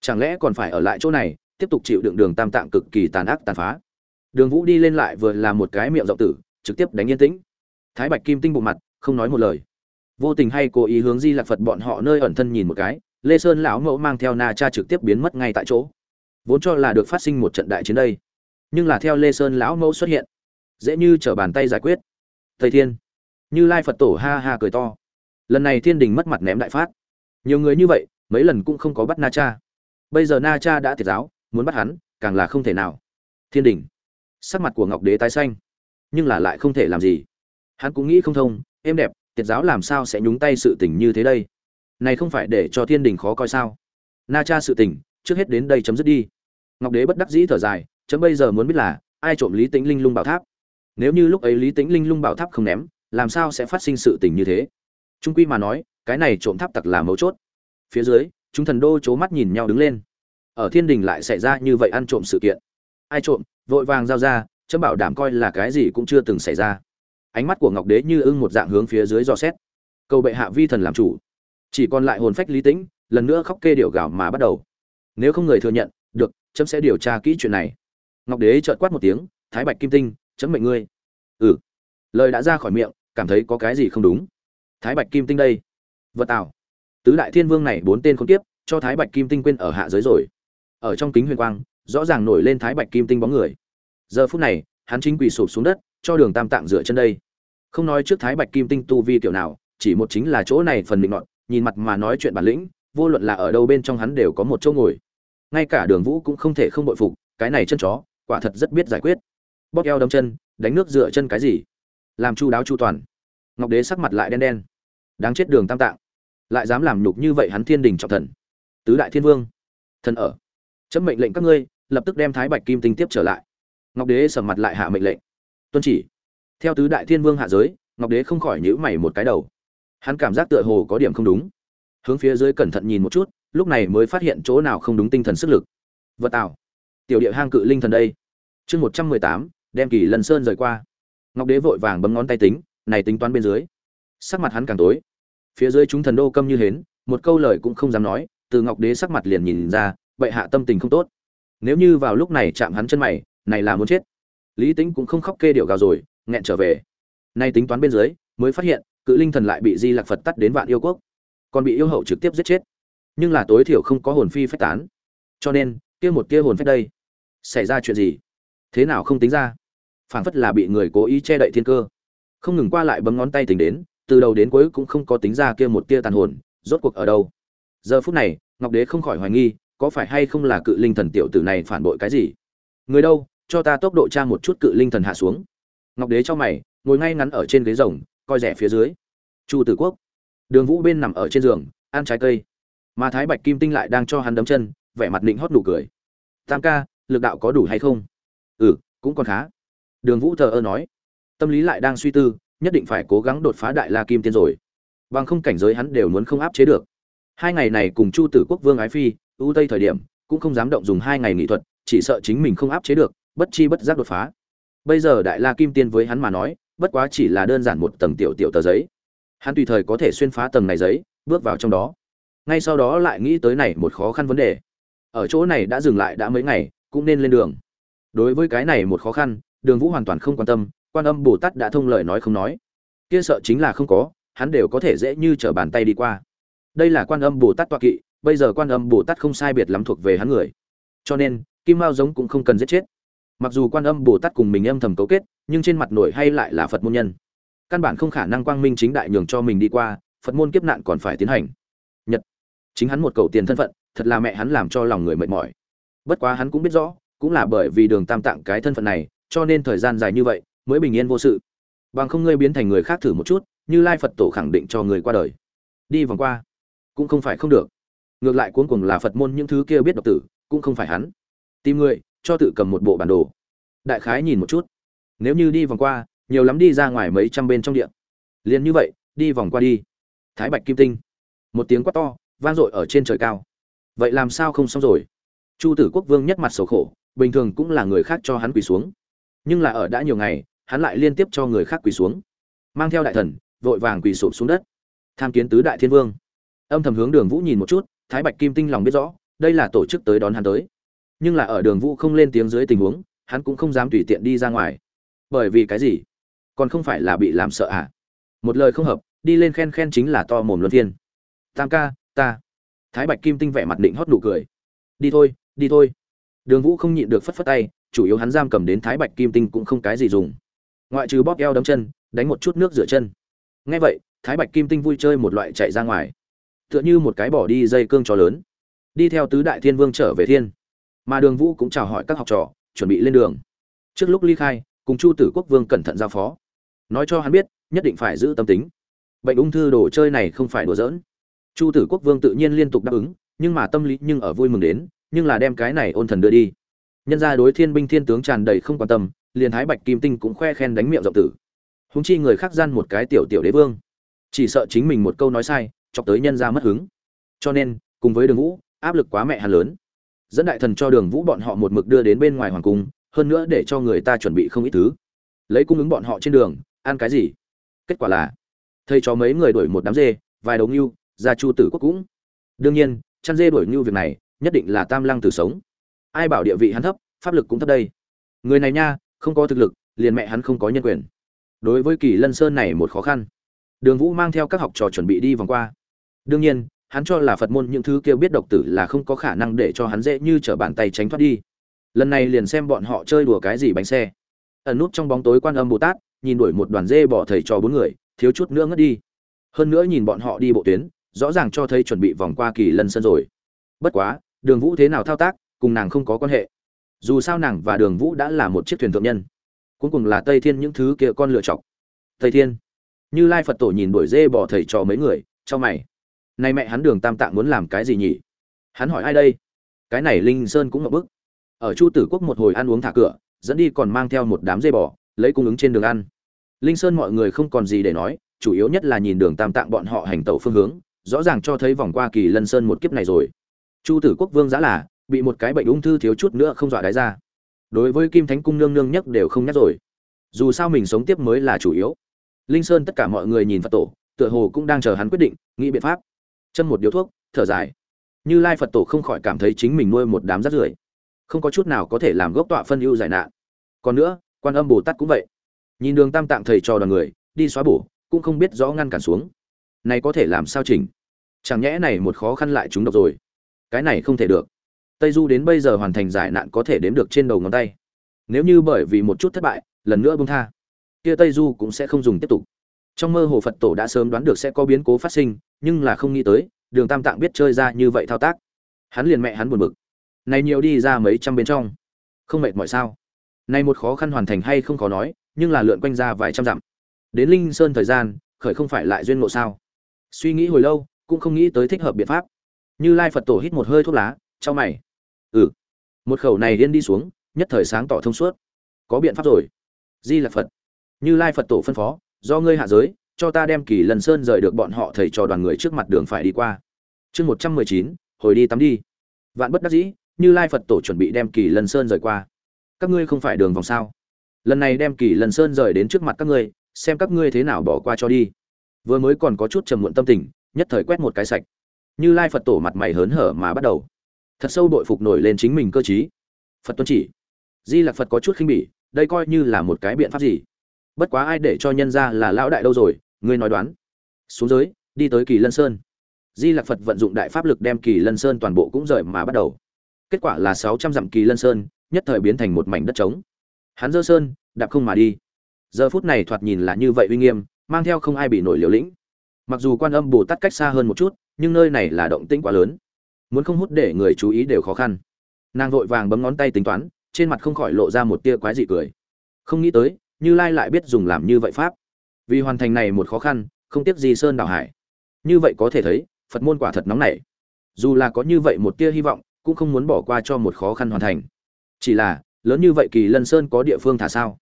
Chẳng lẽ còn phải ở lại chỗ này, tiếp tục chịu đựng đường tam tạng cực kỳ tàn ác tàn phá? Đường vũ đi lên lại vừa là một cái miệng rộng tử, trực tiếp đánh yên tĩnh. Thái bạch kim tinh bụng mặt, không nói một lời. Vô tình hay cố ý hướng di lạc phật bọn họ nơi ẩn thân nhìn một cái, lê sơn lão mẫu mang theo na cha trực tiếp biến mất ngay tại chỗ. Vốn cho là được phát sinh một trận đại chiến đây, nhưng là theo lê sơn lão mẫu xuất hiện, dễ như trở bàn tay giải quyết. Thầy thiên, như lai phật tổ ha ha cười to. Lần này thiên đình mất mặt ném đại phát. Nhiều người như vậy, mấy lần cũng không có bắt na cha. Bây giờ na cha đã thiệt giáo, muốn bắt hắn, càng là không thể nào. Thiên đình sắc mặt của ngọc đế tái xanh. Nhưng là lại không thể làm gì. Hắn cũng nghĩ không thông êm đẹp, tiệt giáo làm sao sẽ nhúng tay sự tình như thế đây? Này không phải để cho thiên đình khó coi sao? Na cha sự tình, trước hết đến đây chấm dứt đi. Ngọc đế bất đắc dĩ thở dài, chấm bây giờ muốn biết là, ai trộm lý tĩnh linh lung bảo tháp? Nếu như lúc ấy lý tĩnh linh lung bảo tháp không ném, làm sao sẽ phát sinh sự tình như thế? Trung quy mà nói, cái này trộm tháp tặc là mấu chốt. Phía dưới, chúng thần đô c mắt nhìn nhau đứng lên. Ở thiên đình lại xảy ra như vậy ăn trộm sự kiện. Ai trộm? Vội vàng giao ra, chấm bảo đảm coi là cái gì cũng chưa từng xảy ra. Ánh mắt của ngọc đế như ưng một dạng hướng phía dưới dò xét. Cầu bệ hạ vi thần làm chủ. Chỉ còn lại hồn phách lý tĩnh, lần nữa khóc kê điệu gào mà bắt đầu. Nếu không người thừa nhận, được, chấm sẽ điều tra kỹ chuyện này. Ngọc đế trợt quát một tiếng, thái bạch kim tinh, chấm mệnh ngươi. Ừ. Lời đã ra khỏi miệng, cảm thấy có cái gì không đúng. Thái bạch kim tinh đây. Vật tạo tứ đại thiên vương này bốn tên không tiếp cho thái bạch kim tinh quên ở hạ giới rồi. Ở trong kính huyền quang, rõ ràng nổi lên thái bạch kim tinh bóng người giờ phút này, hắn chính quỳ sụp xuống đất, cho đường tam tạng dựa chân đây. Không nói trước thái bạch kim tinh tu vi kiểu nào, chỉ một chính là chỗ này phần mình ngọn, nhìn mặt mà nói chuyện bản lĩnh, vô luận là ở đâu bên trong hắn đều có một chỗ ngồi. Ngay cả đường vũ cũng không thể không bội phục, cái này chân chó, quả thật rất biết giải quyết. Bóp eo đâm chân, đánh nước dựa chân cái gì? Làm chu đáo chu toàn. Ngọc đế sắc mặt lại đen đen. Đáng chết đường tam tạng. Lại dám làm nhục như vậy hắn thiên đình trọng thần. Tứ đại thiên vương. Thần ở. Chấm mệnh lệnh các ngươi, lập tức đem thái bạch kim tinh tiếp trở lại ngọc đế sầm mặt lại hạ mệnh lệnh. Tuân chỉ. Theo tứ đại thiên vương hạ giới, ngọc đế không khỏi nhữ mày một cái đầu. Hắn cảm giác tựa hồ có điểm không đúng. Hướng phía dưới cẩn thận nhìn một chút, lúc này mới phát hiện chỗ nào không đúng tinh thần sức lực. Vật tạo tiểu địa hang cự linh thần đây. Chương một trăm mười tám, đem kỳ lần sơn rời qua. Ngọc đế vội vàng bấm ngón tay tính, này tính toán bên dưới. Sắc mặt hắn càng tối. Phía dưới chúng thần đô câm như hến, một câu lời cũng không dám nói, từ ngọc đế sắc mặt liền nhìn ra, bệ hạ tâm tình không tốt. Nếu như vào lúc này chạm hắn chân mày này là muốn chết. Lý tính cũng không khóc kê điệu gào rồi, nghẹn trở về. Nay tính toán bên dưới, mới phát hiện, cự linh thần lại bị di lạc phật tắt đến vạn yêu quốc. Còn bị yêu hậu trực tiếp giết chết. Nhưng là tối thiểu không có hồn phi phách tán. Cho nên, kia một kia hồn phách đây, xảy ra chuyện gì? Thế nào không tính ra? Phảng phất là bị người cố ý che đậy thiên cơ. Không ngừng qua lại bấm ngón tay tính đến, từ đầu đến cuối cũng không có tính ra kia một tia tàn hồn, rốt cuộc ở đâu? Giờ phút này, ngọc đế không khỏi hoài nghi, có phải hay không là cự linh thần tiểu tử này phản bội cái gì? Người đâu? Cho ta tốc độ tra một chút cự linh thần hạ xuống. Ngọc đế cho mày, ngồi ngay ngắn ở trên ghế rồng, coi rẻ phía dưới. Chu tử quốc. Đường vũ bên nằm ở trên giường, ăn trái cây. Mà thái bạch kim tinh lại đang cho hắn đấm chân, vẻ mặt định hót nụ cười. Tam ca, lực đạo có đủ hay không? Ừ cũng còn khá. Đường vũ thờ ơ nói. Tâm lý lại đang suy tư, nhất định phải cố gắng đột phá đại la kim tiên rồi. Bằng không cảnh giới hắn đều muốn không áp chế được. Hai ngày này cùng chu tử quốc vương ái phi, ưu tây thời điểm, cũng không dám động dùng hai ngày nghị thuật, chỉ sợ chính mình không áp chế được bất chi bất giác đột phá. Bây giờ đại la kim tiên với hắn mà nói, bất quá chỉ là đơn giản một tầng tiểu tiểu tờ giấy. Hắn tùy thời có thể xuyên phá tầng này giấy, bước vào trong đó. Ngay sau đó lại nghĩ tới này một khó khăn vấn đề. Ở chỗ này đã dừng lại đã mấy ngày, cũng nên lên đường. Đối với cái này một khó khăn, đường vũ hoàn toàn không quan tâm, quan âm bồ tát đã thông lời nói không nói. Kia sợ chính là không có, hắn đều có thể dễ như t r ở bàn tay đi qua. Đây là quan âm bồ tát toa kỵ, bây giờ quan âm bồ tát không sai biệt lắm thuộc về hắn người. Cho nên, kim mao giống cũng không cần giết chết mặc dù quan âm bồ tát cùng mình âm thầm cấu kết, nhưng trên mặt nổi hay lại là phật môn nhân. Căn bản không khả năng quang minh chính đại nhường cho mình đi qua, phật môn kiếp nạn còn phải tiến hành. Nhật. Chính hắn một cầu tiền thân phận, thật là mẹ hắn làm cho lòng người mệt mỏi. Bất quá hắn cũng biết rõ, cũng là bởi vì đường tam tạng cái thân phận này, cho nên thời gian dài như vậy, mới bình yên vô sự. Bằng không ngươi biến thành người khác thử một chút, như lai phật tổ khẳng định cho người qua đời. Đi vòng qua. Cũng không phải không được. Ngược lại cuối cùng là phật môn những thứ kia biết độc tử, cũng không phải hắn. Tìm người cho tự cầm một bộ bản đồ. Đại khái nhìn một chút. Nếu như đi vòng qua, nhiều lắm đi ra ngoài mấy trăm bên trong điện liền như vậy, đi vòng qua đi. Thái bạch kim tinh. Một tiếng quát to, vang dội ở trên trời cao. Vậy làm sao không xong rồi? Chu tử quốc vương nhất mặt sầu khổ, bình thường cũng là người khác cho hắn quỳ xuống. Nhưng là ở đã nhiều ngày, hắn lại liên tiếp cho người khác quỳ xuống. Mang theo đại thần, vội vàng quỳ sụp xuống đất. Tham kiến tứ đại thiên vương. Âm thầm hướng đường vũ nhìn một chút, thái bạch kim tinh lòng biết rõ, đây là tổ chức tới đón hắn tới nhưng là ở đường vũ không lên tiếng dưới tình huống, hắn cũng không dám tùy tiện đi ra ngoài. Bởi vì cái gì? Còn không phải là bị làm sợ à? Một lời không hợp, đi lên khen khen chính là to mồm luân phiên. Tam ca, ta. Thái bạch kim tinh vẻ mặt định hót nụ cười. Đi thôi đi thôi. Đường vũ không nhịn được phất phất tay, chủ yếu hắn giam cầm đến thái bạch kim tinh cũng không cái gì dùng. Ngoại trừ bóp eo đấm chân, đánh một chút nước rửa chân. Ngay vậy, thái bạch kim tinh vui chơi một loại chạy ra ngoài. Tựa như một cái bỏ đi dây cương trò lớn. Đi theo tứ đại thiên vương trở về thiên mà đường vũ cũng chào hỏi các học trò, chuẩn bị lên đường. Trước lúc ly khai, cùng chu tử quốc vương cẩn thận giao phó. Nói cho hắn biết, nhất định phải giữ tâm tính. Bệnh ung thư đồ chơi này không phải đùa giỡn. Chu tử quốc vương tự nhiên liên tục đáp ứng, nhưng mà tâm lý nhưng ở vui mừng đến, nhưng là đem cái này ôn thần đưa đi. Nhân ra đối thiên binh thiên tướng tràn đầy không quan tâm, liền thái bạch kim tinh cũng khoe khen đánh miệng rộng tử. Húng chi người khác gian một cái tiểu tiểu đế vương. Chỉ sợ chính mình một câu nói sai, chọc tới nhân ra mất hứng. Cho nên, cùng với đường vũ, áp lực quá mẹ hà lớn dẫn đại thần cho đường vũ bọn họ một mực đưa đến bên ngoài hoàng cung, hơn nữa để cho người ta chuẩn bị không ít thứ. Lấy cung ứng bọn họ trên đường, ăn cái gì? Kết quả là, thầy cho mấy người đuổi một đám dê, vài đầu ngưu ra chu tử quốc cũng. Đương nhiên, chăn dê đuổi ngưu việc này, nhất định là tam lăng tử sống. Ai bảo địa vị hắn thấp, pháp lực cũng thấp đây. Người này nha, không có thực lực, liền mẹ hắn không có nhân quyền. Đối với kỳ lân sơn này một khó khăn. Đường vũ mang theo các học trò chuẩn bị đi vòng qua. Đương nhiên hắn cho là phật môn những thứ kia biết độc tử là không có khả năng để cho hắn dễ như trở bàn tay tránh thoát đi. Lần này liền xem bọn họ chơi đùa cái gì bánh xe. Ẩn nút trong bóng tối quan âm bồ tát, nhìn đuổi một đoàn dê bỏ thầy trò bốn người, thiếu chút nữa ngất đi. Hơn nữa nhìn bọn họ đi bộ tuyến, rõ ràng cho thấy chuẩn bị vòng qua kỳ lân sân rồi. Bất quá, đường vũ thế nào thao tác, cùng nàng không có quan hệ. Dù sao nàng và đường vũ đã là một chiếc thuyền thượng nhân. Cuối cùng là tây thiên những thứ kia con lựa chọc tây thiên. Như lai phật tổ nhìn đuổi dê bỏ thầy trò mấy người, cho mày nay mẹ hắn đường tam tạng muốn làm cái gì nhỉ? Hắn hỏi ai đây? Cái này linh sơn cũng ngập bức. Ở chu tử quốc một hồi ăn uống thả cửa, dẫn đi còn mang theo một đám dây bò, lấy cung ứng trên đường ăn. Linh sơn mọi người không còn gì để nói, chủ yếu nhất là nhìn đường tam tạng bọn họ hành tẩu phương hướng, rõ ràng cho thấy vòng qua kỳ lân sơn một kiếp này rồi. Chu tử quốc vương giã là, bị một cái bệnh ung thư thiếu chút nữa không dọa đáy ra. Đối với kim thánh cung nương nương nhất đều không nhắc rồi. Dù sao mình sống tiếp mới là chủ yếu. Linh sơn tất cả mọi người nhìn phật tổ, tựa hồ cũng đang chờ hắn quyết định, nghĩ biện pháp chân một điếu thuốc, thở dài. Như lai phật tổ không khỏi cảm thấy chính mình nuôi một đám rác rưởi. Không có chút nào có thể làm gốc tọa phân ưu giải nạn. Còn nữa, quan âm bồ tát cũng vậy. Nhìn đường tam tạng thầy trò đoàn người, đi xóa bổ, cũng không biết rõ ngăn cản xuống. Này có thể làm sao chỉnh? Chẳng nhẽ này một khó khăn lại chúng độc rồi? Cái này không thể được. Tây du đến bây giờ hoàn thành giải nạn có thể đếm được trên đầu ngón tay. Nếu như bởi vì một chút thất bại, lần nữa bung tha, kia tây du cũng sẽ không dùng tiếp tục trong mơ hồ phật tổ đã sớm đoán được sẽ có biến cố phát sinh, nhưng là không nghĩ tới, đường tam tạng biết chơi ra như vậy thao tác. Hắn liền mẹ hắn buồn bực. Này nhiều đi ra mấy trăm bên trong. Không mệt mỏi sao? Này một khó khăn hoàn thành hay không khó nói, nhưng là lượn quanh ra vài trăm dặm. Đến linh sơn thời gian, khởi không phải lại duyên ngộ sao? Suy nghĩ hồi lâu, cũng không nghĩ tới thích hợp biện pháp. Như lai phật tổ hít một hơi thuốc lá cho mày. Ừ. Một khẩu này điên đi xuống, nhất thời sáng tỏ thông suốt. Có biện pháp rồi. Di là phật. Như lai phật tổ phân phó do ngươi hạ giới, cho ta đem kỳ lần sơn rời được bọn họ thầy trò đoàn người trước mặt đường phải đi qua. Chương một trăm mười chín, hồi đi tắm đi. Vạn bất đắc dĩ, như lai phật tổ chuẩn bị đem kỳ lần sơn rời qua. Các ngươi không phải đường vòng sao? Lần này đem kỳ lần sơn rời đến trước mặt các ngươi, xem các ngươi thế nào bỏ qua cho đi. Vừa mới còn có chút trầm muộn tâm tình, nhất thời quét một cái sạch. Như lai phật tổ mặt mày hớn hở mà bắt đầu. Thật sâu bội phục nổi lên chính mình cơ t phật tuân chỉ. Di lạc phật có chút khinh bỉ, đây coi như là một cái biện pháp gì? Bất quá ai để cho nhân ra là lão đại đâu rồi, ngươi nói đoán. Xuống dưới đi tới kỳ lân sơn. Di lạc phật vận dụng đại pháp lực đem kỳ lân sơn toàn bộ cũng rời mà bắt đầu. Kết quả là sáu trăm dặm kỳ lân sơn, nhất thời biến thành một mảnh đất trống. Hắn dơ sơn, đạp không mà đi. Giờ phút này thoạt nhìn là như vậy uy nghiêm, mang theo không ai bị nổi liều lĩnh. Mặc dù quan âm bồ tát cách xa hơn một chút, nhưng nơi này là động tĩnh quá lớn. Muốn không hút để người chú ý đều khó khăn. Nàng vội vàng bấm ngón tay tính toán, trên mặt không khỏi lộ ra một tia quái dị cười. Không nghĩ tới như lai lại biết dùng làm như vậy pháp. Vì hoàn thành này một khó khăn, không tiếc gì sơn đảo hải. Như vậy có thể thấy, phật môn quả thật nóng nảy. Dù là có như vậy một tia hy vọng, cũng không muốn bỏ qua cho một khó khăn hoàn thành. Chỉ là, lớn như vậy kỳ lân sơn có địa phương thả sao?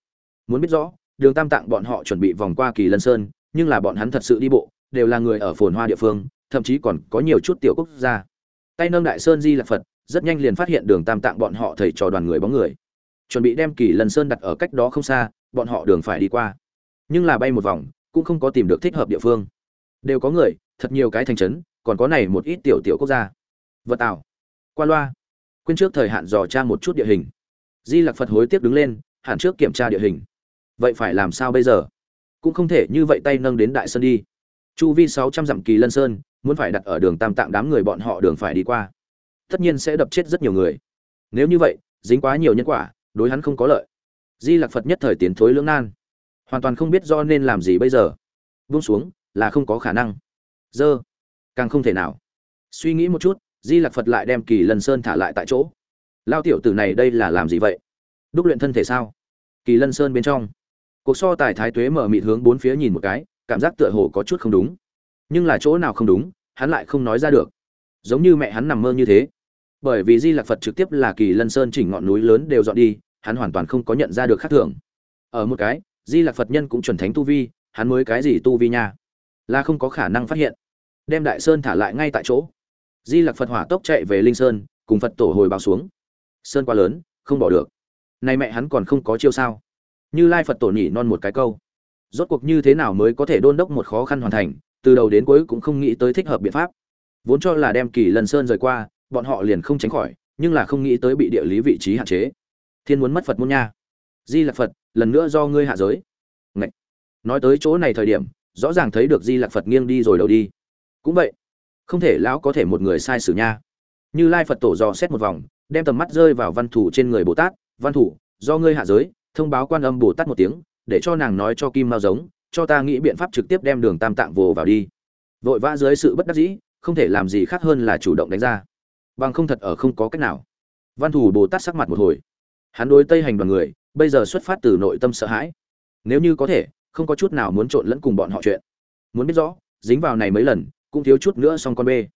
Muốn biết rõ, đường tam tạng bọn họ chuẩn bị vòng qua kỳ lân sơn, nhưng là bọn hắn thật sự đi bộ, đều là người ở phồn hoa địa phương, thậm chí còn có nhiều chút tiểu quốc gia. Tay nâng đại sơn di là phật, rất nhanh liền phát hiện đường tam tạng bọn họ thầy trò đoàn người bóng người. Chuẩn bị đem kỳ lân sơn đặt ở cách đó không xa bọn họ đường phải đi qua. Nhưng là bay một vòng, cũng không có tìm được thích hợp địa phương. Đều có người, thật nhiều cái thành trấn, còn có này một ít tiểu tiểu quốc gia. Vật tạo qua loa. Quên trước thời hạn dò tra một chút địa hình. Di lặc phật hối tiếp đứng lên hạn trước kiểm tra địa hình. Vậy phải làm sao bây giờ? Cũng không thể như vậy tay nâng đến đại sơn đi. Chu vi sáu trăm dặm kỳ lân sơn, muốn phải đặt ở đường tam tạng đám người bọn họ đường phải đi qua. Tất nhiên sẽ đập chết rất nhiều người. Nếu như vậy, dính quá nhiều nhân quả, đối hắn không có lợi di lặc phật nhất thời tiến thối lưỡng nan. Hoàn toàn không biết do nên làm gì bây giờ. Buông xuống, là không có khả năng. Dơ. Càng không thể nào. Suy nghĩ một chút, di lặc phật lại đem kỳ lân sơn thả lại tại chỗ. Lao tiểu tử này đây là làm gì vậy? Đúc luyện thân thể sao? Kỳ lân sơn bên trong. Cuộc so tài thái tuế mở mịt hướng bốn phía nhìn một cái, cảm giác tựa hồ có chút không đúng. Nhưng là chỗ nào không đúng, hắn lại không nói ra được. Giống như mẹ hắn nằm mơ như thế. Bởi vì di lạc phật trực tiếp là kỳ lân sơn chỉnh ngọn núi lớn đều dọn đi hắn hoàn toàn không có nhận ra được khác thường. Ở một cái, di lạc phật nhân cũng chuẩn thánh tu vi, hắn mới cái gì tu vi nha? Là không có khả năng phát hiện. Đem đại sơn thả lại ngay tại chỗ. Di lạc phật hỏa tốc chạy về linh sơn, cùng phật tổ hồi báo xuống. Sơn quá lớn, không bỏ được. Nay mẹ hắn còn không có chiêu sao? Như lai phật tổ nhỉ non một cái câu. Rốt cuộc như thế nào mới có thể đôn đốc một khó khăn hoàn thành, từ đầu đến cuối cũng không nghĩ tới thích hợp biện pháp. Vốn cho là đem kỳ lần sơn rời qua, bọn họ liền không tránh khỏi, nhưng là không nghĩ tới bị địa lý vị trí hạn chế thiên muốn mất phật môn nha. Di lạc phật, lần nữa do ngươi hạ giới. Ngậy. nói tới chỗ này thời điểm, rõ ràng thấy được di lạc phật nghiêng đi rồi đầu đi. Cũng vậy, không thể lão có thể một người sai sử nha. Như lai phật tổ dò xét một vòng, đem tầm mắt rơi vào văn thủ trên người bồ tát. Văn thủ, do ngươi hạ giới, thông báo quan âm bồ tát một tiếng, để cho nàng nói cho kim mao giống, cho ta nghĩ biện pháp trực tiếp đem đường tam tạng vồ vào đi. Vội vã dưới sự bất đắc dĩ, không thể làm gì khác hơn là chủ động đánh ra. Bằng không thật ở không có cách nào. Văn thủ bồ tát sắc mặt một hồi hắn đối tây hành đoàn người, bây giờ xuất phát từ nội tâm sợ hãi. Nếu như có thể, không có chút nào muốn trộn lẫn cùng bọn họ chuyện. Muốn biết rõ, dính vào này mấy lần, cũng thiếu chút nữa xong con bê.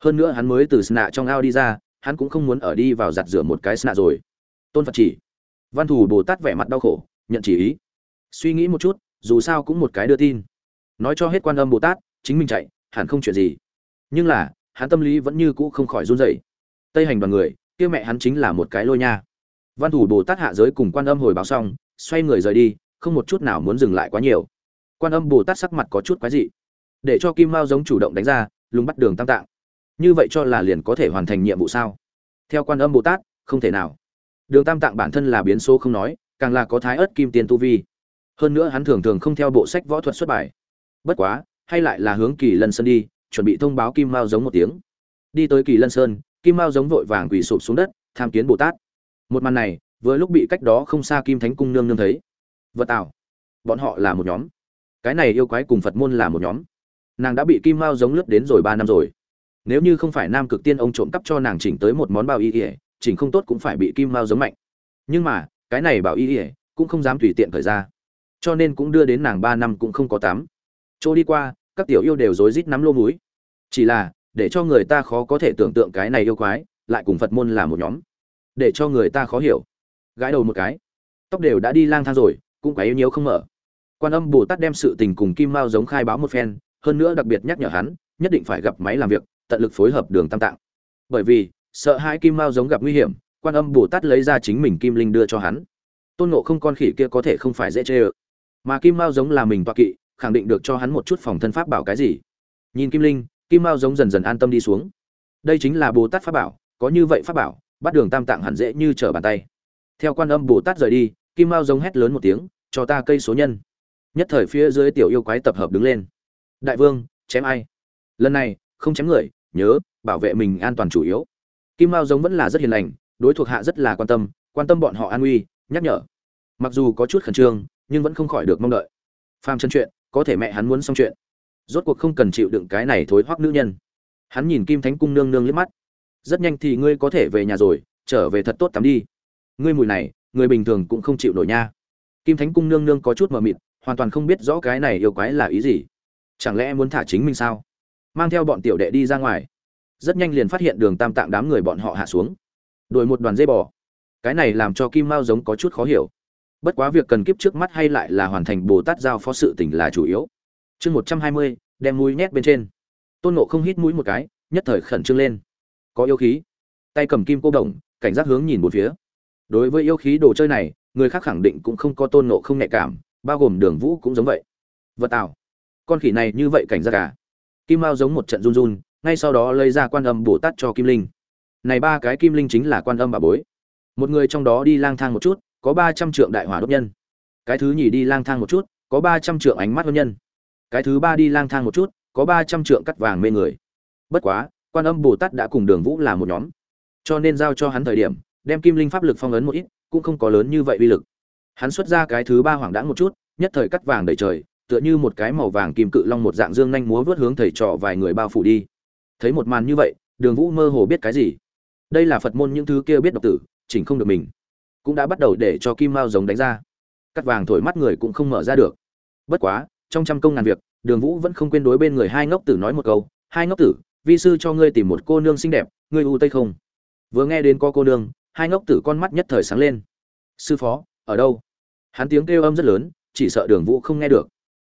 Hơn nữa hắn mới từ sna trong ao đi ra, hắn cũng không muốn ở đi vào giặt rửa một cái sna rồi. Tôn phật chỉ. Văn thủ bồ tát vẻ mặt đau khổ, nhận chỉ ý. Suy nghĩ một chút, dù sao cũng một cái đưa tin. Nói cho hết quan âm bồ tát, chính mình chạy, hẳn không chuyện gì. Nhưng là, hắn tâm lý vẫn như cũ không khỏi run rẩy. Tây hành đoàn người, kia mẹ hắn chính là một cái lôi nha văn thủ bồ tát hạ giới cùng quan âm hồi báo xong, xoay người rời đi, không một chút nào muốn dừng lại quá nhiều. Quan âm bồ tát sắc mặt có chút quái dị. Để cho kim mao giống chủ động đánh ra, lùng bắt đường tam tạng. Như vậy cho là liền có thể hoàn thành nhiệm vụ sao? Theo quan âm bồ tát, không thể nào. Đường tam tạng bản thân là biến số không nói, càng là có thái ớt kim tiền tu vi. Hơn nữa hắn thường thường không theo bộ sách võ thuật xuất bài. Bất quá, hay lại là hướng kỳ lân sơn đi, chuẩn bị thông báo kim mao giống một tiếng. Đi tới kỳ lân sơn, kim mao giống vội vàng quỳ sụp xuống đất, tham kiến bồ tát một màn này, vừa lúc bị cách đó không xa kim thánh cung nương nương thấy. Vật ảo. Bọn họ là một nhóm. Cái này yêu quái cùng phật môn là một nhóm. Nàng đã bị kim mao giống lướt đến rồi ba năm rồi. Nếu như không phải nam cực tiên ông trộm cắp cho nàng chỉnh tới một món bao y ỉa chỉnh không tốt cũng phải bị kim mao giống mạnh. Nhưng mà, cái này bảo y ỉa cũng không dám tùy tiện khởi ra. Cho nên cũng đưa đến nàng ba năm cũng không có tám chỗ đi qua, các tiểu yêu đều rối rít nắm lô múi. Chỉ là, để cho người ta khó có thể tưởng tượng cái này yêu quái, lại cùng phật môn là một nhóm để cho người ta khó hiểu. Gãi đầu một cái, tóc đều đã đi lang thang rồi, cũng quá yếu nhiều không mở. Quan âm bồ tát đem sự tình cùng kim mao giống khai báo một phen, hơn nữa đặc biệt nhắc nhở hắn, nhất định phải gặp máy làm việc, tận lực phối hợp đường tam tạng. Bởi vì, sợ hai kim mao giống gặp nguy hiểm, quan âm bồ tát lấy ra chính mình kim linh đưa cho hắn. Tôn nộ không con khỉ kia có thể không phải dễ chê ơ. Mà kim mao giống là mình toa kỵ, khẳng định được cho hắn một chút phòng thân pháp bảo cái gì. Nhìn kim linh, kim mao giống dần dần an tâm đi xuống. Đây chính là bồ tát pháp bảo, có như vậy pháp bảo bắt đường tam tạng hẳn dễ như trở bàn tay. Theo quan âm bồ tát rời đi, kim mao giống hét lớn một tiếng, cho ta cây số nhân. Nhất thời phía dưới tiểu yêu quái tập hợp đứng lên. Đại vương, chém ai? Lần này, không chém người, nhớ, bảo vệ mình an toàn chủ yếu. Kim mao giống vẫn là rất hiền lành, đối thuộc hạ rất là quan tâm quan tâm bọn họ an nguy nhắc nhở. Mặc dù có chút khẩn trương, nhưng vẫn không khỏi được mong đợi. Phàm chân chuyện, có thể mẹ hắn muốn xong chuyện. Rốt cuộc không cần chịu đựng cái này thối hoắc nữ nhân. Hắn nhìn kim thánh cung nương nương liếc mắt rất nhanh thì ngươi có thể về nhà rồi, trở về thật tốt tắm đi. Ngươi mùi này, người bình thường cũng không chịu nổi nha. Kim thánh cung nương nương có chút mờ mịt, hoàn toàn không biết rõ cái này yêu quái là ý gì. Chẳng lẽ muốn thả chính mình sao? Mang theo bọn tiểu đệ đi ra ngoài. Rất nhanh liền phát hiện đường tam tạng đám người bọn họ hạ xuống. Đổi một đoàn dây bò. Cái này làm cho kim mao giống có chút khó hiểu. Bất quá việc cần kiếp trước mắt hay lại là hoàn thành bồ tát giao phó sự tỉnh là chủ yếu. Chương một trăm hai mươi, đem mũi nhét bên trên. Tôn nộ không hít mũi một cái, nhất thời khẩn trương lên có yêu khí. Tay cầm kim cô đồng, cảnh giác hướng nhìn một phía. Đối với yêu khí đồ chơi này, người khác khẳng định cũng không có tôn nộ không nhạy cảm, bao gồm đường vũ cũng giống vậy. Vật tạo con khỉ này như vậy cảnh giác cả kim mao giống một trận run run, ngay sau đó lấy ra quan âm bồ tát cho kim linh. Này ba cái kim linh chính là quan âm bà bối. Một người trong đó đi lang thang một chút, có ba trăm trượng đại hỏa đốt nhân. Cái thứ nhì đi lang thang một chút, có ba trăm trượng ánh mắt hôn nhân. Cái thứ ba đi lang thang một chút, có ba trăm trượng cắt vàng mê người. Bất quá quan âm bồ tát đã cùng đường vũ là một nhóm. Cho nên giao cho hắn thời điểm, đem kim linh pháp lực phong ấn một ít, cũng không có lớn như vậy uy lực. Hắn xuất ra cái thứ ba hoàng đãng một chút, nhất thời cắt vàng đầy trời, tựa như một cái màu vàng kim cự long một dạng dương nhanh múa vớt hướng thầy trò vài người bao phủ đi. Thấy một màn như vậy, đường vũ mơ hồ biết cái gì. Đây là phật môn những thứ kia biết độc tử, chỉnh không được mình. Cũng đã bắt đầu để cho kim mao giống đánh ra. Cắt vàng thổi mắt người cũng không mở ra được. Bất quá, trong trăm công ngàn việc, đường vũ vẫn không quên đối bên người hai ngốc tử nói một câu, hai ngốc tử vi sư cho ngươi tìm một cô nương xinh đẹp, ngươi u tây không? Vừa nghe đến có cô nương, hai ngốc tử con mắt nhất thời sáng lên. Sư phó, ở đâu? Hắn tiếng kêu âm rất lớn, chỉ sợ đường vũ không nghe được.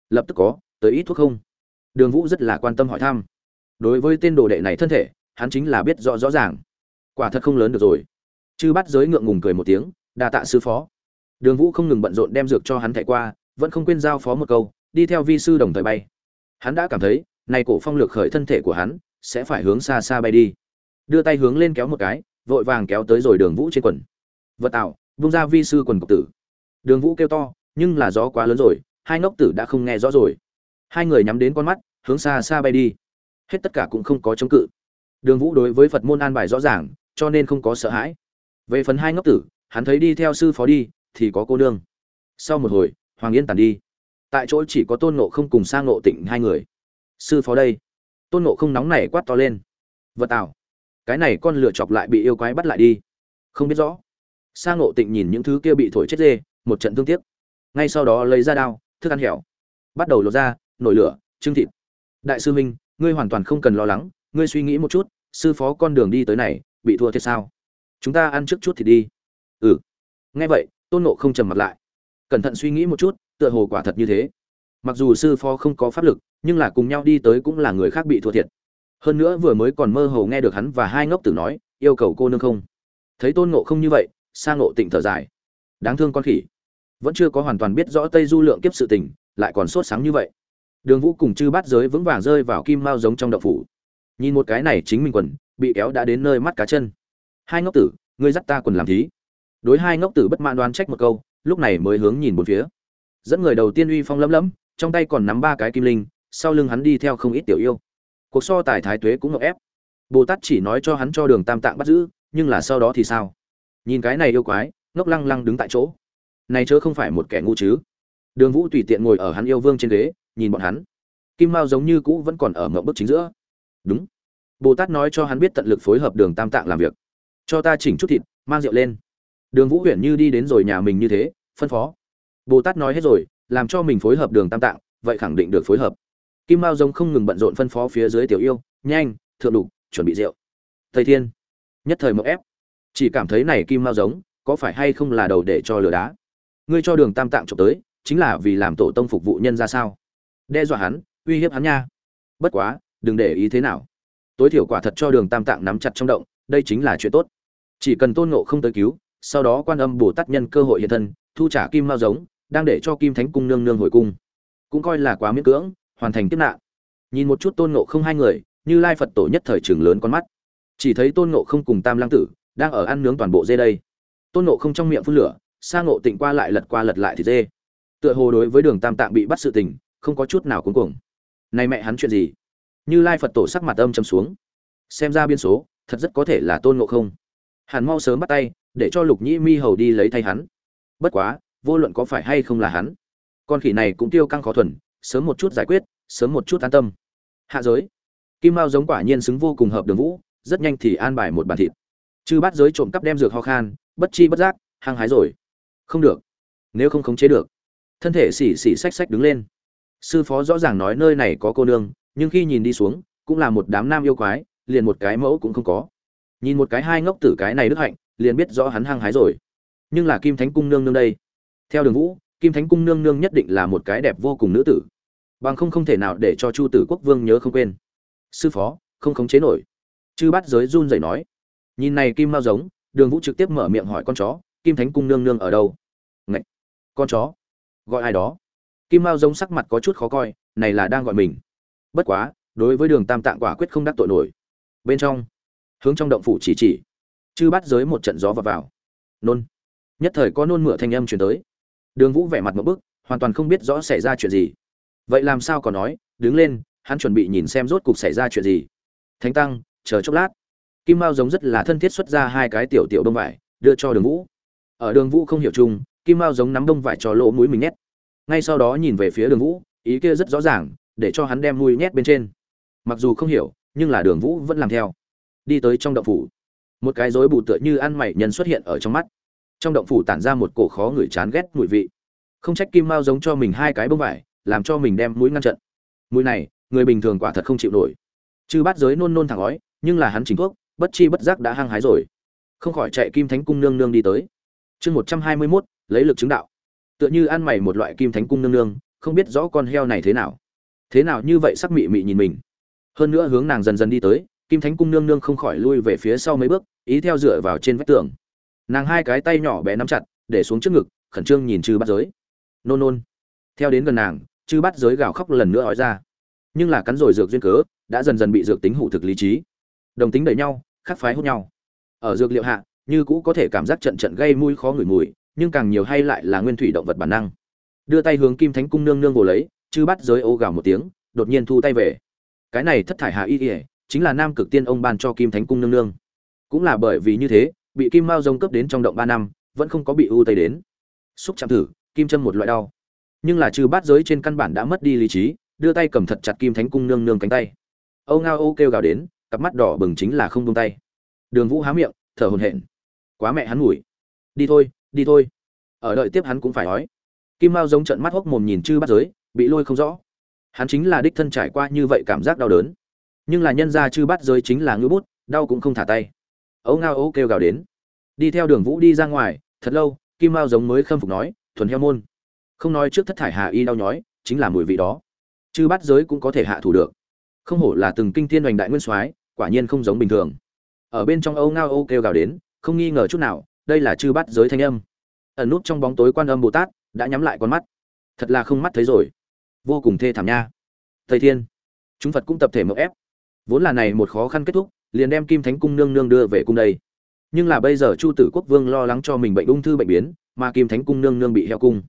Lập tức có, tới ít thuốc không? Đường vũ rất là quan tâm hỏi thăm. Đối với tên đồ đệ này thân thể, hắn chính là biết rõ rõ ràng. Quả thật không lớn được rồi. Chư bắt giới ngượng ngùng cười một tiếng, đa tạ sư phó. Đường vũ không ngừng bận rộn đem dược cho hắn thảy qua, vẫn không quên giao phó một câu, đi theo vi sư đồng thời bay. Hắn đã cảm thấy, này cổ phong lược khởi thân thể của hắn sẽ phải hướng xa xa bay đi. Đưa tay hướng lên kéo một cái, vội vàng kéo tới rồi đường vũ trên quần. Vật tạo, vung ra vi sư quần cộc tử. Đường vũ kêu to, nhưng là gió quá lớn rồi, hai ngốc tử đã không nghe rõ rồi. Hai người nhắm đến con mắt, hướng xa xa bay đi. Hết tất cả cũng không có chống cự. Đường vũ đối với phật môn an bài rõ ràng, cho nên không có sợ hãi. Về phần hai ngốc tử, hắn thấy đi theo sư phó đi, thì có cô nương. Sau một hồi, hoàng yên tàn đi. Tại chỗ chỉ có tôn nộ không cùng sang nộ tịnh hai người. Sư phó đây tôn nộ không nóng này quát to lên. Vật tạo cái này con lựa chọc lại bị yêu quái bắt lại đi. Không biết rõ. Sang nộ tịnh nhìn những thứ kia bị thổi chết dê, một trận thương tiếc. Ngay sau đó lấy ra đao, thức ăn hẻo. Bắt đầu lột ra nổi lửa, trưng thịt. Đại sư minh, ngươi hoàn toàn không cần lo lắng, ngươi suy nghĩ một chút, sư phó con đường đi tới này, bị thua thiệt sao? Chúng ta ăn trước chút thì đi. Ừ. Nghe vậy, tôn nộ không trầm mặt lại. Cẩn thận suy nghĩ một chút, tựa hồ quả thật như thế. Mặc dù sư phó không có pháp lực nhưng là cùng nhau đi tới cũng là người khác bị thua thiệt. Hơn nữa vừa mới còn mơ hồ nghe được hắn và hai ngốc tử nói, yêu cầu cô nương không? Thấy tôn ngộ không như vậy sang ngộ tịnh thở dài. Đáng thương con khỉ. Vẫn chưa có hoàn toàn biết rõ tây du lượng kiếp sự tình, lại còn sốt sáng như vậy. Đường vũ cùng chư bát giới vững vàng rơi vào kim mao giống trong đậu phủ. Nhìn một cái này chính mình quần, bị kéo đã đến nơi mắt cá chân. Hai ngốc tử, ngươi dắt ta quần làm thí. Đối hai ngốc tử bất mãn đoán trách một câu, lúc này mới hướng nhìn một phía. Dẫn người đầu tiên uy phong lấm lấm trong tay còn nắm ba cái kim linh sau lưng hắn đi theo không ít tiểu yêu. Cuộc so tài thái tuế cũng ngọc ép. Bồ tát chỉ nói cho hắn cho đường tam tạng bắt giữ, nhưng là sau đó thì sao? Nhìn cái này yêu quái, ngốc lăng lăng đứng tại chỗ. Này chớ không phải một kẻ ngu chứ. Đường vũ tùy tiện ngồi ở hắn yêu vương trên ghế, nhìn bọn hắn. Kim mao giống như cũ vẫn còn ở ngậm bức chính giữa. Đúng. Bồ tát nói cho hắn biết tận lực phối hợp đường tam tạng làm việc. Cho ta chỉnh chút thịt, mang rượu lên. Đường vũ huyền như đi đến rồi nhà mình như thế, phân phó. Bồ tát nói hết rồi, làm cho mình phối hợp đường tam tạng, vậy khẳng định được phối hợp kim mao giống không ngừng bận rộn phân phó phía dưới tiểu yêu, nhanh, thượng đục, chuẩn bị rượu. Thầy thiên, nhất thời mậu ép. Chỉ cảm thấy này kim mao giống có phải hay không là đầu để cho lửa đá? Ngươi cho đường tam tạng trộm tới, chính là vì làm tổ tông phục vụ nhân ra sao? Đe dọa hắn, uy hiếp hắn nha. Bất quá, đừng để ý thế nào. Tối thiểu quả thật cho đường tam tạng nắm chặt trong động, đây chính là chuyện tốt. Chỉ cần tôn ngộ không tới cứu, sau đó quan âm bồ tát nhân cơ hội hiện thân, thu trả kim mao giống đang để cho kim thánh cung nương nương hồi cung. Cũng coi là quá miễn cưỡng hoàn thành tiếp nạn. Nhìn một chút tôn ngộ không hai người, như lai phật tổ nhất thời trường lớn con mắt. Chỉ thấy tôn ngộ không cùng tam lang tử đang ở ăn nướng toàn bộ dê đây. Tôn ngộ không trong miệng phun lửa, sa ngộ tịnh qua lại lật qua lật lại thì dê. Tựa hồ đối với đường tam tạng bị bắt sự tình, không có chút nào cuống cuồng. Này mẹ hắn chuyện gì? Như lai phật tổ sắc mặt âm châm xuống. Xem ra biên số, thật rất có thể là tôn ngộ không. Hàn mau sớm bắt tay, để cho lục nhĩ mi hầu đi lấy thay hắn. Bất quá, vô luận có phải hay không là hắn, con khỉ này cũng tiêu căng khó thuần sớm một chút giải quyết, sớm một chút an tâm. Hạ giới. Kim mao giống quả nhiên xứng vô cùng hợp đường vũ, rất nhanh thì an bài một bàn thịt. Chư bắt giới trộm cắp đem dược ho khan, bất chi bất giác, hăng hái rồi. Không được. Nếu không khống chế được. Thân thể xỉ xỉ xách xách đứng lên. Sư phó rõ ràng nói nơi này có cô nương, nhưng khi nhìn đi xuống, cũng là một đám nam yêu quái, liền một cái mẫu cũng không có. Nhìn một cái hai ngốc tử cái này đức hạnh, liền biết rõ hắn hăng hái rồi. Nhưng là kim thánh cung nương nương đây. Theo đường vũ, kim thánh cung nương nương nhất định là một cái đẹp vô cùng nữ tử bằng không không thể nào để cho chu tử quốc vương nhớ không quên. Sư phó, không khống chế nổi. Chư bắt giới run rẩy nói. Nhìn này kim mao giống, đường vũ trực tiếp mở miệng hỏi con chó, kim thánh cung nương nương ở đâu? Ngậy! con chó. Gọi ai đó? Kim mao giống sắc mặt có chút khó coi, này là đang gọi mình. Bất quá, đối với đường tam tạng quả quyết không đắc tội nổi. Bên trong, hướng trong động phủ chỉ chỉ. Chư bắt giới một trận gió vào vào. Nôn. Nhất thời có nôn mửa thanh âm truyền tới. Đường vũ vẻ mặt một bức, hoàn toàn không biết rõ xảy ra chuyện gì vậy làm sao còn nói, đứng lên, hắn chuẩn bị nhìn xem rốt cục xảy ra chuyện gì. Thánh tăng, chờ chốc lát. Kim mao giống rất là thân thiết xuất ra hai cái tiểu tiểu đông vải, đưa cho đường vũ. Ở đường vũ không hiểu chung, kim mao giống nắm đông vải cho lỗ mũi mình nhét. Ngay sau đó nhìn về phía đường vũ, ý kia rất rõ ràng, để cho hắn đem mũi nhét bên trên. Mặc dù không hiểu, nhưng là đường vũ vẫn làm theo. Đi tới trong động phủ. Một cái rối bù tựa như ăn mày nhân xuất hiện ở trong mắt. Trong động phủ tản ra một cổ khó người chán ghét mùi vị. Không trách kim mao giống cho mình hai cái bông vải làm cho mình đem mũi ngăn trận. Mũi này, người bình thường quả thật không chịu nổi. Chư bát giới nôn nôn thẳng ói, nhưng là hắn chính thuốc, bất chi bất giác đã hăng hái rồi. Không khỏi chạy kim thánh cung nương nương đi tới. Chương một trăm hai mươi mốt, lấy lực chứng đạo. Tựa như ăn mày một loại kim thánh cung nương nương, không biết rõ con heo này thế nào. Thế nào như vậy sắc mị mị nhìn mình. Hơn nữa hướng nàng dần dần đi tới, kim thánh cung nương nương không khỏi lui về phía sau mấy bước, ý theo dựa vào trên vách tường. Nàng hai cái tay nhỏ bé nắm chặt, để xuống trước ngực, khẩn trương nhìn chư bắt giới. Nôn nôn. Theo đến gần nàng chư bắt giới gào khóc lần nữa ói ra. Nhưng là cắn rồi dược duyên cớ, đã dần dần bị dược tính hủ thực lý trí. Đồng tính đẩy nhau, khắc phái hút nhau. Ở dược liệu hạ, như cũ có thể cảm giác trận trận gây mũi khó ngửi mùi, nhưng càng nhiều hay lại là nguyên thủy động vật bản năng. Đưa tay hướng kim thánh cung nương nương vồ lấy chư bắt giới ô gào một tiếng, đột nhiên thu tay về. Cái này thất thải hạ y ỉa chính là nam cực tiên ông ban cho kim thánh cung nương nương. Cũng là bởi vì như thế, bị kim mao rông cấp đến trong động ba năm, vẫn không có bị ưu tây đến. Xúc chạm thử, kim châm một loại đau nhưng là trừ bát giới trên căn bản đã mất đi lý trí, đưa tay cầm thật chặt kim thánh cung nương nương cánh tay. Âu ngao âu kêu gào đến, cặp mắt đỏ bừng chính là không buông tay. Đường vũ há miệng, thở hổn hển. Quá mẹ hắn ngủi. Đi thôi đi thôi. Ở đợi tiếp hắn cũng phải nói. Kim mao giống trận mắt hốc mồm nhìn chư bát giới, bị lôi không rõ. Hắn chính là đích thân trải qua như vậy cảm giác đau đớn. Nhưng là nhân ra chư bát giới chính là ngữ bút, đau cũng không thả tay. Ấu ngao ấu kêu gào đến. Đi theo đường vũ đi ra ngoài, thật lâu, kim mao giống mới khâm phục nói, thuần heo môn không nói trước thất thải hà y đau nhói, chính là mùi vị đó. Chứ bát giới cũng có thể hạ thủ được. Không hổ là từng kinh tiên hoành đại nguyên soái, quả nhiên không giống bình thường. Ở bên trong âu ngao âu kêu gào đến, không nghi ngờ chút nào, đây là chư bát giới thanh âm. Ẩn nút trong bóng tối quan âm bồ tát đã nhắm lại con mắt. Thật là không mắt thấy rồi. Vô cùng thê thảm nha. Thầy thiên, chúng phật cũng tập thể mậu ép. Vốn là này một khó khăn kết thúc, liền đem kim thánh cung nương nương đưa về cung đây. Nhưng là bây giờ chu tử quốc vương lo lắng cho mình bệnh ung thư bệnh biến, mà kim thánh cung nương nương bị heo cung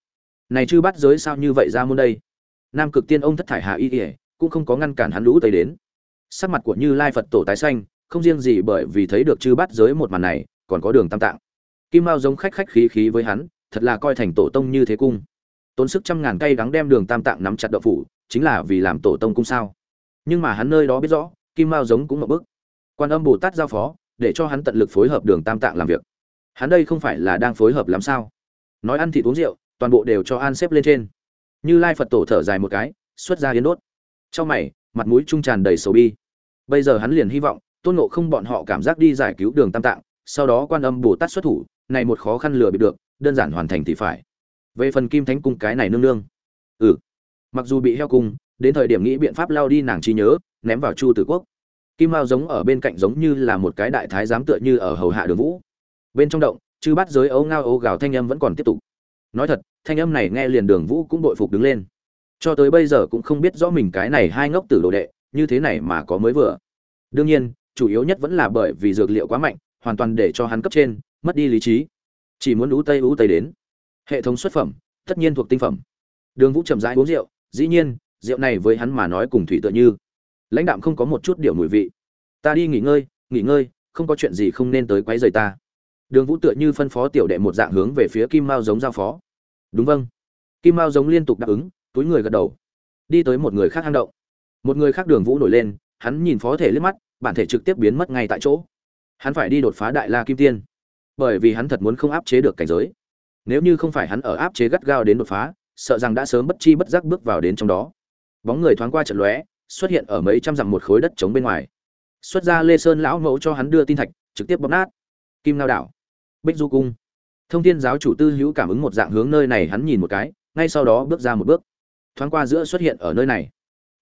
này chư bắt giới sao như vậy ra môn đây? Nam cực tiên ông thất thải hạ y ỉa cũng không có ngăn cản hắn lũ tây đến. Sắc mặt của như lai phật tổ tái xanh, không riêng gì bởi vì thấy được chư bắt giới một màn này, còn có đường tam tạng. Kim mao giống khách khách khí khí với hắn, thật là coi thành tổ tông như thế cung. Tốn sức trăm ngàn cây đắng đem đường tam tạng nắm chặt đậu phủ, chính là vì làm tổ tông cung sao? Nhưng mà hắn nơi đó biết rõ, kim mao giống cũng một bức. Quan âm bồ tát giao phó, để cho hắn tận lực phối hợp đường tam tạng làm việc. Hắn đây không phải là đang phối hợp làm sao? Nói ăn thịt uống rượu toàn bộ đều cho an xếp lên trên. Như lai phật tổ thở dài một cái, xuất ra yến đốt. Trong mày, mặt mũi trung tràn đầy sầu bi. Bây giờ hắn liền hy vọng, tôn nộ không bọn họ cảm giác đi giải cứu đường tam tạng, sau đó quan âm bồ tát xuất thủ, này một khó khăn lừa bị được, đơn giản hoàn thành thì phải. Về phần kim thánh cung cái này nương nương. Ừ. Mặc dù bị heo cung, đến thời điểm nghĩ biện pháp lao đi nàng trí nhớ, ném vào chu tử quốc. Kim mao giống ở bên cạnh giống như là một cái đại thái giám tựa như ở hầu hạ đường vũ. Bên trong động, chư bắt giới ấu ngao ấu gào thanh âm vẫn còn tiếp tục nói thật, thanh âm này nghe liền đường vũ cũng đội phục đứng lên. Cho tới bây giờ cũng không biết rõ mình cái này hai ngốc tử đồ đệ, như thế này mà có mới vừa. Đương nhiên, chủ yếu nhất vẫn là bởi vì dược liệu quá mạnh, hoàn toàn để cho hắn cấp trên, mất đi lý trí. Chỉ muốn ú tây ú tây đến. Hệ thống xuất phẩm, tất nhiên thuộc tinh phẩm. Đường vũ chậm rãi uống rượu, dĩ nhiên, rượu này với hắn mà nói cùng thủy tựa như. Lãnh đạm không có một chút điều mùi vị. Ta đi nghỉ ngơi nghỉ ngơi, không có chuyện gì không nên tới quấy rầy ta. Đường vũ tựa như phân phó tiểu đệ một dạng hướng về phía kim mao giống giao phó đúng vâng. Kim mao giống liên tục đáp ứng, túi người gật đầu. Đi tới một người khác hang động. Một người khác đường vũ nổi lên, hắn nhìn phó thể liếc mắt, bản thể trực tiếp biến mất ngay tại chỗ. Hắn phải đi đột phá đại la kim tiên. Bởi vì hắn thật muốn không áp chế được cảnh giới. Nếu như không phải hắn ở áp chế gắt gao đến đột phá, sợ rằng đã sớm bất chi bất giác bước vào đến trong đó. Bóng người thoáng qua trận lóe, xuất hiện ở mấy trăm dặm một khối đất trống bên ngoài. Xuất ra lê sơn lão mẫu cho hắn đưa tin thạch, trực tiếp bóp nát. Kim lao đảo. Bích du cung thông thiên giáo chủ tư hữu cảm ứng một dạng hướng nơi này hắn nhìn một cái, ngay sau đó bước ra một bước. Thoáng qua giữa xuất hiện ở nơi này.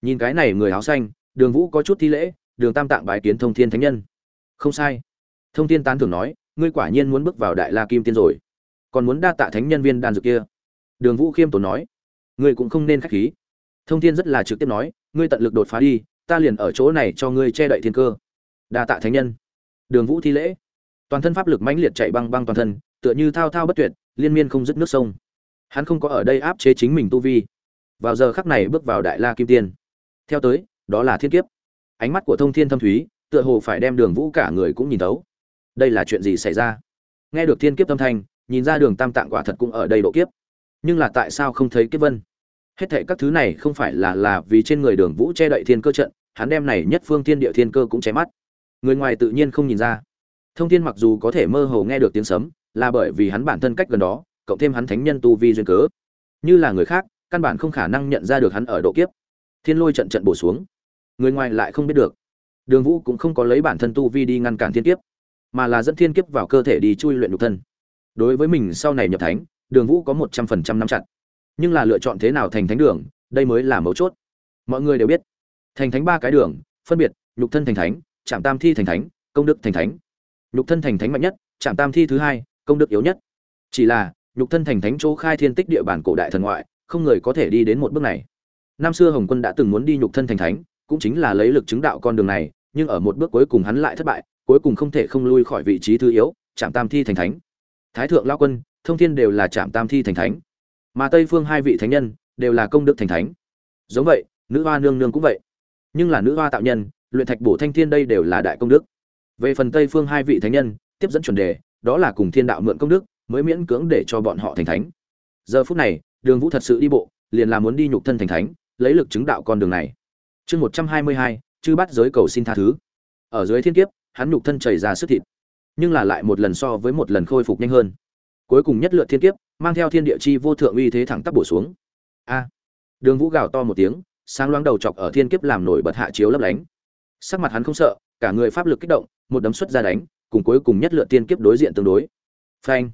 Nhìn cái này người áo xanh, đường vũ có chút thi lễ, đường tam tạng bái kiến thông thiên thánh nhân. Không sai. Thông thiên tán thưởng nói, ngươi quả nhiên muốn bước vào đại la kim tiên rồi. Còn muốn đa tạ thánh nhân viên đan dược kia. Đường vũ khiêm tốn nói, ngươi cũng không nên khách khí. Thông thiên rất là trực tiếp nói, ngươi tận lực đột phá đi, ta liền ở chỗ này cho ngươi che đậy thiên cơ. Đa tạ thánh nhân. Đường vũ thi lễ. Toàn thân pháp lực mãnh liệt chạy băng băng toàn thân tựa như thao thao bất tuyệt, liên miên không dứt nước sông. Hắn không có ở đây áp chế chính mình tu vi. Vào giờ khắc này bước vào đại la kim tiên. Theo tới, đó là thiên kiếp. Ánh mắt của thông thiên thâm thúy, tựa hồ phải đem đường vũ cả người cũng nhìn thấu. Đây là chuyện gì xảy ra? Nghe được thiên kiếp tâm thanh, nhìn ra đường tam tạng quả thật cũng ở đây độ kiếp. Nhưng là tại sao không thấy kiếp vân? Hết thệ các thứ này không phải là là vì trên người đường vũ che đậy thiên cơ trận, hắn đem này nhất phương thiên địa thiên cơ cũng che mắt. Người ngoài tự nhiên không nhìn ra. Thông thiên mặc dù có thể mơ hồ nghe được tiếng sấm là bởi vì hắn bản thân cách gần đó, cộng thêm hắn thánh nhân tu vi duyên cớ. Như là người khác, căn bản không khả năng nhận ra được hắn ở độ kiếp. Thiên lôi trận trận bổ xuống. Người ngoài lại không biết được. Đường vũ cũng không có lấy bản thân tu vi đi ngăn cản thiên kiếp, mà là dẫn thiên kiếp vào cơ thể đi chui luyện nhục thân. Đối với mình sau này nhập thánh, đường vũ có một trăm phần trăm năm chặt. Nhưng là lựa chọn thế nào thành thánh đường, đây mới là mấu chốt. Mọi người đều biết. Thành thánh ba cái đường, phân biệt, nhục thân thành thánh, trạm tam thi thành thánh, công đức thành thánh. Nhục thân thành thánh mạnh nhất, trạm tam thi thứ hai công đức yếu nhất. Chỉ là, nhục thân thành thánh chỗ khai thiên tích địa bản cổ đại thần ngoại, không người có thể đi đến một bước này. Năm xưa hồng quân đã từng muốn đi nhục thân thành thánh, cũng chính là lấy lực chứng đạo con đường này, nhưng ở một bước cuối cùng hắn lại thất bại, cuối cùng không thể không lui khỏi vị trí thứ yếu, trạm tam thi thành thánh. Thái thượng lao quân, thông thiên đều là trạm tam thi thành thánh. Mà tây phương hai vị thánh nhân, đều là công đức thành thánh. Giống vậy, nữ hoa nương nương cũng vậy. Nhưng là nữ hoa tạo nhân, luyện thạch bổ thanh thiên đây đều là đại công đức. Về phần tây phương hai vị thánh nhân, tiếp dẫn chuẩn đề đó là cùng thiên đạo mượn công đức, mới miễn cưỡng để cho bọn họ thành thánh. Giờ phút này, đường vũ thật sự đi bộ, liền là muốn đi nhục thân thành thánh, lấy lực chứng đạo con đường này. Chương một trăm hai mươi hai, chư bắt giới cầu xin tha thứ. Ở dưới thiên kiếp, hắn nhục thân chảy ra sức thịt, nhưng là lại một lần so với một lần khôi phục nhanh hơn. Cuối cùng nhất lượt thiên kiếp, mang theo thiên địa chi vô thượng uy thế thẳng tắp bổ xuống. A! Đường vũ gào to một tiếng, sáng loáng đầu chọc ở thiên kiếp làm nổi bật hạ chiếu lấp lánh. Sắc mặt hắn không sợ, cả người pháp lực kích động, một đấm xuất ra đánh cùng cuối cùng nhất lựa tiên kiếp đối diện tương đối. Phanh.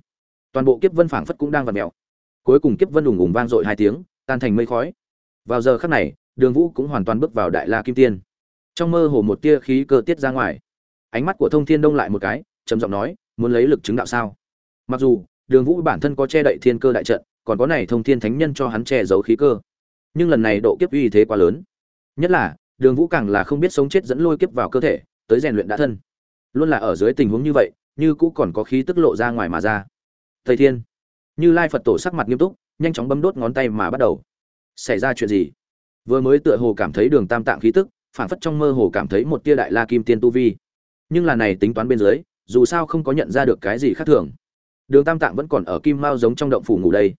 Toàn bộ kiếp vân phảng phất cũng đang vặn mèo. Cuối cùng kiếp vân ùng ùng vang dội hai tiếng, tan thành mây khói. Vào giờ khắc này, đường vũ cũng hoàn toàn bước vào đại la kim tiên. Trong mơ hồ một tia khí cơ tiết ra ngoài. Ánh mắt của thông thiên đông lại một cái, trầm giọng nói, muốn lấy lực chứng đạo sao? Mặc dù, đường vũ bản thân có che đậy thiên cơ đại trận, còn có này thông thiên thánh nhân cho hắn che giấu khí cơ. Nhưng lần này độ kiếp uy thế quá lớn. Nhất là, đường vũ càng là không biết sống chết dẫn lôi kiếp vào cơ thể, tới rèn luyện đã thân luôn là ở dưới tình huống như vậy, như cũ còn có khí tức lộ ra ngoài mà ra. Thầy thiên. Như lai phật tổ sắc mặt nghiêm túc, nhanh chóng bấm đốt ngón tay mà bắt đầu. Xảy ra chuyện gì? Vừa mới tựa hồ cảm thấy đường tam tạng khí tức phản phất trong mơ hồ cảm thấy một tia đại la kim tiên tu vi. Nhưng là này tính toán bên dưới, dù sao không có nhận ra được cái gì khác thường. Đường tam tạng vẫn còn ở kim mao giống trong động phủ ngủ đây.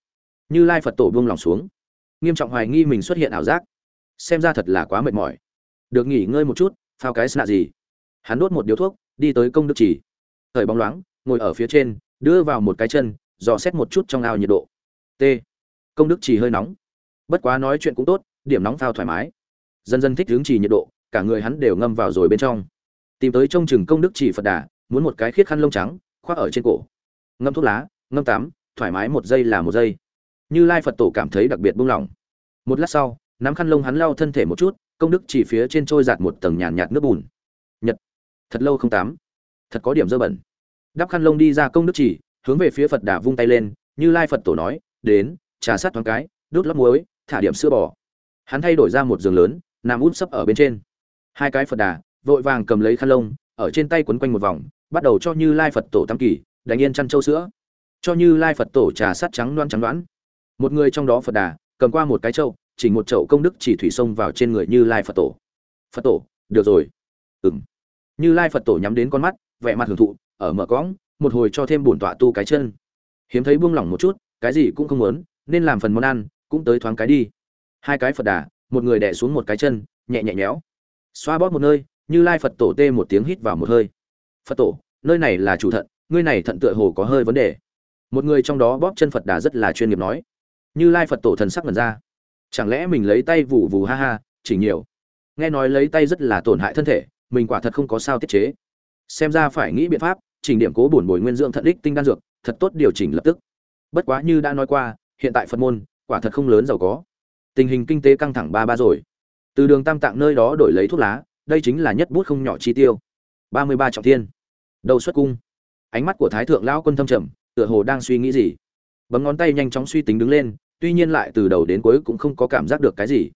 Như lai phật tổ buông lòng xuống. Nghiêm trọng hoài nghi mình xuất hiện ảo giác. Xem ra thật là quá mệt mỏi. Được nghỉ ngơi một chút, phao cái sạ gì? Hắn đốt một điếu thuốc đi tới công đức chỉ thời bóng loáng ngồi ở phía trên đưa vào một cái chân dò xét một chút trong ao nhiệt độ. T. Công đức chỉ hơi nóng. Bất quá nói chuyện cũng tốt điểm nóng phao thoải mái. Dần dần thích hướng chỉ nhiệt độ cả người hắn đều ngâm vào rồi bên trong. Tìm tới trông chừng công đức chỉ phật đà muốn một cái khiết khăn lông trắng khoác ở trên cổ. Ngâm thuốc lá ngâm tắm thoải mái một giây là một giây. Như lai phật tổ cảm thấy đặc biệt buông lỏng. Một lát sau nắm khăn lông hắn lau thân thể một chút công đức chỉ phía trên trôi giạt một tầng nhàn nhạt, nhạt nước bùn thật lâu không tắm thật có điểm dơ bẩn. Đắp khăn lông đi ra công đức chỉ, hướng về phía phật đà vung tay lên, như lai phật tổ nói, đến, trà sát thoáng cái, đốt lót muối, thả điểm sữa bò. Hắn thay đổi ra một giường lớn, nằm út sấp ở bên trên. Hai cái phật đà, vội vàng cầm lấy khăn lông, ở trên tay quấn quanh một vòng, bắt đầu cho như lai phật tổ tam kỳ, đánh yên chăn châu sữa. Cho như lai phật tổ trà sát trắng loan trắng đoán một người trong đó phật đà, cầm qua một cái trâu, chỉ một chậu công đức chỉ thủy sông vào trên người như lai phật tổ. Phật tổ, được rồi. Ừng như lai phật tổ nhắm đến con mắt, vẻ mặt hưởng thụ, ở mở cõng, một hồi cho thêm bổn tọa tu cái chân. Hiếm thấy buông lỏng một chút, cái gì cũng không muốn, nên làm phần món ăn, cũng tới thoáng cái đi. Hai cái phật đà, một người đẻ xuống một cái chân, nhẹ nhẹ nhéo. Xoa bóp một nơi, như lai phật tổ tê một tiếng hít vào một hơi. Phật tổ, nơi này là chủ thận, ngươi này thận tựa hồ có hơi vấn đề. Một người trong đó bóp chân phật đà rất là chuyên nghiệp nói. Như lai phật tổ thần sắc mần ra. Chẳng lẽ mình lấy tay vù vù ha ha, chỉ nhiều. Nghe nói lấy tay rất là tổn hại thân thể mình quả thật không có sao tiết chế. Xem ra phải nghĩ biện pháp, chỉnh điểm cố bổn bồi nguyên dưỡng thận đích tinh đan dược, thật tốt điều chỉnh lập tức. Bất quá như đã nói qua, hiện tại phật môn, quả thật không lớn giàu có. Tình hình kinh tế căng thẳng ba ba rồi. Từ đường tam tạng nơi đó đổi lấy thuốc lá, đây chính là nhất bút không nhỏ chi tiêu. Ba mươi ba trọng thiên. Đầu xuất cung. Ánh mắt của thái thượng lão quân thâm trầm, tựa hồ đang suy nghĩ gì. Bấm ngón tay nhanh chóng suy tính đứng lên, tuy nhiên lại từ đầu đến cuối cũng không có cảm giác được cái gì.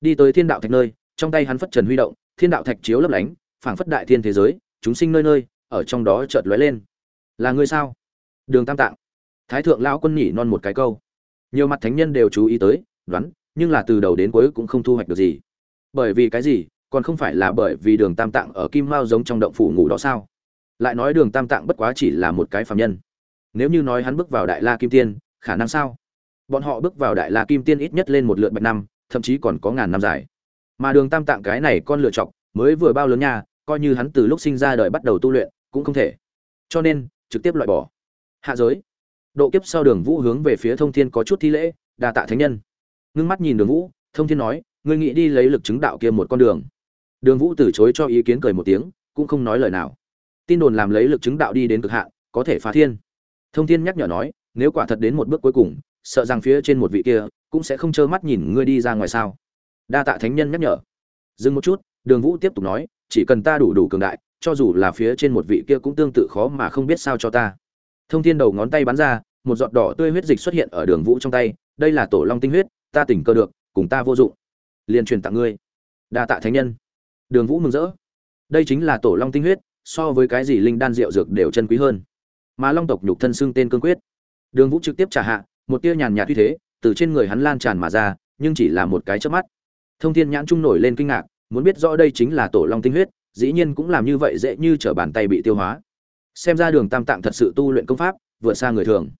Đi tới thiên đạo thạch nơi trong tay hắn phất trần huy động, thiên đạo thạch chiếu lấp lánh, phảng phất đại thiên thế giới, chúng sinh nơi nơi, ở trong đó chợt lóe lên. Là ngươi sao? Đường tam tạng. Thái thượng lão quân nhỉ non một cái câu. Nhiều mặt thánh nhân đều chú ý tới, đoán, nhưng là từ đầu đến cuối cũng không thu hoạch được gì. Bởi vì cái gì? Còn không phải là bởi vì đường tam tạng ở kim mao giống trong động phủ ngủ đó sao? Lại nói đường tam tạng bất quá chỉ là một cái phạm nhân. Nếu như nói hắn bước vào đại la kim tiên, khả năng sao? Bọn họ bước vào đại la kim tiên ít nhất lên một lượt bạch năm, thậm chí còn có ngàn năm dài mà đường tam tạng cái này con lựa chọc mới vừa bao lớn nha, coi như hắn từ lúc sinh ra đời bắt đầu tu luyện cũng không thể. Cho nên, trực tiếp loại bỏ. Hạ giới. Độ kiếp sau đường vũ hướng về phía thông thiên có chút thi lễ đà tạ thánh nhân. Ngưng mắt nhìn đường vũ, thông thiên nói, ngươi nghĩ đi lấy lực chứng đạo kia một con đường. Đường vũ từ chối cho ý kiến cười một tiếng, cũng không nói lời nào. Tin đồn làm lấy lực chứng đạo đi đến cực hạn, có thể phá thiên. Thông thiên nhắc nhở nói, nếu quả thật đến một bước cuối cùng, sợ rằng phía trên một vị kia cũng sẽ không trơ mắt nhìn ngươi đi ra ngoài sao đa tạ thánh nhân nhắc nhở. Dừng một chút, đường vũ tiếp tục nói, chỉ cần ta đủ đủ cường đại, cho dù là phía trên một vị kia cũng tương tự khó mà không biết sao cho ta. Thông thiên đầu ngón tay bắn ra, một giọt đỏ tươi huyết dịch xuất hiện ở đường vũ trong tay, đây là tổ long tinh huyết, ta tỉnh cơ được, cùng ta vô dụng. Liền truyền tặng ngươi. Đa tạ thánh nhân. Đường vũ mừng rỡ. Đây chính là tổ long tinh huyết, so với cái gì linh đan rượu dược đều chân quý hơn. Mà long tộc nhục thân xưng tên cương quyết. Đường vũ trực tiếp trả hạ, một tia nhàn nhạt uy thế, từ trên người hắn lan tràn mà ra, nhưng chỉ là một cái chớp mắt thông thiên nhãn trung nổi lên kinh ngạc, muốn biết rõ đây chính là tổ long tinh huyết, dĩ nhiên cũng làm như vậy dễ như trở bàn tay bị tiêu hóa. Xem ra đường tam tạng thật sự tu luyện công pháp, vượt xa người thường.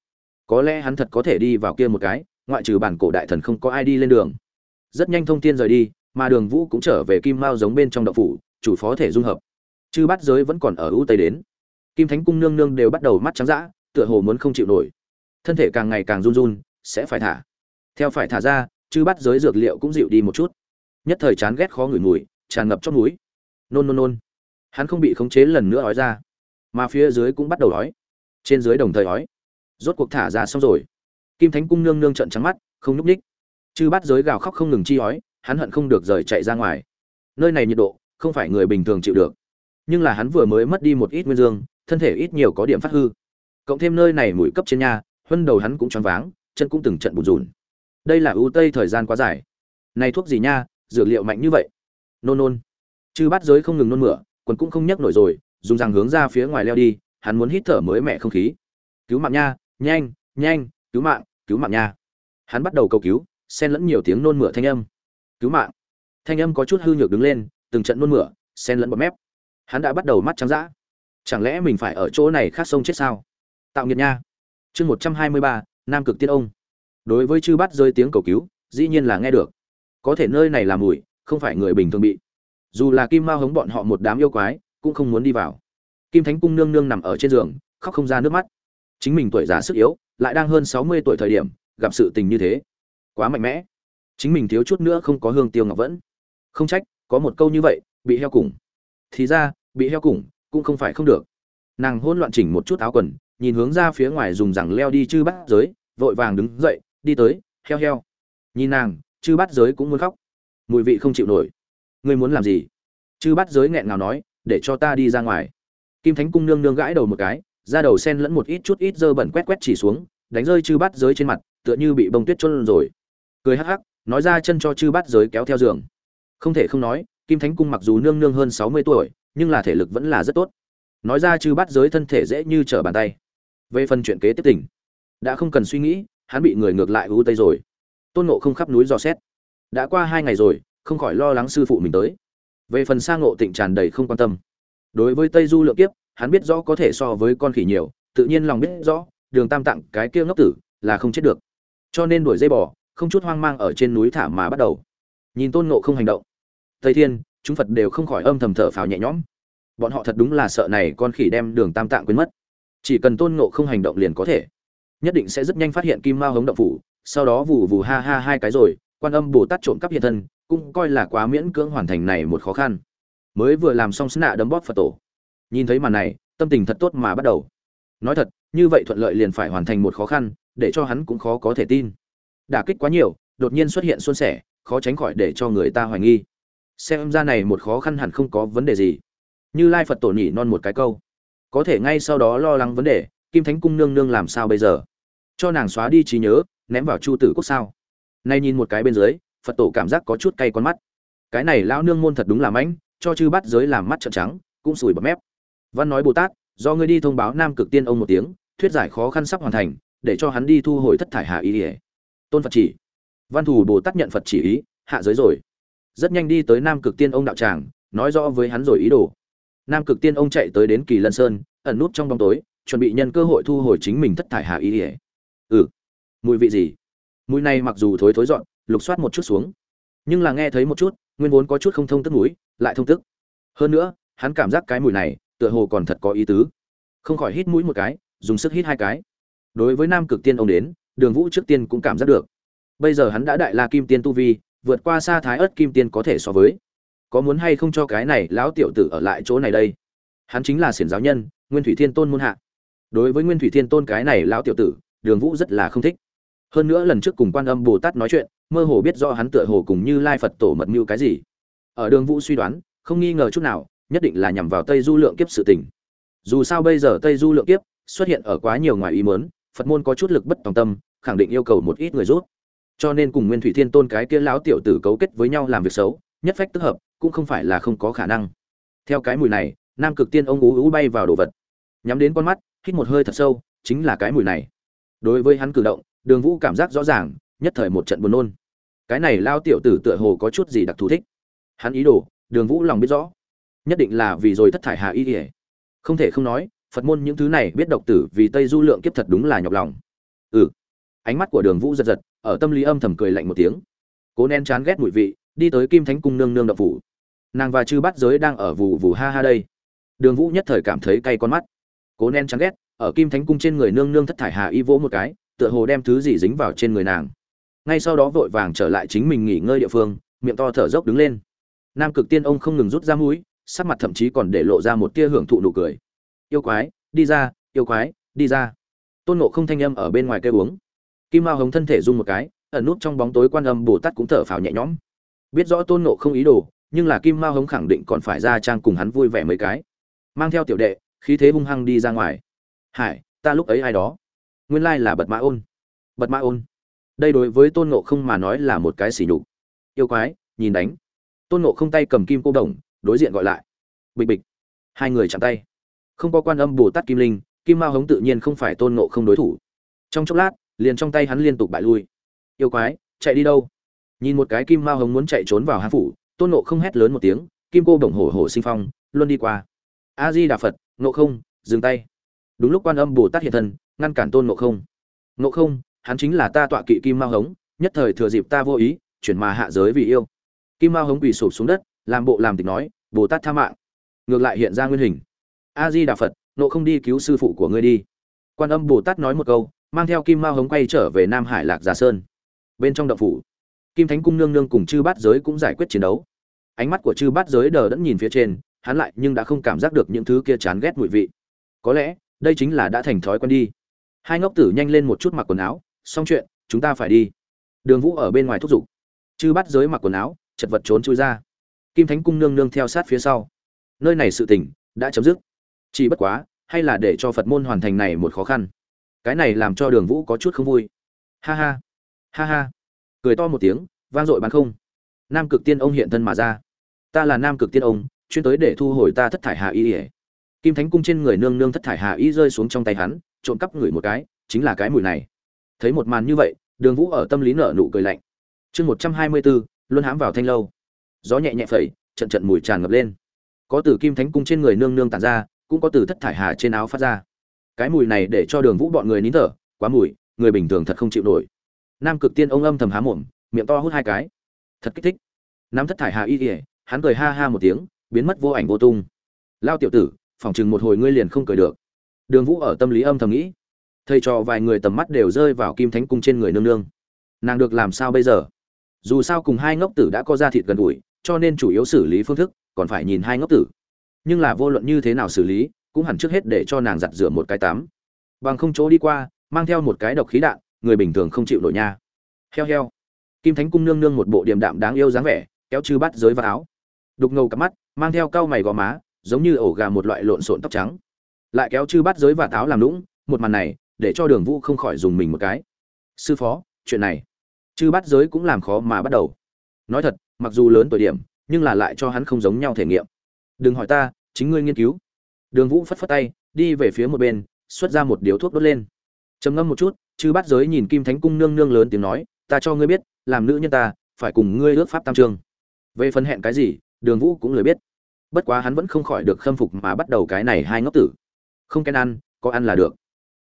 Có lẽ hắn thật có thể đi vào kia một cái, ngoại trừ bản cổ đại thần không có ai đi lên đường. Rất nhanh thông thiên rời đi, mà đường vũ cũng trở về kim mao giống bên trong đậu phủ, chủ phó thể dung hợp. Chư bắt giới vẫn còn ở ưu tây đến. Kim thánh cung nương nương đều bắt đầu mắt trắng dã, tựa hồ muốn không chịu nổi. Thân thể càng ngày càng run run, sẽ phải thả. Theo phải thả ra, chư bắt giới dược liệu cũng dịu đi một chút nhất thời chán ghét khó ngửi mùi, tràn ngập trong núi nôn nôn nôn. Hắn không bị khống chế lần nữa ói ra, mà phía dưới cũng bắt đầu ói. Trên dưới đồng thời ói. Rốt cuộc thả ra xong rồi. Kim thánh cung nương nương trận trắng mắt, không nhúc ních chư bắt giới gào khóc không ngừng chi ói, hắn hận không được rời chạy ra ngoài. Nơi này nhiệt độ, không phải người bình thường chịu được. Nhưng là hắn vừa mới mất đi một ít nguyên dương, thân thể ít nhiều có điểm phát hư. Cộng thêm nơi này mũi cấp trên nhà, huân đầu hắn cũng choáng váng, chân cũng từng trận bùn rùn đây là ưu tây thời gian quá dài. Này thuốc gì nha dược liệu mạnh như vậy. Nôn nôn. Chư bắt giới không ngừng nôn mửa, quần cũng không nhấc nổi rồi, dùng răng hướng ra phía ngoài leo đi, hắn muốn hít thở mới mẻ không khí. Cứu mạng nha, nhanh nhanh, cứu mạng cứu mạng nha. Hắn bắt đầu cầu cứu, xen lẫn nhiều tiếng nôn mửa thanh âm. Cứu mạng. Thanh âm có chút hư nhược đứng lên, từng trận nôn mửa, xen lẫn bọt mép. Hắn đã bắt đầu mắt trắng dã. Chẳng lẽ mình phải ở chỗ này khác sông chết sao? Tạo nghiệt nha. Chương một trăm hai mươi ba, nam cực tiên ông. Đối với chư bắt rơi tiếng cầu cứu, dĩ nhiên là nghe được có thể nơi này là mùi, không phải người bình thường bị. Dù là kim mao hống bọn họ một đám yêu quái, cũng không muốn đi vào. Kim thánh cung nương nương nằm ở trên giường, khóc không ra nước mắt. Chính mình tuổi già sức yếu, lại đang hơn sáu mươi tuổi thời điểm, gặp sự tình như thế. Quá mạnh mẽ. Chính mình thiếu chút nữa không có hương tiêu ngọc vẫn. Không trách, có một câu như vậy, bị heo củng. Thì ra, bị heo củng, cũng không phải không được. Nàng hôn loạn chỉnh một chút áo quần, nhìn hướng ra phía ngoài dùng rằng leo đi chư bắt giới, vội vàng đứng dậy, đi tới, heo heo. Nhìn nàng chư bắt giới cũng muốn khóc. Mùi vị không chịu nổi. Ngươi muốn làm gì? Chư bắt giới nghẹn ngào nói, để cho ta đi ra ngoài. Kim thánh cung nương nương gãi đầu một cái ra đầu sen lẫn một ít chút ít dơ bẩn quét quét chỉ xuống, đánh rơi chư bắt giới trên mặt, tựa như bị bông tuyết chôn rồi. Cười hắc hắc, nói ra chân cho chư bắt giới kéo theo giường. Không thể không nói, kim thánh cung mặc dù nương nương hơn sáu mươi tuổi, nhưng là thể lực vẫn là rất tốt. Nói ra chư bắt giới thân thể dễ như trở bàn tay. Về phần chuyện kế tiếp tỉnh đã không cần suy nghĩ, hắn bị người ngược lại ưu tây rồi tôn nộ không khắp núi dò xét. Đã qua hai ngày rồi, không khỏi lo lắng sư phụ mình tới. Về phần sang ngộ tịnh tràn đầy không quan tâm. Đối với tây du lượng kiếp, hắn biết rõ có thể so với con khỉ nhiều, tự nhiên lòng biết rõ, đường tam tặng cái kia ngốc tử là không chết được. Cho nên đuổi dây bò, không chút hoang mang ở trên núi thả mà bắt đầu. Nhìn tôn ngộ không hành động, tây thiên, chúng phật đều không khỏi âm thầm thở phào nhẹ nhõm. Bọn họ thật đúng là sợ này con khỉ đem đường tam tạng quên mất. Chỉ cần tôn ngộ không hành động liền có thể, nhất định sẽ rất nhanh phát hiện kim mao hống động phủ sau đó vù vù ha ha hai cái rồi, quan âm bồ tát trộm cắp hiện thân, cũng coi là quá miễn cưỡng hoàn thành này một khó khăn. Mới vừa làm xong sna đấm bóp phật tổ. Nhìn thấy màn này, tâm tình thật tốt mà bắt đầu. Nói thật, như vậy thuận lợi liền phải hoàn thành một khó khăn, để cho hắn cũng khó có thể tin. Đả kích quá nhiều, đột nhiên xuất hiện xuân sẻ, khó tránh khỏi để cho người ta hoài nghi. Xem ra này một khó khăn hẳn không có vấn đề gì. Như lai phật tổ nhỉ non một cái câu. Có thể ngay sau đó lo lắng vấn đề, kim thánh cung nương nương làm sao bây giờ? Cho nàng xóa đi trí nhớ ném vào chu tử quốc sao? Nay nhìn một cái bên dưới, phật tổ cảm giác có chút cay con mắt. Cái này lão nương môn thật đúng là mãnh, cho chư bắt giới làm mắt trợn trắng, cũng sủi bọt mép. Văn nói bồ tát, do ngươi đi thông báo nam cực tiên ông một tiếng, thuyết giải khó khăn sắp hoàn thành, để cho hắn đi thu hồi thất thải hạ ý ỉa tôn phật chỉ. Văn thù bồ tát nhận phật chỉ ý, hạ giới rồi. Rất nhanh đi tới nam cực tiên ông đạo tràng, nói rõ với hắn rồi ý đồ. Nam cực tiên ông chạy tới đến kỳ lân sơn, ẩn nút trong bóng tối, chuẩn bị nhân cơ hội thu hồi chính mình thất thải hạ ý ỉa ừ mùi vị gì? Mùi này mặc dù thối thối dọn, lục soát một chút xuống. Nhưng là nghe thấy một chút, nguyên vốn có chút không thông tức mũi lại thông tức. Hơn nữa, hắn cảm giác cái mùi này, tựa hồ còn thật có ý tứ. Không khỏi hít mũi một cái, dùng sức hít hai cái. Đối với nam cực tiên ông đến, đường vũ trước tiên cũng cảm giác được. Bây giờ hắn đã đại la kim tiên tu vi, vượt qua xa thái ớt kim tiên có thể so với. Có muốn hay không cho cái này lão tiểu tử ở lại chỗ này đây? Hắn chính là xiển giáo nhân, nguyên thủy thiên tôn môn hạ. Đối với nguyên thủy thiên tôn cái này lão tiểu tử, đường vũ rất là không thích hơn nữa lần trước cùng quan âm bồ tát nói chuyện, mơ hồ biết do hắn tựa hồ cùng như lai phật tổ mật mưu cái gì. Ở đường vũ suy đoán, không nghi ngờ chút nào, nhất định là nhằm vào tây du lượng kiếp sự tình. Dù sao bây giờ tây du lượng kiếp xuất hiện ở quá nhiều ngoài ý mớn phật môn có chút lực bất tòng tâm, khẳng định yêu cầu một ít người rút cho nên cùng nguyên thủy thiên tôn cái kia lão tiểu tử cấu kết với nhau làm việc xấu, nhất phách tức hợp, cũng không phải là không có khả năng. Theo cái mùi này, nam cực tiên ông ú ú bay vào đồ vật. Nhắm đến con mắt, hít một hơi thật sâu, chính là cái mùi này. Đối với hắn cử động đường vũ cảm giác rõ ràng, nhất thời một trận buồn nôn. Cái này lao tiểu tử tựa hồ có chút gì đặc thù thích. Hắn ý đồ, đường vũ lòng biết rõ. Nhất định là vì rồi thất thải hạ y ỉa không thể không nói, phật môn những thứ này biết độc tử vì tây du lượng kiếp thật đúng là nhọc lòng. Ừ. Ánh mắt của đường vũ giật giật, ở tâm lý âm thầm cười lạnh một tiếng. Cố nén chán ghét mùi vị, đi tới kim thánh cung nương nương đậu phủ. Nàng và chư Bát giới đang ở vù vù ha ha đây. Đường vũ nhất thời cảm thấy cay con mắt. Cố nén chán ghét, ở kim thánh cung trên người nương nương thất thải hà y vỗ một cái tựa hồ đem thứ gì dính vào trên người nàng. Ngay sau đó vội vàng trở lại chính mình nghỉ ngơi địa phương, miệng to thở dốc đứng lên. Nam cực tiên ông không ngừng rút ra mũi, sắc mặt thậm chí còn để lộ ra một tia hưởng thụ nụ cười. Yêu quái, đi ra, yêu quái, đi ra. Tôn nộ không thanh âm ở bên ngoài cây uống. Kim mao hống thân thể run một cái, ẩn nút trong bóng tối quan âm bồ tát cũng thở phào nhẹ nhõm. Biết rõ tôn nộ không ý đồ, nhưng là kim mao hống khẳng định còn phải ra trang cùng hắn vui vẻ mấy cái. Mang theo tiểu đệ, khí thế hung hăng đi ra ngoài. Hải, ta lúc ấy ai đó nguyên lai là bật mã ôn. Bật mã ôn. Đây đối với tôn ngộ không mà nói là một cái xỉ nhục. Yêu quái, nhìn đánh. Tôn ngộ không tay cầm kim cô đồng, đối diện gọi lại. Bịch bịch. Hai người chạm tay. Không có quan âm bồ tát kim linh, kim mao hống tự nhiên không phải tôn ngộ không đối thủ. Trong chốc lát, liền trong tay hắn liên tục bại lui. Yêu quái, chạy đi đâu? Nhìn một cái kim mao hống muốn chạy trốn vào hán phủ, tôn ngộ không hét lớn một tiếng, kim cô đồng hổ hổ sinh phong, luôn đi qua. A di đà phật, ngộ không, dừng tay. Đúng lúc quan âm bồ tát hiện thân ngăn cản tôn ngộ không. Ngộ không, hắn chính là ta tọa kỵ kim mao hống, nhất thời thừa dịp ta vô ý, chuyển mà hạ giới vì yêu. Kim mao hống quỳ sụp xuống đất, làm bộ làm tịch nói, bồ tát tha mạng. Ngược lại hiện ra nguyên hình. A di đà phật nộ không đi cứu sư phụ của ngươi đi. Quan âm bồ tát nói một câu, mang theo kim mao hống quay trở về nam hải lạc già sơn. Bên trong động phủ, kim thánh cung nương nương cùng chư bát giới cũng giải quyết chiến đấu. Ánh mắt của chư bát giới đờ đẫn nhìn phía trên, hắn lại nhưng đã không cảm giác được những thứ kia chán ghét mùi vị. Có lẽ, đây chính là đã thành thói quen đi hai ngốc tử nhanh lên một chút mặc quần áo, xong chuyện, chúng ta phải đi. Đường vũ ở bên ngoài thúc giục. Chư bắt giới mặc quần áo, chật vật trốn chui ra. Kim thánh cung nương nương theo sát phía sau. Nơi này sự tình đã chấm dứt. Chỉ bất quá, hay là để cho phật môn hoàn thành này một khó khăn. Cái này làm cho đường vũ có chút không vui. Ha ha ha ha. Cười to một tiếng, vang dội bán không. Nam cực tiên ông hiện thân mà ra. Ta là nam cực tiên ông, chuyên tới để thu hồi ta thất thải hà y ỉa kim thánh cung trên người nương nương thất thải hà y rơi xuống trong tay hắn trộm cắp ngửi một cái, chính là cái mùi này. Thấy một màn như vậy, đường vũ ở tâm lý nở nụ cười lạnh. Chương một trăm hai mươi bốn luôn hãm vào thanh lâu. Gió nhẹ nhẹ phẩy, trận trận mùi tràn ngập lên. Có từ kim thánh cung trên người nương nương tàn ra, cũng có từ thất thải hà trên áo phát ra. Cái mùi này để cho đường vũ bọn người nín thở, quá mùi, người bình thường thật không chịu nổi. Nam cực tiên ông âm thầm há mồm, miệng to hút hai cái. Thật kích thích. Nam thất thải hà y ỉa hắn cười ha ha một tiếng, biến mất vô ảnh vô tung. Lao tiểu tử, phỏng chừng một hồi ngươi liền không cười được đường vũ ở tâm lý âm thầm nghĩ. Thầy trò vài người tầm mắt đều rơi vào kim thánh cung trên người nương nương. Nàng được làm sao bây giờ? Dù sao cùng hai ngốc tử đã có ra thịt gần gũi, cho nên chủ yếu xử lý phương thức, còn phải nhìn hai ngốc tử. Nhưng là vô luận như thế nào xử lý, cũng hẳn trước hết để cho nàng giặt rửa một cái tắm. Bằng không chỗ đi qua, mang theo một cái độc khí đạn, người bình thường không chịu nổi nha. Heo heo. Kim thánh cung nương nương một bộ điềm đạm đáng yêu dáng vẻ, kéo chư bắt giới vào áo. Đục ngầu cặp mắt, mang theo cau mày gò má, giống như ổ gà một loại lộn xộn tóc trắng lại kéo chư bắt giới và táo làm lũng, một màn này, để cho đường vũ không khỏi dùng mình một cái. Sư phó, chuyện này. Chư bắt giới cũng làm khó mà bắt đầu. Nói thật, mặc dù lớn tuổi điểm, nhưng là lại cho hắn không giống nhau thể nghiệm. Đừng hỏi ta, chính ngươi nghiên cứu. Đường vũ phất phất tay, đi về phía một bên, xuất ra một điếu thuốc đốt lên. Trầm ngâm một chút, chư bắt giới nhìn kim thánh cung nương nương lớn tiếng nói, ta cho ngươi biết, làm nữ nhân ta, phải cùng ngươi ước pháp tam trương về phần hẹn cái gì, đường vũ cũng lười biết. Bất quá hắn vẫn không khỏi được khâm phục mà bắt đầu cái này hai ngốc tử không kén ăn, có ăn là được.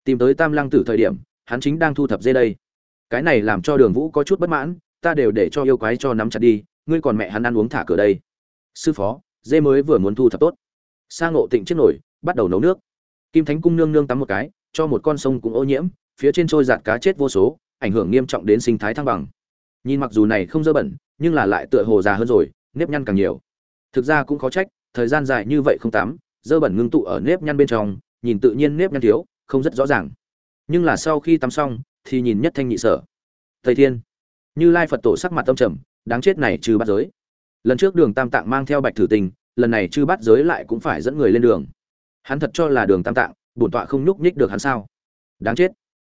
Tìm tới tam lăng tử thời điểm, hắn chính đang thu thập dê đây. Cái này làm cho đường vũ có chút bất mãn, ta đều để cho yêu quái cho nắm chặt đi, ngươi còn mẹ hắn ăn uống thả cửa đây. Sư phó, dê mới vừa muốn thu thập tốt. Sang ngộ tịnh chiếc nổi, bắt đầu nấu nước. Kim thánh cung nương nương tắm một cái, cho một con sông cũng ô nhiễm, phía trên trôi giạt cá chết vô số, ảnh hưởng nghiêm trọng đến sinh thái thăng bằng. Nhìn mặc dù này không dơ bẩn, nhưng là lại tựa hồ già hơn rồi, nếp nhăn càng nhiều. Thực ra cũng khó trách, thời gian dài như vậy không tắm, dơ bẩn ngưng tụ ở nếp nhăn bên trong nhìn tự nhiên nếp nhăn thiếu, không rất rõ ràng. Nhưng là sau khi tắm xong, thì nhìn nhất thanh nhị sở. Thầy thiên. Như lai phật tổ sắc mặt tâm trầm, đáng chết này trừ bắt giới. Lần trước đường tam tạng mang theo bạch thử tình, lần này chư bắt giới lại cũng phải dẫn người lên đường. Hắn thật cho là đường tam tạng, bổn tọa không nhúc nhích được hắn sao? Đáng chết.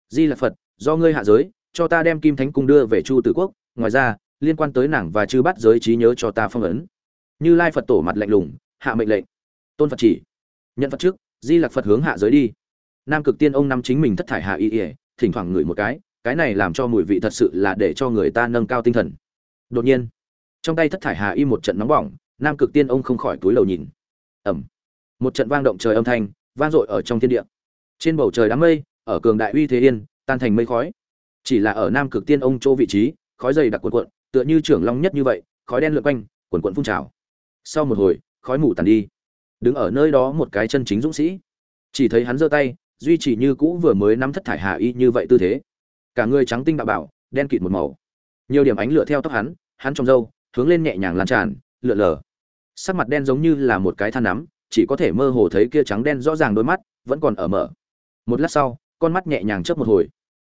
Di là phật, do ngươi hạ giới, cho ta đem kim thánh cung đưa về chu tử quốc. Ngoài ra, liên quan tới nàng và chư bắt giới trí nhớ cho ta phong ấn. Như lai phật tổ mặt lạnh lùng, hạ mệnh lệnh. Tôn phật chỉ. Nhận phật trước di lạc phật hướng hạ giới đi. Nam cực tiên ông năm chính mình thất thải hạ y ỉa thỉnh thoảng ngửi một cái cái này làm cho mùi vị thật sự là để cho người ta nâng cao tinh thần. Đột nhiên, trong tay thất thải hà y một trận nóng bỏng, nam cực tiên ông không khỏi túi lầu nhìn. Ẩm. Một trận vang động trời âm thanh, vang dội ở trong thiên địa. Trên bầu trời đám mây, ở cường đại uy thế yên, tan thành mây khói. Chỉ là ở nam cực tiên ông chỗ vị trí, khói dày đặc cuộn cuộn, tựa như trưởng long nhất như vậy, khói đen lượn quanh quần quận phun trào. Sau một hồi, khói mù tàn đi đứng ở nơi đó một cái chân chính dũng sĩ. Chỉ thấy hắn giơ tay, duy trì như cũ vừa mới nắm thất thải hạ y như vậy tư thế. Cả người trắng tinh đạo bảo, đen kịt một màu. Nhiều điểm ánh lửa theo tóc hắn hắn trong râu, hướng lên nhẹ nhàng lan tràn, lượn lờ. Sắc mặt đen giống như là một cái than nắm, chỉ có thể mơ hồ thấy kia trắng đen rõ ràng đôi mắt, vẫn còn ở mở. Một lát sau, con mắt nhẹ nhàng chớp một hồi.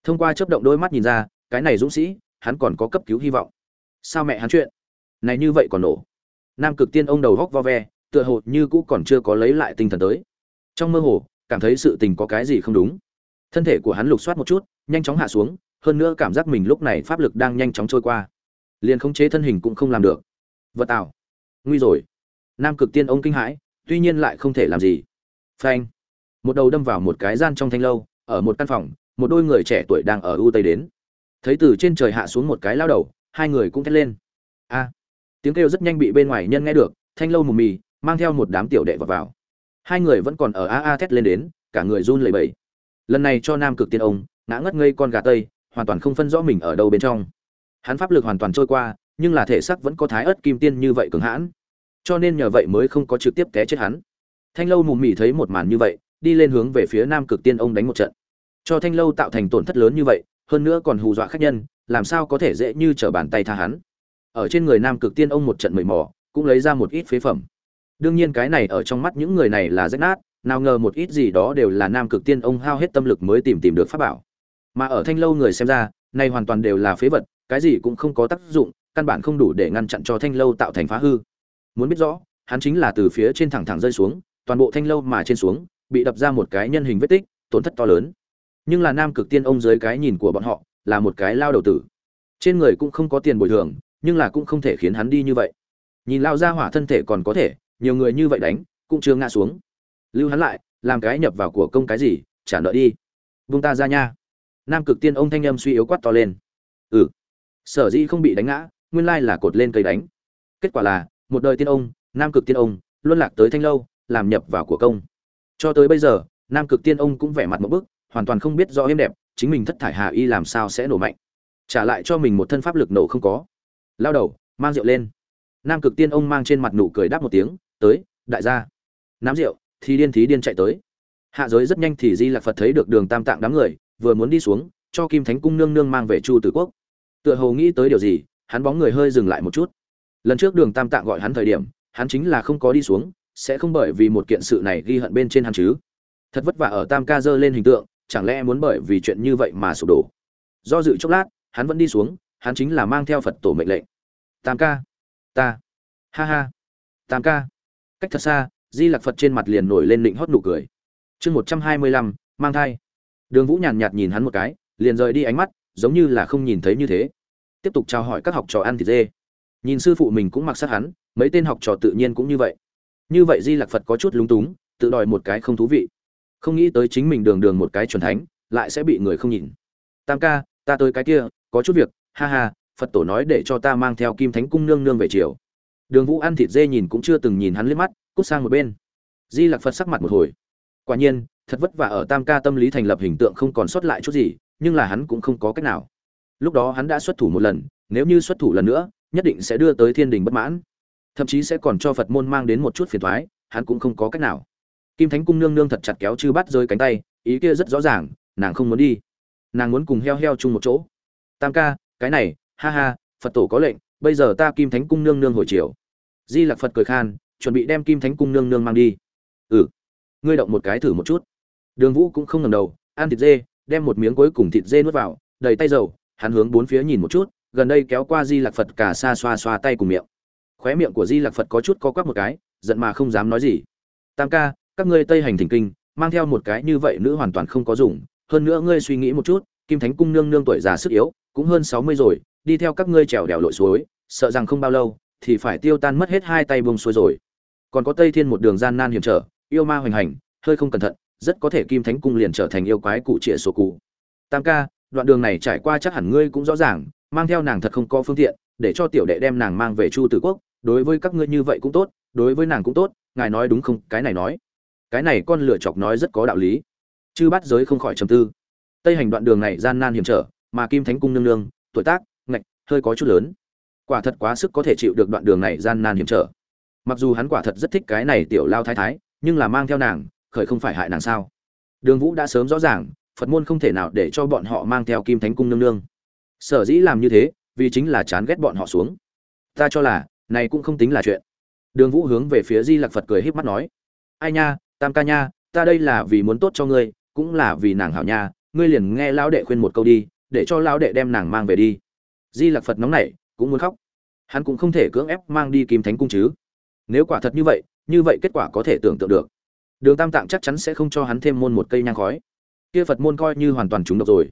Thông qua chớp động đôi mắt nhìn ra, cái này dũng sĩ, hắn còn có cấp cứu hy vọng. Sao mẹ hắn chuyện? Này như vậy còn nổ. Nam cực tiên ông đầu góc vo ve tựa hồ như cũ còn chưa có lấy lại tinh thần tới. Trong mơ hồ, cảm thấy sự tình có cái gì không đúng. Thân thể của hắn lục soát một chút, nhanh chóng hạ xuống, hơn nữa cảm giác mình lúc này pháp lực đang nhanh chóng trôi qua. Liền khống chế thân hình cũng không làm được. Vật tạo nguy rồi. Nam cực tiên ông kinh hãi, tuy nhiên lại không thể làm gì. Phanh. Một đầu đâm vào một cái gian trong thanh lâu, ở một căn phòng, một đôi người trẻ tuổi đang ở ưu tây đến. Thấy từ trên trời hạ xuống một cái lao đầu, hai người cũng thét lên. A. Tiếng kêu rất nhanh bị bên ngoài nhân nghe được, thanh lâu mù mì mang theo một đám tiểu đệ vào vào. Hai người vẫn còn ở a a thét lên đến, cả người run lẩy bẩy. Lần này cho nam cực tiên ông, ngã ngất ngây con gà tây, hoàn toàn không phân rõ mình ở đâu bên trong. Hắn pháp lực hoàn toàn trôi qua, nhưng là thể xác vẫn có thái ớt kim tiên như vậy cường hãn. Cho nên nhờ vậy mới không có trực tiếp té chết hắn. Thanh lâu mù mị thấy một màn như vậy, đi lên hướng về phía nam cực tiên ông đánh một trận. Cho thanh lâu tạo thành tổn thất lớn như vậy, hơn nữa còn hù dọa khách nhân, làm sao có thể dễ như trở bàn tay tha hắn. Ở trên người nam cực tiên ông một trận mầy mò, cũng lấy ra một ít phế phẩm đương nhiên cái này ở trong mắt những người này là rách nát, nào ngờ một ít gì đó đều là nam cực tiên ông hao hết tâm lực mới tìm tìm được pháp bảo. Mà ở thanh lâu người xem ra nay hoàn toàn đều là phế vật, cái gì cũng không có tác dụng, căn bản không đủ để ngăn chặn cho thanh lâu tạo thành phá hư. Muốn biết rõ, hắn chính là từ phía trên thẳng thẳng rơi xuống, toàn bộ thanh lâu mà trên xuống, bị đập ra một cái nhân hình vết tích, tổn thất to lớn. Nhưng là nam cực tiên ông dưới cái nhìn của bọn họ, là một cái lao đầu tử. Trên người cũng không có tiền bồi thường, nhưng là cũng không thể khiến hắn đi như vậy. Nhìn lao ra hỏa thân thể còn có thể nhiều người như vậy đánh, cũng chưa ngã xuống. Lưu hắn lại, làm cái nhập vào của công cái gì, trả nợ đi. Vung ta ra nha. Nam cực tiên ông thanh âm suy yếu quát to lên. Ừ. Sở dĩ không bị đánh ngã, nguyên lai là cột lên cây đánh. Kết quả là, một đời tiên ông, nam cực tiên ông luôn lạc tới thanh lâu, làm nhập vào của công. Cho tới bây giờ, nam cực tiên ông cũng vẻ mặt một bức, hoàn toàn không biết rõ êm đẹp, chính mình thất thải hà y làm sao sẽ nổ mạnh. Trả lại cho mình một thân pháp lực nổ không có. Lao đầu, mang rượu lên. Nam cực tiên ông mang trên mặt nụ cười đáp một tiếng tới, đại gia. Nắm rượu, thì điên thí điên chạy tới. Hạ giới rất nhanh thì di lạc phật thấy được đường tam tạng đám người, vừa muốn đi xuống, cho kim thánh cung nương nương mang về chu tử quốc. Tựa hồ nghĩ tới điều gì, hắn bóng người hơi dừng lại một chút. Lần trước đường tam tạng gọi hắn thời điểm, hắn chính là không có đi xuống, sẽ không bởi vì một kiện sự này ghi hận bên trên hắn chứ. Thật vất vả ở tam ca dơ lên hình tượng, chẳng lẽ muốn bởi vì chuyện như vậy mà sụp đổ. Do dự chốc lát, hắn vẫn đi xuống, hắn chính là mang theo phật tổ mệnh lệnh. Tam ca, ta. Ha ha. Tam ca cách thật xa, di lặc phật trên mặt liền nổi lên định hót nụ cười. Chương một trăm hai mươi lăm, mang thai. Đường vũ nhàn nhạt nhìn hắn một cái, liền rời đi ánh mắt, giống như là không nhìn thấy như thế. Tiếp tục chào hỏi các học trò ăn thịt dê. Nhìn sư phụ mình cũng mặc sát hắn, mấy tên học trò tự nhiên cũng như vậy. Như vậy di lặc phật có chút lúng túng, tự đòi một cái không thú vị. Không nghĩ tới chính mình đường đường một cái chuẩn thánh, lại sẽ bị người không nhìn. Tam ca, ta tới cái kia, có chút việc, ha ha, phật tổ nói để cho ta mang theo kim thánh cung nương nương về chiều đường vũ ăn thịt dê nhìn cũng chưa từng nhìn hắn liếc mắt, cút sang một bên. Di lặc phật sắc mặt một hồi. Quả nhiên, thật vất vả ở tam ca tâm lý thành lập hình tượng không còn sót lại chút gì, nhưng là hắn cũng không có cách nào. Lúc đó hắn đã xuất thủ một lần, nếu như xuất thủ lần nữa, nhất định sẽ đưa tới thiên đình bất mãn. Thậm chí sẽ còn cho phật môn mang đến một chút phiền thoái, hắn cũng không có cách nào. Kim thánh cung nương nương thật chặt kéo chư bắt rơi cánh tay, ý kia rất rõ ràng, nàng không muốn đi. Nàng muốn cùng heo heo chung một chỗ. Tam ca, cái này, ha ha, phật tổ có lệnh, bây giờ ta kim thánh cung nương nương hồi chiều di lặc phật cười khan, chuẩn bị đem kim thánh cung nương nương mang đi. Ừ. Ngươi động một cái thử một chút. Đường vũ cũng không ngầm đầu, ăn thịt dê, đem một miếng cuối cùng thịt dê nuốt vào, đầy tay dầu, hắn hướng bốn phía nhìn một chút, gần đây kéo qua di lặc phật cả xa xoa xoa tay cùng miệng. Khóe miệng của di lặc phật có chút co quắp một cái, giận mà không dám nói gì. Tam ca, các ngươi tây hành thỉnh kinh, mang theo một cái như vậy nữ hoàn toàn không có dùng, hơn nữa ngươi suy nghĩ một chút, kim thánh cung nương nương tuổi già sức yếu, cũng hơn sáu mươi rồi, đi theo các ngươi trèo đèo lội suối, sợ rằng không bao lâu thì phải tiêu tan mất hết hai tay buông xuôi rồi. Còn có tây thiên một đường gian nan hiểm trở, yêu ma hoành hành, hơi không cẩn thận, rất có thể kim thánh cung liền trở thành yêu quái cụ trịa sổ cụ. Tam ca, đoạn đường này trải qua chắc hẳn ngươi cũng rõ ràng, mang theo nàng thật không có phương tiện, để cho tiểu đệ đem nàng mang về chu tử quốc, đối với các ngươi như vậy cũng tốt, đối với nàng cũng tốt, ngài nói đúng không? Cái này nói. Cái này con lựa chọc nói rất có đạo lý. Chư bắt giới không khỏi trầm tư. Tây hành đoạn đường này gian nan hiểm trở, mà kim thánh cung nương nương, tuổi tác, ngạch, hơi có chút lớn quả thật quá sức có thể chịu được đoạn đường này gian nan hiểm trở. Mặc dù hắn quả thật rất thích cái này tiểu lao thái thái, nhưng là mang theo nàng, khởi không phải hại nàng sao? Đường vũ đã sớm rõ ràng, phật môn không thể nào để cho bọn họ mang theo kim thánh cung nương nương. Sở dĩ làm như thế, vì chính là chán ghét bọn họ xuống. Ta cho là, này cũng không tính là chuyện. Đường vũ hướng về phía di lặc phật cười híp mắt nói, ai nha, tam ca nha, ta đây là vì muốn tốt cho ngươi, cũng là vì nàng hảo nha, ngươi liền nghe lão đệ khuyên một câu đi, để cho lão đệ đem nàng mang về đi. Di lặc phật nóng nảy cũng muốn khóc. Hắn cũng không thể cưỡng ép mang đi kim thánh cung chứ. Nếu quả thật như vậy như vậy kết quả có thể tưởng tượng được. Đường tam tạng chắc chắn sẽ không cho hắn thêm môn một cây nhang khói. Kia phật môn coi như hoàn toàn trúng độc rồi.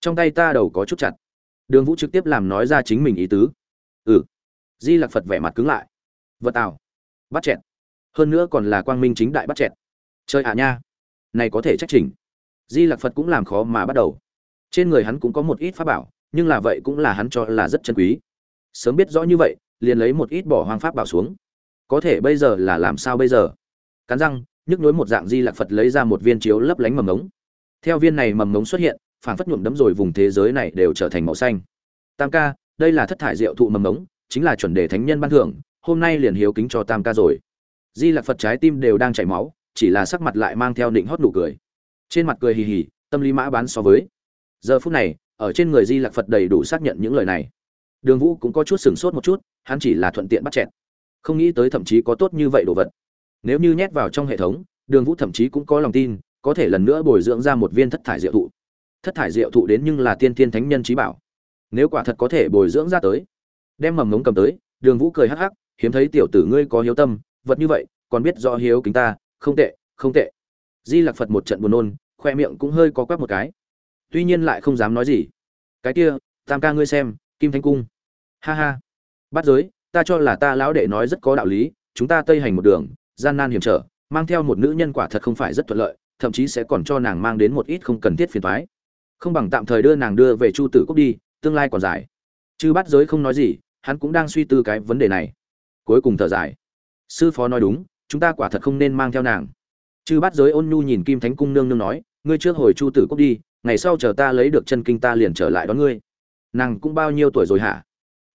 Trong tay ta đầu có chút chặt. Đường vũ trực tiếp làm nói ra chính mình ý tứ. Ừ. Di lặc phật vẻ mặt cứng lại. Vật tào bắt chẹt. Hơn nữa còn là quang minh chính đại bắt chẹt. Chơi ạ nha. Này có thể trách trình di lặc phật cũng làm khó mà bắt đầu. Trên người hắn cũng có một ít pháp bảo, nhưng là vậy cũng là hắn cho là rất chân quý sớm biết rõ như vậy, liền lấy một ít bỏ hoang pháp bảo xuống. Có thể bây giờ là làm sao bây giờ? Cắn răng, nhức nối một dạng di lạc phật lấy ra một viên chiếu lấp lánh mầm ngống. Theo viên này mầm ngống xuất hiện phản phất nhuộm đấm rồi vùng thế giới này đều trở thành màu xanh. Tam ca, đây là thất thải diệu thụ mầm ngống, chính là chuẩn đề thánh nhân ban thưởng, hôm nay liền hiếu kính cho tam ca rồi. Di lạc phật trái tim đều đang chảy máu, chỉ là sắc mặt lại mang theo định hót nụ cười. Trên mặt cười hì hì, tâm lý mã bán so với. Giờ phút này, ở trên người di lạc phật đầy đủ xác nhận những lời này đường vũ cũng có chút sửng sốt một chút, hắn chỉ là thuận tiện bắt chẹt. Không nghĩ tới thậm chí có tốt như vậy đồ vật. Nếu như nhét vào trong hệ thống, đường vũ thậm chí cũng có lòng tin, có thể lần nữa bồi dưỡng ra một viên thất thải diệu thụ. Thất thải diệu thụ đến nhưng là tiên thiên thánh nhân trí bảo. Nếu quả thật có thể bồi dưỡng ra tới, đem mầm ngống cầm tới, đường vũ cười hắc hắc, hiếm thấy tiểu tử ngươi có hiếu tâm, vật như vậy, còn biết do hiếu kính ta, không tệ không tệ. Di lạc phật một trận buồn nôn, khoe miệng cũng hơi có quắc một cái. Tuy nhiên lại không dám nói gì. Cái kia, tam ca ngươi xem, kim thanh cung ha ha. Bắt giới, ta cho là ta lão đệ nói rất có đạo lý, chúng ta tây hành một đường, gian nan hiểm trở, mang theo một nữ nhân quả thật không phải rất thuận lợi, thậm chí sẽ còn cho nàng mang đến một ít không cần thiết phiền thoái không bằng tạm thời đưa nàng đưa về chu tử cúc đi, tương lai còn dài. Chứ bắt giới không nói gì, hắn cũng đang suy tư cái vấn đề này. Cuối cùng thở dài. Sư phó nói đúng, chúng ta quả thật không nên mang theo nàng. Chư bắt giới ôn nhu nhìn kim thánh cung nương nương nói, ngươi trước hồi chu tử cúc đi, ngày sau chờ ta lấy được chân kinh ta liền trở lại đón ngươi. Nàng cũng bao nhiêu tuổi rồi hả?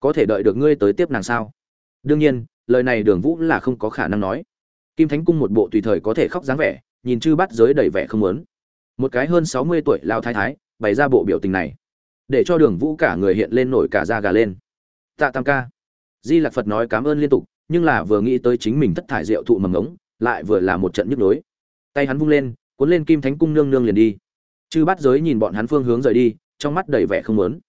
Có thể đợi được ngươi tới tiếp nàng sao? Đương nhiên, lời này đường vũ là không có khả năng nói. Kim thánh cung một bộ tùy thời có thể khóc dáng vẻ, nhìn chư bắt giới đầy vẻ không muốn. Một cái hơn sáu mươi tuổi lao thái thái bày ra bộ biểu tình này, để cho đường vũ cả người hiện lên nổi cả da gà lên. Tạ tam ca. Di lạc phật nói cảm ơn liên tục, nhưng là vừa nghĩ tới chính mình thất thải rượu thụ mầm ngống, lại vừa là một trận nhức nhối. Tay hắn vung lên, cuốn lên kim thánh cung nương nương liền đi. Chư bắt giới nhìn bọn hắn phương hướng rời đi, trong mắt đầy vẻ không lớn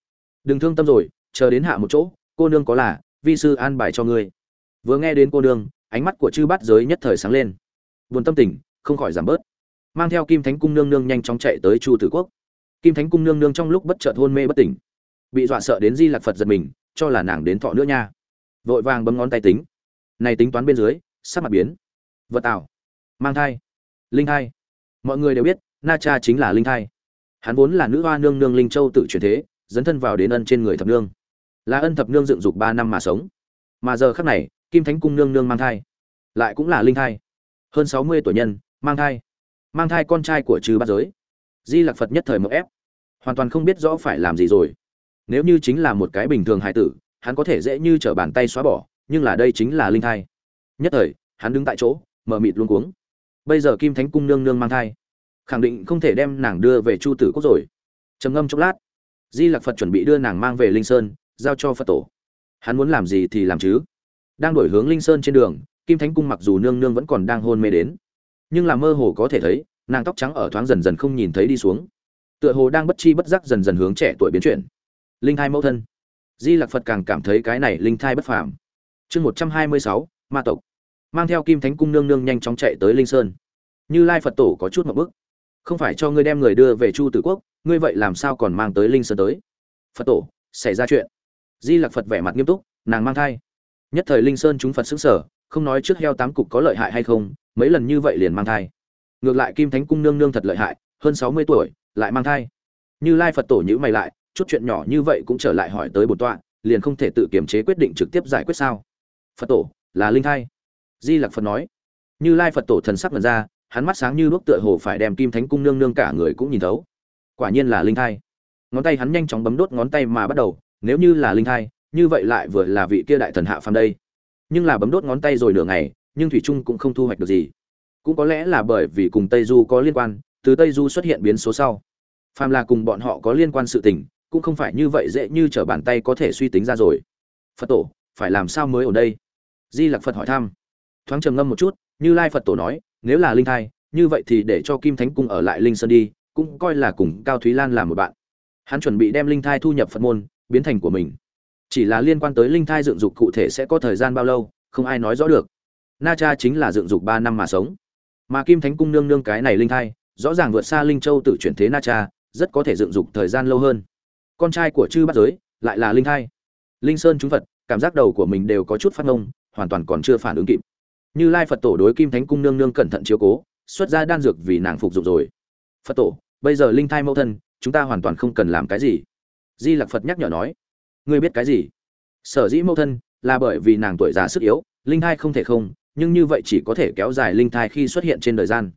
đừng thương tâm rồi, chờ đến hạ một chỗ cô nương có là, vi sư an bài cho ngươi. Vừa nghe đến cô nương, ánh mắt của chư Bát giới nhất thời sáng lên. Buồn tâm tình, không khỏi giảm bớt. Mang theo kim thánh cung nương nương nhanh chóng chạy tới chu tử quốc. Kim thánh cung nương nương trong lúc bất chợt hôn mê bất tỉnh, bị dọa sợ đến di lạc phật giật mình, cho là nàng đến thọ nữa nha. Vội vàng bấm ngón tay tính. Này tính toán bên dưới, sắc mặt biến. Vật tạo mang thai. Linh thai. Mọi người đều biết, na cha chính là linh thai. Hắn vốn là nữ hoa nương nương linh châu tự truyền thế, dấn thân vào đến ân trên người thập nương là ân thập nương dựng dục ba năm mà sống. Mà giờ khắc này, kim thánh cung nương nương mang thai, lại cũng là linh thai. Hơn sáu mươi tuổi nhân, mang thai. Mang thai con trai của trừ bát giới. Di lạc phật nhất thời mậu ép. Hoàn toàn không biết rõ phải làm gì rồi. Nếu như chính là một cái bình thường hài tử, hắn có thể dễ như t r ở bàn tay xóa bỏ, nhưng là đây chính là linh thai. Nhất thời, hắn đứng tại chỗ mờ mịt luôn cuống. Bây giờ kim thánh cung nương nương mang thai. Khẳng định không thể đem nàng đưa về chu tử quốc rồi. Trầm ngâm chốc lát, di lạc phật chuẩn bị đưa nàng mang về linh sơn giao cho phật tổ. Hắn muốn làm gì thì làm chứ. Đang đổi hướng linh sơn trên đường, kim thánh cung mặc dù nương nương vẫn còn đang hôn mê đến, nhưng là mơ hồ có thể thấy, nàng tóc trắng ở thoáng dần dần không nhìn thấy đi xuống. Tựa hồ đang bất chi bất giác dần dần hướng trẻ tuổi biến chuyển. Linh thai mẫu thân. Di lạc phật càng cảm thấy cái này linh thai bất phàm. Chương một trăm hai mươi sáu, ma tộc. Mang theo kim thánh cung nương nương nhanh chóng chạy tới linh sơn. Như lai phật tổ có chút một bức không phải cho ngươi đem người đưa về chu tử quốc, ngươi vậy làm sao còn mang tới linh sơn tới? Phật tổ, xảy ra chuyện di Lặc phật vẻ mặt nghiêm túc, nàng mang thai. Nhất thời linh sơn chúng phật xứng sở không nói trước heo tám cục có lợi hại hay không, mấy lần như vậy liền mang thai. Ngược lại kim thánh cung nương nương thật lợi hại, hơn sáu mươi tuổi, lại mang thai. Như lai phật tổ nhữ mày lại, chút chuyện nhỏ như vậy cũng trở lại hỏi tới bổn tọa, liền không thể tự kiềm chế quyết định trực tiếp giải quyết sao? Phật tổ, là linh thai. Di lặc phật nói. Như lai phật tổ thần sắc lần ra, hắn mắt sáng như đuốc tựa hồ phải đem kim thánh cung nương nương cả người cũng nhìn thấu. Quả nhiên là linh thai. Ngón tay hắn nhanh chóng bấm đốt ngón tay mà bắt đầu nếu như là linh thai, như vậy lại vừa là vị kia đại thần hạ phàm đây. Nhưng là bấm đốt ngón tay rồi nửa ngày, nhưng thủy trung cũng không thu hoạch được gì. Cũng có lẽ là bởi vì cùng tây du có liên quan, từ tây du xuất hiện biến số sau. Phàm là cùng bọn họ có liên quan sự tình, cũng không phải như vậy dễ như trở bàn tay có thể suy tính ra rồi. Phật tổ, phải làm sao mới ở đây? Di lặc phật hỏi thăm. Thoáng trầm ngâm một chút, như lai phật tổ nói, nếu là linh thai, như vậy thì để cho kim thánh cung ở lại linh sơn đi, cũng coi là cùng cao thúy lan làm một bạn. Hắn chuẩn bị đem linh thai thu nhập phật môn biến thành của mình. Chỉ là liên quan tới linh thai dựng dục cụ thể sẽ có thời gian bao lâu, không ai nói rõ được. Na cha chính là dựng dục ba năm mà sống. Mà kim thánh cung nương nương cái này linh thai, rõ ràng vượt xa linh châu tự chuyển thế na cha, rất có thể dựng dục thời gian lâu hơn. Con trai của chư bát giới lại là linh thai. Linh sơn chúng phật, cảm giác đầu của mình đều có chút phát ngông, hoàn toàn còn chưa phản ứng kịp. Như lai phật tổ đối kim thánh cung nương nương cẩn thận chiếu cố, xuất ra đan dược vì nàng phục dụng rồi. Phật tổ, bây giờ linh thai mẫu thân, chúng ta hoàn toàn không cần làm cái gì di lặc phật nhắc nhở nói, ngươi biết cái gì? Sở dĩ mẫu thân là bởi vì nàng tuổi già sức yếu, linh thai không thể không, nhưng như vậy chỉ có thể kéo dài linh thai khi xuất hiện trên đời gian.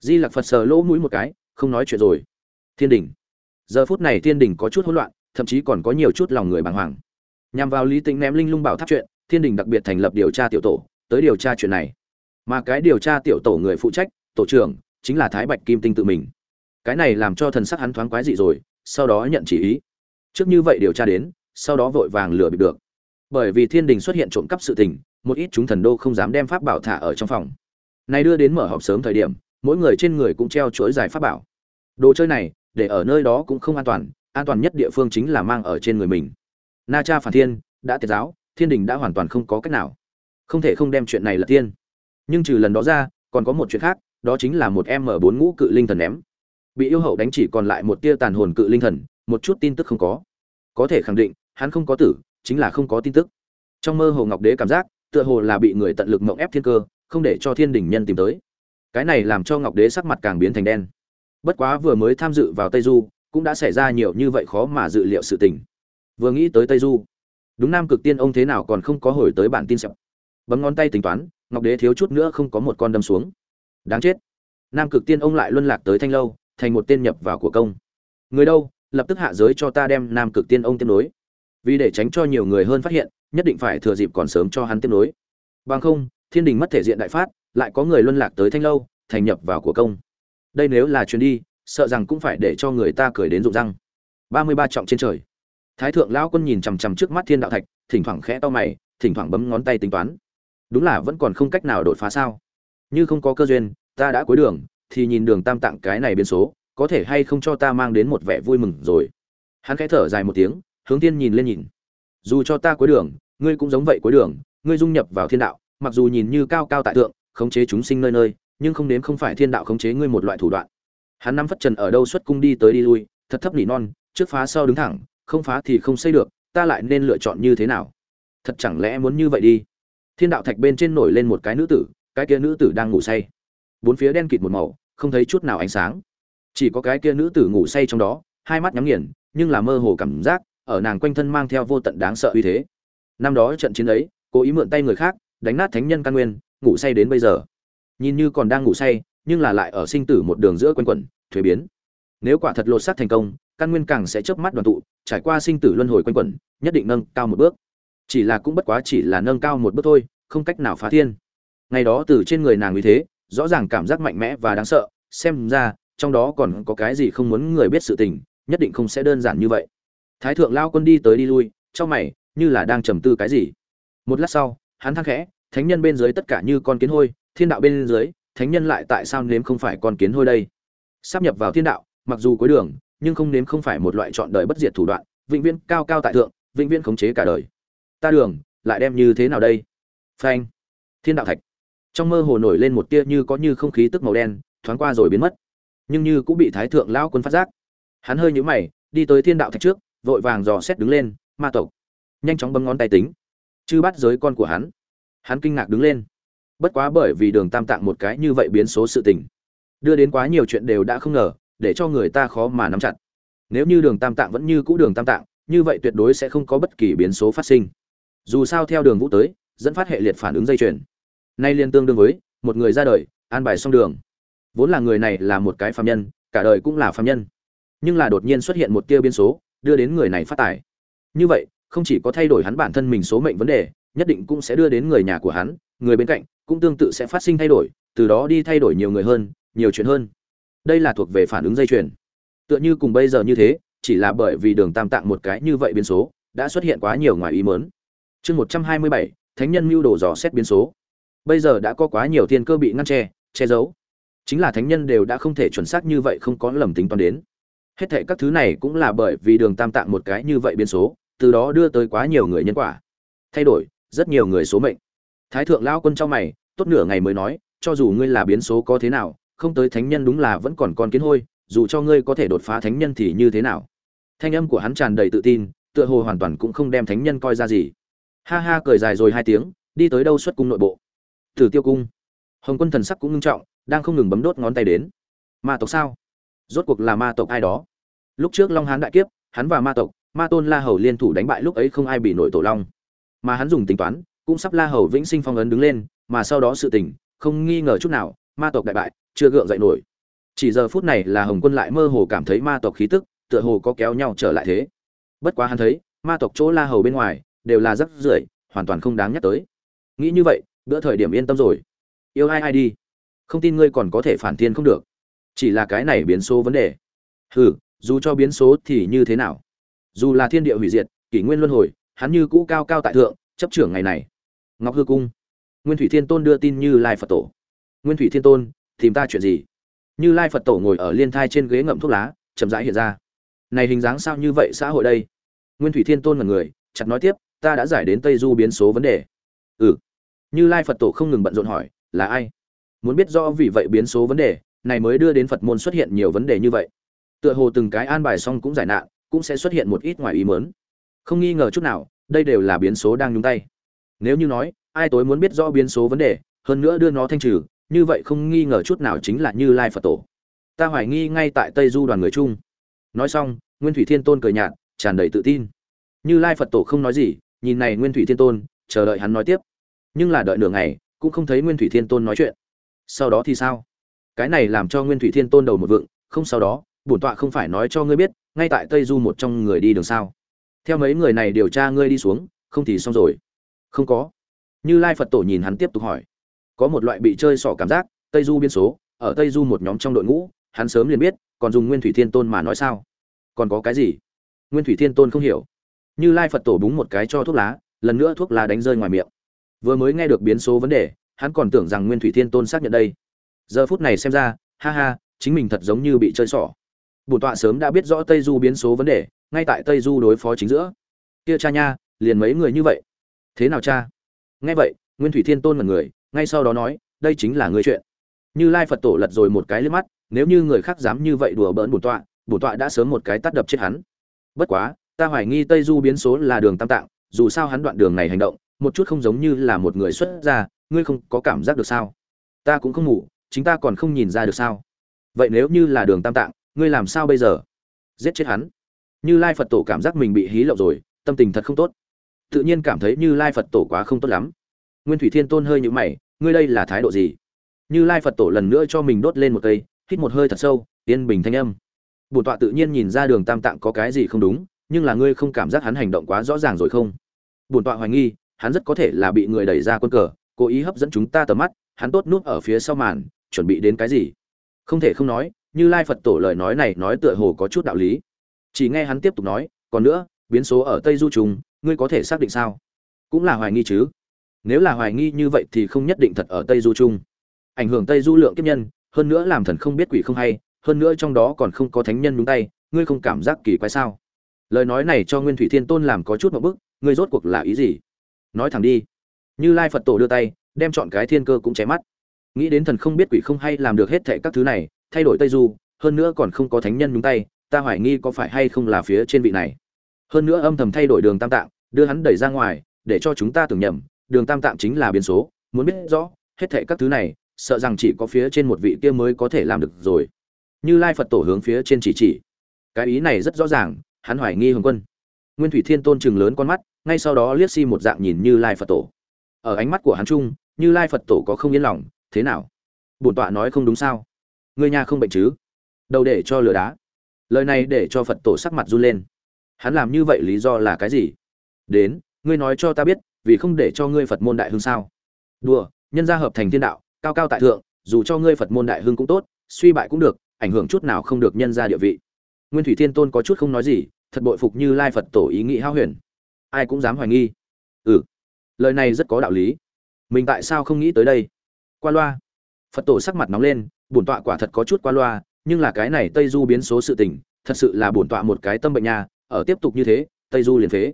Di lặc phật sờ lỗ mũi một cái, không nói chuyện rồi. Thiên đình. Giờ phút này thiên đình có chút hỗn loạn, thậm chí còn có nhiều chút lòng người bàng hoàng. Nhằm vào lý tính ném linh lung bảo tháp chuyện, thiên đình đặc biệt thành lập điều tra tiểu tổ, tới điều tra chuyện này. Mà cái điều tra tiểu tổ người phụ trách, tổ trưởng, chính là thái bạch kim tinh tự mình. Cái này làm cho thần sắc hắn thoáng quái dị rồi, sau đó nhận chỉ ý trước như vậy điều tra đến, sau đó vội vàng lừa bịp được. Bởi vì thiên đình xuất hiện trộm cắp sự tình, một ít chúng thần đô không dám đem pháp bảo thả ở trong phòng. Này đưa đến mở họp sớm thời điểm, mỗi người trên người cũng treo chuỗi dài pháp bảo. Đồ chơi này, để ở nơi đó cũng không an toàn an toàn nhất địa phương chính là mang ở trên người mình. Na cha phản thiên, đã tiệt giáo, thiên đình đã hoàn toàn không có cách nào. Không thể không đem chuyện này là tiên. Nhưng trừ lần đó ra, còn có một chuyện khác, đó chính là một m bốn ngũ cự linh thần ném. Bị yêu hậu đánh chỉ còn lại một tia tàn hồn cự linh thần một chút tin tức không có. Có thể khẳng định, hắn không có tử, chính là không có tin tức. Trong mơ hồ ngọc đế cảm giác, tựa hồ là bị người tận lực mộng ép thiên cơ, không để cho thiên đình nhân tìm tới. Cái này làm cho ngọc đế sắc mặt càng biến thành đen. Bất quá vừa mới tham dự vào tây du, cũng đã xảy ra nhiều như vậy khó mà dự liệu sự tình. Vừa nghĩ tới tây du, đúng nam cực tiên ông thế nào còn không có hồi tới bản tin sập. Bấm ngón tay tính toán, ngọc đế thiếu chút nữa không có một con đâm xuống. Đáng chết. Nam cực tiên ông lại luân lạc tới thanh lâu, thành một tên nhập vào của công. Người đâu? Lập tức hạ giới cho ta đem nam cực tiên ông tiếp nối. Vì để tránh cho nhiều người hơn phát hiện, nhất định phải thừa dịp còn sớm cho hắn tiếp nối. Bằng không, thiên đình mất thể diện đại phát, lại có người luân lạc tới thanh lâu, thành nhập vào của công. Đây nếu là chuyến đi, sợ rằng cũng phải để cho người ta cười đến rụng răng. Ba mươi ba trọng trên trời. Thái thượng lão quân nhìn chằm chằm trước mắt thiên đạo thạch, thỉnh thoảng khẽ to mày, thỉnh thoảng bấm ngón tay tính toán. Đúng là vẫn còn không cách nào đột phá sao? Như không có cơ duyên, ta đã cuối đường, thì nhìn đường tam tạng cái này biến số có thể hay không cho ta mang đến một vẻ vui mừng rồi. Hắn khẽ thở dài một tiếng, hướng tiên nhìn lên nhìn. Dù cho ta cuối đường, ngươi cũng giống vậy cuối đường, ngươi dung nhập vào thiên đạo, mặc dù nhìn như cao cao tại thượng, khống chế chúng sinh nơi nơi, nhưng không đến không phải thiên đạo khống chế ngươi một loại thủ đoạn. Hắn nắm phất trần ở đâu xuất cung đi tới đi lui, thật thấp nỉ non, trước phá sau đứng thẳng, không phá thì không xây được, ta lại nên lựa chọn như thế nào? Thật chẳng lẽ muốn như vậy đi? Thiên đạo thạch bên trên nổi lên một cái nữ tử, cái kia nữ tử đang ngủ say. Bốn phía đen kịt một màu, không thấy chút nào ánh sáng chỉ có cái kia nữ tử ngủ say trong đó, hai mắt nhắm nghiền, nhưng là mơ hồ cảm giác, ở nàng quanh thân mang theo vô tận đáng sợ uy thế. Năm đó trận chiến ấy, cố ý mượn tay người khác, đánh nát thánh nhân căn nguyên, ngủ say đến bây giờ. Nhìn như còn đang ngủ say, nhưng là lại ở sinh tử một đường giữa quanh quẩn, thuế biến. Nếu quả thật lột xác thành công, căn nguyên càng sẽ chớp mắt đoàn tụ, trải qua sinh tử luân hồi quanh quẩn, nhất định nâng cao một bước. Chỉ là cũng bất quá chỉ là nâng cao một bước thôi, không cách nào phá thiên. Ngày đó từ trên người nàng uy thế, rõ ràng cảm giác mạnh mẽ và đáng sợ, xem ra trong đó còn có cái gì không muốn người biết sự tình, nhất định không sẽ đơn giản như vậy. Thái thượng lao quân đi tới đi lui, trong mày, như là đang trầm tư cái gì. Một lát sau, hắn thang khẽ, thánh nhân bên dưới tất cả như con kiến hôi, thiên đạo bên dưới, thánh nhân lại tại sao nếm không phải con kiến hôi đây? Sắp nhập vào thiên đạo, mặc dù cuối đường, nhưng không nếm không phải một loại chọn đời bất diệt thủ đoạn, vĩnh viễn cao cao tại thượng, vĩnh viễn khống chế cả đời. Ta đường, lại đem như thế nào đây? Phanh. Thiên đạo thạch. Trong mơ hồ nổi lên một tia như có như không khí tức màu đen, thoáng qua rồi biến mất nhưng như cũng bị thái thượng lão quân phát giác. Hắn hơi nhíu mày, đi tới thiên đạo thạch trước, vội vàng dò xét đứng lên, ma tộc. Nhanh chóng bấm ngón tay tính. Chư bắt giới con của hắn. Hắn kinh ngạc đứng lên. Bất quá bởi vì đường tam tạng một cái như vậy biến số sự tình, đưa đến quá nhiều chuyện đều đã không ngờ, để cho người ta khó mà nắm chặt. Nếu như đường tam tạng vẫn như cũ đường tam tạng, như vậy tuyệt đối sẽ không có bất kỳ biến số phát sinh. Dù sao theo đường vũ tới, dẫn phát hệ liệt phản ứng dây chuyền. Nay liên tương đương với, một người ra đời, an bài xong đường vốn là người này là một cái phạm nhân, cả đời cũng là phạm nhân. Nhưng là đột nhiên xuất hiện một tia biến số, đưa đến người này phát tài. Như vậy, không chỉ có thay đổi hắn bản thân mình số mệnh vấn đề, nhất định cũng sẽ đưa đến người nhà của hắn, người bên cạnh cũng tương tự sẽ phát sinh thay đổi, từ đó đi thay đổi nhiều người hơn, nhiều chuyện hơn. Đây là thuộc về phản ứng dây chuyền. Tựa như cùng bây giờ như thế, chỉ là bởi vì đường tam tạng một cái như vậy biến số, đã xuất hiện quá nhiều ngoài ý mớn chương một trăm hai mươi bảy, thánh nhân mưu đồ dò xét biến số. Bây giờ đã có quá nhiều thiên cơ bị ngăn che che giấu chính là thánh nhân đều đã không thể chuẩn xác như vậy không có lầm tính toán đến. Hết thệ các thứ này cũng là bởi vì đường tam tạng một cái như vậy biến số, từ đó đưa tới quá nhiều người nhân quả. Thay đổi, rất nhiều người số mệnh. Thái thượng lao quân trong mày, tốt nửa ngày mới nói, cho dù ngươi là biến số có thế nào, không tới thánh nhân đúng là vẫn còn con kiến hôi, dù cho ngươi có thể đột phá thánh nhân thì như thế nào? Thanh âm của hắn tràn đầy tự tin, tựa hồ hoàn toàn cũng không đem thánh nhân coi ra gì. Ha ha cười dài rồi hai tiếng, đi tới đâu xuất cung nội bộ? Thử tiêu cung. Hồng quân thần sắc cũng ngưng trọng đang không ngừng bấm đốt ngón tay đến. Ma tộc sao? Rốt cuộc là ma tộc ai đó? Lúc trước long hán đại kiếp, hắn và ma tộc, ma tôn la hầu liên thủ đánh bại lúc ấy không ai bị nổi tổ long. Mà hắn dùng tính toán, cũng sắp la hầu vĩnh sinh phong ấn đứng lên, mà sau đó sự tình, không nghi ngờ chút nào, ma tộc đại bại, chưa gượng dậy nổi. Chỉ giờ phút này là hồng quân lại mơ hồ cảm thấy ma tộc khí tức, tựa hồ có kéo nhau trở lại thế. Bất quá hắn thấy, ma tộc chỗ la hầu bên ngoài, đều là rất rưởi, hoàn toàn không đáng nhắc tới. Nghĩ như vậy, bữa thời điểm yên tâm rồi. Yêu ai ai đi không tin ngươi còn có thể phản thiên không được. Chỉ là cái này biến số vấn đề. Hừ, dù cho biến số thì như thế nào? Dù là thiên địa hủy diệt, kỷ nguyên luân hồi, hắn như cũ cao cao tại thượng, chấp trưởng ngày này. Ngọc hư cung, nguyên thủy thiên tôn đưa tin như lai phật tổ. Nguyên thủy thiên tôn, tìm ta chuyện gì? Như lai phật tổ ngồi ở liên thai trên ghế ngậm thuốc lá, chậm rãi hiện ra. Này hình dáng sao như vậy xã hội đây? Nguyên thủy thiên tôn là người, chặt nói tiếp, ta đã giải đến tây du biến số vấn đề. Ừ. Như lai phật tổ không ngừng bận rộn hỏi, là ai? Muốn biết rõ vì vậy biến số vấn đề, này mới đưa đến phật môn xuất hiện nhiều vấn đề như vậy. Tựa hồ từng cái an bài xong cũng giải nạn, cũng sẽ xuất hiện một ít ngoài ý mớn không nghi ngờ chút nào, đây đều là biến số đang nhúng tay. Nếu như nói, ai tối muốn biết rõ biến số vấn đề, hơn nữa đưa nó thanh trừ, như vậy không nghi ngờ chút nào chính là như lai phật tổ. Ta hoài nghi ngay tại tây du đoàn người chung. Nói xong, nguyên thủy thiên tôn cười nhạt, tràn đầy tự tin. Như lai phật tổ không nói gì, nhìn này nguyên thủy thiên tôn, chờ đợi hắn nói tiếp. Nhưng là đợi nửa ngày, cũng không thấy nguyên thủy thiên tôn nói chuyện sau đó thì sao? Cái này làm cho nguyên thủy thiên tôn đầu một vựng không sau đó, bổn tọa không phải nói cho ngươi biết, ngay tại tây du một trong người đi đường sao? Theo mấy người này điều tra ngươi đi xuống, không thì xong rồi. Không có. Như lai phật tổ nhìn hắn tiếp tục hỏi. Có một loại bị chơi sỏ cảm giác, tây du biên số, ở tây du một nhóm trong đội ngũ, hắn sớm liền biết, còn dùng nguyên thủy thiên tôn mà nói sao? Còn có cái gì? Nguyên thủy thiên tôn không hiểu. Như lai phật tổ búng một cái cho thuốc lá, lần nữa thuốc lá đánh rơi ngoài miệng. Vừa mới nghe được biến số vấn đề hắn còn tưởng rằng nguyên thủy thiên tôn xác nhận đây. Giờ phút này xem ra, ha ha, chính mình thật giống như bị chơi xỏ. Bổn tọa sớm đã biết rõ tây du biến số vấn đề, ngay tại tây du đối phó chính giữa. Kia cha nha, liền mấy người như vậy. Thế nào cha? Nghe vậy, nguyên thủy thiên tôn mật người, ngay sau đó nói, đây chính là người chuyện. Như lai phật tổ lật rồi một cái lên mắt, nếu như người khác dám như vậy đùa bỡn bổn tọa bổn tọa đã sớm một cái tắt đập chết hắn. Bất quá, ta hoài nghi tây du biến số là đường tam tạng, dù sao hắn đoạn đường này hành động một chút không giống như là một người xuất gia, ngươi không có cảm giác được sao? Ta cũng không ngủ, chính ta còn không nhìn ra được sao? Vậy nếu như là đường tam tạng, ngươi làm sao bây giờ? Giết chết hắn. Như lai phật tổ cảm giác mình bị hí lộ rồi, tâm tình thật không tốt. Tự nhiên cảm thấy như lai phật tổ quá không tốt lắm. Nguyên thủy thiên tôn hơi nhũ mày, ngươi đây là thái độ gì? Như lai phật tổ lần nữa cho mình đốt lên một cây, hít một hơi thật sâu, yên bình thanh âm. Bổn tọa tự nhiên nhìn ra đường tam tạng có cái gì không đúng, nhưng là ngươi không cảm giác hắn hành động quá rõ ràng rồi không? Bổn tọa hoài nghi hắn rất có thể là bị người đẩy ra quân cờ, cố ý hấp dẫn chúng ta tầm mắt, hắn tốt núp ở phía sau màn, chuẩn bị đến cái gì? Không thể không nói, như lai phật tổ lời nói này nói tựa hồ có chút đạo lý. Chỉ nghe hắn tiếp tục nói, còn nữa, biến số ở tây du trùng ngươi có thể xác định sao? Cũng là hoài nghi chứ. Nếu là hoài nghi như vậy thì không nhất định thật ở tây du trung. Ảnh hưởng tây du lượng kiếp nhân, hơn nữa làm thần không biết quỷ không hay, hơn nữa trong đó còn không có thánh nhân đúng tay, ngươi không cảm giác kỳ quái sao? Lời nói này cho nguyên thủy thiên tôn làm có chút một bức, ngươi rốt cuộc là ý gì? Nói thẳng đi. Như lai phật tổ đưa tay, đem chọn cái thiên cơ cũng chém mắt. Nghĩ đến thần không biết quỷ không hay làm được hết thệ các thứ này, thay đổi tây du, hơn nữa còn không có thánh nhân nhúng tay, ta hoài nghi có phải hay không là phía trên vị này. Hơn nữa âm thầm thay đổi đường tam tạng, đưa hắn đẩy ra ngoài, để cho chúng ta tưởng nhầm, đường tam tạng chính là biến số, muốn biết rõ, hết thệ các thứ này, sợ rằng chỉ có phía trên một vị kia mới có thể làm được rồi. Như lai phật tổ hướng phía trên chỉ chỉ. Cái ý này rất rõ ràng, hắn hoài nghi hồng quân. Nguyên thủy thiên tôn chừng lớn con mắt ngay sau đó liếc si một dạng nhìn như lai phật tổ. Ở ánh mắt của hắn trung như lai phật tổ có không yên lòng, thế nào? Bổn tọa nói không đúng sao? Người nhà không bệnh chứ? Đâu để cho lừa đá. Lời này để cho phật tổ sắc mặt run lên. Hắn làm như vậy lý do là cái gì? Đến, ngươi nói cho ta biết, vì không để cho ngươi phật môn đại hương sao? Đùa, nhân gia hợp thành thiên đạo, cao cao tại thượng, dù cho ngươi phật môn đại hương cũng tốt, suy bại cũng được, ảnh hưởng chút nào không được nhân gia địa vị. Nguyên thủy thiên tôn có chút không nói gì, thật bội phục như lai phật tổ ý nghĩ hao huyền ai cũng dám hoài nghi. Ừ lời này rất có đạo lý. Mình tại sao không nghĩ tới đây? Qua loa. Phật tổ sắc mặt nóng lên, bổn tọa quả thật có chút qua loa, nhưng là cái này tây du biến số sự tình, thật sự là bổn tọa một cái tâm bệnh nhà ở tiếp tục như thế, tây du liền phế.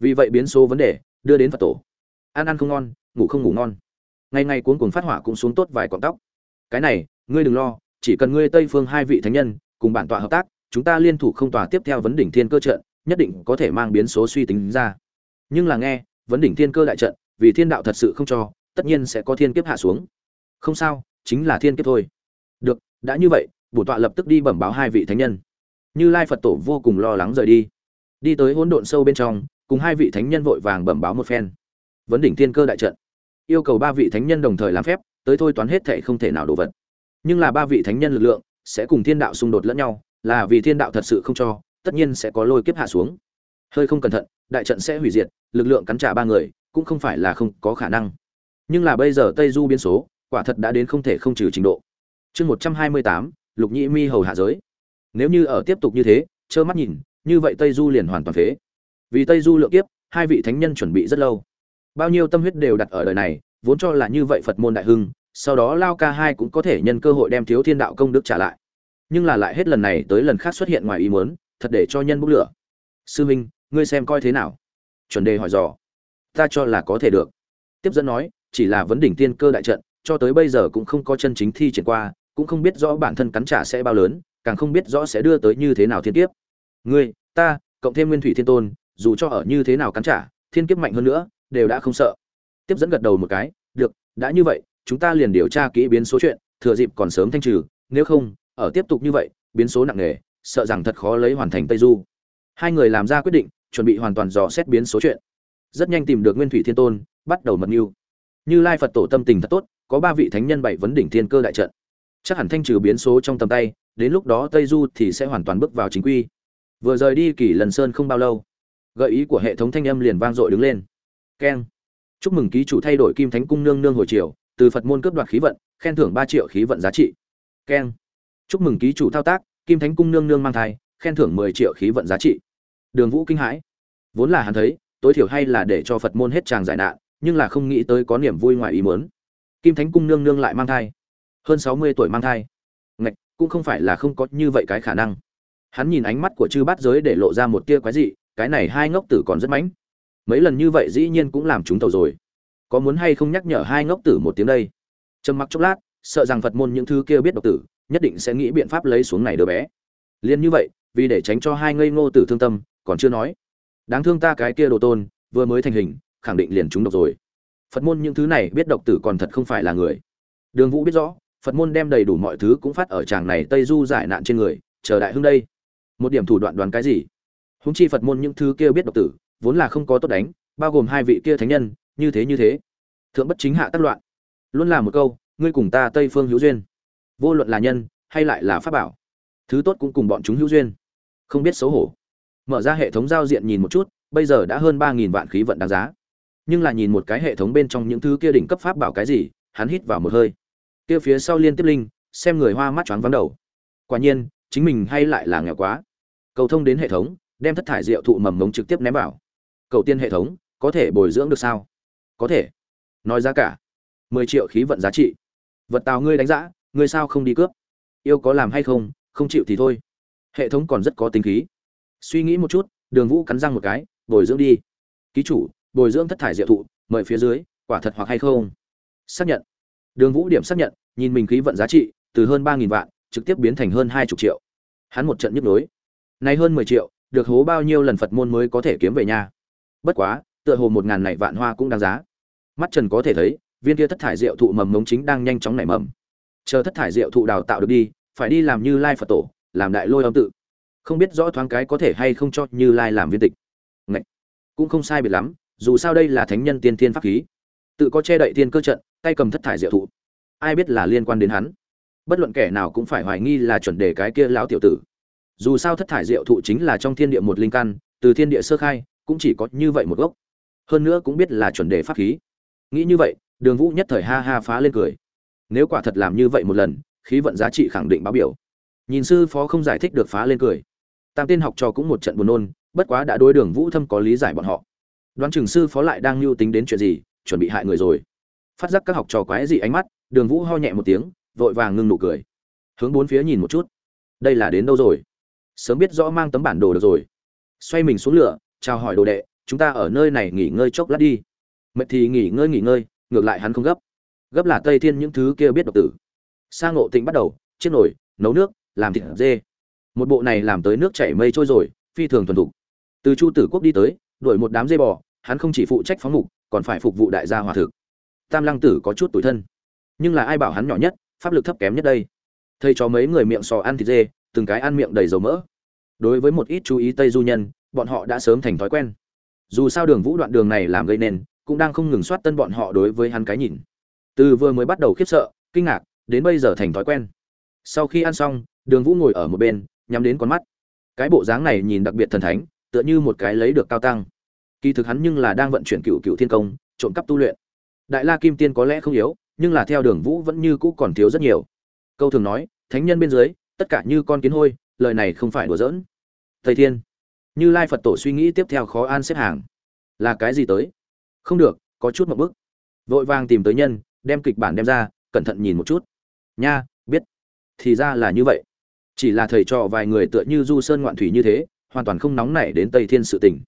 Vì vậy biến số vấn đề, đưa đến phật tổ. Ăn ăn không ngon, ngủ không ngủ ngon. Ngày ngày cuốn cuồng phát hỏa cũng xuống tốt vài cọng tóc. Cái này, ngươi đừng lo, chỉ cần ngươi tây phương hai vị thánh nhân, cùng bản tọa hợp tác, chúng ta liên thủ không tòa tiếp theo vấn đỉnh thiên cơ trận nhất định có thể mang biến số suy tính ra. Nhưng là nghe, vấn đỉnh thiên cơ đại trận, vì thiên đạo thật sự không cho, tất nhiên sẽ có thiên kiếp hạ xuống. Không sao, chính là thiên kiếp thôi. Được, đã như vậy bổn tọa lập tức đi bẩm báo hai vị thánh nhân. Như lai phật tổ vô cùng lo lắng rời đi. Đi tới hỗn độn sâu bên trong, cùng hai vị thánh nhân vội vàng bẩm báo một phen. Vấn đỉnh thiên cơ đại trận. Yêu cầu ba vị thánh nhân đồng thời làm phép, tới thôi toán hết thệ không thể nào đổ vật. Nhưng là ba vị thánh nhân lực lượng sẽ cùng thiên đạo xung đột lẫn nhau, là vì thiên đạo thật sự không cho tất nhiên sẽ có lôi kiếp hạ xuống. Hơi không cẩn thận, đại trận sẽ hủy diệt, lực lượng cắn trả ba người, cũng không phải là không có khả năng. Nhưng là bây giờ tây du biến số, quả thật đã đến không thể không trừ trình độ. Chương một trăm hai mươi tám, lục nhĩ mi hầu hạ giới. Nếu như ở tiếp tục như thế, trơ mắt nhìn, như vậy tây du liền hoàn toàn phế. Vì tây du lượng kiếp, hai vị thánh nhân chuẩn bị rất lâu. Bao nhiêu tâm huyết đều đặt ở đời này, vốn cho là như vậy phật môn đại hưng, sau đó lao ca hai cũng có thể nhân cơ hội đem thiếu thiên đạo công đức trả lại. Nhưng là lại hết lần này tới lần khác xuất hiện ngoài ý muốn thật để cho nhân bốc lửa. Sư minh, ngươi xem coi thế nào? Chuẩn đề hỏi dò. Ta cho là có thể được. Tiếp dẫn nói, chỉ là vấn đỉnh tiên cơ đại trận, cho tới bây giờ cũng không có chân chính thi triển qua, cũng không biết rõ bản thân cắn trả sẽ bao lớn, càng không biết rõ sẽ đưa tới như thế nào thiên kiếp. Ngươi, ta, cộng thêm nguyên thủy thiên tôn, dù cho ở như thế nào cắn trả, thiên kiếp mạnh hơn nữa, đều đã không sợ. Tiếp dẫn gật đầu một cái, được, đã như vậy, chúng ta liền điều tra kỹ biến số chuyện, thừa dịp còn sớm thanh trừ, nếu không, ở tiếp tục như vậy, biến số nặng nề sợ rằng thật khó lấy hoàn thành tây du. Hai người làm ra quyết định, chuẩn bị hoàn toàn dò xét biến số chuyện. Rất nhanh tìm được nguyên thủy thiên tôn, bắt đầu mật mưu. Như lai phật tổ tâm tình thật tốt, có ba vị thánh nhân bảy vấn đỉnh thiên cơ đại trận. Chắc hẳn thanh trừ biến số trong tầm tay, đến lúc đó tây du thì sẽ hoàn toàn bước vào chính quy. Vừa rời đi kỳ lần sơn không bao lâu, gợi ý của hệ thống thanh âm liền vang dội đứng lên. Keng. Chúc mừng ký chủ thay đổi kim thánh cung nương nương hồi chiều từ phật môn cướp đoạt khí vận, khen thưởng ba triệu khí vận giá trị. Keng. Chúc mừng ký chủ thao tác kim thánh cung nương nương mang thai, khen thưởng mười triệu khí vận giá trị. Đường vũ kinh hãi. Vốn là hắn thấy, tối thiểu hay là để cho phật môn hết tràng giải nạn, nhưng là không nghĩ tới có niềm vui ngoài ý muốn. Kim thánh cung nương nương lại mang thai. Hơn sáu mươi tuổi mang thai. Ngạch, cũng không phải là không có như vậy cái khả năng. Hắn nhìn ánh mắt của chư bát giới để lộ ra một tia quái dị, cái này hai ngốc tử còn rất mãnh. Mấy lần như vậy dĩ nhiên cũng làm chúng tàu rồi. Có muốn hay không nhắc nhở hai ngốc tử một tiếng đây? Trầm mặc chốc lát, sợ rằng phật môn những thứ kia biết độc tử nhất định sẽ nghĩ biện pháp lấy xuống này đứa bé. Liên như vậy, vì để tránh cho hai ngây ngô tử thương tâm, còn chưa nói. Đáng thương ta cái kia đồ tôn, vừa mới thành hình, khẳng định liền chúng độc rồi. Phật môn những thứ này biết độc tử còn thật không phải là người. Đường vũ biết rõ, phật môn đem đầy đủ mọi thứ cũng phát ở tràng này tây du giải nạn trên người, chờ đại hưng đây. Một điểm thủ đoạn đoán cái gì? Húng chi phật môn những thứ kia biết độc tử, vốn là không có tốt đánh, bao gồm hai vị kia thánh nhân, như thế như thế. Thượng bất chính hạ tác loạn. Luôn là một câu, ngươi cùng ta tây phương hữu duyên vô luận là nhân hay lại là pháp bảo, thứ tốt cũng cùng bọn chúng hữu duyên. Không biết xấu hổ. Mở ra hệ thống giao diện nhìn một chút, bây giờ đã hơn ba nghìn vạn khí vận đáng giá. Nhưng là nhìn một cái hệ thống bên trong những thứ kia đỉnh cấp pháp bảo cái gì, hắn hít vào một hơi. Kia phía sau liên tiếp linh, xem người hoa mắt choáng vắng đầu. Quả nhiên, chính mình hay lại là nghèo quá. Cầu thông đến hệ thống, đem thất thải rượu thụ mầm mống trực tiếp ném vào. Cầu tiên hệ thống, có thể bồi dưỡng được sao? Có thể. Nói giá cả. mười triệu khí vận giá trị. Vật tào ngươi đánh giá ngươi sao không đi cướp? Yêu có làm hay không không chịu thì thôi. Hệ thống còn rất có tính khí. Suy nghĩ một chút, đường vũ cắn răng một cái, bồi dưỡng đi. Ký chủ, bồi dưỡng thất thải diệu thụ, mời phía dưới, quả thật hoặc hay không? Xác nhận. Đường vũ điểm xác nhận, nhìn mình khí vận giá trị, từ hơn ba nghìn vạn, trực tiếp biến thành hơn hai chục triệu. Hắn một trận nhức nối nay hơn mười triệu, được hố bao nhiêu lần phật môn mới có thể kiếm về nhà? Bất quá, tựa hồ một ngàn này vạn hoa cũng đáng giá. Mắt trần có thể thấy, viên kia thất thải diệu thụ mầm mống chính đang nhanh chóng nảy mầm chờ thất thải diệu thụ đào tạo được đi, phải đi làm như lai phật tổ, làm đại lôi âm tự. Không biết rõ thoáng cái có thể hay không cho như lai làm viên tịch. Ngậy! cũng không sai biệt lắm, dù sao đây là thánh nhân tiên thiên pháp khí. Tự có che đậy tiên cơ trận, tay cầm thất thải diệu thụ. Ai biết là liên quan đến hắn? Bất luận kẻ nào cũng phải hoài nghi là chuẩn đề cái kia lão tiểu tử. Dù sao thất thải diệu thụ chính là trong thiên địa một linh căn, từ thiên địa sơ khai, cũng chỉ có như vậy một gốc. Hơn nữa cũng biết là chuẩn đề pháp khí. Nghĩ như vậy, đường vũ nhất thời ha ha phá lên cười nếu quả thật làm như vậy một lần, khí vận giá trị khẳng định báo biểu. Nhìn sư phó không giải thích được phá lên cười. Tam tên học trò cũng một trận buồn nôn, bất quá đã đối đường vũ thâm có lý giải bọn họ. Đoán chừng sư phó lại đang lưu tính đến chuyện gì, chuẩn bị hại người rồi. Phát giác các học trò quái dị ánh mắt, đường vũ ho nhẹ một tiếng, vội vàng ngưng nụ cười. Hướng bốn phía nhìn một chút. Đây là đến đâu rồi? Sớm biết rõ mang tấm bản đồ được rồi. Xoay mình xuống lửa, chào hỏi đồ đệ, chúng ta ở nơi này nghỉ ngơi chốc lát đi. Mệt thì nghỉ ngơi nghỉ ngơi, ngược lại hắn không gấp gấp là tây thiên những thứ kia biết độc tử. Sang ngộ tịnh bắt đầu chiếc nồi nấu nước, làm thịt dê. Một bộ này làm tới nước chảy mây trôi rồi, phi thường thuần thục. Từ chu tử quốc đi tới, đuổi một đám dê bò, hắn không chỉ phụ trách phóng mục, còn phải phục vụ đại gia hòa thực tam lăng tử có chút tủi thân. Nhưng là ai bảo hắn nhỏ nhất, pháp lực thấp kém nhất đây? Thầy cho mấy người miệng sò ăn thịt dê, từng cái ăn miệng đầy dầu mỡ. Đối với một ít chú ý tây du nhân, bọn họ đã sớm thành thói quen. Dù sao đường vũ đoạn đường này làm gây nên, cũng đang không ngừng soát tân bọn họ đối với hắn cái nhìn từ vừa mới bắt đầu khiếp sợ, kinh ngạc, đến bây giờ thành thói quen. Sau khi ăn xong, đường vũ ngồi ở một bên, nhắm đến con mắt. Cái bộ dáng này nhìn đặc biệt thần thánh, tựa như một cái lấy được cao tăng. Kỳ thực hắn nhưng là đang vận chuyển cựu cựu thiên công, trộm cắp tu luyện. Đại la kim tiên có lẽ không yếu, nhưng là theo đường vũ vẫn như cũ còn thiếu rất nhiều. Câu thường nói, thánh nhân bên dưới, tất cả như con kiến hôi, lời này không phải đùa giỡn. Thầy thiên, như lai phật tổ suy nghĩ tiếp theo khó an xếp hàng. Là cái gì tới? Không được, có chút một bức vội vàng tìm tới nhân đem kịch bản đem ra, cẩn thận nhìn một chút. Nha, biết. Thì ra là như vậy. Chỉ là thầy trò vài người tựa như du sơn ngoạn thủy như thế, hoàn toàn không nóng nảy đến tây thiên sự tình.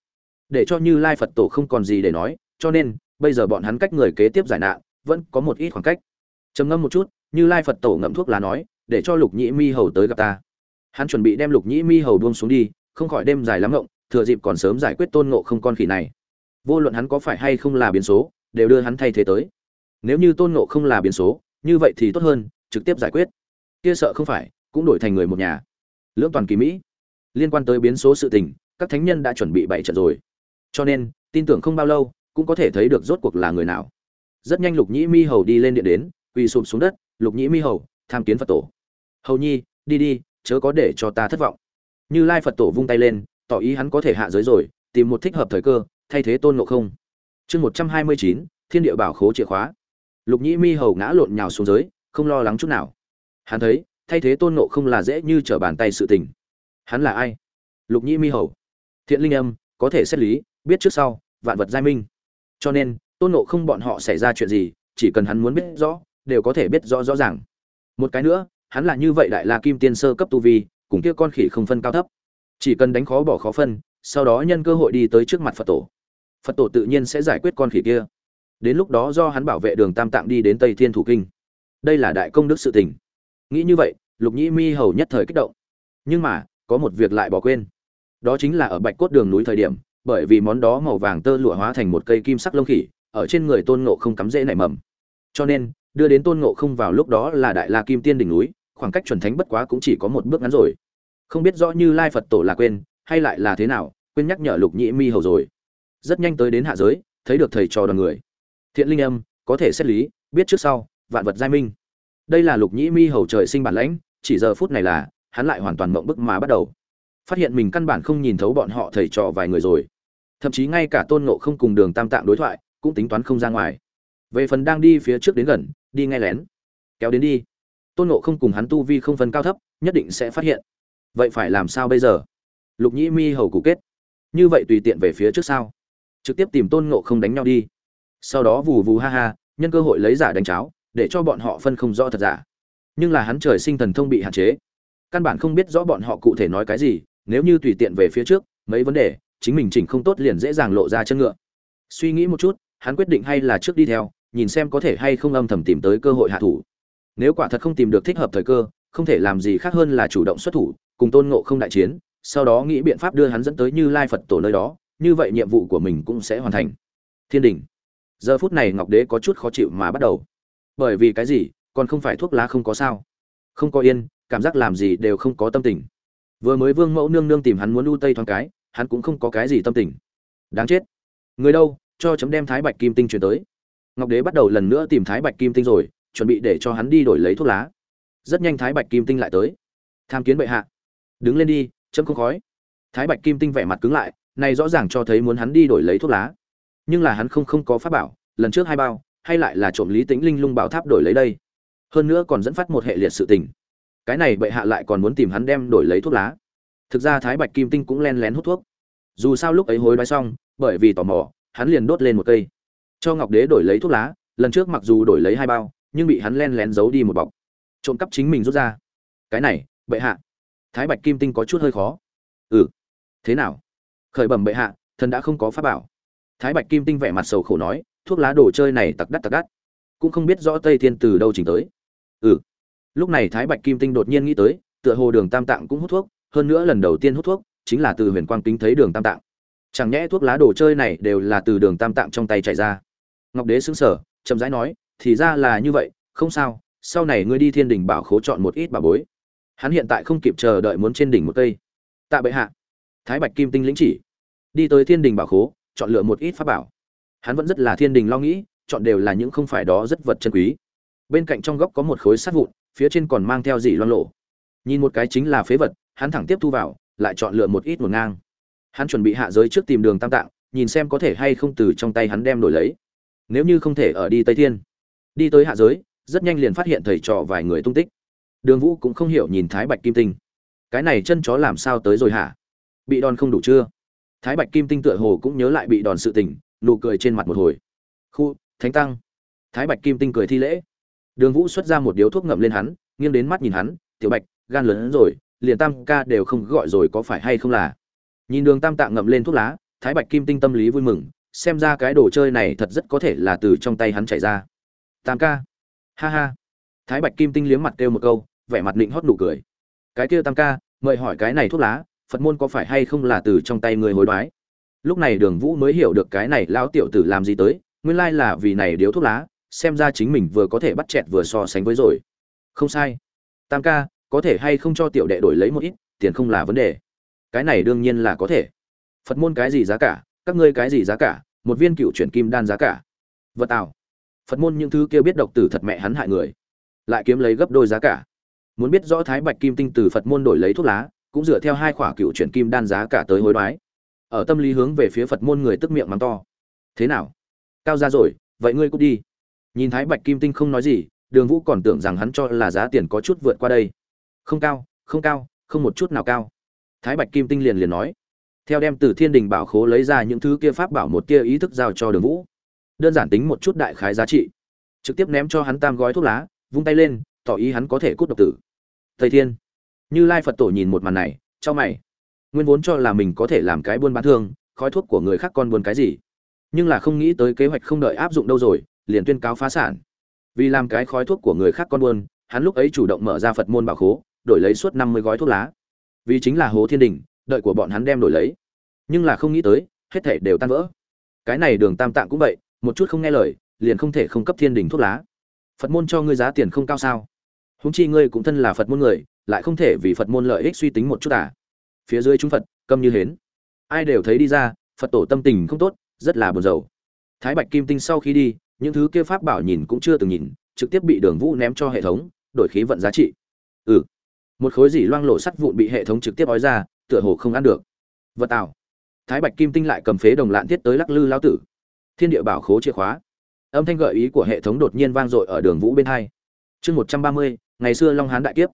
Để cho như lai phật tổ không còn gì để nói, cho nên, bây giờ bọn hắn cách người kế tiếp giải nạn, vẫn có một ít khoảng cách. Trầm ngâm một chút, như lai phật tổ ngậm thuốc lá nói, để cho lục nhĩ mi hầu tới gặp ta. Hắn chuẩn bị đem lục nhĩ mi hầu buông xuống đi, không khỏi đêm dài lắm ngộng, thừa dịp còn sớm giải quyết tôn ngộ không con khỉ này. Vô luận hắn có phải hay không là biến số, đều đưa hắn thay thế tới nếu như tôn ngộ không là biến số, như vậy thì tốt hơn, trực tiếp giải quyết. Kia sợ không phải, cũng đổi thành người một nhà. Lưỡng toàn kỳ mỹ. Liên quan tới biến số sự tình, các thánh nhân đã chuẩn bị bảy trận rồi. Cho nên, tin tưởng không bao lâu, cũng có thể thấy được rốt cuộc là người nào. Rất nhanh lục nhĩ mi hầu đi lên điện đến, quỳ sụp xuống đất, lục nhĩ mi hầu, tham kiến phật tổ. Hầu nhi, đi đi, chớ có để cho ta thất vọng. Như lai phật tổ vung tay lên, tỏ ý hắn có thể hạ giới rồi, tìm một thích hợp thời cơ, thay thế tôn ngộ không. Chương một trăm hai mươi chín, thiên địa bảo khố chìa khóa lục nhĩ mi hầu ngã lộn nhào xuống giới, không lo lắng chút nào. Hắn thấy, thay thế tôn ngộ không là dễ như trở bàn tay sự tình. Hắn là ai? Lục nhĩ mi hầu. Thiện linh âm, có thể xét lý, biết trước sau, vạn vật giai minh. Cho nên, tôn ngộ không bọn họ xảy ra chuyện gì, chỉ cần hắn muốn biết rõ, đều có thể biết rõ rõ ràng. Một cái nữa, hắn là như vậy đại la kim tiên sơ cấp tu vi, cùng kia con khỉ không phân cao thấp. Chỉ cần đánh khó bỏ khó phân, sau đó nhân cơ hội đi tới trước mặt phật tổ. Phật tổ tự nhiên sẽ giải quyết con khỉ kia đến lúc đó do hắn bảo vệ đường tam tạng đi đến tây thiên thủ kinh. Đây là đại công đức sự tình. Nghĩ như vậy, lục nhĩ mi hầu nhất thời kích động. Nhưng mà, có một việc lại bỏ quên. Đó chính là ở bạch cốt đường núi thời điểm, bởi vì món đó màu vàng tơ lụa hóa thành một cây kim sắc lông khỉ, ở trên người tôn ngộ không cắm rễ nảy mầm. Cho nên, đưa đến tôn ngộ không vào lúc đó là đại la kim tiên đỉnh núi, khoảng cách chuẩn thánh bất quá cũng chỉ có một bước ngắn rồi. Không biết rõ như lai phật tổ là quên, hay lại là thế nào, quên nhắc nhở lục nhĩ mi hầu rồi. Rất nhanh tới đến hạ giới, thấy được thầy trò đoàn người thiện linh âm, có thể xét lý, biết trước sau, vạn vật giai minh. Đây là lục nhĩ mi hầu trời sinh bản lãnh, chỉ giờ phút này là, hắn lại hoàn toàn mộng bức mà bắt đầu. Phát hiện mình căn bản không nhìn thấu bọn họ thầy trò vài người rồi. Thậm chí ngay cả tôn nộ không cùng đường tam tạng đối thoại, cũng tính toán không ra ngoài. Về phần đang đi phía trước đến gần, đi ngay lén. Kéo đến đi. Tôn nộ không cùng hắn tu vi không phân cao thấp, nhất định sẽ phát hiện. Vậy phải làm sao bây giờ? Lục nhĩ mi hầu cụ kết. Như vậy tùy tiện về phía trước sau trực tiếp tìm tôn ngộ không đánh nhau đi sau đó vù vù ha ha, nhân cơ hội lấy giả đánh cháo, để cho bọn họ phân không rõ thật giả. Nhưng là hắn trời sinh thần thông bị hạn chế. Căn bản không biết rõ bọn họ cụ thể nói cái gì, nếu như tùy tiện về phía trước, mấy vấn đề, chính mình chỉnh không tốt liền dễ dàng lộ ra chân ngựa. Suy nghĩ một chút, hắn quyết định hay là trước đi theo, nhìn xem có thể hay không âm thầm tìm tới cơ hội hạ thủ. Nếu quả thật không tìm được thích hợp thời cơ, không thể làm gì khác hơn là chủ động xuất thủ, cùng tôn ngộ không đại chiến, sau đó nghĩ biện pháp đưa hắn dẫn tới như lai phật tổ nơi đó, như vậy nhiệm vụ của mình cũng sẽ hoàn thành. Thiên đình giờ phút này ngọc đế có chút khó chịu mà bắt đầu. Bởi vì cái gì? Còn không phải thuốc lá không có sao? Không có yên, cảm giác làm gì đều không có tâm tình. Vừa mới vương mẫu nương nương tìm hắn muốn u tây thoáng cái, hắn cũng không có cái gì tâm tình. Đáng chết. Người đâu, cho chấm đem thái bạch kim tinh chuyển tới. Ngọc đế bắt đầu lần nữa tìm thái bạch kim tinh rồi, chuẩn bị để cho hắn đi đổi lấy thuốc lá. Rất nhanh thái bạch kim tinh lại tới. Tham kiến bệ hạ. Đứng lên đi, chấm không khói. Thái bạch kim tinh vẻ mặt cứng lại, này rõ ràng cho thấy muốn hắn đi đổi lấy thuốc lá nhưng là hắn không không có pháp bảo, lần trước hai bao, hay lại là trộm lý tính linh lung bảo tháp đổi lấy đây. Hơn nữa còn dẫn phát một hệ liệt sự tình. Cái này bệ hạ lại còn muốn tìm hắn đem đổi lấy thuốc lá. Thực ra thái bạch kim tinh cũng len lén hút thuốc. Dù sao lúc ấy hối đoái xong, bởi vì tò mò, hắn liền đốt lên một cây. Cho ngọc đế đổi lấy thuốc lá, lần trước mặc dù đổi lấy hai bao, nhưng bị hắn len lén giấu đi một bọc. Trộm cắp chính mình rút ra. Cái này, bệ hạ. Thái bạch kim tinh có chút hơi khó. Ừ. Thế nào? Khởi bẩm bệ hạ, thần đã không có pháp bảo thái bạch kim tinh vẻ mặt sầu khổ nói, thuốc lá đồ chơi này tặc đắt tặc đắt. Cũng không biết rõ tây thiên từ đâu trình tới. Ừ. Lúc này thái bạch kim tinh đột nhiên nghĩ tới, tựa hồ đường tam tạng cũng hút thuốc, hơn nữa lần đầu tiên hút thuốc, chính là từ huyền quang kính thấy đường tam tạng. Chẳng nhẽ thuốc lá đồ chơi này đều là từ đường tam tạng trong tay chạy ra. Ngọc đế xứng sở chậm rãi nói, thì ra là như vậy, không sao, sau này ngươi đi thiên đình bảo khố chọn một ít bà bối. Hắn hiện tại không kịp chờ đợi muốn trên đỉnh một cây. Tạ bệ hạ. Thái bạch kim tinh lĩnh chỉ. Đi tới thiên đình bảo khố chọn lựa một ít pháp bảo. Hắn vẫn rất là thiên đình lo nghĩ, chọn đều là những không phải đó rất vật chân quý. Bên cạnh trong góc có một khối sắt vụn, phía trên còn mang theo dị loan lộ. Nhìn một cái chính là phế vật, hắn thẳng tiếp thu vào, lại chọn lựa một ít một ngang. Hắn chuẩn bị hạ giới trước tìm đường tam tạng, nhìn xem có thể hay không từ trong tay hắn đem đổi lấy. Nếu như không thể ở đi tây thiên, đi tới hạ giới, rất nhanh liền phát hiện thầy trò vài người tung tích. Đường vũ cũng không hiểu nhìn thái bạch kim tinh. Cái này chân chó làm sao tới rồi hả? Bị đòn không đủ chưa? Thái bạch kim tinh tựa hồ cũng nhớ lại bị đòn sự tình, nụ cười trên mặt một hồi. Khu, thánh tăng. Thái bạch kim tinh cười thi lễ. Đường vũ xuất ra một điếu thuốc ngậm lên hắn, nghiêng đến mắt nhìn hắn, tiểu bạch, gan lớn hơn rồi, liền tam ca đều không gọi rồi có phải hay không là? Nhìn đường tam tạng ngậm lên thuốc lá, thái bạch kim tinh tâm lý vui mừng, xem ra cái đồ chơi này thật rất có thể là từ trong tay hắn chảy ra. Tam ca. Ha ha. Thái bạch kim tinh liếm mặt kêu một câu, vẻ mặt định hót nụ cười. Cái kia tam ca, mời hỏi cái này thuốc lá phật môn có phải hay không là từ trong tay người hối đoái? Lúc này đường vũ mới hiểu được cái này lão tiểu tử làm gì tới, nguyên lai là vì này điếu thuốc lá, xem ra chính mình vừa có thể bắt chẹt vừa so sánh với rồi. Không sai. Tam ca, có thể hay không cho tiểu đệ đổi lấy một ít, tiền không là vấn đề. Cái này đương nhiên là có thể. Phật môn cái gì giá cả, các ngươi cái gì giá cả, một viên cựu chuyển kim đan giá cả. Vật tạo phật môn những thứ kia biết độc tử thật mẹ hắn hại người, lại kiếm lấy gấp đôi giá cả. Muốn biết rõ thái bạch kim tinh từ phật môn đổi lấy thuốc lá cũng dựa theo hai khỏa cựu chuyển kim đan giá cả tới hối đoái. Ở tâm lý hướng về phía phật môn người tức miệng mắng to. Thế nào? Cao ra rồi, vậy ngươi cút đi. Nhìn thái bạch kim tinh không nói gì, đường vũ còn tưởng rằng hắn cho là giá tiền có chút vượt qua đây. Không cao không cao, không một chút nào cao. Thái bạch kim tinh liền liền nói. Theo đem từ thiên đình bảo khố lấy ra những thứ kia pháp bảo một kia ý thức giao cho đường vũ. Đơn giản tính một chút đại khái giá trị. Trực tiếp ném cho hắn tam gói thuốc lá, vung tay lên, tỏ ý hắn có thể cút độc tử. Thầy thiên như lai phật tổ nhìn một màn này, cho mày. Nguyên vốn cho là mình có thể làm cái buôn bán thương, khói thuốc của người khác con buôn cái gì. Nhưng là không nghĩ tới kế hoạch không đợi áp dụng đâu rồi, liền tuyên cáo phá sản. Vì làm cái khói thuốc của người khác con buôn, hắn lúc ấy chủ động mở ra phật môn bảo khố, đổi lấy suốt năm mươi gói thuốc lá. Vì chính là hố thiên đình, đợi của bọn hắn đem đổi lấy. Nhưng là không nghĩ tới, hết thảy đều tan vỡ. Cái này đường tam tạng cũng vậy, một chút không nghe lời, liền không thể không cấp thiên đình thuốc lá. Phật môn cho ngươi giá tiền không cao sao? Húng chi ngươi cũng thân là phật môn người lại không thể vì phật môn lợi ích suy tính một chút à. Phía dưới chúng phật, câm như hến. Ai đều thấy đi ra, phật tổ tâm tình không tốt, rất là buồn rầu. Thái bạch kim tinh sau khi đi, những thứ kia pháp bảo nhìn cũng chưa từng nhìn, trực tiếp bị đường vũ ném cho hệ thống, đổi khí vận giá trị. Ừ. Một khối dỉ loang lộ sắt vụn bị hệ thống trực tiếp ói ra, tựa hồ không ăn được. Vật tạo thái bạch kim tinh lại cầm phế đồng lạn thiết tới lắc lư lao tử. Thiên địa bảo khố chìa khóa. Âm thanh gợi ý của hệ thống đột nhiên vang dội ở đường vũ bên hai. Chương một trăm ba mươi, ngày xưa long hán đại kiếp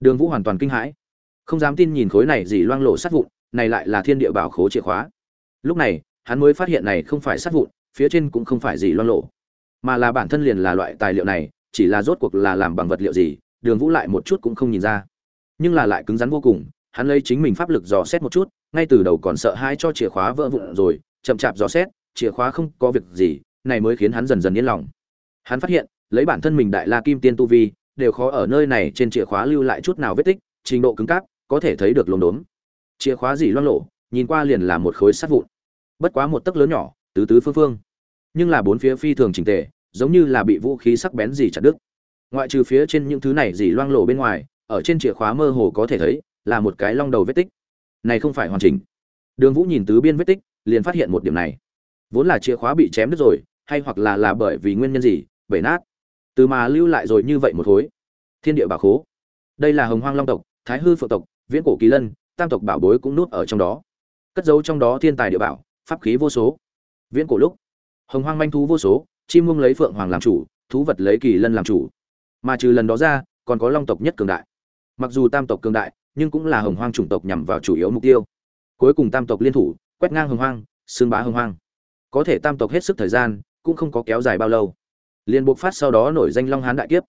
đường vũ hoàn toàn kinh hãi. Không dám tin nhìn khối này gì loang lộ sắt vụn, này lại là thiên địa bảo khố chìa khóa. Lúc này, hắn mới phát hiện này không phải sắt vụn, phía trên cũng không phải gì loang lộ mà là bản thân liền là loại tài liệu này, chỉ là rốt cuộc là làm bằng vật liệu gì, đường vũ lại một chút cũng không nhìn ra. Nhưng là lại cứng rắn vô cùng, hắn lấy chính mình pháp lực dò xét một chút, ngay từ đầu còn sợ hai cho chìa khóa vỡ vụn rồi, chậm chạp dò xét, chìa khóa không có việc gì, này mới khiến hắn dần dần yên lòng. Hắn phát hiện, lấy bản thân mình đại la kim tiên tu vi đều khó ở nơi này trên chìa khóa lưu lại chút nào vết tích, trình độ cứng cáp, có thể thấy được lồn đốn chìa khóa gì loang lộ nhìn qua liền là một khối sắt vụn. Bất quá một tấc lớn nhỏ, tứ tứ phương phương. Nhưng là bốn phía phi thường chỉnh tề, giống như là bị vũ khí sắc bén gì chặt đứt. Ngoại trừ phía trên những thứ này gì loang lộ bên ngoài, ở trên chìa khóa mơ hồ có thể thấy là một cái long đầu vết tích. Này không phải hoàn chỉnh. Đường vũ nhìn tứ biên vết tích, liền phát hiện một điểm này. Vốn là chìa khóa bị chém đứt rồi, hay hoặc là là bởi vì nguyên nhân gì, bể nát từ mà lưu lại rồi như vậy một khối. Thiên địa bảo khố. Đây là hồng hoang long tộc, thái hư phượng tộc, viễn cổ kỳ lân, tam tộc bảo bối cũng nút ở trong đó. Cất giấu trong đó thiên tài địa bảo, pháp khí vô số. Viễn cổ lúc, hồng hoang manh thú vô số, chim mông lấy phượng hoàng làm chủ, thú vật lấy kỳ lân làm chủ. Mà trừ lần đó ra, còn có long tộc nhất cường đại. Mặc dù tam tộc cường đại, nhưng cũng là hồng hoang chủng tộc nhằm vào chủ yếu mục tiêu. Cuối cùng tam tộc liên thủ, quét ngang hồng hoang xương bá hồng hoang. Có thể tam tộc hết sức thời gian, cũng không có kéo dài bao lâu liền buộc phát sau đó nổi danh long hán đại kiếp.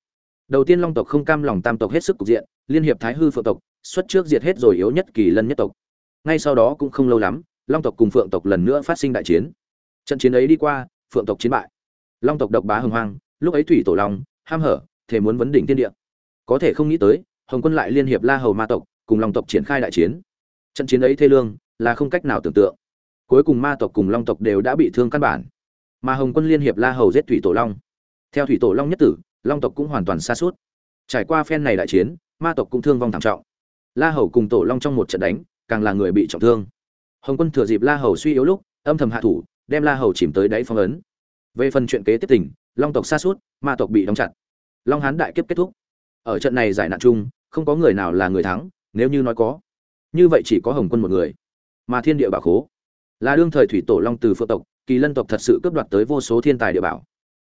Đầu tiên long tộc không cam lòng tam tộc hết sức cục diện, liên hiệp thái hư phượng tộc, xuất trước diệt hết rồi yếu nhất kỳ lân nhất tộc. Ngay sau đó cũng không lâu lắm, long tộc cùng phượng tộc lần nữa phát sinh đại chiến. Trận chiến ấy đi qua, phượng tộc chiến bại. Long tộc độc bá hồng hoang, lúc ấy thủy tổ long, ham hở thể muốn vấn đỉnh tiên địa. Có thể không nghĩ tới, hồng quân lại liên hiệp la hầu ma tộc, cùng long tộc triển khai đại chiến. Trận chiến ấy thê lương, là không cách nào tưởng tượng. Cuối cùng ma tộc cùng long tộc đều đã bị thương căn bản. Mà hồng quân liên hiệp la hầu giết thủy tổ long theo thủy tổ long nhất tử, long tộc cũng hoàn toàn xa suốt. Trải qua phen này đại chiến, ma tộc cũng thương vong thảm trọng. La hầu cùng tổ long trong một trận đánh, càng là người bị trọng thương. Hồng quân thừa dịp la hầu suy yếu lúc, âm thầm hạ thủ, đem la hầu chìm tới đáy phong ấn. Về phần chuyện kế tiếp tỉnh long tộc xa suốt, ma tộc bị đóng chặt. Long hán đại kiếp kết thúc. Ở trận này giải nạn chung, không có người nào là người thắng, nếu như nói có. Như vậy chỉ có hồng quân một người. Mà thiên địa bảo khố. Là đương thời thủy tổ long từ phượng tộc, kỳ lân tộc thật sự cướp đoạt tới vô số thiên tài địa bảo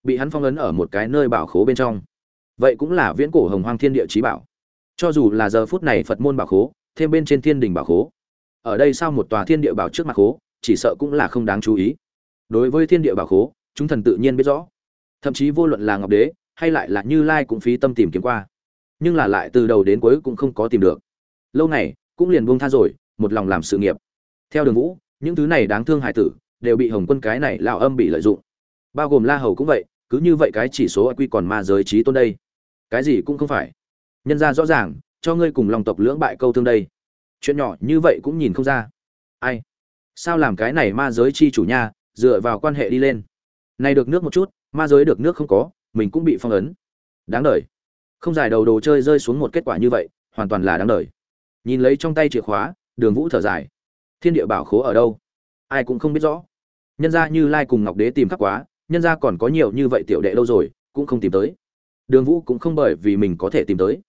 bị hắn phong ấn ở một cái nơi bảo khố bên trong. Vậy cũng là viễn cổ hồng hoang thiên địa trí bảo. Cho dù là giờ phút này phật môn bảo khố, thêm bên trên thiên đình bảo khố, ở đây sao một tòa thiên địa bảo trước mặt khố, chỉ sợ cũng là không đáng chú ý. Đối với thiên địa bảo khố, chúng thần tự nhiên biết rõ. Thậm chí vô luận là ngọc đế, hay lại là như lai cũng phí tâm tìm kiếm qua. Nhưng là lại từ đầu đến cuối cũng không có tìm được. Lâu này cũng liền buông tha rồi, một lòng làm sự nghiệp. Theo đường vũ, những thứ này đáng thương hải tử, đều bị hồng quân cái này lão âm bị lợi dụng. Bao gồm la hầu cũng vậy cứ như vậy cái chỉ số IQ còn ma giới trí tôn đây. Cái gì cũng không phải. Nhân ra rõ ràng, cho ngươi cùng lòng tộc lưỡng bại câu thương đây. Chuyện nhỏ như vậy cũng nhìn không ra. Ai? Sao làm cái này ma giới chi chủ nha, dựa vào quan hệ đi lên. Này được nước một chút, ma giới được nước không có, mình cũng bị phong ấn. Đáng đời. Không giải đầu đồ chơi rơi xuống một kết quả như vậy, hoàn toàn là đáng đời. Nhìn lấy trong tay chìa khóa, đường vũ thở dài. Thiên địa bảo khố ở đâu? Ai cũng không biết rõ. Nhân ra như lai cùng ngọc đế tìm khắp quá nhân ra còn có nhiều như vậy tiểu đệ lâu rồi, cũng không tìm tới. Đường vũ cũng không bởi vì mình có thể tìm tới.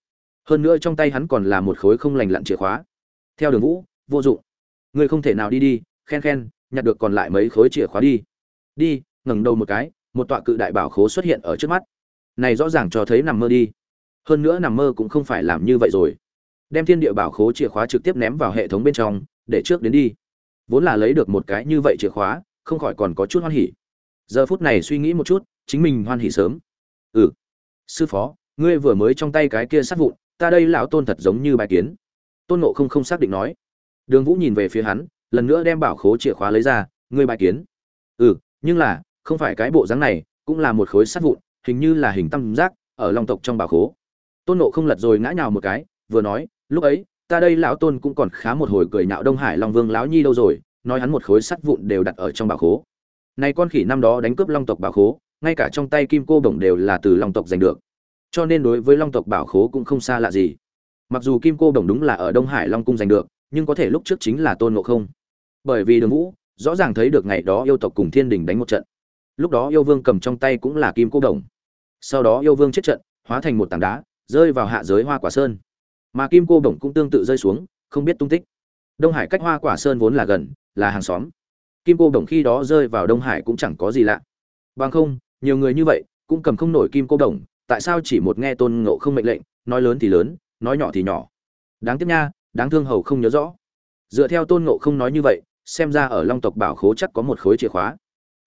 Hơn nữa trong tay hắn còn là một khối không lành lặn chìa khóa. Theo đường vũ, vô dụng. Ngươi không thể nào đi đi, khen khen, nhặt được còn lại mấy khối chìa khóa đi. Đi, ngẩng đầu một cái, một tọa cự đại bảo khố xuất hiện ở trước mắt. Này rõ ràng cho thấy nằm mơ đi. Hơn nữa nằm mơ cũng không phải làm như vậy rồi. Đem thiên địa bảo khố chìa khóa trực tiếp ném vào hệ thống bên trong, để trước đến đi. Vốn là lấy được một cái như vậy chìa khóa, không khỏi còn có chút hoan hỉ giờ phút này suy nghĩ một chút, chính mình hoan hỉ sớm. Ừ. Sư phó, ngươi vừa mới trong tay cái kia sát vụn, ta đây lão tôn thật giống như bài kiến. Tôn nộ không không xác định nói. Đường vũ nhìn về phía hắn, lần nữa đem bảo khố chìa khóa lấy ra, ngươi bài kiến. Ừ nhưng là, không phải cái bộ dáng này, cũng là một khối sát vụn, hình như là hình tam giác, ở long tộc trong bảo khố. Tôn nộ không lật rồi ngã nhào một cái, vừa nói, lúc ấy, ta đây lão tôn cũng còn khá một hồi cười nhạo đông hải long vương lão nhi đâu rồi, nói hắn một khối sắt vụn đều đặt ở trong bảo khố này con khỉ năm đó đánh cướp long tộc bảo khố, ngay cả trong tay kim cô đồng đều là từ long tộc giành được. Cho nên đối với long tộc bảo khố cũng không xa lạ gì. Mặc dù kim cô đồng đúng là ở đông hải long cung giành được, nhưng có thể lúc trước chính là tôn ngộ không. Bởi vì đường vũ rõ ràng thấy được ngày đó yêu tộc cùng thiên đình đánh một trận. Lúc đó yêu vương cầm trong tay cũng là kim cô đồng sau đó yêu vương chết trận, hóa thành một tảng đá, rơi vào hạ giới hoa quả sơn. Mà kim cô đồng cũng tương tự rơi xuống, không biết tung tích. Đông hải cách hoa quả sơn vốn là gần, là hàng xóm kim cô đồng khi đó rơi vào đông hải cũng chẳng có gì lạ. Bằng không, nhiều người như vậy cũng cầm không nổi kim cô đồng, tại sao chỉ một nghe tôn ngộ không mệnh lệnh, nói lớn thì lớn, nói nhỏ thì nhỏ. Đáng tiếc nha, đáng thương hầu không nhớ rõ. Dựa theo tôn ngộ không nói như vậy, xem ra ở long tộc bảo khố chắc có một khối chìa khóa.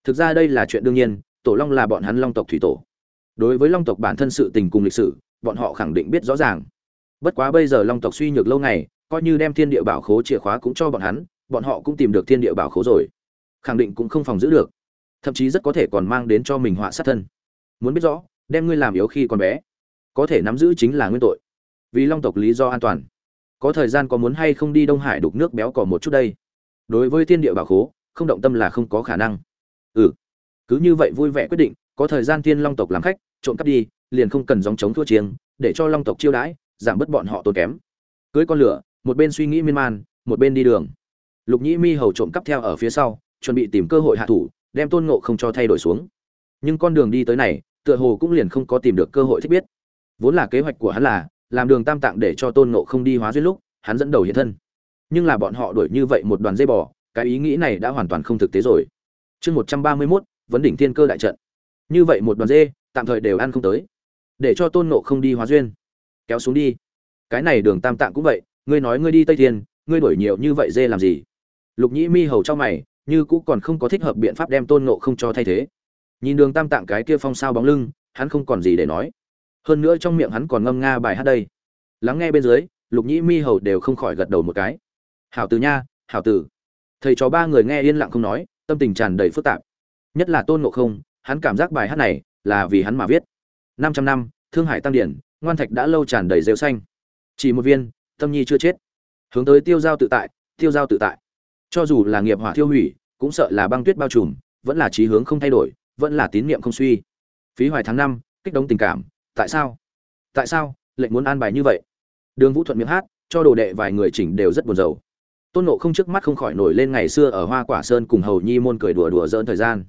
Thực ra đây là chuyện đương nhiên, tổ long là bọn hắn long tộc thủy tổ. Đối với long tộc bản thân sự tình cùng lịch sử, bọn họ khẳng định biết rõ ràng. Bất quá bây giờ long tộc suy nhược lâu ngày, coi như đem thiên địa bảo khố chìa khóa cũng cho bọn hắn, bọn họ cũng tìm được thiên địa bảo khố rồi khẳng định cũng không phòng giữ được. Thậm chí rất có thể còn mang đến cho mình họa sát thân. Muốn biết rõ, đem ngươi làm yếu khi còn bé, có thể nắm giữ chính là nguyên tội. Vì long tộc lý do an toàn. Có thời gian có muốn hay không đi đông hải đục nước béo cỏ một chút đây? Đối với thiên địa bảo khố, không động tâm là không có khả năng. Ừ. Cứ như vậy vui vẻ quyết định, có thời gian thiên long tộc làm khách, trộm cắp đi, liền không cần dòng chống thua chiêng, để cho long tộc chiêu đãi, giảm bớt bọn họ tốn kém. Cưới con lửa, một bên suy nghĩ miên man, một bên đi đường. Lục nhĩ mi hầu trộm cắp theo ở phía sau chuẩn bị tìm cơ hội hạ thủ, đem tôn ngộ không cho thay đổi xuống. Nhưng con đường đi tới này, tựa hồ cũng liền không có tìm được cơ hội thích biết. Vốn là kế hoạch của hắn là, làm đường tam tạng để cho tôn ngộ không đi hóa duyên lúc, hắn dẫn đầu hiện thân. Nhưng là bọn họ đuổi như vậy một đoàn dây bò, cái ý nghĩ này đã hoàn toàn không thực tế rồi. Chương một trăm ba mươi mốt, vấn đỉnh thiên cơ đại trận. Như vậy một đoàn dê, tạm thời đều ăn không tới. Để cho tôn nộ không đi hóa duyên. Kéo xuống đi. Cái này đường tam tạng cũng vậy, ngươi nói ngươi đi tây thiên, ngươi đổi nhiều như vậy dê làm gì? Lục nhĩ mi hầu cho mày như cũng còn không có thích hợp biện pháp đem tôn nộ không cho thay thế. Nhìn đường tam tạng cái kia phong sao bóng lưng, hắn không còn gì để nói. Hơn nữa trong miệng hắn còn ngâm nga bài hát đây. Lắng nghe bên dưới, lục nhĩ mi hầu đều không khỏi gật đầu một cái. Hảo từ nha, hảo tử. Thầy trò ba người nghe yên lặng không nói, tâm tình tràn đầy phức tạp. Nhất là tôn ngộ không, hắn cảm giác bài hát này là vì hắn mà viết. Năm trăm năm, thương hải tăng điển, ngoan thạch đã lâu tràn đầy rêu xanh. Chỉ một viên, tâm nhi chưa chết. Hướng tới tiêu giao tự tại, tiêu giao tự tại cho dù là nghiệp hỏa thiêu hủy, cũng sợ là băng tuyết bao trùm, vẫn là trí hướng không thay đổi, vẫn là tín niệm không suy. Phí hoài tháng năm, kích động tình cảm, tại sao? Tại sao, lệnh muốn an bài như vậy? Đường vũ thuận miệng hát, cho đồ đệ vài người chỉnh đều rất buồn rầu. Tôn nộ không trước mắt không khỏi nổi lên ngày xưa ở hoa quả sơn cùng hầu nhi môn cười đùa đùa dỡn thời gian.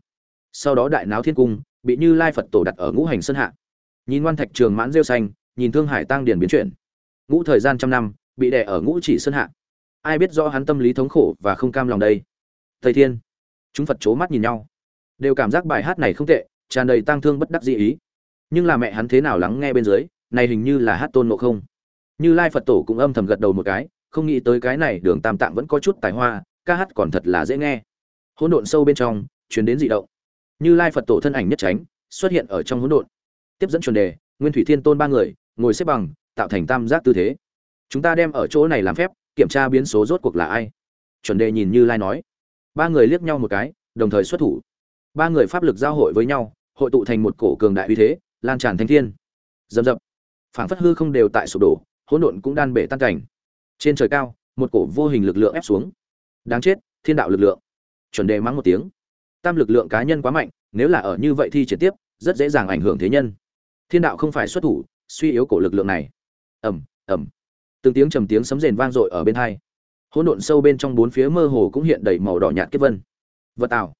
Sau đó đại náo thiên cung, bị như lai phật tổ đặt ở ngũ hành sơn hạ. Nhìn ngoan thạch trường mãn rêu xanh, nhìn thương hải tăng điền biến chuyển. Ngũ thời gian trăm năm, bị đẻ ở ngũ chỉ sơn hạ ai biết rõ hắn tâm lý thống khổ và không cam lòng đây. Thầy thiên, chúng phật c mắt nhìn nhau. Đều cảm giác bài hát này không tệ, tràn đầy tang thương bất đắc dĩ ý. Nhưng là mẹ hắn thế nào lắng nghe bên dưới, này hình như là hát tôn ngộ không. Như lai phật tổ cũng âm thầm gật đầu một cái, không nghĩ tới cái này đường tam tạng vẫn có chút tài hoa, ca hát còn thật là dễ nghe. Hỗn độn sâu bên trong chuyển đến dị động. Như lai phật tổ thân ảnh nhất tránh, xuất hiện ở trong hỗn độn. Tiếp dẫn chuẩn đề, nguyên thủy thiên tôn ba người, ngồi xếp bằng, tạo thành tam giác tư thế. Chúng ta đem ở chỗ này làm phép kiểm tra biến số rốt cuộc là ai. Chuẩn đề nhìn như lai nói. Ba người liếc nhau một cái, đồng thời xuất thủ. Ba người pháp lực giao hội với nhau, hội tụ thành một cổ cường đại uy thế, lan tràn thanh thiên. Dầm dập phảng phất hư không đều tại sụp đổ, hỗn độn cũng đan bể tan cảnh. Trên trời cao, một cổ vô hình lực lượng ép xuống. Đáng chết, thiên đạo lực lượng. Chuẩn đề mắng một tiếng. Tam lực lượng cá nhân quá mạnh, nếu là ở như vậy thì trực tiếp, rất dễ dàng ảnh hưởng thế nhân. Thiên đạo không phải xuất thủ, suy yếu cổ lực lượng này. Ẩm ẩm từng tiếng trầm tiếng sấm rền vang dội ở bên hai. Hỗn độn sâu bên trong bốn phía mơ hồ cũng hiện đầy màu đỏ nhạt kết vân. Vật tạo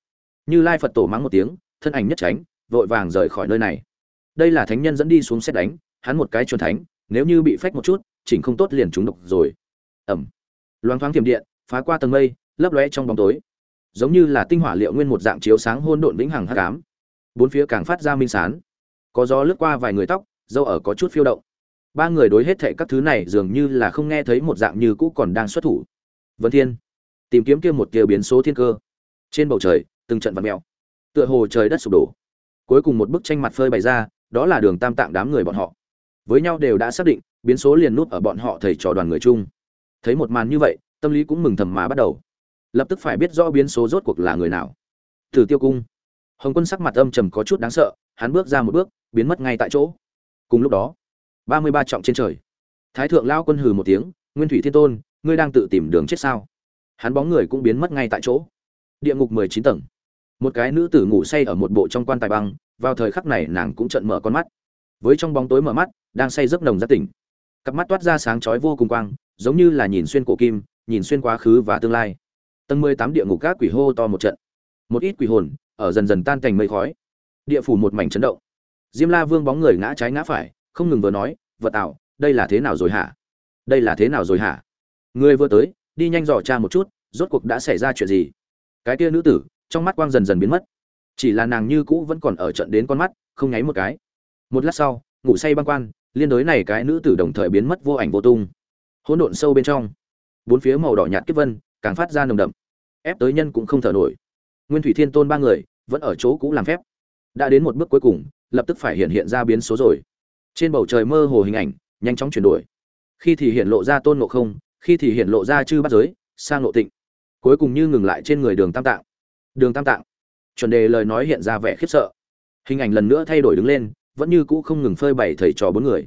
như lai phật tổ mắng một tiếng, thân ảnh nhất tránh, vội vàng rời khỏi nơi này. Đây là thánh nhân dẫn đi xuống xét đánh, hắn một cái chuẩn thánh, nếu như bị phách một chút, chỉnh không tốt liền trúng độc rồi. Ẩm. Loáng thoáng thiểm điện, phá qua tầng mây, lấp lóe trong bóng tối. Giống như là tinh hỏa liệu nguyên một dạng chiếu sáng hôn độn vĩnh hằng hắc ám. Bốn phía càng phát ra minh sán. Có gió lướt qua vài người tóc, dâu ở có chút phiêu động ba người đối hết thệ các thứ này dường như là không nghe thấy một dạng như cũ còn đang xuất thủ. Vân thiên, tìm kiếm kia một kia biến số thiên cơ. Trên bầu trời, từng trận vật mèo tựa hồ trời đất sụp đổ. Cuối cùng một bức tranh mặt phơi bày ra, đó là đường tam tạng đám người bọn họ. Với nhau đều đã xác định, biến số liền nút ở bọn họ thầy trò đoàn người chung. Thấy một màn như vậy, tâm lý cũng mừng thầm mà bắt đầu. Lập tức phải biết rõ biến số rốt cuộc là người nào. Thử tiêu cung. Hồng quân sắc mặt âm trầm có chút đáng sợ, hắn bước ra một bước, biến mất ngay tại chỗ. Cùng lúc đó ba mươi ba trọng trên trời. Thái thượng lao quân hừ một tiếng, nguyên thủy thiên tôn, ngươi đang tự tìm đường chết sao? Hắn bóng người cũng biến mất ngay tại chỗ. Địa ngục mười chín tầng. Một cái nữ tử ngủ say ở một bộ trong quan tài băng, vào thời khắc này nàng cũng trận mở con mắt. Với trong bóng tối mở mắt, đang say giấc nồng ra tỉnh. Cặp mắt toát ra sáng chói vô cùng quang, giống như là nhìn xuyên cổ kim, nhìn xuyên quá khứ và tương lai. Tầng mười tám địa ngục các quỷ hô to một trận. Một ít quỷ hồn ở dần dần tan thành mây khói. Địa phủ một mảnh chấn động. Diêm la vương bóng người ngã trái ngã phải không ngừng vừa nói, vật ảo, đây là thế nào rồi hả? Đây là thế nào rồi hả? Người vừa tới, đi nhanh dò cha một chút, rốt cuộc đã xảy ra chuyện gì. Cái kia nữ tử, trong mắt quang dần dần biến mất. Chỉ là nàng như cũ vẫn còn ở trận đến con mắt, không nháy một cái. Một lát sau, ngủ say băng quan, liên đối này cái nữ tử đồng thời biến mất vô ảnh vô tung. Hỗn độn sâu bên trong, bốn phía màu đỏ nhạt kiếp vân, càng phát ra nồng đậm, ép tới nhân cũng không thở nổi. Nguyên thủy thiên tôn ba người, vẫn ở chỗ cũ làm phép. Đã đến một bước cuối cùng, lập tức phải hiện hiện ra biến số rồi trên bầu trời mơ hồ hình ảnh, nhanh chóng chuyển đổi. Khi thì hiện lộ ra tôn ngộ không, khi thì hiện lộ ra chư bắt giới sang ngộ tịnh. Cuối cùng như ngừng lại trên người đường tam tạng. Đường tam tạng. Chuẩn đề lời nói hiện ra vẻ khiếp sợ. Hình ảnh lần nữa thay đổi đứng lên, vẫn như cũ không ngừng phơi bày thầy trò bốn người.